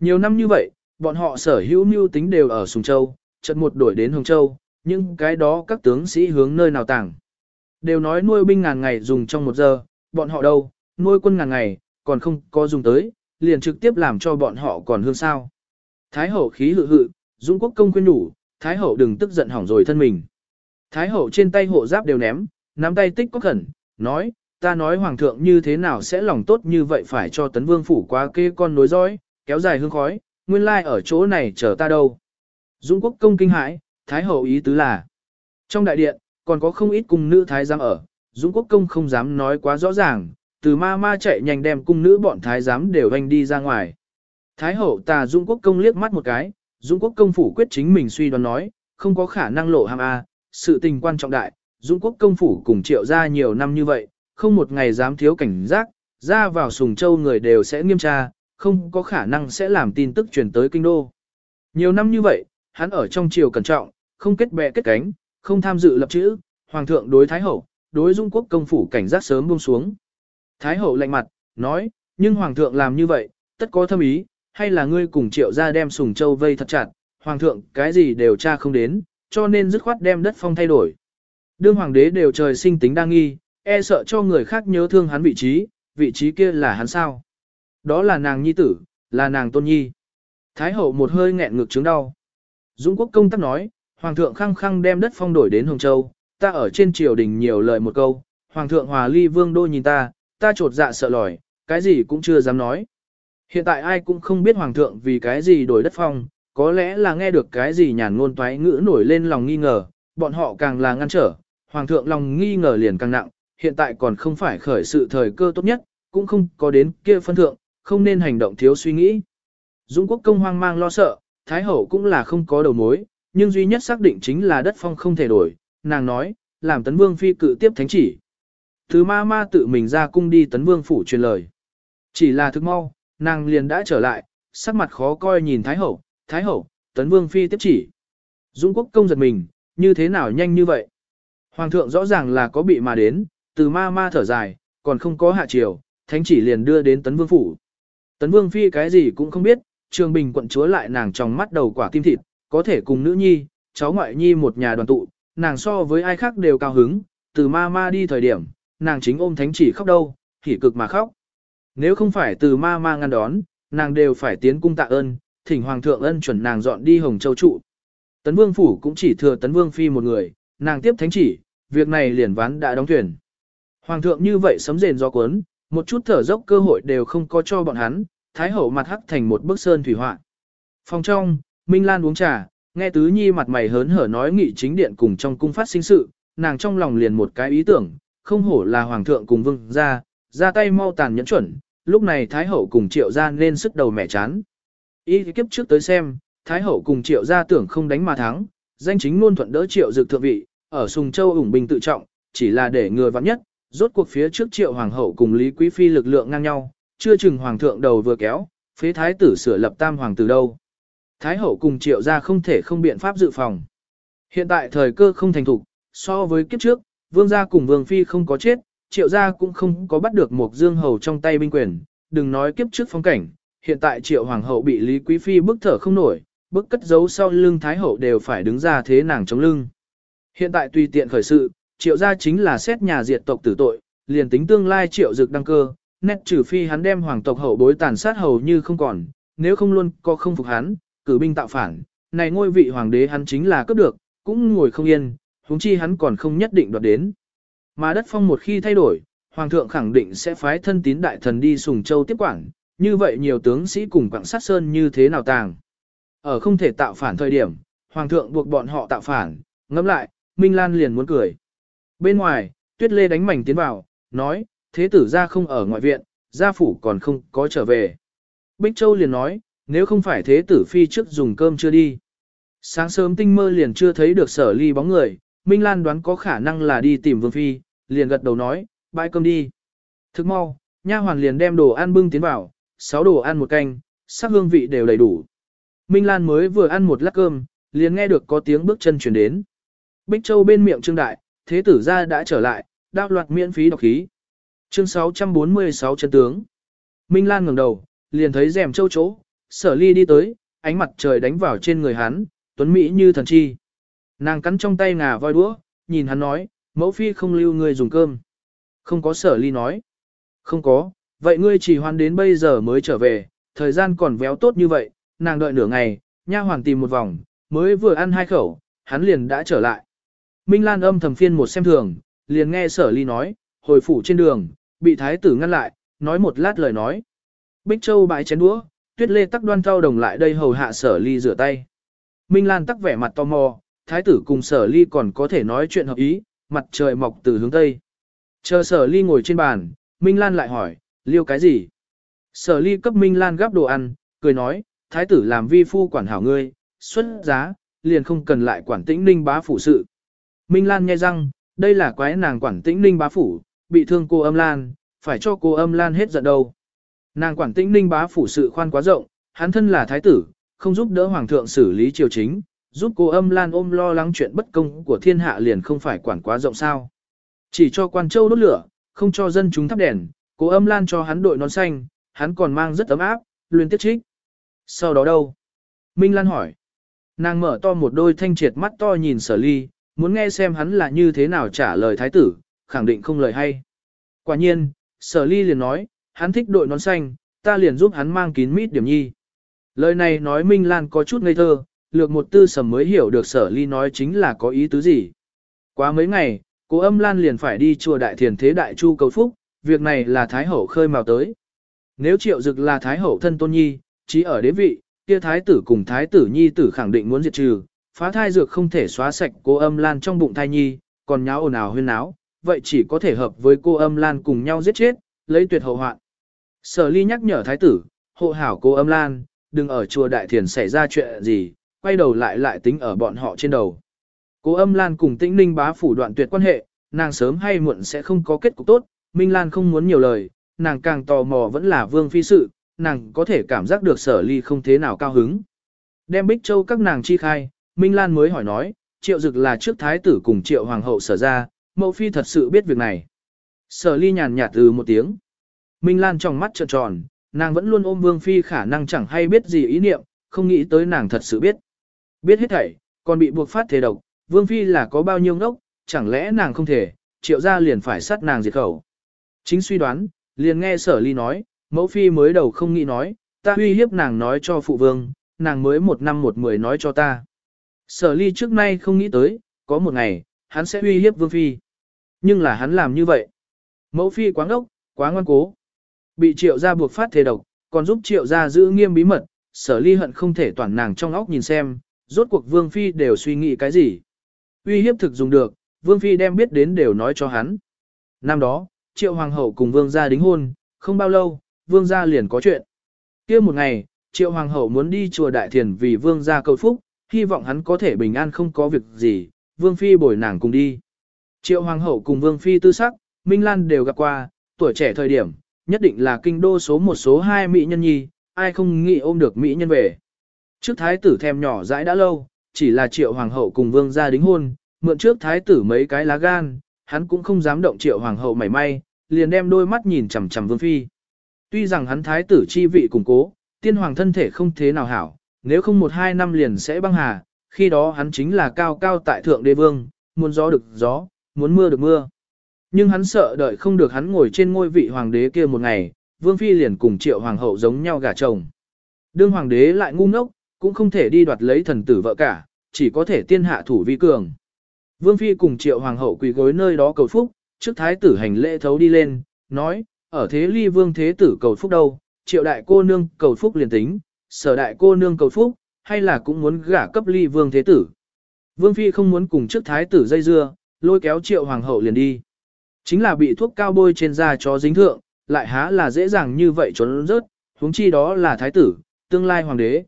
Nhiều năm như vậy, bọn họ sở hữu mưu tính đều ở Sùng Châu, trận một đổi đến Hồng Châu, nhưng cái đó các tướng sĩ hướng nơi nào tảng. Đều nói nuôi binh ngàn ngày dùng trong một giờ, bọn họ đâu, nuôi quân ngàn ngày, còn không có dùng tới, liền trực tiếp làm cho bọn họ còn hương sao. Thái hậu khí hự hự, Dũng quốc công khuyên nhủ, Thái hậu đừng tức giận hỏng rồi thân mình. Thái hậu trên tay hộ giáp đều ném, nắm tay tích có khẩn, nói, ta nói hoàng thượng như thế nào sẽ lòng tốt như vậy phải cho tấn vương phủ quá kê con nối dõi, kéo dài hương khói, nguyên lai ở chỗ này chờ ta đâu. Dũng quốc công kinh hãi, Thái hậu ý tứ là, trong đại điện, còn có không ít cung nữ thái giám ở, Dũng quốc công không dám nói quá rõ ràng, từ ma ma chạy nhanh đem cung nữ bọn thái giám đều hành đi ra ngoài. Thái hậu tà Dung quốc công liếc mắt một cái, Dung quốc công phủ quyết chính mình suy đoán nói, không có khả năng lộ hàm a, sự tình quan trọng đại, Dung quốc công phủ cùng triệu ra nhiều năm như vậy, không một ngày dám thiếu cảnh giác, ra vào sùng châu người đều sẽ nghiêm tra, không có khả năng sẽ làm tin tức truyền tới kinh đô. Nhiều năm như vậy, hắn ở trong triều cẩn trọng, không kết bè kết cánh, không tham dự lập chữ, hoàng thượng đối thái hậu, đối dung quốc công phủ cảnh giác sớm buông xuống. Thái hậu lạnh mặt, nói, nhưng hoàng thượng làm như vậy, tất có thâm ý, hay là ngươi cùng triệu ra đem sùng châu vây thật chặt, hoàng thượng cái gì đều tra không đến, cho nên dứt khoát đem đất phong thay đổi. Đương hoàng đế đều trời sinh tính đa nghi, e sợ cho người khác nhớ thương hắn vị trí, vị trí kia là hắn sao. Đó là nàng nhi tử, là nàng tôn nhi. Thái hậu một hơi nghẹn ngực chứng đau. Dũng quốc công tắc nói, Hoàng thượng khăng khăng đem đất phong đổi đến Hồng Châu, ta ở trên triều đình nhiều lời một câu, Hoàng thượng hòa ly vương đô nhìn ta, ta trột dạ sợ lòi, cái gì cũng chưa dám nói. Hiện tại ai cũng không biết Hoàng thượng vì cái gì đổi đất phong, có lẽ là nghe được cái gì nhàn ngôn toái ngữ nổi lên lòng nghi ngờ, bọn họ càng là ngăn trở, Hoàng thượng lòng nghi ngờ liền càng nặng, hiện tại còn không phải khởi sự thời cơ tốt nhất, cũng không có đến kia phân thượng, không nên hành động thiếu suy nghĩ. Dũng quốc công hoang mang lo sợ, Thái hậu cũng là không có đầu mối, nhưng duy nhất xác định chính là đất phong không thể đổi, nàng nói, làm tấn vương phi cự tiếp thánh chỉ. Thứ ma ma tự mình ra cung đi tấn vương phủ truyền lời. Chỉ là thức mau, nàng liền đã trở lại, sắc mặt khó coi nhìn Thái hậu, Thái hậu, tấn vương phi tiếp chỉ. Dũng quốc công giật mình, như thế nào nhanh như vậy? Hoàng thượng rõ ràng là có bị mà đến, từ ma ma thở dài, còn không có hạ triều, thánh chỉ liền đưa đến tấn vương phủ. Tấn vương phi cái gì cũng không biết, trường bình quận chúa lại nàng trong mắt đầu quả tim thịt, có thể cùng nữ nhi, cháu ngoại nhi một nhà đoàn tụ, nàng so với ai khác đều cao hứng, từ ma ma đi thời điểm, nàng chính ôm thánh chỉ khóc đâu, hỉ cực mà khóc. Nếu không phải từ ma ma ngăn đón, nàng đều phải tiến cung tạ ơn, thỉnh hoàng thượng ân chuẩn nàng dọn đi Hồng Châu trụ. Tấn Vương phủ cũng chỉ thừa Tấn Vương phi một người, nàng tiếp thánh chỉ, việc này liền ván đã đóng thuyền. Hoàng thượng như vậy sấm rền do cuốn, một chút thở dốc cơ hội đều không có cho bọn hắn, thái hậu mặt hắc thành một bức sơn thủy họa. Phòng trong, Minh Lan uống trà, nghe Tứ Nhi mặt mày hớn hở nói nghị chính điện cùng trong cung phát sinh sự, nàng trong lòng liền một cái ý tưởng, không hổ là hoàng thượng cùng vương ra, ra tay mau tàn nhẫn chuẩn, lúc này Thái Hậu cùng triệu gia nên sức đầu mẹ chán. Ý kiếp trước tới xem, Thái Hậu cùng triệu gia tưởng không đánh mà thắng, danh chính luôn thuận đỡ triệu dược thượng vị, ở Sùng Châu ủng bình tự trọng, chỉ là để người vắng nhất, rốt cuộc phía trước triệu hoàng hậu cùng Lý Quý Phi lực lượng ngang nhau, chưa chừng hoàng thượng đầu vừa kéo, phế thái tử sửa lập tam hoàng từ đâu. Thái hậu cùng triệu gia không thể không biện pháp dự phòng. Hiện tại thời cơ không thành thục, so với kiếp trước, vương gia cùng vương phi không có chết, triệu gia cũng không có bắt được một dương hầu trong tay binh quyền, đừng nói kiếp trước phong cảnh, hiện tại triệu hoàng hậu bị Lý Quý Phi bức thở không nổi, bức cất giấu sau lưng Thái hậu đều phải đứng ra thế nàng chống lưng. Hiện tại tùy tiện khởi sự, triệu gia chính là xét nhà diệt tộc tử tội, liền tính tương lai triệu dực đăng cơ, nét trừ phi hắn đem hoàng tộc hậu bối tàn sát hầu như không còn, nếu không luôn có không phục hắn, cử binh tạo phản, này ngôi vị hoàng đế hắn chính là cướp được, cũng ngồi không yên, huống chi hắn còn không nhất định đoạt đến. Mà đất phong một khi thay đổi, hoàng thượng khẳng định sẽ phái thân tín đại thần đi sùng châu tiếp quản, như vậy nhiều tướng sĩ cùng quảng sát sơn như thế nào tàng. Ở không thể tạo phản thời điểm, hoàng thượng buộc bọn họ tạo phản, ngẫm lại, Minh Lan liền muốn cười. Bên ngoài, Tuyết Lê đánh mảnh tiến vào, nói, thế tử ra không ở ngoại viện, gia phủ còn không có trở về. Bích Châu liền nói, nếu không phải thế tử phi trước dùng cơm chưa đi. Sáng sớm tinh mơ liền chưa thấy được sở ly bóng người, Minh Lan đoán có khả năng là đi tìm Vương Phi, liền gật đầu nói, bãi cơm đi. Thức mau, nha hoàn liền đem đồ ăn bưng tiến vào, sáu đồ ăn một canh, sắc hương vị đều đầy đủ. Minh Lan mới vừa ăn một lát cơm, liền nghe được có tiếng bước chân chuyển đến. Bích Châu bên miệng trương đại, thế tử ra đã trở lại, đao loạt miễn phí đọc khí. Chương 646 chân tướng. Minh Lan ngẩng đầu, liền thấy rèm châu chỗ, sở ly đi tới, ánh mặt trời đánh vào trên người hắn, tuấn mỹ như thần chi. Nàng cắn trong tay ngà voi đũa, nhìn hắn nói, mẫu phi không lưu người dùng cơm. Không có sở ly nói. Không có, vậy ngươi chỉ hoan đến bây giờ mới trở về, thời gian còn véo tốt như vậy, nàng đợi nửa ngày, nha hoàng tìm một vòng, mới vừa ăn hai khẩu, hắn liền đã trở lại. Minh Lan âm thầm phiên một xem thường, liền nghe sở ly nói, hồi phủ trên đường, bị thái tử ngăn lại, nói một lát lời nói. Bích Châu bãi chén đũa, tuyết lê tắc đoan thao đồng lại đây hầu hạ sở ly rửa tay. Minh Lan tắc vẻ mặt tò mò, thái tử cùng sở ly còn có thể nói chuyện hợp ý, mặt trời mọc từ hướng tây. Chờ sở ly ngồi trên bàn, Minh Lan lại hỏi, liêu cái gì? Sở ly cấp Minh Lan gắp đồ ăn, cười nói, thái tử làm vi phu quản hảo ngươi, xuất giá, liền không cần lại quản tĩnh ninh bá phủ sự. Minh Lan nghe răng, đây là quái nàng quản tĩnh ninh bá phủ, bị thương cô âm Lan, phải cho cô âm Lan hết giận đâu. Nàng quản tĩnh ninh bá phủ sự khoan quá rộng, hắn thân là thái tử, không giúp đỡ hoàng thượng xử lý triều chính, giúp cô âm Lan ôm lo lắng chuyện bất công của thiên hạ liền không phải quản quá rộng sao. Chỉ cho quan châu đốt lửa, không cho dân chúng thắp đèn, cô âm Lan cho hắn đội nón xanh, hắn còn mang rất ấm áp, luyến tiết trích. Sau đó đâu? Minh Lan hỏi. Nàng mở to một đôi thanh triệt mắt to nhìn sở ly, muốn nghe xem hắn là như thế nào trả lời thái tử, khẳng định không lời hay. Quả nhiên, sở ly liền nói, hắn thích đội nón xanh, ta liền giúp hắn mang kín mít điểm nhi. Lời này nói Minh Lan có chút ngây thơ, lược một tư sầm mới hiểu được sở ly nói chính là có ý tứ gì. Quá mấy ngày, cô âm Lan liền phải đi chùa đại thiền thế đại chu cầu phúc, việc này là Thái Hậu khơi mào tới. Nếu triệu dực là Thái Hậu thân tôn nhi, chỉ ở đế vị, kia Thái tử cùng Thái tử nhi tử khẳng định muốn diệt trừ, phá thai dược không thể xóa sạch cô âm Lan trong bụng thai nhi, còn nháo ồn ào huyên náo, vậy chỉ có thể hợp với cô âm Lan cùng nhau giết chết, lấy tuyệt hậu hoạn. Sở ly nhắc nhở thái tử, hộ hảo cô âm Lan, đừng ở chùa đại thiền xảy ra chuyện gì, quay đầu lại lại tính ở bọn họ trên đầu. Cố âm Lan cùng tĩnh ninh bá phủ đoạn tuyệt quan hệ, nàng sớm hay muộn sẽ không có kết cục tốt, Minh Lan không muốn nhiều lời, nàng càng tò mò vẫn là vương phi sự, nàng có thể cảm giác được sở ly không thế nào cao hứng. Đem Bích Châu các nàng chi khai, Minh Lan mới hỏi nói, triệu dực là trước thái tử cùng triệu hoàng hậu sở ra, mẫu phi thật sự biết việc này. Sở ly nhàn nhạt từ một tiếng. Minh Lan trong mắt trợn tròn, nàng vẫn luôn ôm vương phi khả năng chẳng hay biết gì ý niệm, không nghĩ tới nàng thật sự biết. Biết hết thảy, còn bị buộc phát thế độc, vương phi là có bao nhiêu ngốc, chẳng lẽ nàng không thể, triệu ra liền phải sát nàng diệt khẩu. Chính suy đoán, liền nghe sở ly nói, mẫu phi mới đầu không nghĩ nói, ta uy hiếp nàng nói cho phụ vương, nàng mới một năm một mười nói cho ta. Sở ly trước nay không nghĩ tới, có một ngày, hắn sẽ uy hiếp vương phi. Nhưng là hắn làm như vậy. Mẫu phi quá ngốc, quá ngoan cố. Bị triệu gia buộc phát thế độc, còn giúp triệu gia giữ nghiêm bí mật, sở ly hận không thể toàn nàng trong óc nhìn xem, rốt cuộc vương phi đều suy nghĩ cái gì. Uy hiếp thực dùng được, vương phi đem biết đến đều nói cho hắn. Năm đó, triệu hoàng hậu cùng vương gia đính hôn, không bao lâu, vương gia liền có chuyện. kia một ngày, triệu hoàng hậu muốn đi chùa đại thiền vì vương gia cầu phúc, hy vọng hắn có thể bình an không có việc gì, vương phi bồi nàng cùng đi. Triệu hoàng hậu cùng vương phi tư sắc, Minh Lan đều gặp qua, tuổi trẻ thời điểm, nhất định là kinh đô số một số hai mỹ nhân nhi, ai không nghĩ ôm được mỹ nhân về. Trước thái tử thèm nhỏ dãi đã lâu, chỉ là triệu hoàng hậu cùng vương gia đính hôn, mượn trước thái tử mấy cái lá gan, hắn cũng không dám động triệu hoàng hậu mảy may, liền đem đôi mắt nhìn chằm chằm vương phi. Tuy rằng hắn thái tử chi vị củng cố, tiên hoàng thân thể không thế nào hảo, nếu không một hai năm liền sẽ băng hà, khi đó hắn chính là cao cao tại thượng đế vương, muốn gió được gió, muốn mưa được mưa. Nhưng hắn sợ đợi không được hắn ngồi trên ngôi vị hoàng đế kia một ngày, vương phi liền cùng triệu hoàng hậu giống nhau gả chồng. Đương hoàng đế lại ngu ngốc, cũng không thể đi đoạt lấy thần tử vợ cả, chỉ có thể tiên hạ thủ vi cường. Vương phi cùng triệu hoàng hậu quỳ gối nơi đó cầu phúc, trước thái tử hành lễ thấu đi lên, nói, ở thế ly vương thế tử cầu phúc đâu, triệu đại cô nương cầu phúc liền tính, sở đại cô nương cầu phúc, hay là cũng muốn gả cấp ly vương thế tử. Vương phi không muốn cùng trước thái tử dây dưa, lôi kéo triệu hoàng hậu liền đi. Chính là bị thuốc cao bôi trên da cho dính thượng, lại há là dễ dàng như vậy trốn rớt, huống chi đó là thái tử, tương lai hoàng đế.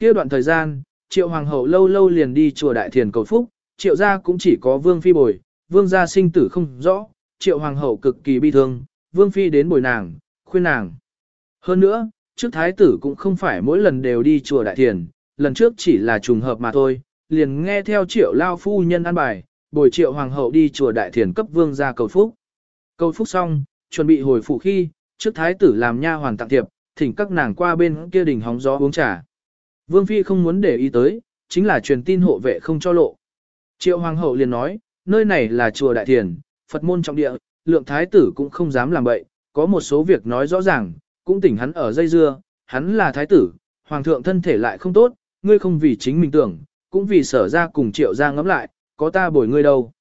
Kia đoạn thời gian, triệu hoàng hậu lâu lâu liền đi chùa đại thiền cầu phúc, triệu gia cũng chỉ có vương phi bồi, vương gia sinh tử không rõ, triệu hoàng hậu cực kỳ bi thương, vương phi đến bồi nàng, khuyên nàng. Hơn nữa, trước thái tử cũng không phải mỗi lần đều đi chùa đại thiền, lần trước chỉ là trùng hợp mà thôi, liền nghe theo triệu lao phu nhân an bài, bồi triệu hoàng hậu đi chùa đại thiền cấp vương gia cầu phúc. Cầu phúc xong, chuẩn bị hồi phụ khi, trước thái tử làm nha hoàn tặng thiệp, thỉnh các nàng qua bên kia đình hóng gió uống trà. Vương phi không muốn để ý tới, chính là truyền tin hộ vệ không cho lộ. Triệu hoàng hậu liền nói, nơi này là chùa đại thiền, Phật môn trọng địa, lượng thái tử cũng không dám làm bậy, có một số việc nói rõ ràng, cũng tỉnh hắn ở dây dưa, hắn là thái tử, hoàng thượng thân thể lại không tốt, ngươi không vì chính mình tưởng, cũng vì sở ra cùng triệu ra ngẫm lại, có ta bồi ngươi đâu.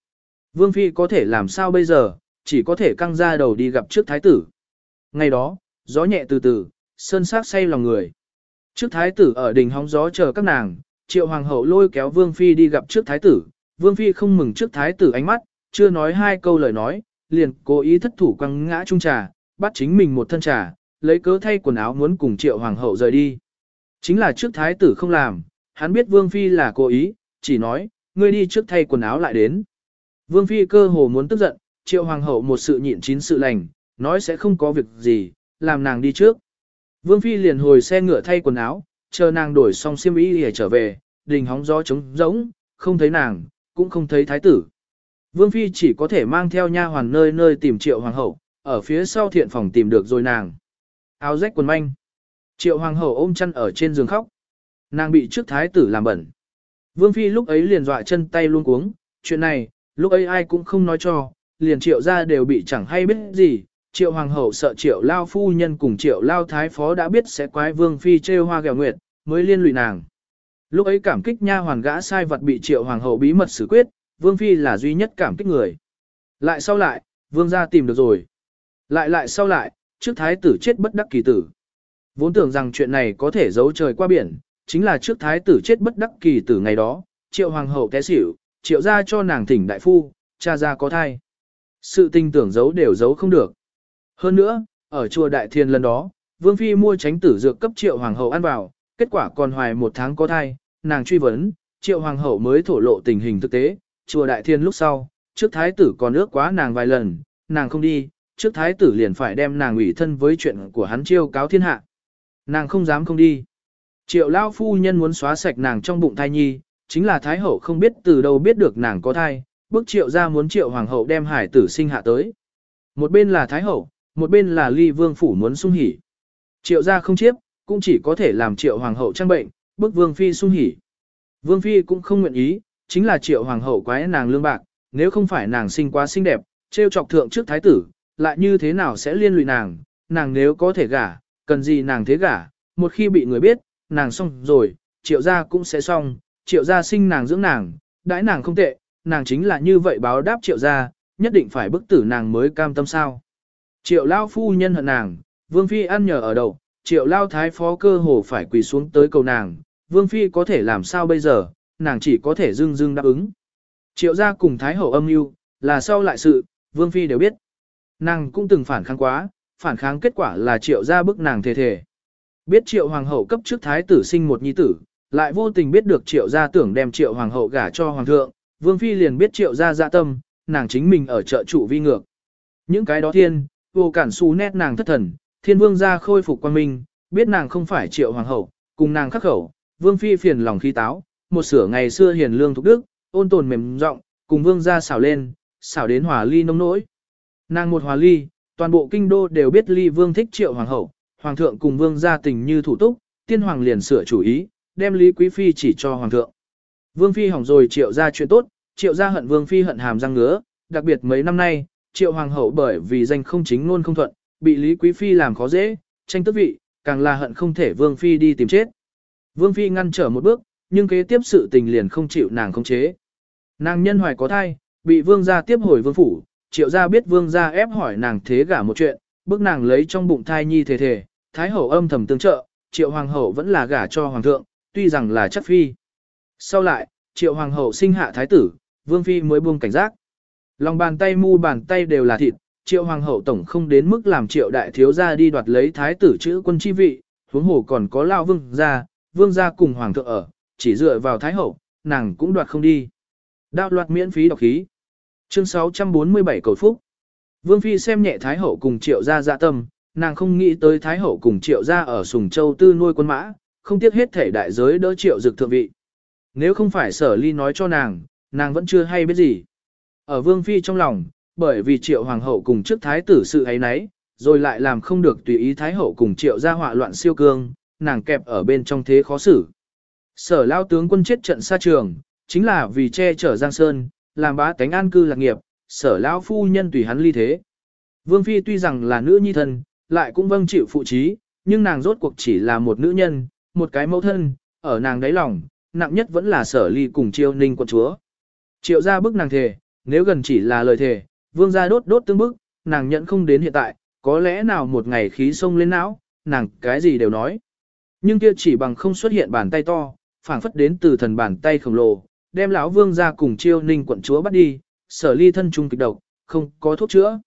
Vương Phi có thể làm sao bây giờ, chỉ có thể căng ra đầu đi gặp trước thái tử. Ngày đó, gió nhẹ từ từ, sơn sát say lòng người. Trước thái tử ở đỉnh hóng gió chờ các nàng, triệu hoàng hậu lôi kéo Vương Phi đi gặp trước thái tử. Vương Phi không mừng trước thái tử ánh mắt, chưa nói hai câu lời nói, liền cố ý thất thủ quăng ngã trung trà, bắt chính mình một thân trà, lấy cớ thay quần áo muốn cùng triệu hoàng hậu rời đi. Chính là trước thái tử không làm, hắn biết Vương Phi là cố ý, chỉ nói, ngươi đi trước thay quần áo lại đến. Vương Phi cơ hồ muốn tức giận, triệu hoàng hậu một sự nhịn chín sự lành, nói sẽ không có việc gì, làm nàng đi trước. Vương Phi liền hồi xe ngựa thay quần áo, chờ nàng đổi xong xiêm y để trở về, đình hóng gió trống rỗng, không thấy nàng, cũng không thấy thái tử. Vương Phi chỉ có thể mang theo nha hoàn nơi nơi tìm triệu hoàng hậu, ở phía sau thiện phòng tìm được rồi nàng. Áo rách quần manh. Triệu hoàng hậu ôm chăn ở trên giường khóc. Nàng bị trước thái tử làm bẩn. Vương Phi lúc ấy liền dọa chân tay luôn cuống, chuyện này, lúc ấy ai cũng không nói cho, liền triệu ra đều bị chẳng hay biết gì. Triệu hoàng hậu sợ triệu lao phu nhân cùng triệu lao thái phó đã biết sẽ quái Vương Phi trêu hoa ghẹo nguyệt, mới liên lụy nàng. Lúc ấy cảm kích nha hoàn gã sai vật bị triệu hoàng hậu bí mật xử quyết, Vương Phi là duy nhất cảm kích người. Lại sau lại, Vương gia tìm được rồi. Lại lại sau lại, trước thái tử chết bất đắc kỳ tử. Vốn tưởng rằng chuyện này có thể giấu trời qua biển, chính là trước thái tử chết bất đắc kỳ tử ngày đó, triệu hoàng hậu té xỉu, triệu gia cho nàng thỉnh đại phu, cha gia có thai. Sự tình tưởng giấu đều giấu không được. Hơn nữa, ở chùa Đại Thiên lần đó, Vương Phi mua tránh tử dược cấp triệu hoàng hậu ăn vào, kết quả còn hoài một tháng có thai, nàng truy vấn, triệu hoàng hậu mới thổ lộ tình hình thực tế, chùa Đại Thiên lúc sau, trước thái tử còn ước quá nàng vài lần, nàng không đi, trước thái tử liền phải đem nàng ủy thân với chuyện của hắn chiêu cáo thiên hạ. Nàng không dám không đi. Triệu lao phu nhân muốn xóa sạch nàng trong bụng thai nhi, chính là thái hậu không biết từ đâu biết được nàng có thai, bức triệu ra muốn triệu hoàng hậu đem hải tử sinh hạ tới. Một bên là thái hậu, một bên là ly vương phủ muốn sung hỉ. Triệu gia không chiếp, cũng chỉ có thể làm triệu hoàng hậu trang bệnh, bức vương phi sung hỉ. Vương phi cũng không nguyện ý, chính là triệu hoàng hậu quái nàng lương bạc, nếu không phải nàng sinh quá xinh đẹp, trêu chọc thượng trước thái tử, lại như thế nào sẽ liên lụy nàng, nàng nếu có thể gả, cần gì nàng thế gả, một khi bị người biết, nàng xong rồi, triệu gia cũng sẽ xong, triệu gia sinh nàng dưỡng nàng, đãi nàng không tệ, nàng chính là như vậy báo đáp triệu gia, nhất định phải bức tử nàng mới cam tâm sao. Triệu lao phu nhân hận nàng, vương phi ăn nhờ ở đậu. triệu lao thái phó cơ hồ phải quỳ xuống tới cầu nàng, vương phi có thể làm sao bây giờ, nàng chỉ có thể dưng dưng đáp ứng. Triệu gia cùng thái hậu âm mưu là sau lại sự, vương phi đều biết. Nàng cũng từng phản kháng quá, phản kháng kết quả là triệu gia bức nàng thề thề. Biết triệu hoàng hậu cấp trước thái tử sinh một nhi tử, lại vô tình biết được triệu gia tưởng đem triệu hoàng hậu gả cho hoàng thượng, vương phi liền biết triệu gia dạ tâm, nàng chính mình ở chợ trụ vi ngược. Những cái đó thiên, vô cản xu nét nàng thất thần, thiên vương gia khôi phục quan minh, biết nàng không phải triệu hoàng hậu, cùng nàng khắc khẩu, vương phi phiền lòng khí táo, một sửa ngày xưa hiền lương thục đức, ôn tồn mềm rộng, cùng vương gia xảo lên, xảo đến hòa ly nông nỗi. Nàng một hòa ly, toàn bộ kinh đô đều biết ly vương thích triệu hoàng hậu, hoàng thượng cùng vương gia tình như thủ túc, tiên hoàng liền sửa chủ ý, đem lý quý phi chỉ cho hoàng thượng. Vương phi hỏng rồi triệu gia chuyện tốt, triệu gia hận vương phi hận hàm răng ngứa, đặc biệt mấy năm nay, triệu hoàng hậu bởi vì danh không chính luôn không thuận, bị lý quý phi làm khó dễ, tranh tước vị, càng là hận không thể vương phi đi tìm chết. Vương phi ngăn trở một bước, nhưng kế tiếp sự tình liền không chịu nàng không chế. Nàng nhân hoài có thai, bị vương gia tiếp hồi vương phủ, triệu gia biết vương gia ép hỏi nàng thế gả một chuyện, bước nàng lấy trong bụng thai nhi thể thể, thái hậu âm thầm tương trợ, triệu hoàng hậu vẫn là gả cho hoàng thượng, tuy rằng là chất phi. Sau lại, triệu hoàng hậu sinh hạ thái tử, vương phi mới buông cảnh giác. Lòng bàn tay mu bàn tay đều là thịt, triệu hoàng hậu tổng không đến mức làm triệu đại thiếu gia đi đoạt lấy thái tử chữ quân chi vị, huống hồ còn có lao vương gia, vương gia cùng hoàng thượng ở, chỉ dựa vào thái hậu, nàng cũng đoạt không đi. Đạo loạt miễn phí đọc khí. Chương 647 cầu phúc. Vương phi xem nhẹ thái hậu cùng triệu gia dạ tâm, nàng không nghĩ tới thái hậu cùng triệu gia ở sùng châu tư nuôi quân mã, không tiếc hết thể đại giới đỡ triệu dực thượng vị. Nếu không phải sở ly nói cho nàng, nàng vẫn chưa hay biết gì. Ở vương phi trong lòng, bởi vì triệu hoàng hậu cùng trước thái tử sự ấy nấy, rồi lại làm không được tùy ý thái hậu cùng triệu gia họa loạn siêu cương, nàng kẹp ở bên trong thế khó xử. Sở lao tướng quân chết trận xa trường, chính là vì che chở Giang Sơn, làm bá tánh an cư lạc nghiệp, sở lao phu nhân tùy hắn ly thế. Vương Phi tuy rằng là nữ nhi thân, lại cũng vâng chịu phụ trí, nhưng nàng rốt cuộc chỉ là một nữ nhân, một cái mẫu thân, ở nàng đáy lòng, nặng nhất vẫn là sở ly cùng triều ninh quận chúa. Triệu ra bức nàng thề, nếu gần chỉ là lời thề, vương gia đốt đốt tương bức, nàng nhận không đến hiện tại, có lẽ nào một ngày khí sông lên não, nàng cái gì đều nói. Nhưng kia chỉ bằng không xuất hiện bàn tay to, phảng phất đến từ thần bàn tay khổng lồ, đem lão vương gia cùng chiêu ninh quận chúa bắt đi, sở ly thân trung kịch độc, không có thuốc chữa.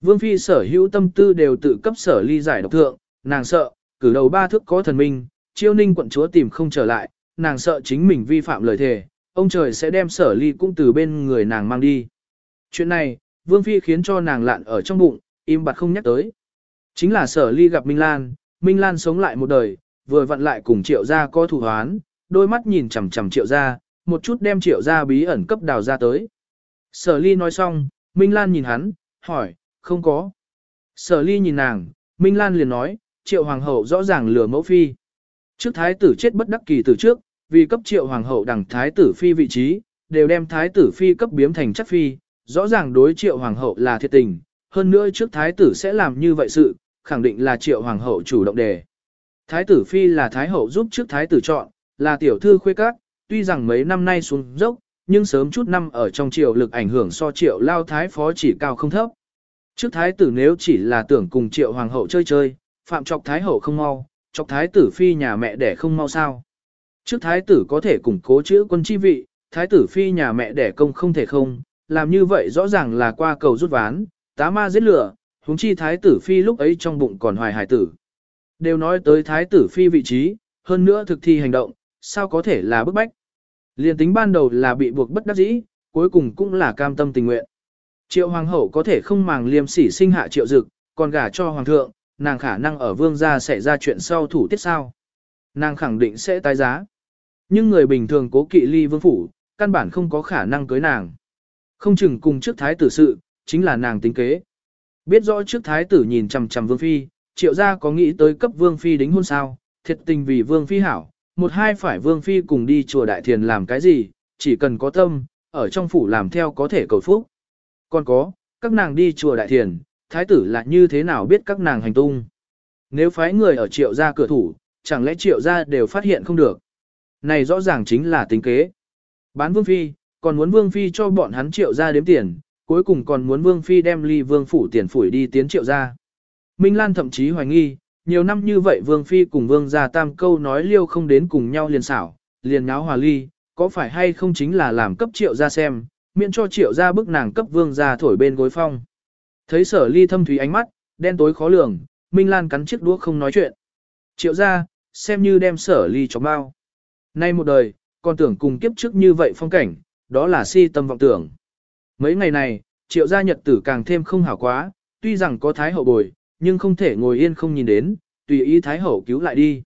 Vương phi sở hữu tâm tư đều tự cấp sở ly giải độc thượng, nàng sợ, cử đầu ba thước có thần minh, chiêu ninh quận chúa tìm không trở lại, nàng sợ chính mình vi phạm lời thề, ông trời sẽ đem sở ly cũng từ bên người nàng mang đi. Chuyện này, vương phi khiến cho nàng lạn ở trong bụng, im bặt không nhắc tới. Chính là sở ly gặp Minh Lan, Minh Lan sống lại một đời, vừa vặn lại cùng triệu gia có thủ hoán, đôi mắt nhìn chằm chằm triệu gia, một chút đem triệu gia bí ẩn cấp đào ra tới. Sở ly nói xong, Minh Lan nhìn hắn, hỏi, không có. Sở ly nhìn nàng, Minh Lan liền nói, triệu hoàng hậu rõ ràng lừa mẫu phi. Trước thái tử chết bất đắc kỳ từ trước, vì cấp triệu hoàng hậu đằng thái tử phi vị trí, đều đem thái tử phi cấp biếm thành chất phi, rõ ràng đối triệu hoàng hậu là thiệt tình, hơn nữa trước thái tử sẽ làm như vậy sự, khẳng định là triệu hoàng hậu chủ động đề. Thái tử phi là thái hậu giúp trước thái tử chọn, là tiểu thư khuê các, tuy rằng mấy năm nay xuống dốc, nhưng sớm chút năm ở trong triệu lực ảnh hưởng so triệu lao thái phó chỉ cao không thấp. Trước thái tử nếu chỉ là tưởng cùng triệu hoàng hậu chơi chơi, phạm chọc thái hậu không mau, chọc thái tử phi nhà mẹ đẻ không mau sao. Trước thái tử có thể củng cố chữ quân chi vị, thái tử phi nhà mẹ đẻ công không thể không, làm như vậy rõ ràng là qua cầu rút ván, tá ma giết lửa, huống chi thái tử phi lúc ấy trong bụng còn hoài hải tử. Đều nói tới thái tử phi vị trí, hơn nữa thực thi hành động, sao có thể là bức bách. Liên tính ban đầu là bị buộc bất đắc dĩ, cuối cùng cũng là cam tâm tình nguyện. Triệu hoàng hậu có thể không màng liêm sỉ sinh hạ triệu dực, còn gả cho hoàng thượng, nàng khả năng ở vương gia sẽ ra chuyện sau thủ tiết sao. Nàng khẳng định sẽ tái giá. Nhưng người bình thường cố kỵ ly vương phủ, căn bản không có khả năng cưới nàng. Không chừng cùng trước thái tử sự, chính là nàng tính kế. Biết rõ trước thái tử nhìn chằm chằm vương phi, triệu gia có nghĩ tới cấp vương phi đính hôn sao, thiệt tình vì vương phi hảo, một hai phải vương phi cùng đi chùa đại thiền làm cái gì, chỉ cần có tâm, ở trong phủ làm theo có thể cầu phúc. Còn có, các nàng đi chùa đại thiền, thái tử là như thế nào biết các nàng hành tung. Nếu phái người ở triệu gia cửa thủ, chẳng lẽ triệu gia đều phát hiện không được. Này rõ ràng chính là tính kế. Bán vương phi, còn muốn vương phi cho bọn hắn triệu gia đếm tiền, cuối cùng còn muốn vương phi đem ly vương phủ tiền phủi đi tiến triệu gia. Minh Lan thậm chí hoài nghi, nhiều năm như vậy vương phi cùng vương gia tam câu nói liêu không đến cùng nhau liền xảo, liền nháo hòa ly, có phải hay không chính là làm cấp triệu gia xem, miễn cho triệu gia bức nàng cấp vương gia thổi bên gối phong. Thấy sở ly thâm thúy ánh mắt, đen tối khó lường, Minh Lan cắn chiếc đũa không nói chuyện. Triệu gia, xem như đem sở ly cho bao. Nay một đời, còn tưởng cùng kiếp trước như vậy phong cảnh, đó là si tâm vọng tưởng. Mấy ngày này, triệu gia nhật tử càng thêm không hảo quá, tuy rằng có thái hậu bồi, nhưng không thể ngồi yên không nhìn đến, tùy ý thái hậu cứu lại đi.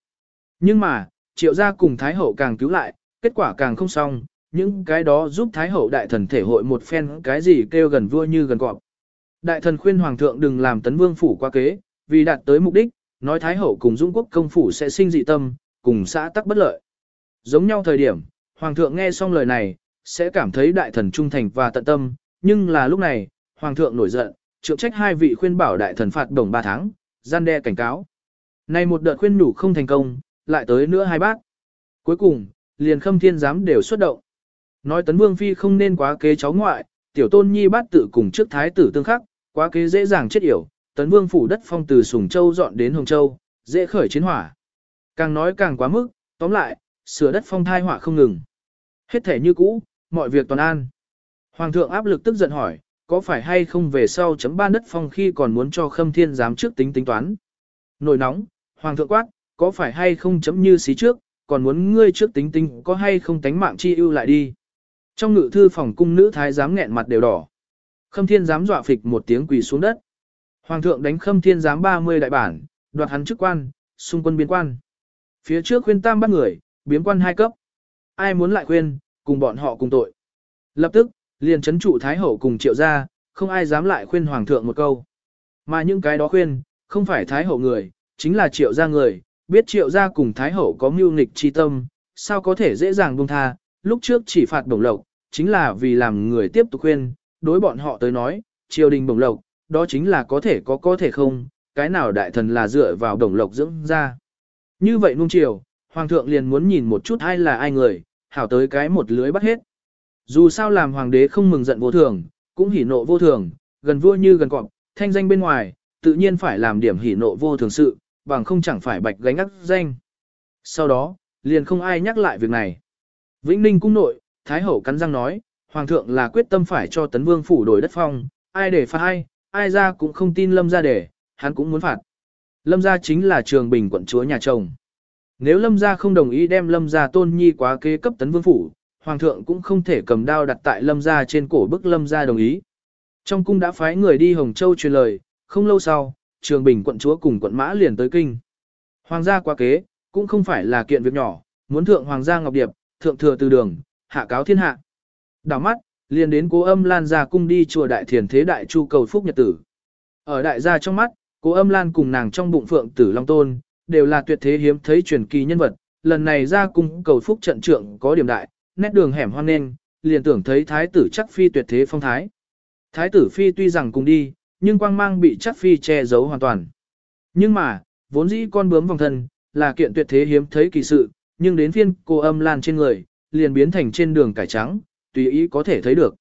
Nhưng mà, triệu gia cùng Thái Hậu càng cứu lại, kết quả càng không xong, những cái đó giúp Thái Hậu đại thần thể hội một phen cái gì kêu gần vua như gần cọp. Đại thần khuyên Hoàng thượng đừng làm tấn vương phủ qua kế, vì đạt tới mục đích, nói Thái Hậu cùng Dũng quốc công phủ sẽ sinh dị tâm, cùng xã tắc bất lợi. Giống nhau thời điểm, Hoàng thượng nghe xong lời này, sẽ cảm thấy đại thần trung thành và tận tâm, nhưng là lúc này, Hoàng thượng nổi giận, trượng trách hai vị khuyên bảo đại thần phạt đồng 3 tháng, gian đe cảnh cáo. Này một đợt khuyên nhủ không thành công, lại tới nữa hai bác. Cuối cùng, liền khâm thiên giám đều xuất động. Nói tấn vương phi không nên quá kế cháu ngoại, tiểu tôn nhi bát tự cùng trước thái tử tương khắc, quá kế dễ dàng chết yểu, tấn vương phủ đất phong từ Sùng Châu dọn đến Hồng Châu, dễ khởi chiến hỏa. Càng nói càng quá mức, tóm lại, sửa đất phong thai họa không ngừng. Hết thể như cũ, mọi việc toàn an. Hoàng thượng áp lực tức giận hỏi, có phải hay không về sau chấm ban đất phong khi còn muốn cho khâm thiên giám trước tính tính toán. Nổi nóng, Hoàng thượng quát, có phải hay không chấm như xí trước, còn muốn ngươi trước tính tính có hay không tánh mạng chi ưu lại đi. Trong ngự thư phòng cung nữ thái giám nghẹn mặt đều đỏ. Khâm thiên giám dọa phịch một tiếng quỳ xuống đất. Hoàng thượng đánh khâm thiên giám 30 đại bản, đoạt hắn chức quan, xung quân biên quan. Phía trước khuyên tam bắt người, biếm quan hai cấp. Ai muốn lại khuyên, cùng bọn họ cùng tội. Lập tức, liền chấn trụ Thái Hậu cùng triệu ra, không ai dám lại khuyên Hoàng thượng một câu. Mà những cái đó khuyên, không phải Thái Hậu người, chính là triệu gia người, biết triệu gia cùng Thái Hậu có mưu nghịch chi tâm, sao có thể dễ dàng buông tha, lúc trước chỉ phạt bổng lộc, chính là vì làm người tiếp tục khuyên, đối bọn họ tới nói, triều đình bổng lộc, đó chính là có thể có có thể không, cái nào đại thần là dựa vào đồng lộc dưỡng ra. Như vậy nung triều, hoàng thượng liền muốn nhìn một chút ai là ai người, hảo tới cái một lưới bắt hết. Dù sao làm hoàng đế không mừng giận vô thường, cũng hỉ nộ vô thường, gần vua như gần cọp, thanh danh bên ngoài, tự nhiên phải làm điểm hỉ nộ vô thường sự, bằng không chẳng phải bạch gánh ác danh. Sau đó, liền không ai nhắc lại việc này. Vĩnh Ninh cung nội, Thái Hậu cắn răng nói, Hoàng thượng là quyết tâm phải cho Tấn Vương phủ đổi đất phong, ai để phạt ai, ai ra cũng không tin Lâm ra để, hắn cũng muốn phạt. Lâm gia chính là trường bình quận chúa nhà chồng. Nếu Lâm gia không đồng ý đem Lâm gia tôn nhi quá kế cấp Tấn Vương phủ, Hoàng thượng cũng không thể cầm đao đặt tại Lâm gia trên cổ bức Lâm gia đồng ý. Trong cung đã phái người đi Hồng Châu truyền lời, không lâu sau, trường bình quận chúa cùng quận mã liền tới kinh. Hoàng gia quá kế, cũng không phải là kiện việc nhỏ, muốn thượng Hoàng gia Ngọc Điệp, thượng thừa từ đường, hạ cáo thiên hạ. Đảo mắt, liền đến cố âm lan ra cung đi chùa đại thiền thế đại chu cầu phúc nhật tử. Ở đại gia trong mắt, cố âm lan cùng nàng trong bụng phượng tử long tôn, đều là tuyệt thế hiếm thấy truyền kỳ nhân vật. Lần này ra cung cầu phúc trận trượng có điểm đại, nét đường hẻm hoang nên, liền tưởng thấy thái tử chắc phi tuyệt thế phong thái. Thái tử phi tuy rằng cùng đi, nhưng quang mang bị chắc phi che giấu hoàn toàn. Nhưng mà, vốn dĩ con bướm vòng thân, là kiện tuyệt thế hiếm thấy kỳ sự, nhưng đến phiên cô âm lan trên người, liền biến thành trên đường cải trắng, tùy ý có thể thấy được.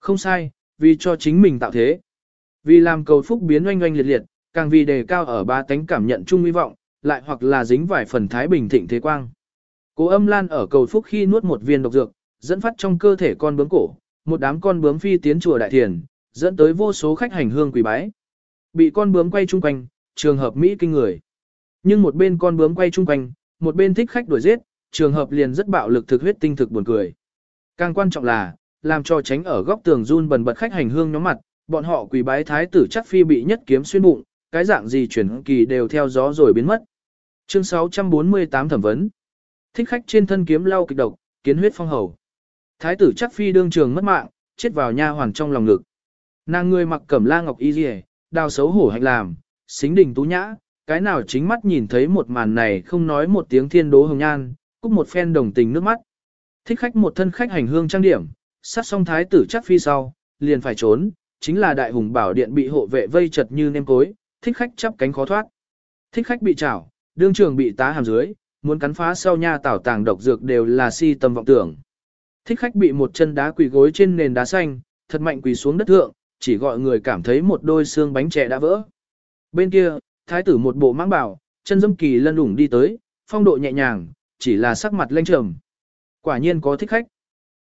Không sai, vì cho chính mình tạo thế. Vì làm cầu phúc biến oanh oanh liệt liệt, càng vì đề cao ở ba tánh cảm nhận chung hy vọng, lại hoặc là dính vài phần thái bình thịnh thế quang. Cố âm lan ở cầu phúc khi nuốt một viên độc dược, dẫn phát trong cơ thể con bướm cổ, một đám con bướm phi tiến chùa đại thiền, dẫn tới vô số khách hành hương quỳ bái. Bị con bướm quay chung quanh, trường hợp Mỹ kinh người. Nhưng một bên con bướm quay chung quanh, một bên thích khách đuổi giết, trường hợp liền rất bạo lực thực huyết tinh thực buồn cười. Càng quan trọng là, làm cho tránh ở góc tường run bần bật khách hành hương nhóm mặt, bọn họ quỳ bái thái tử chắc phi bị nhất kiếm xuyên bụng, cái dạng gì chuyển kỳ đều theo gió rồi biến mất. Chương 648 thẩm vấn. Thích khách trên thân kiếm lau kịch độc, kiến huyết phong hầu. Thái tử chắc phi đương trường mất mạng, chết vào nha hoàn trong lòng ngực. Nàng người mặc cẩm la ngọc y liề, đào xấu hổ hạnh làm, xính đình tú nhã, cái nào chính mắt nhìn thấy một màn này không nói một tiếng thiên đố hồng nhan, cúc một phen đồng tình nước mắt. Thích khách một thân khách hành hương trang điểm, sát xong thái tử chắc phi sau, liền phải trốn, chính là đại hùng bảo điện bị hộ vệ vây chật như nêm cối, thích khách chắp cánh khó thoát. Thích khách bị trảo, đương trường bị tá hàm dưới, muốn cắn phá sau nha tảo tàng độc dược đều là si tâm vọng tưởng. Thích khách bị một chân đá quỳ gối trên nền đá xanh, thật mạnh quỳ xuống đất thượng, chỉ gọi người cảm thấy một đôi xương bánh trẻ đã vỡ. Bên kia, thái tử một bộ mang bảo, chân dâm kỳ lân đủng đi tới, phong độ nhẹ nhàng, chỉ là sắc mặt lênh trầm. Quả nhiên có thích khách.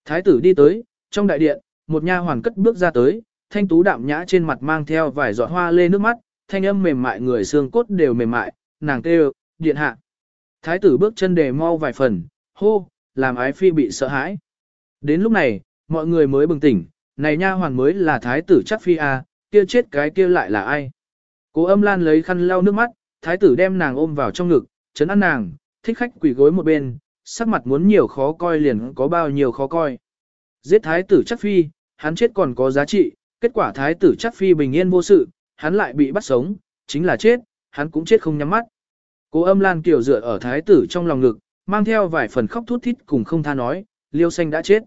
Thái tử đi tới, trong đại điện, một nha hoàn cất bước ra tới, thanh tú đạm nhã trên mặt mang theo vài giọt hoa lê nước mắt, thanh âm mềm mại người xương cốt đều mềm mại, nàng kêu, điện hạ. Thái tử bước chân đề mau vài phần, hô, làm ái phi bị sợ hãi. Đến lúc này, mọi người mới bừng tỉnh, này nha hoàn mới là thái tử chắc phi a, à, kia chết cái kia lại là ai. Cố âm lan lấy khăn lau nước mắt, thái tử đem nàng ôm vào trong ngực, chấn an nàng, thích khách quỷ gối một bên, sắc mặt muốn nhiều khó coi liền có bao nhiêu khó coi. Giết thái tử chắc phi, hắn chết còn có giá trị, kết quả thái tử chắc phi bình yên vô sự, hắn lại bị bắt sống, chính là chết, hắn cũng chết không nhắm mắt. Cố âm lan kiểu dựa ở thái tử trong lòng ngực, mang theo vài phần khóc thút thít cùng không tha nói, liêu xanh đã chết.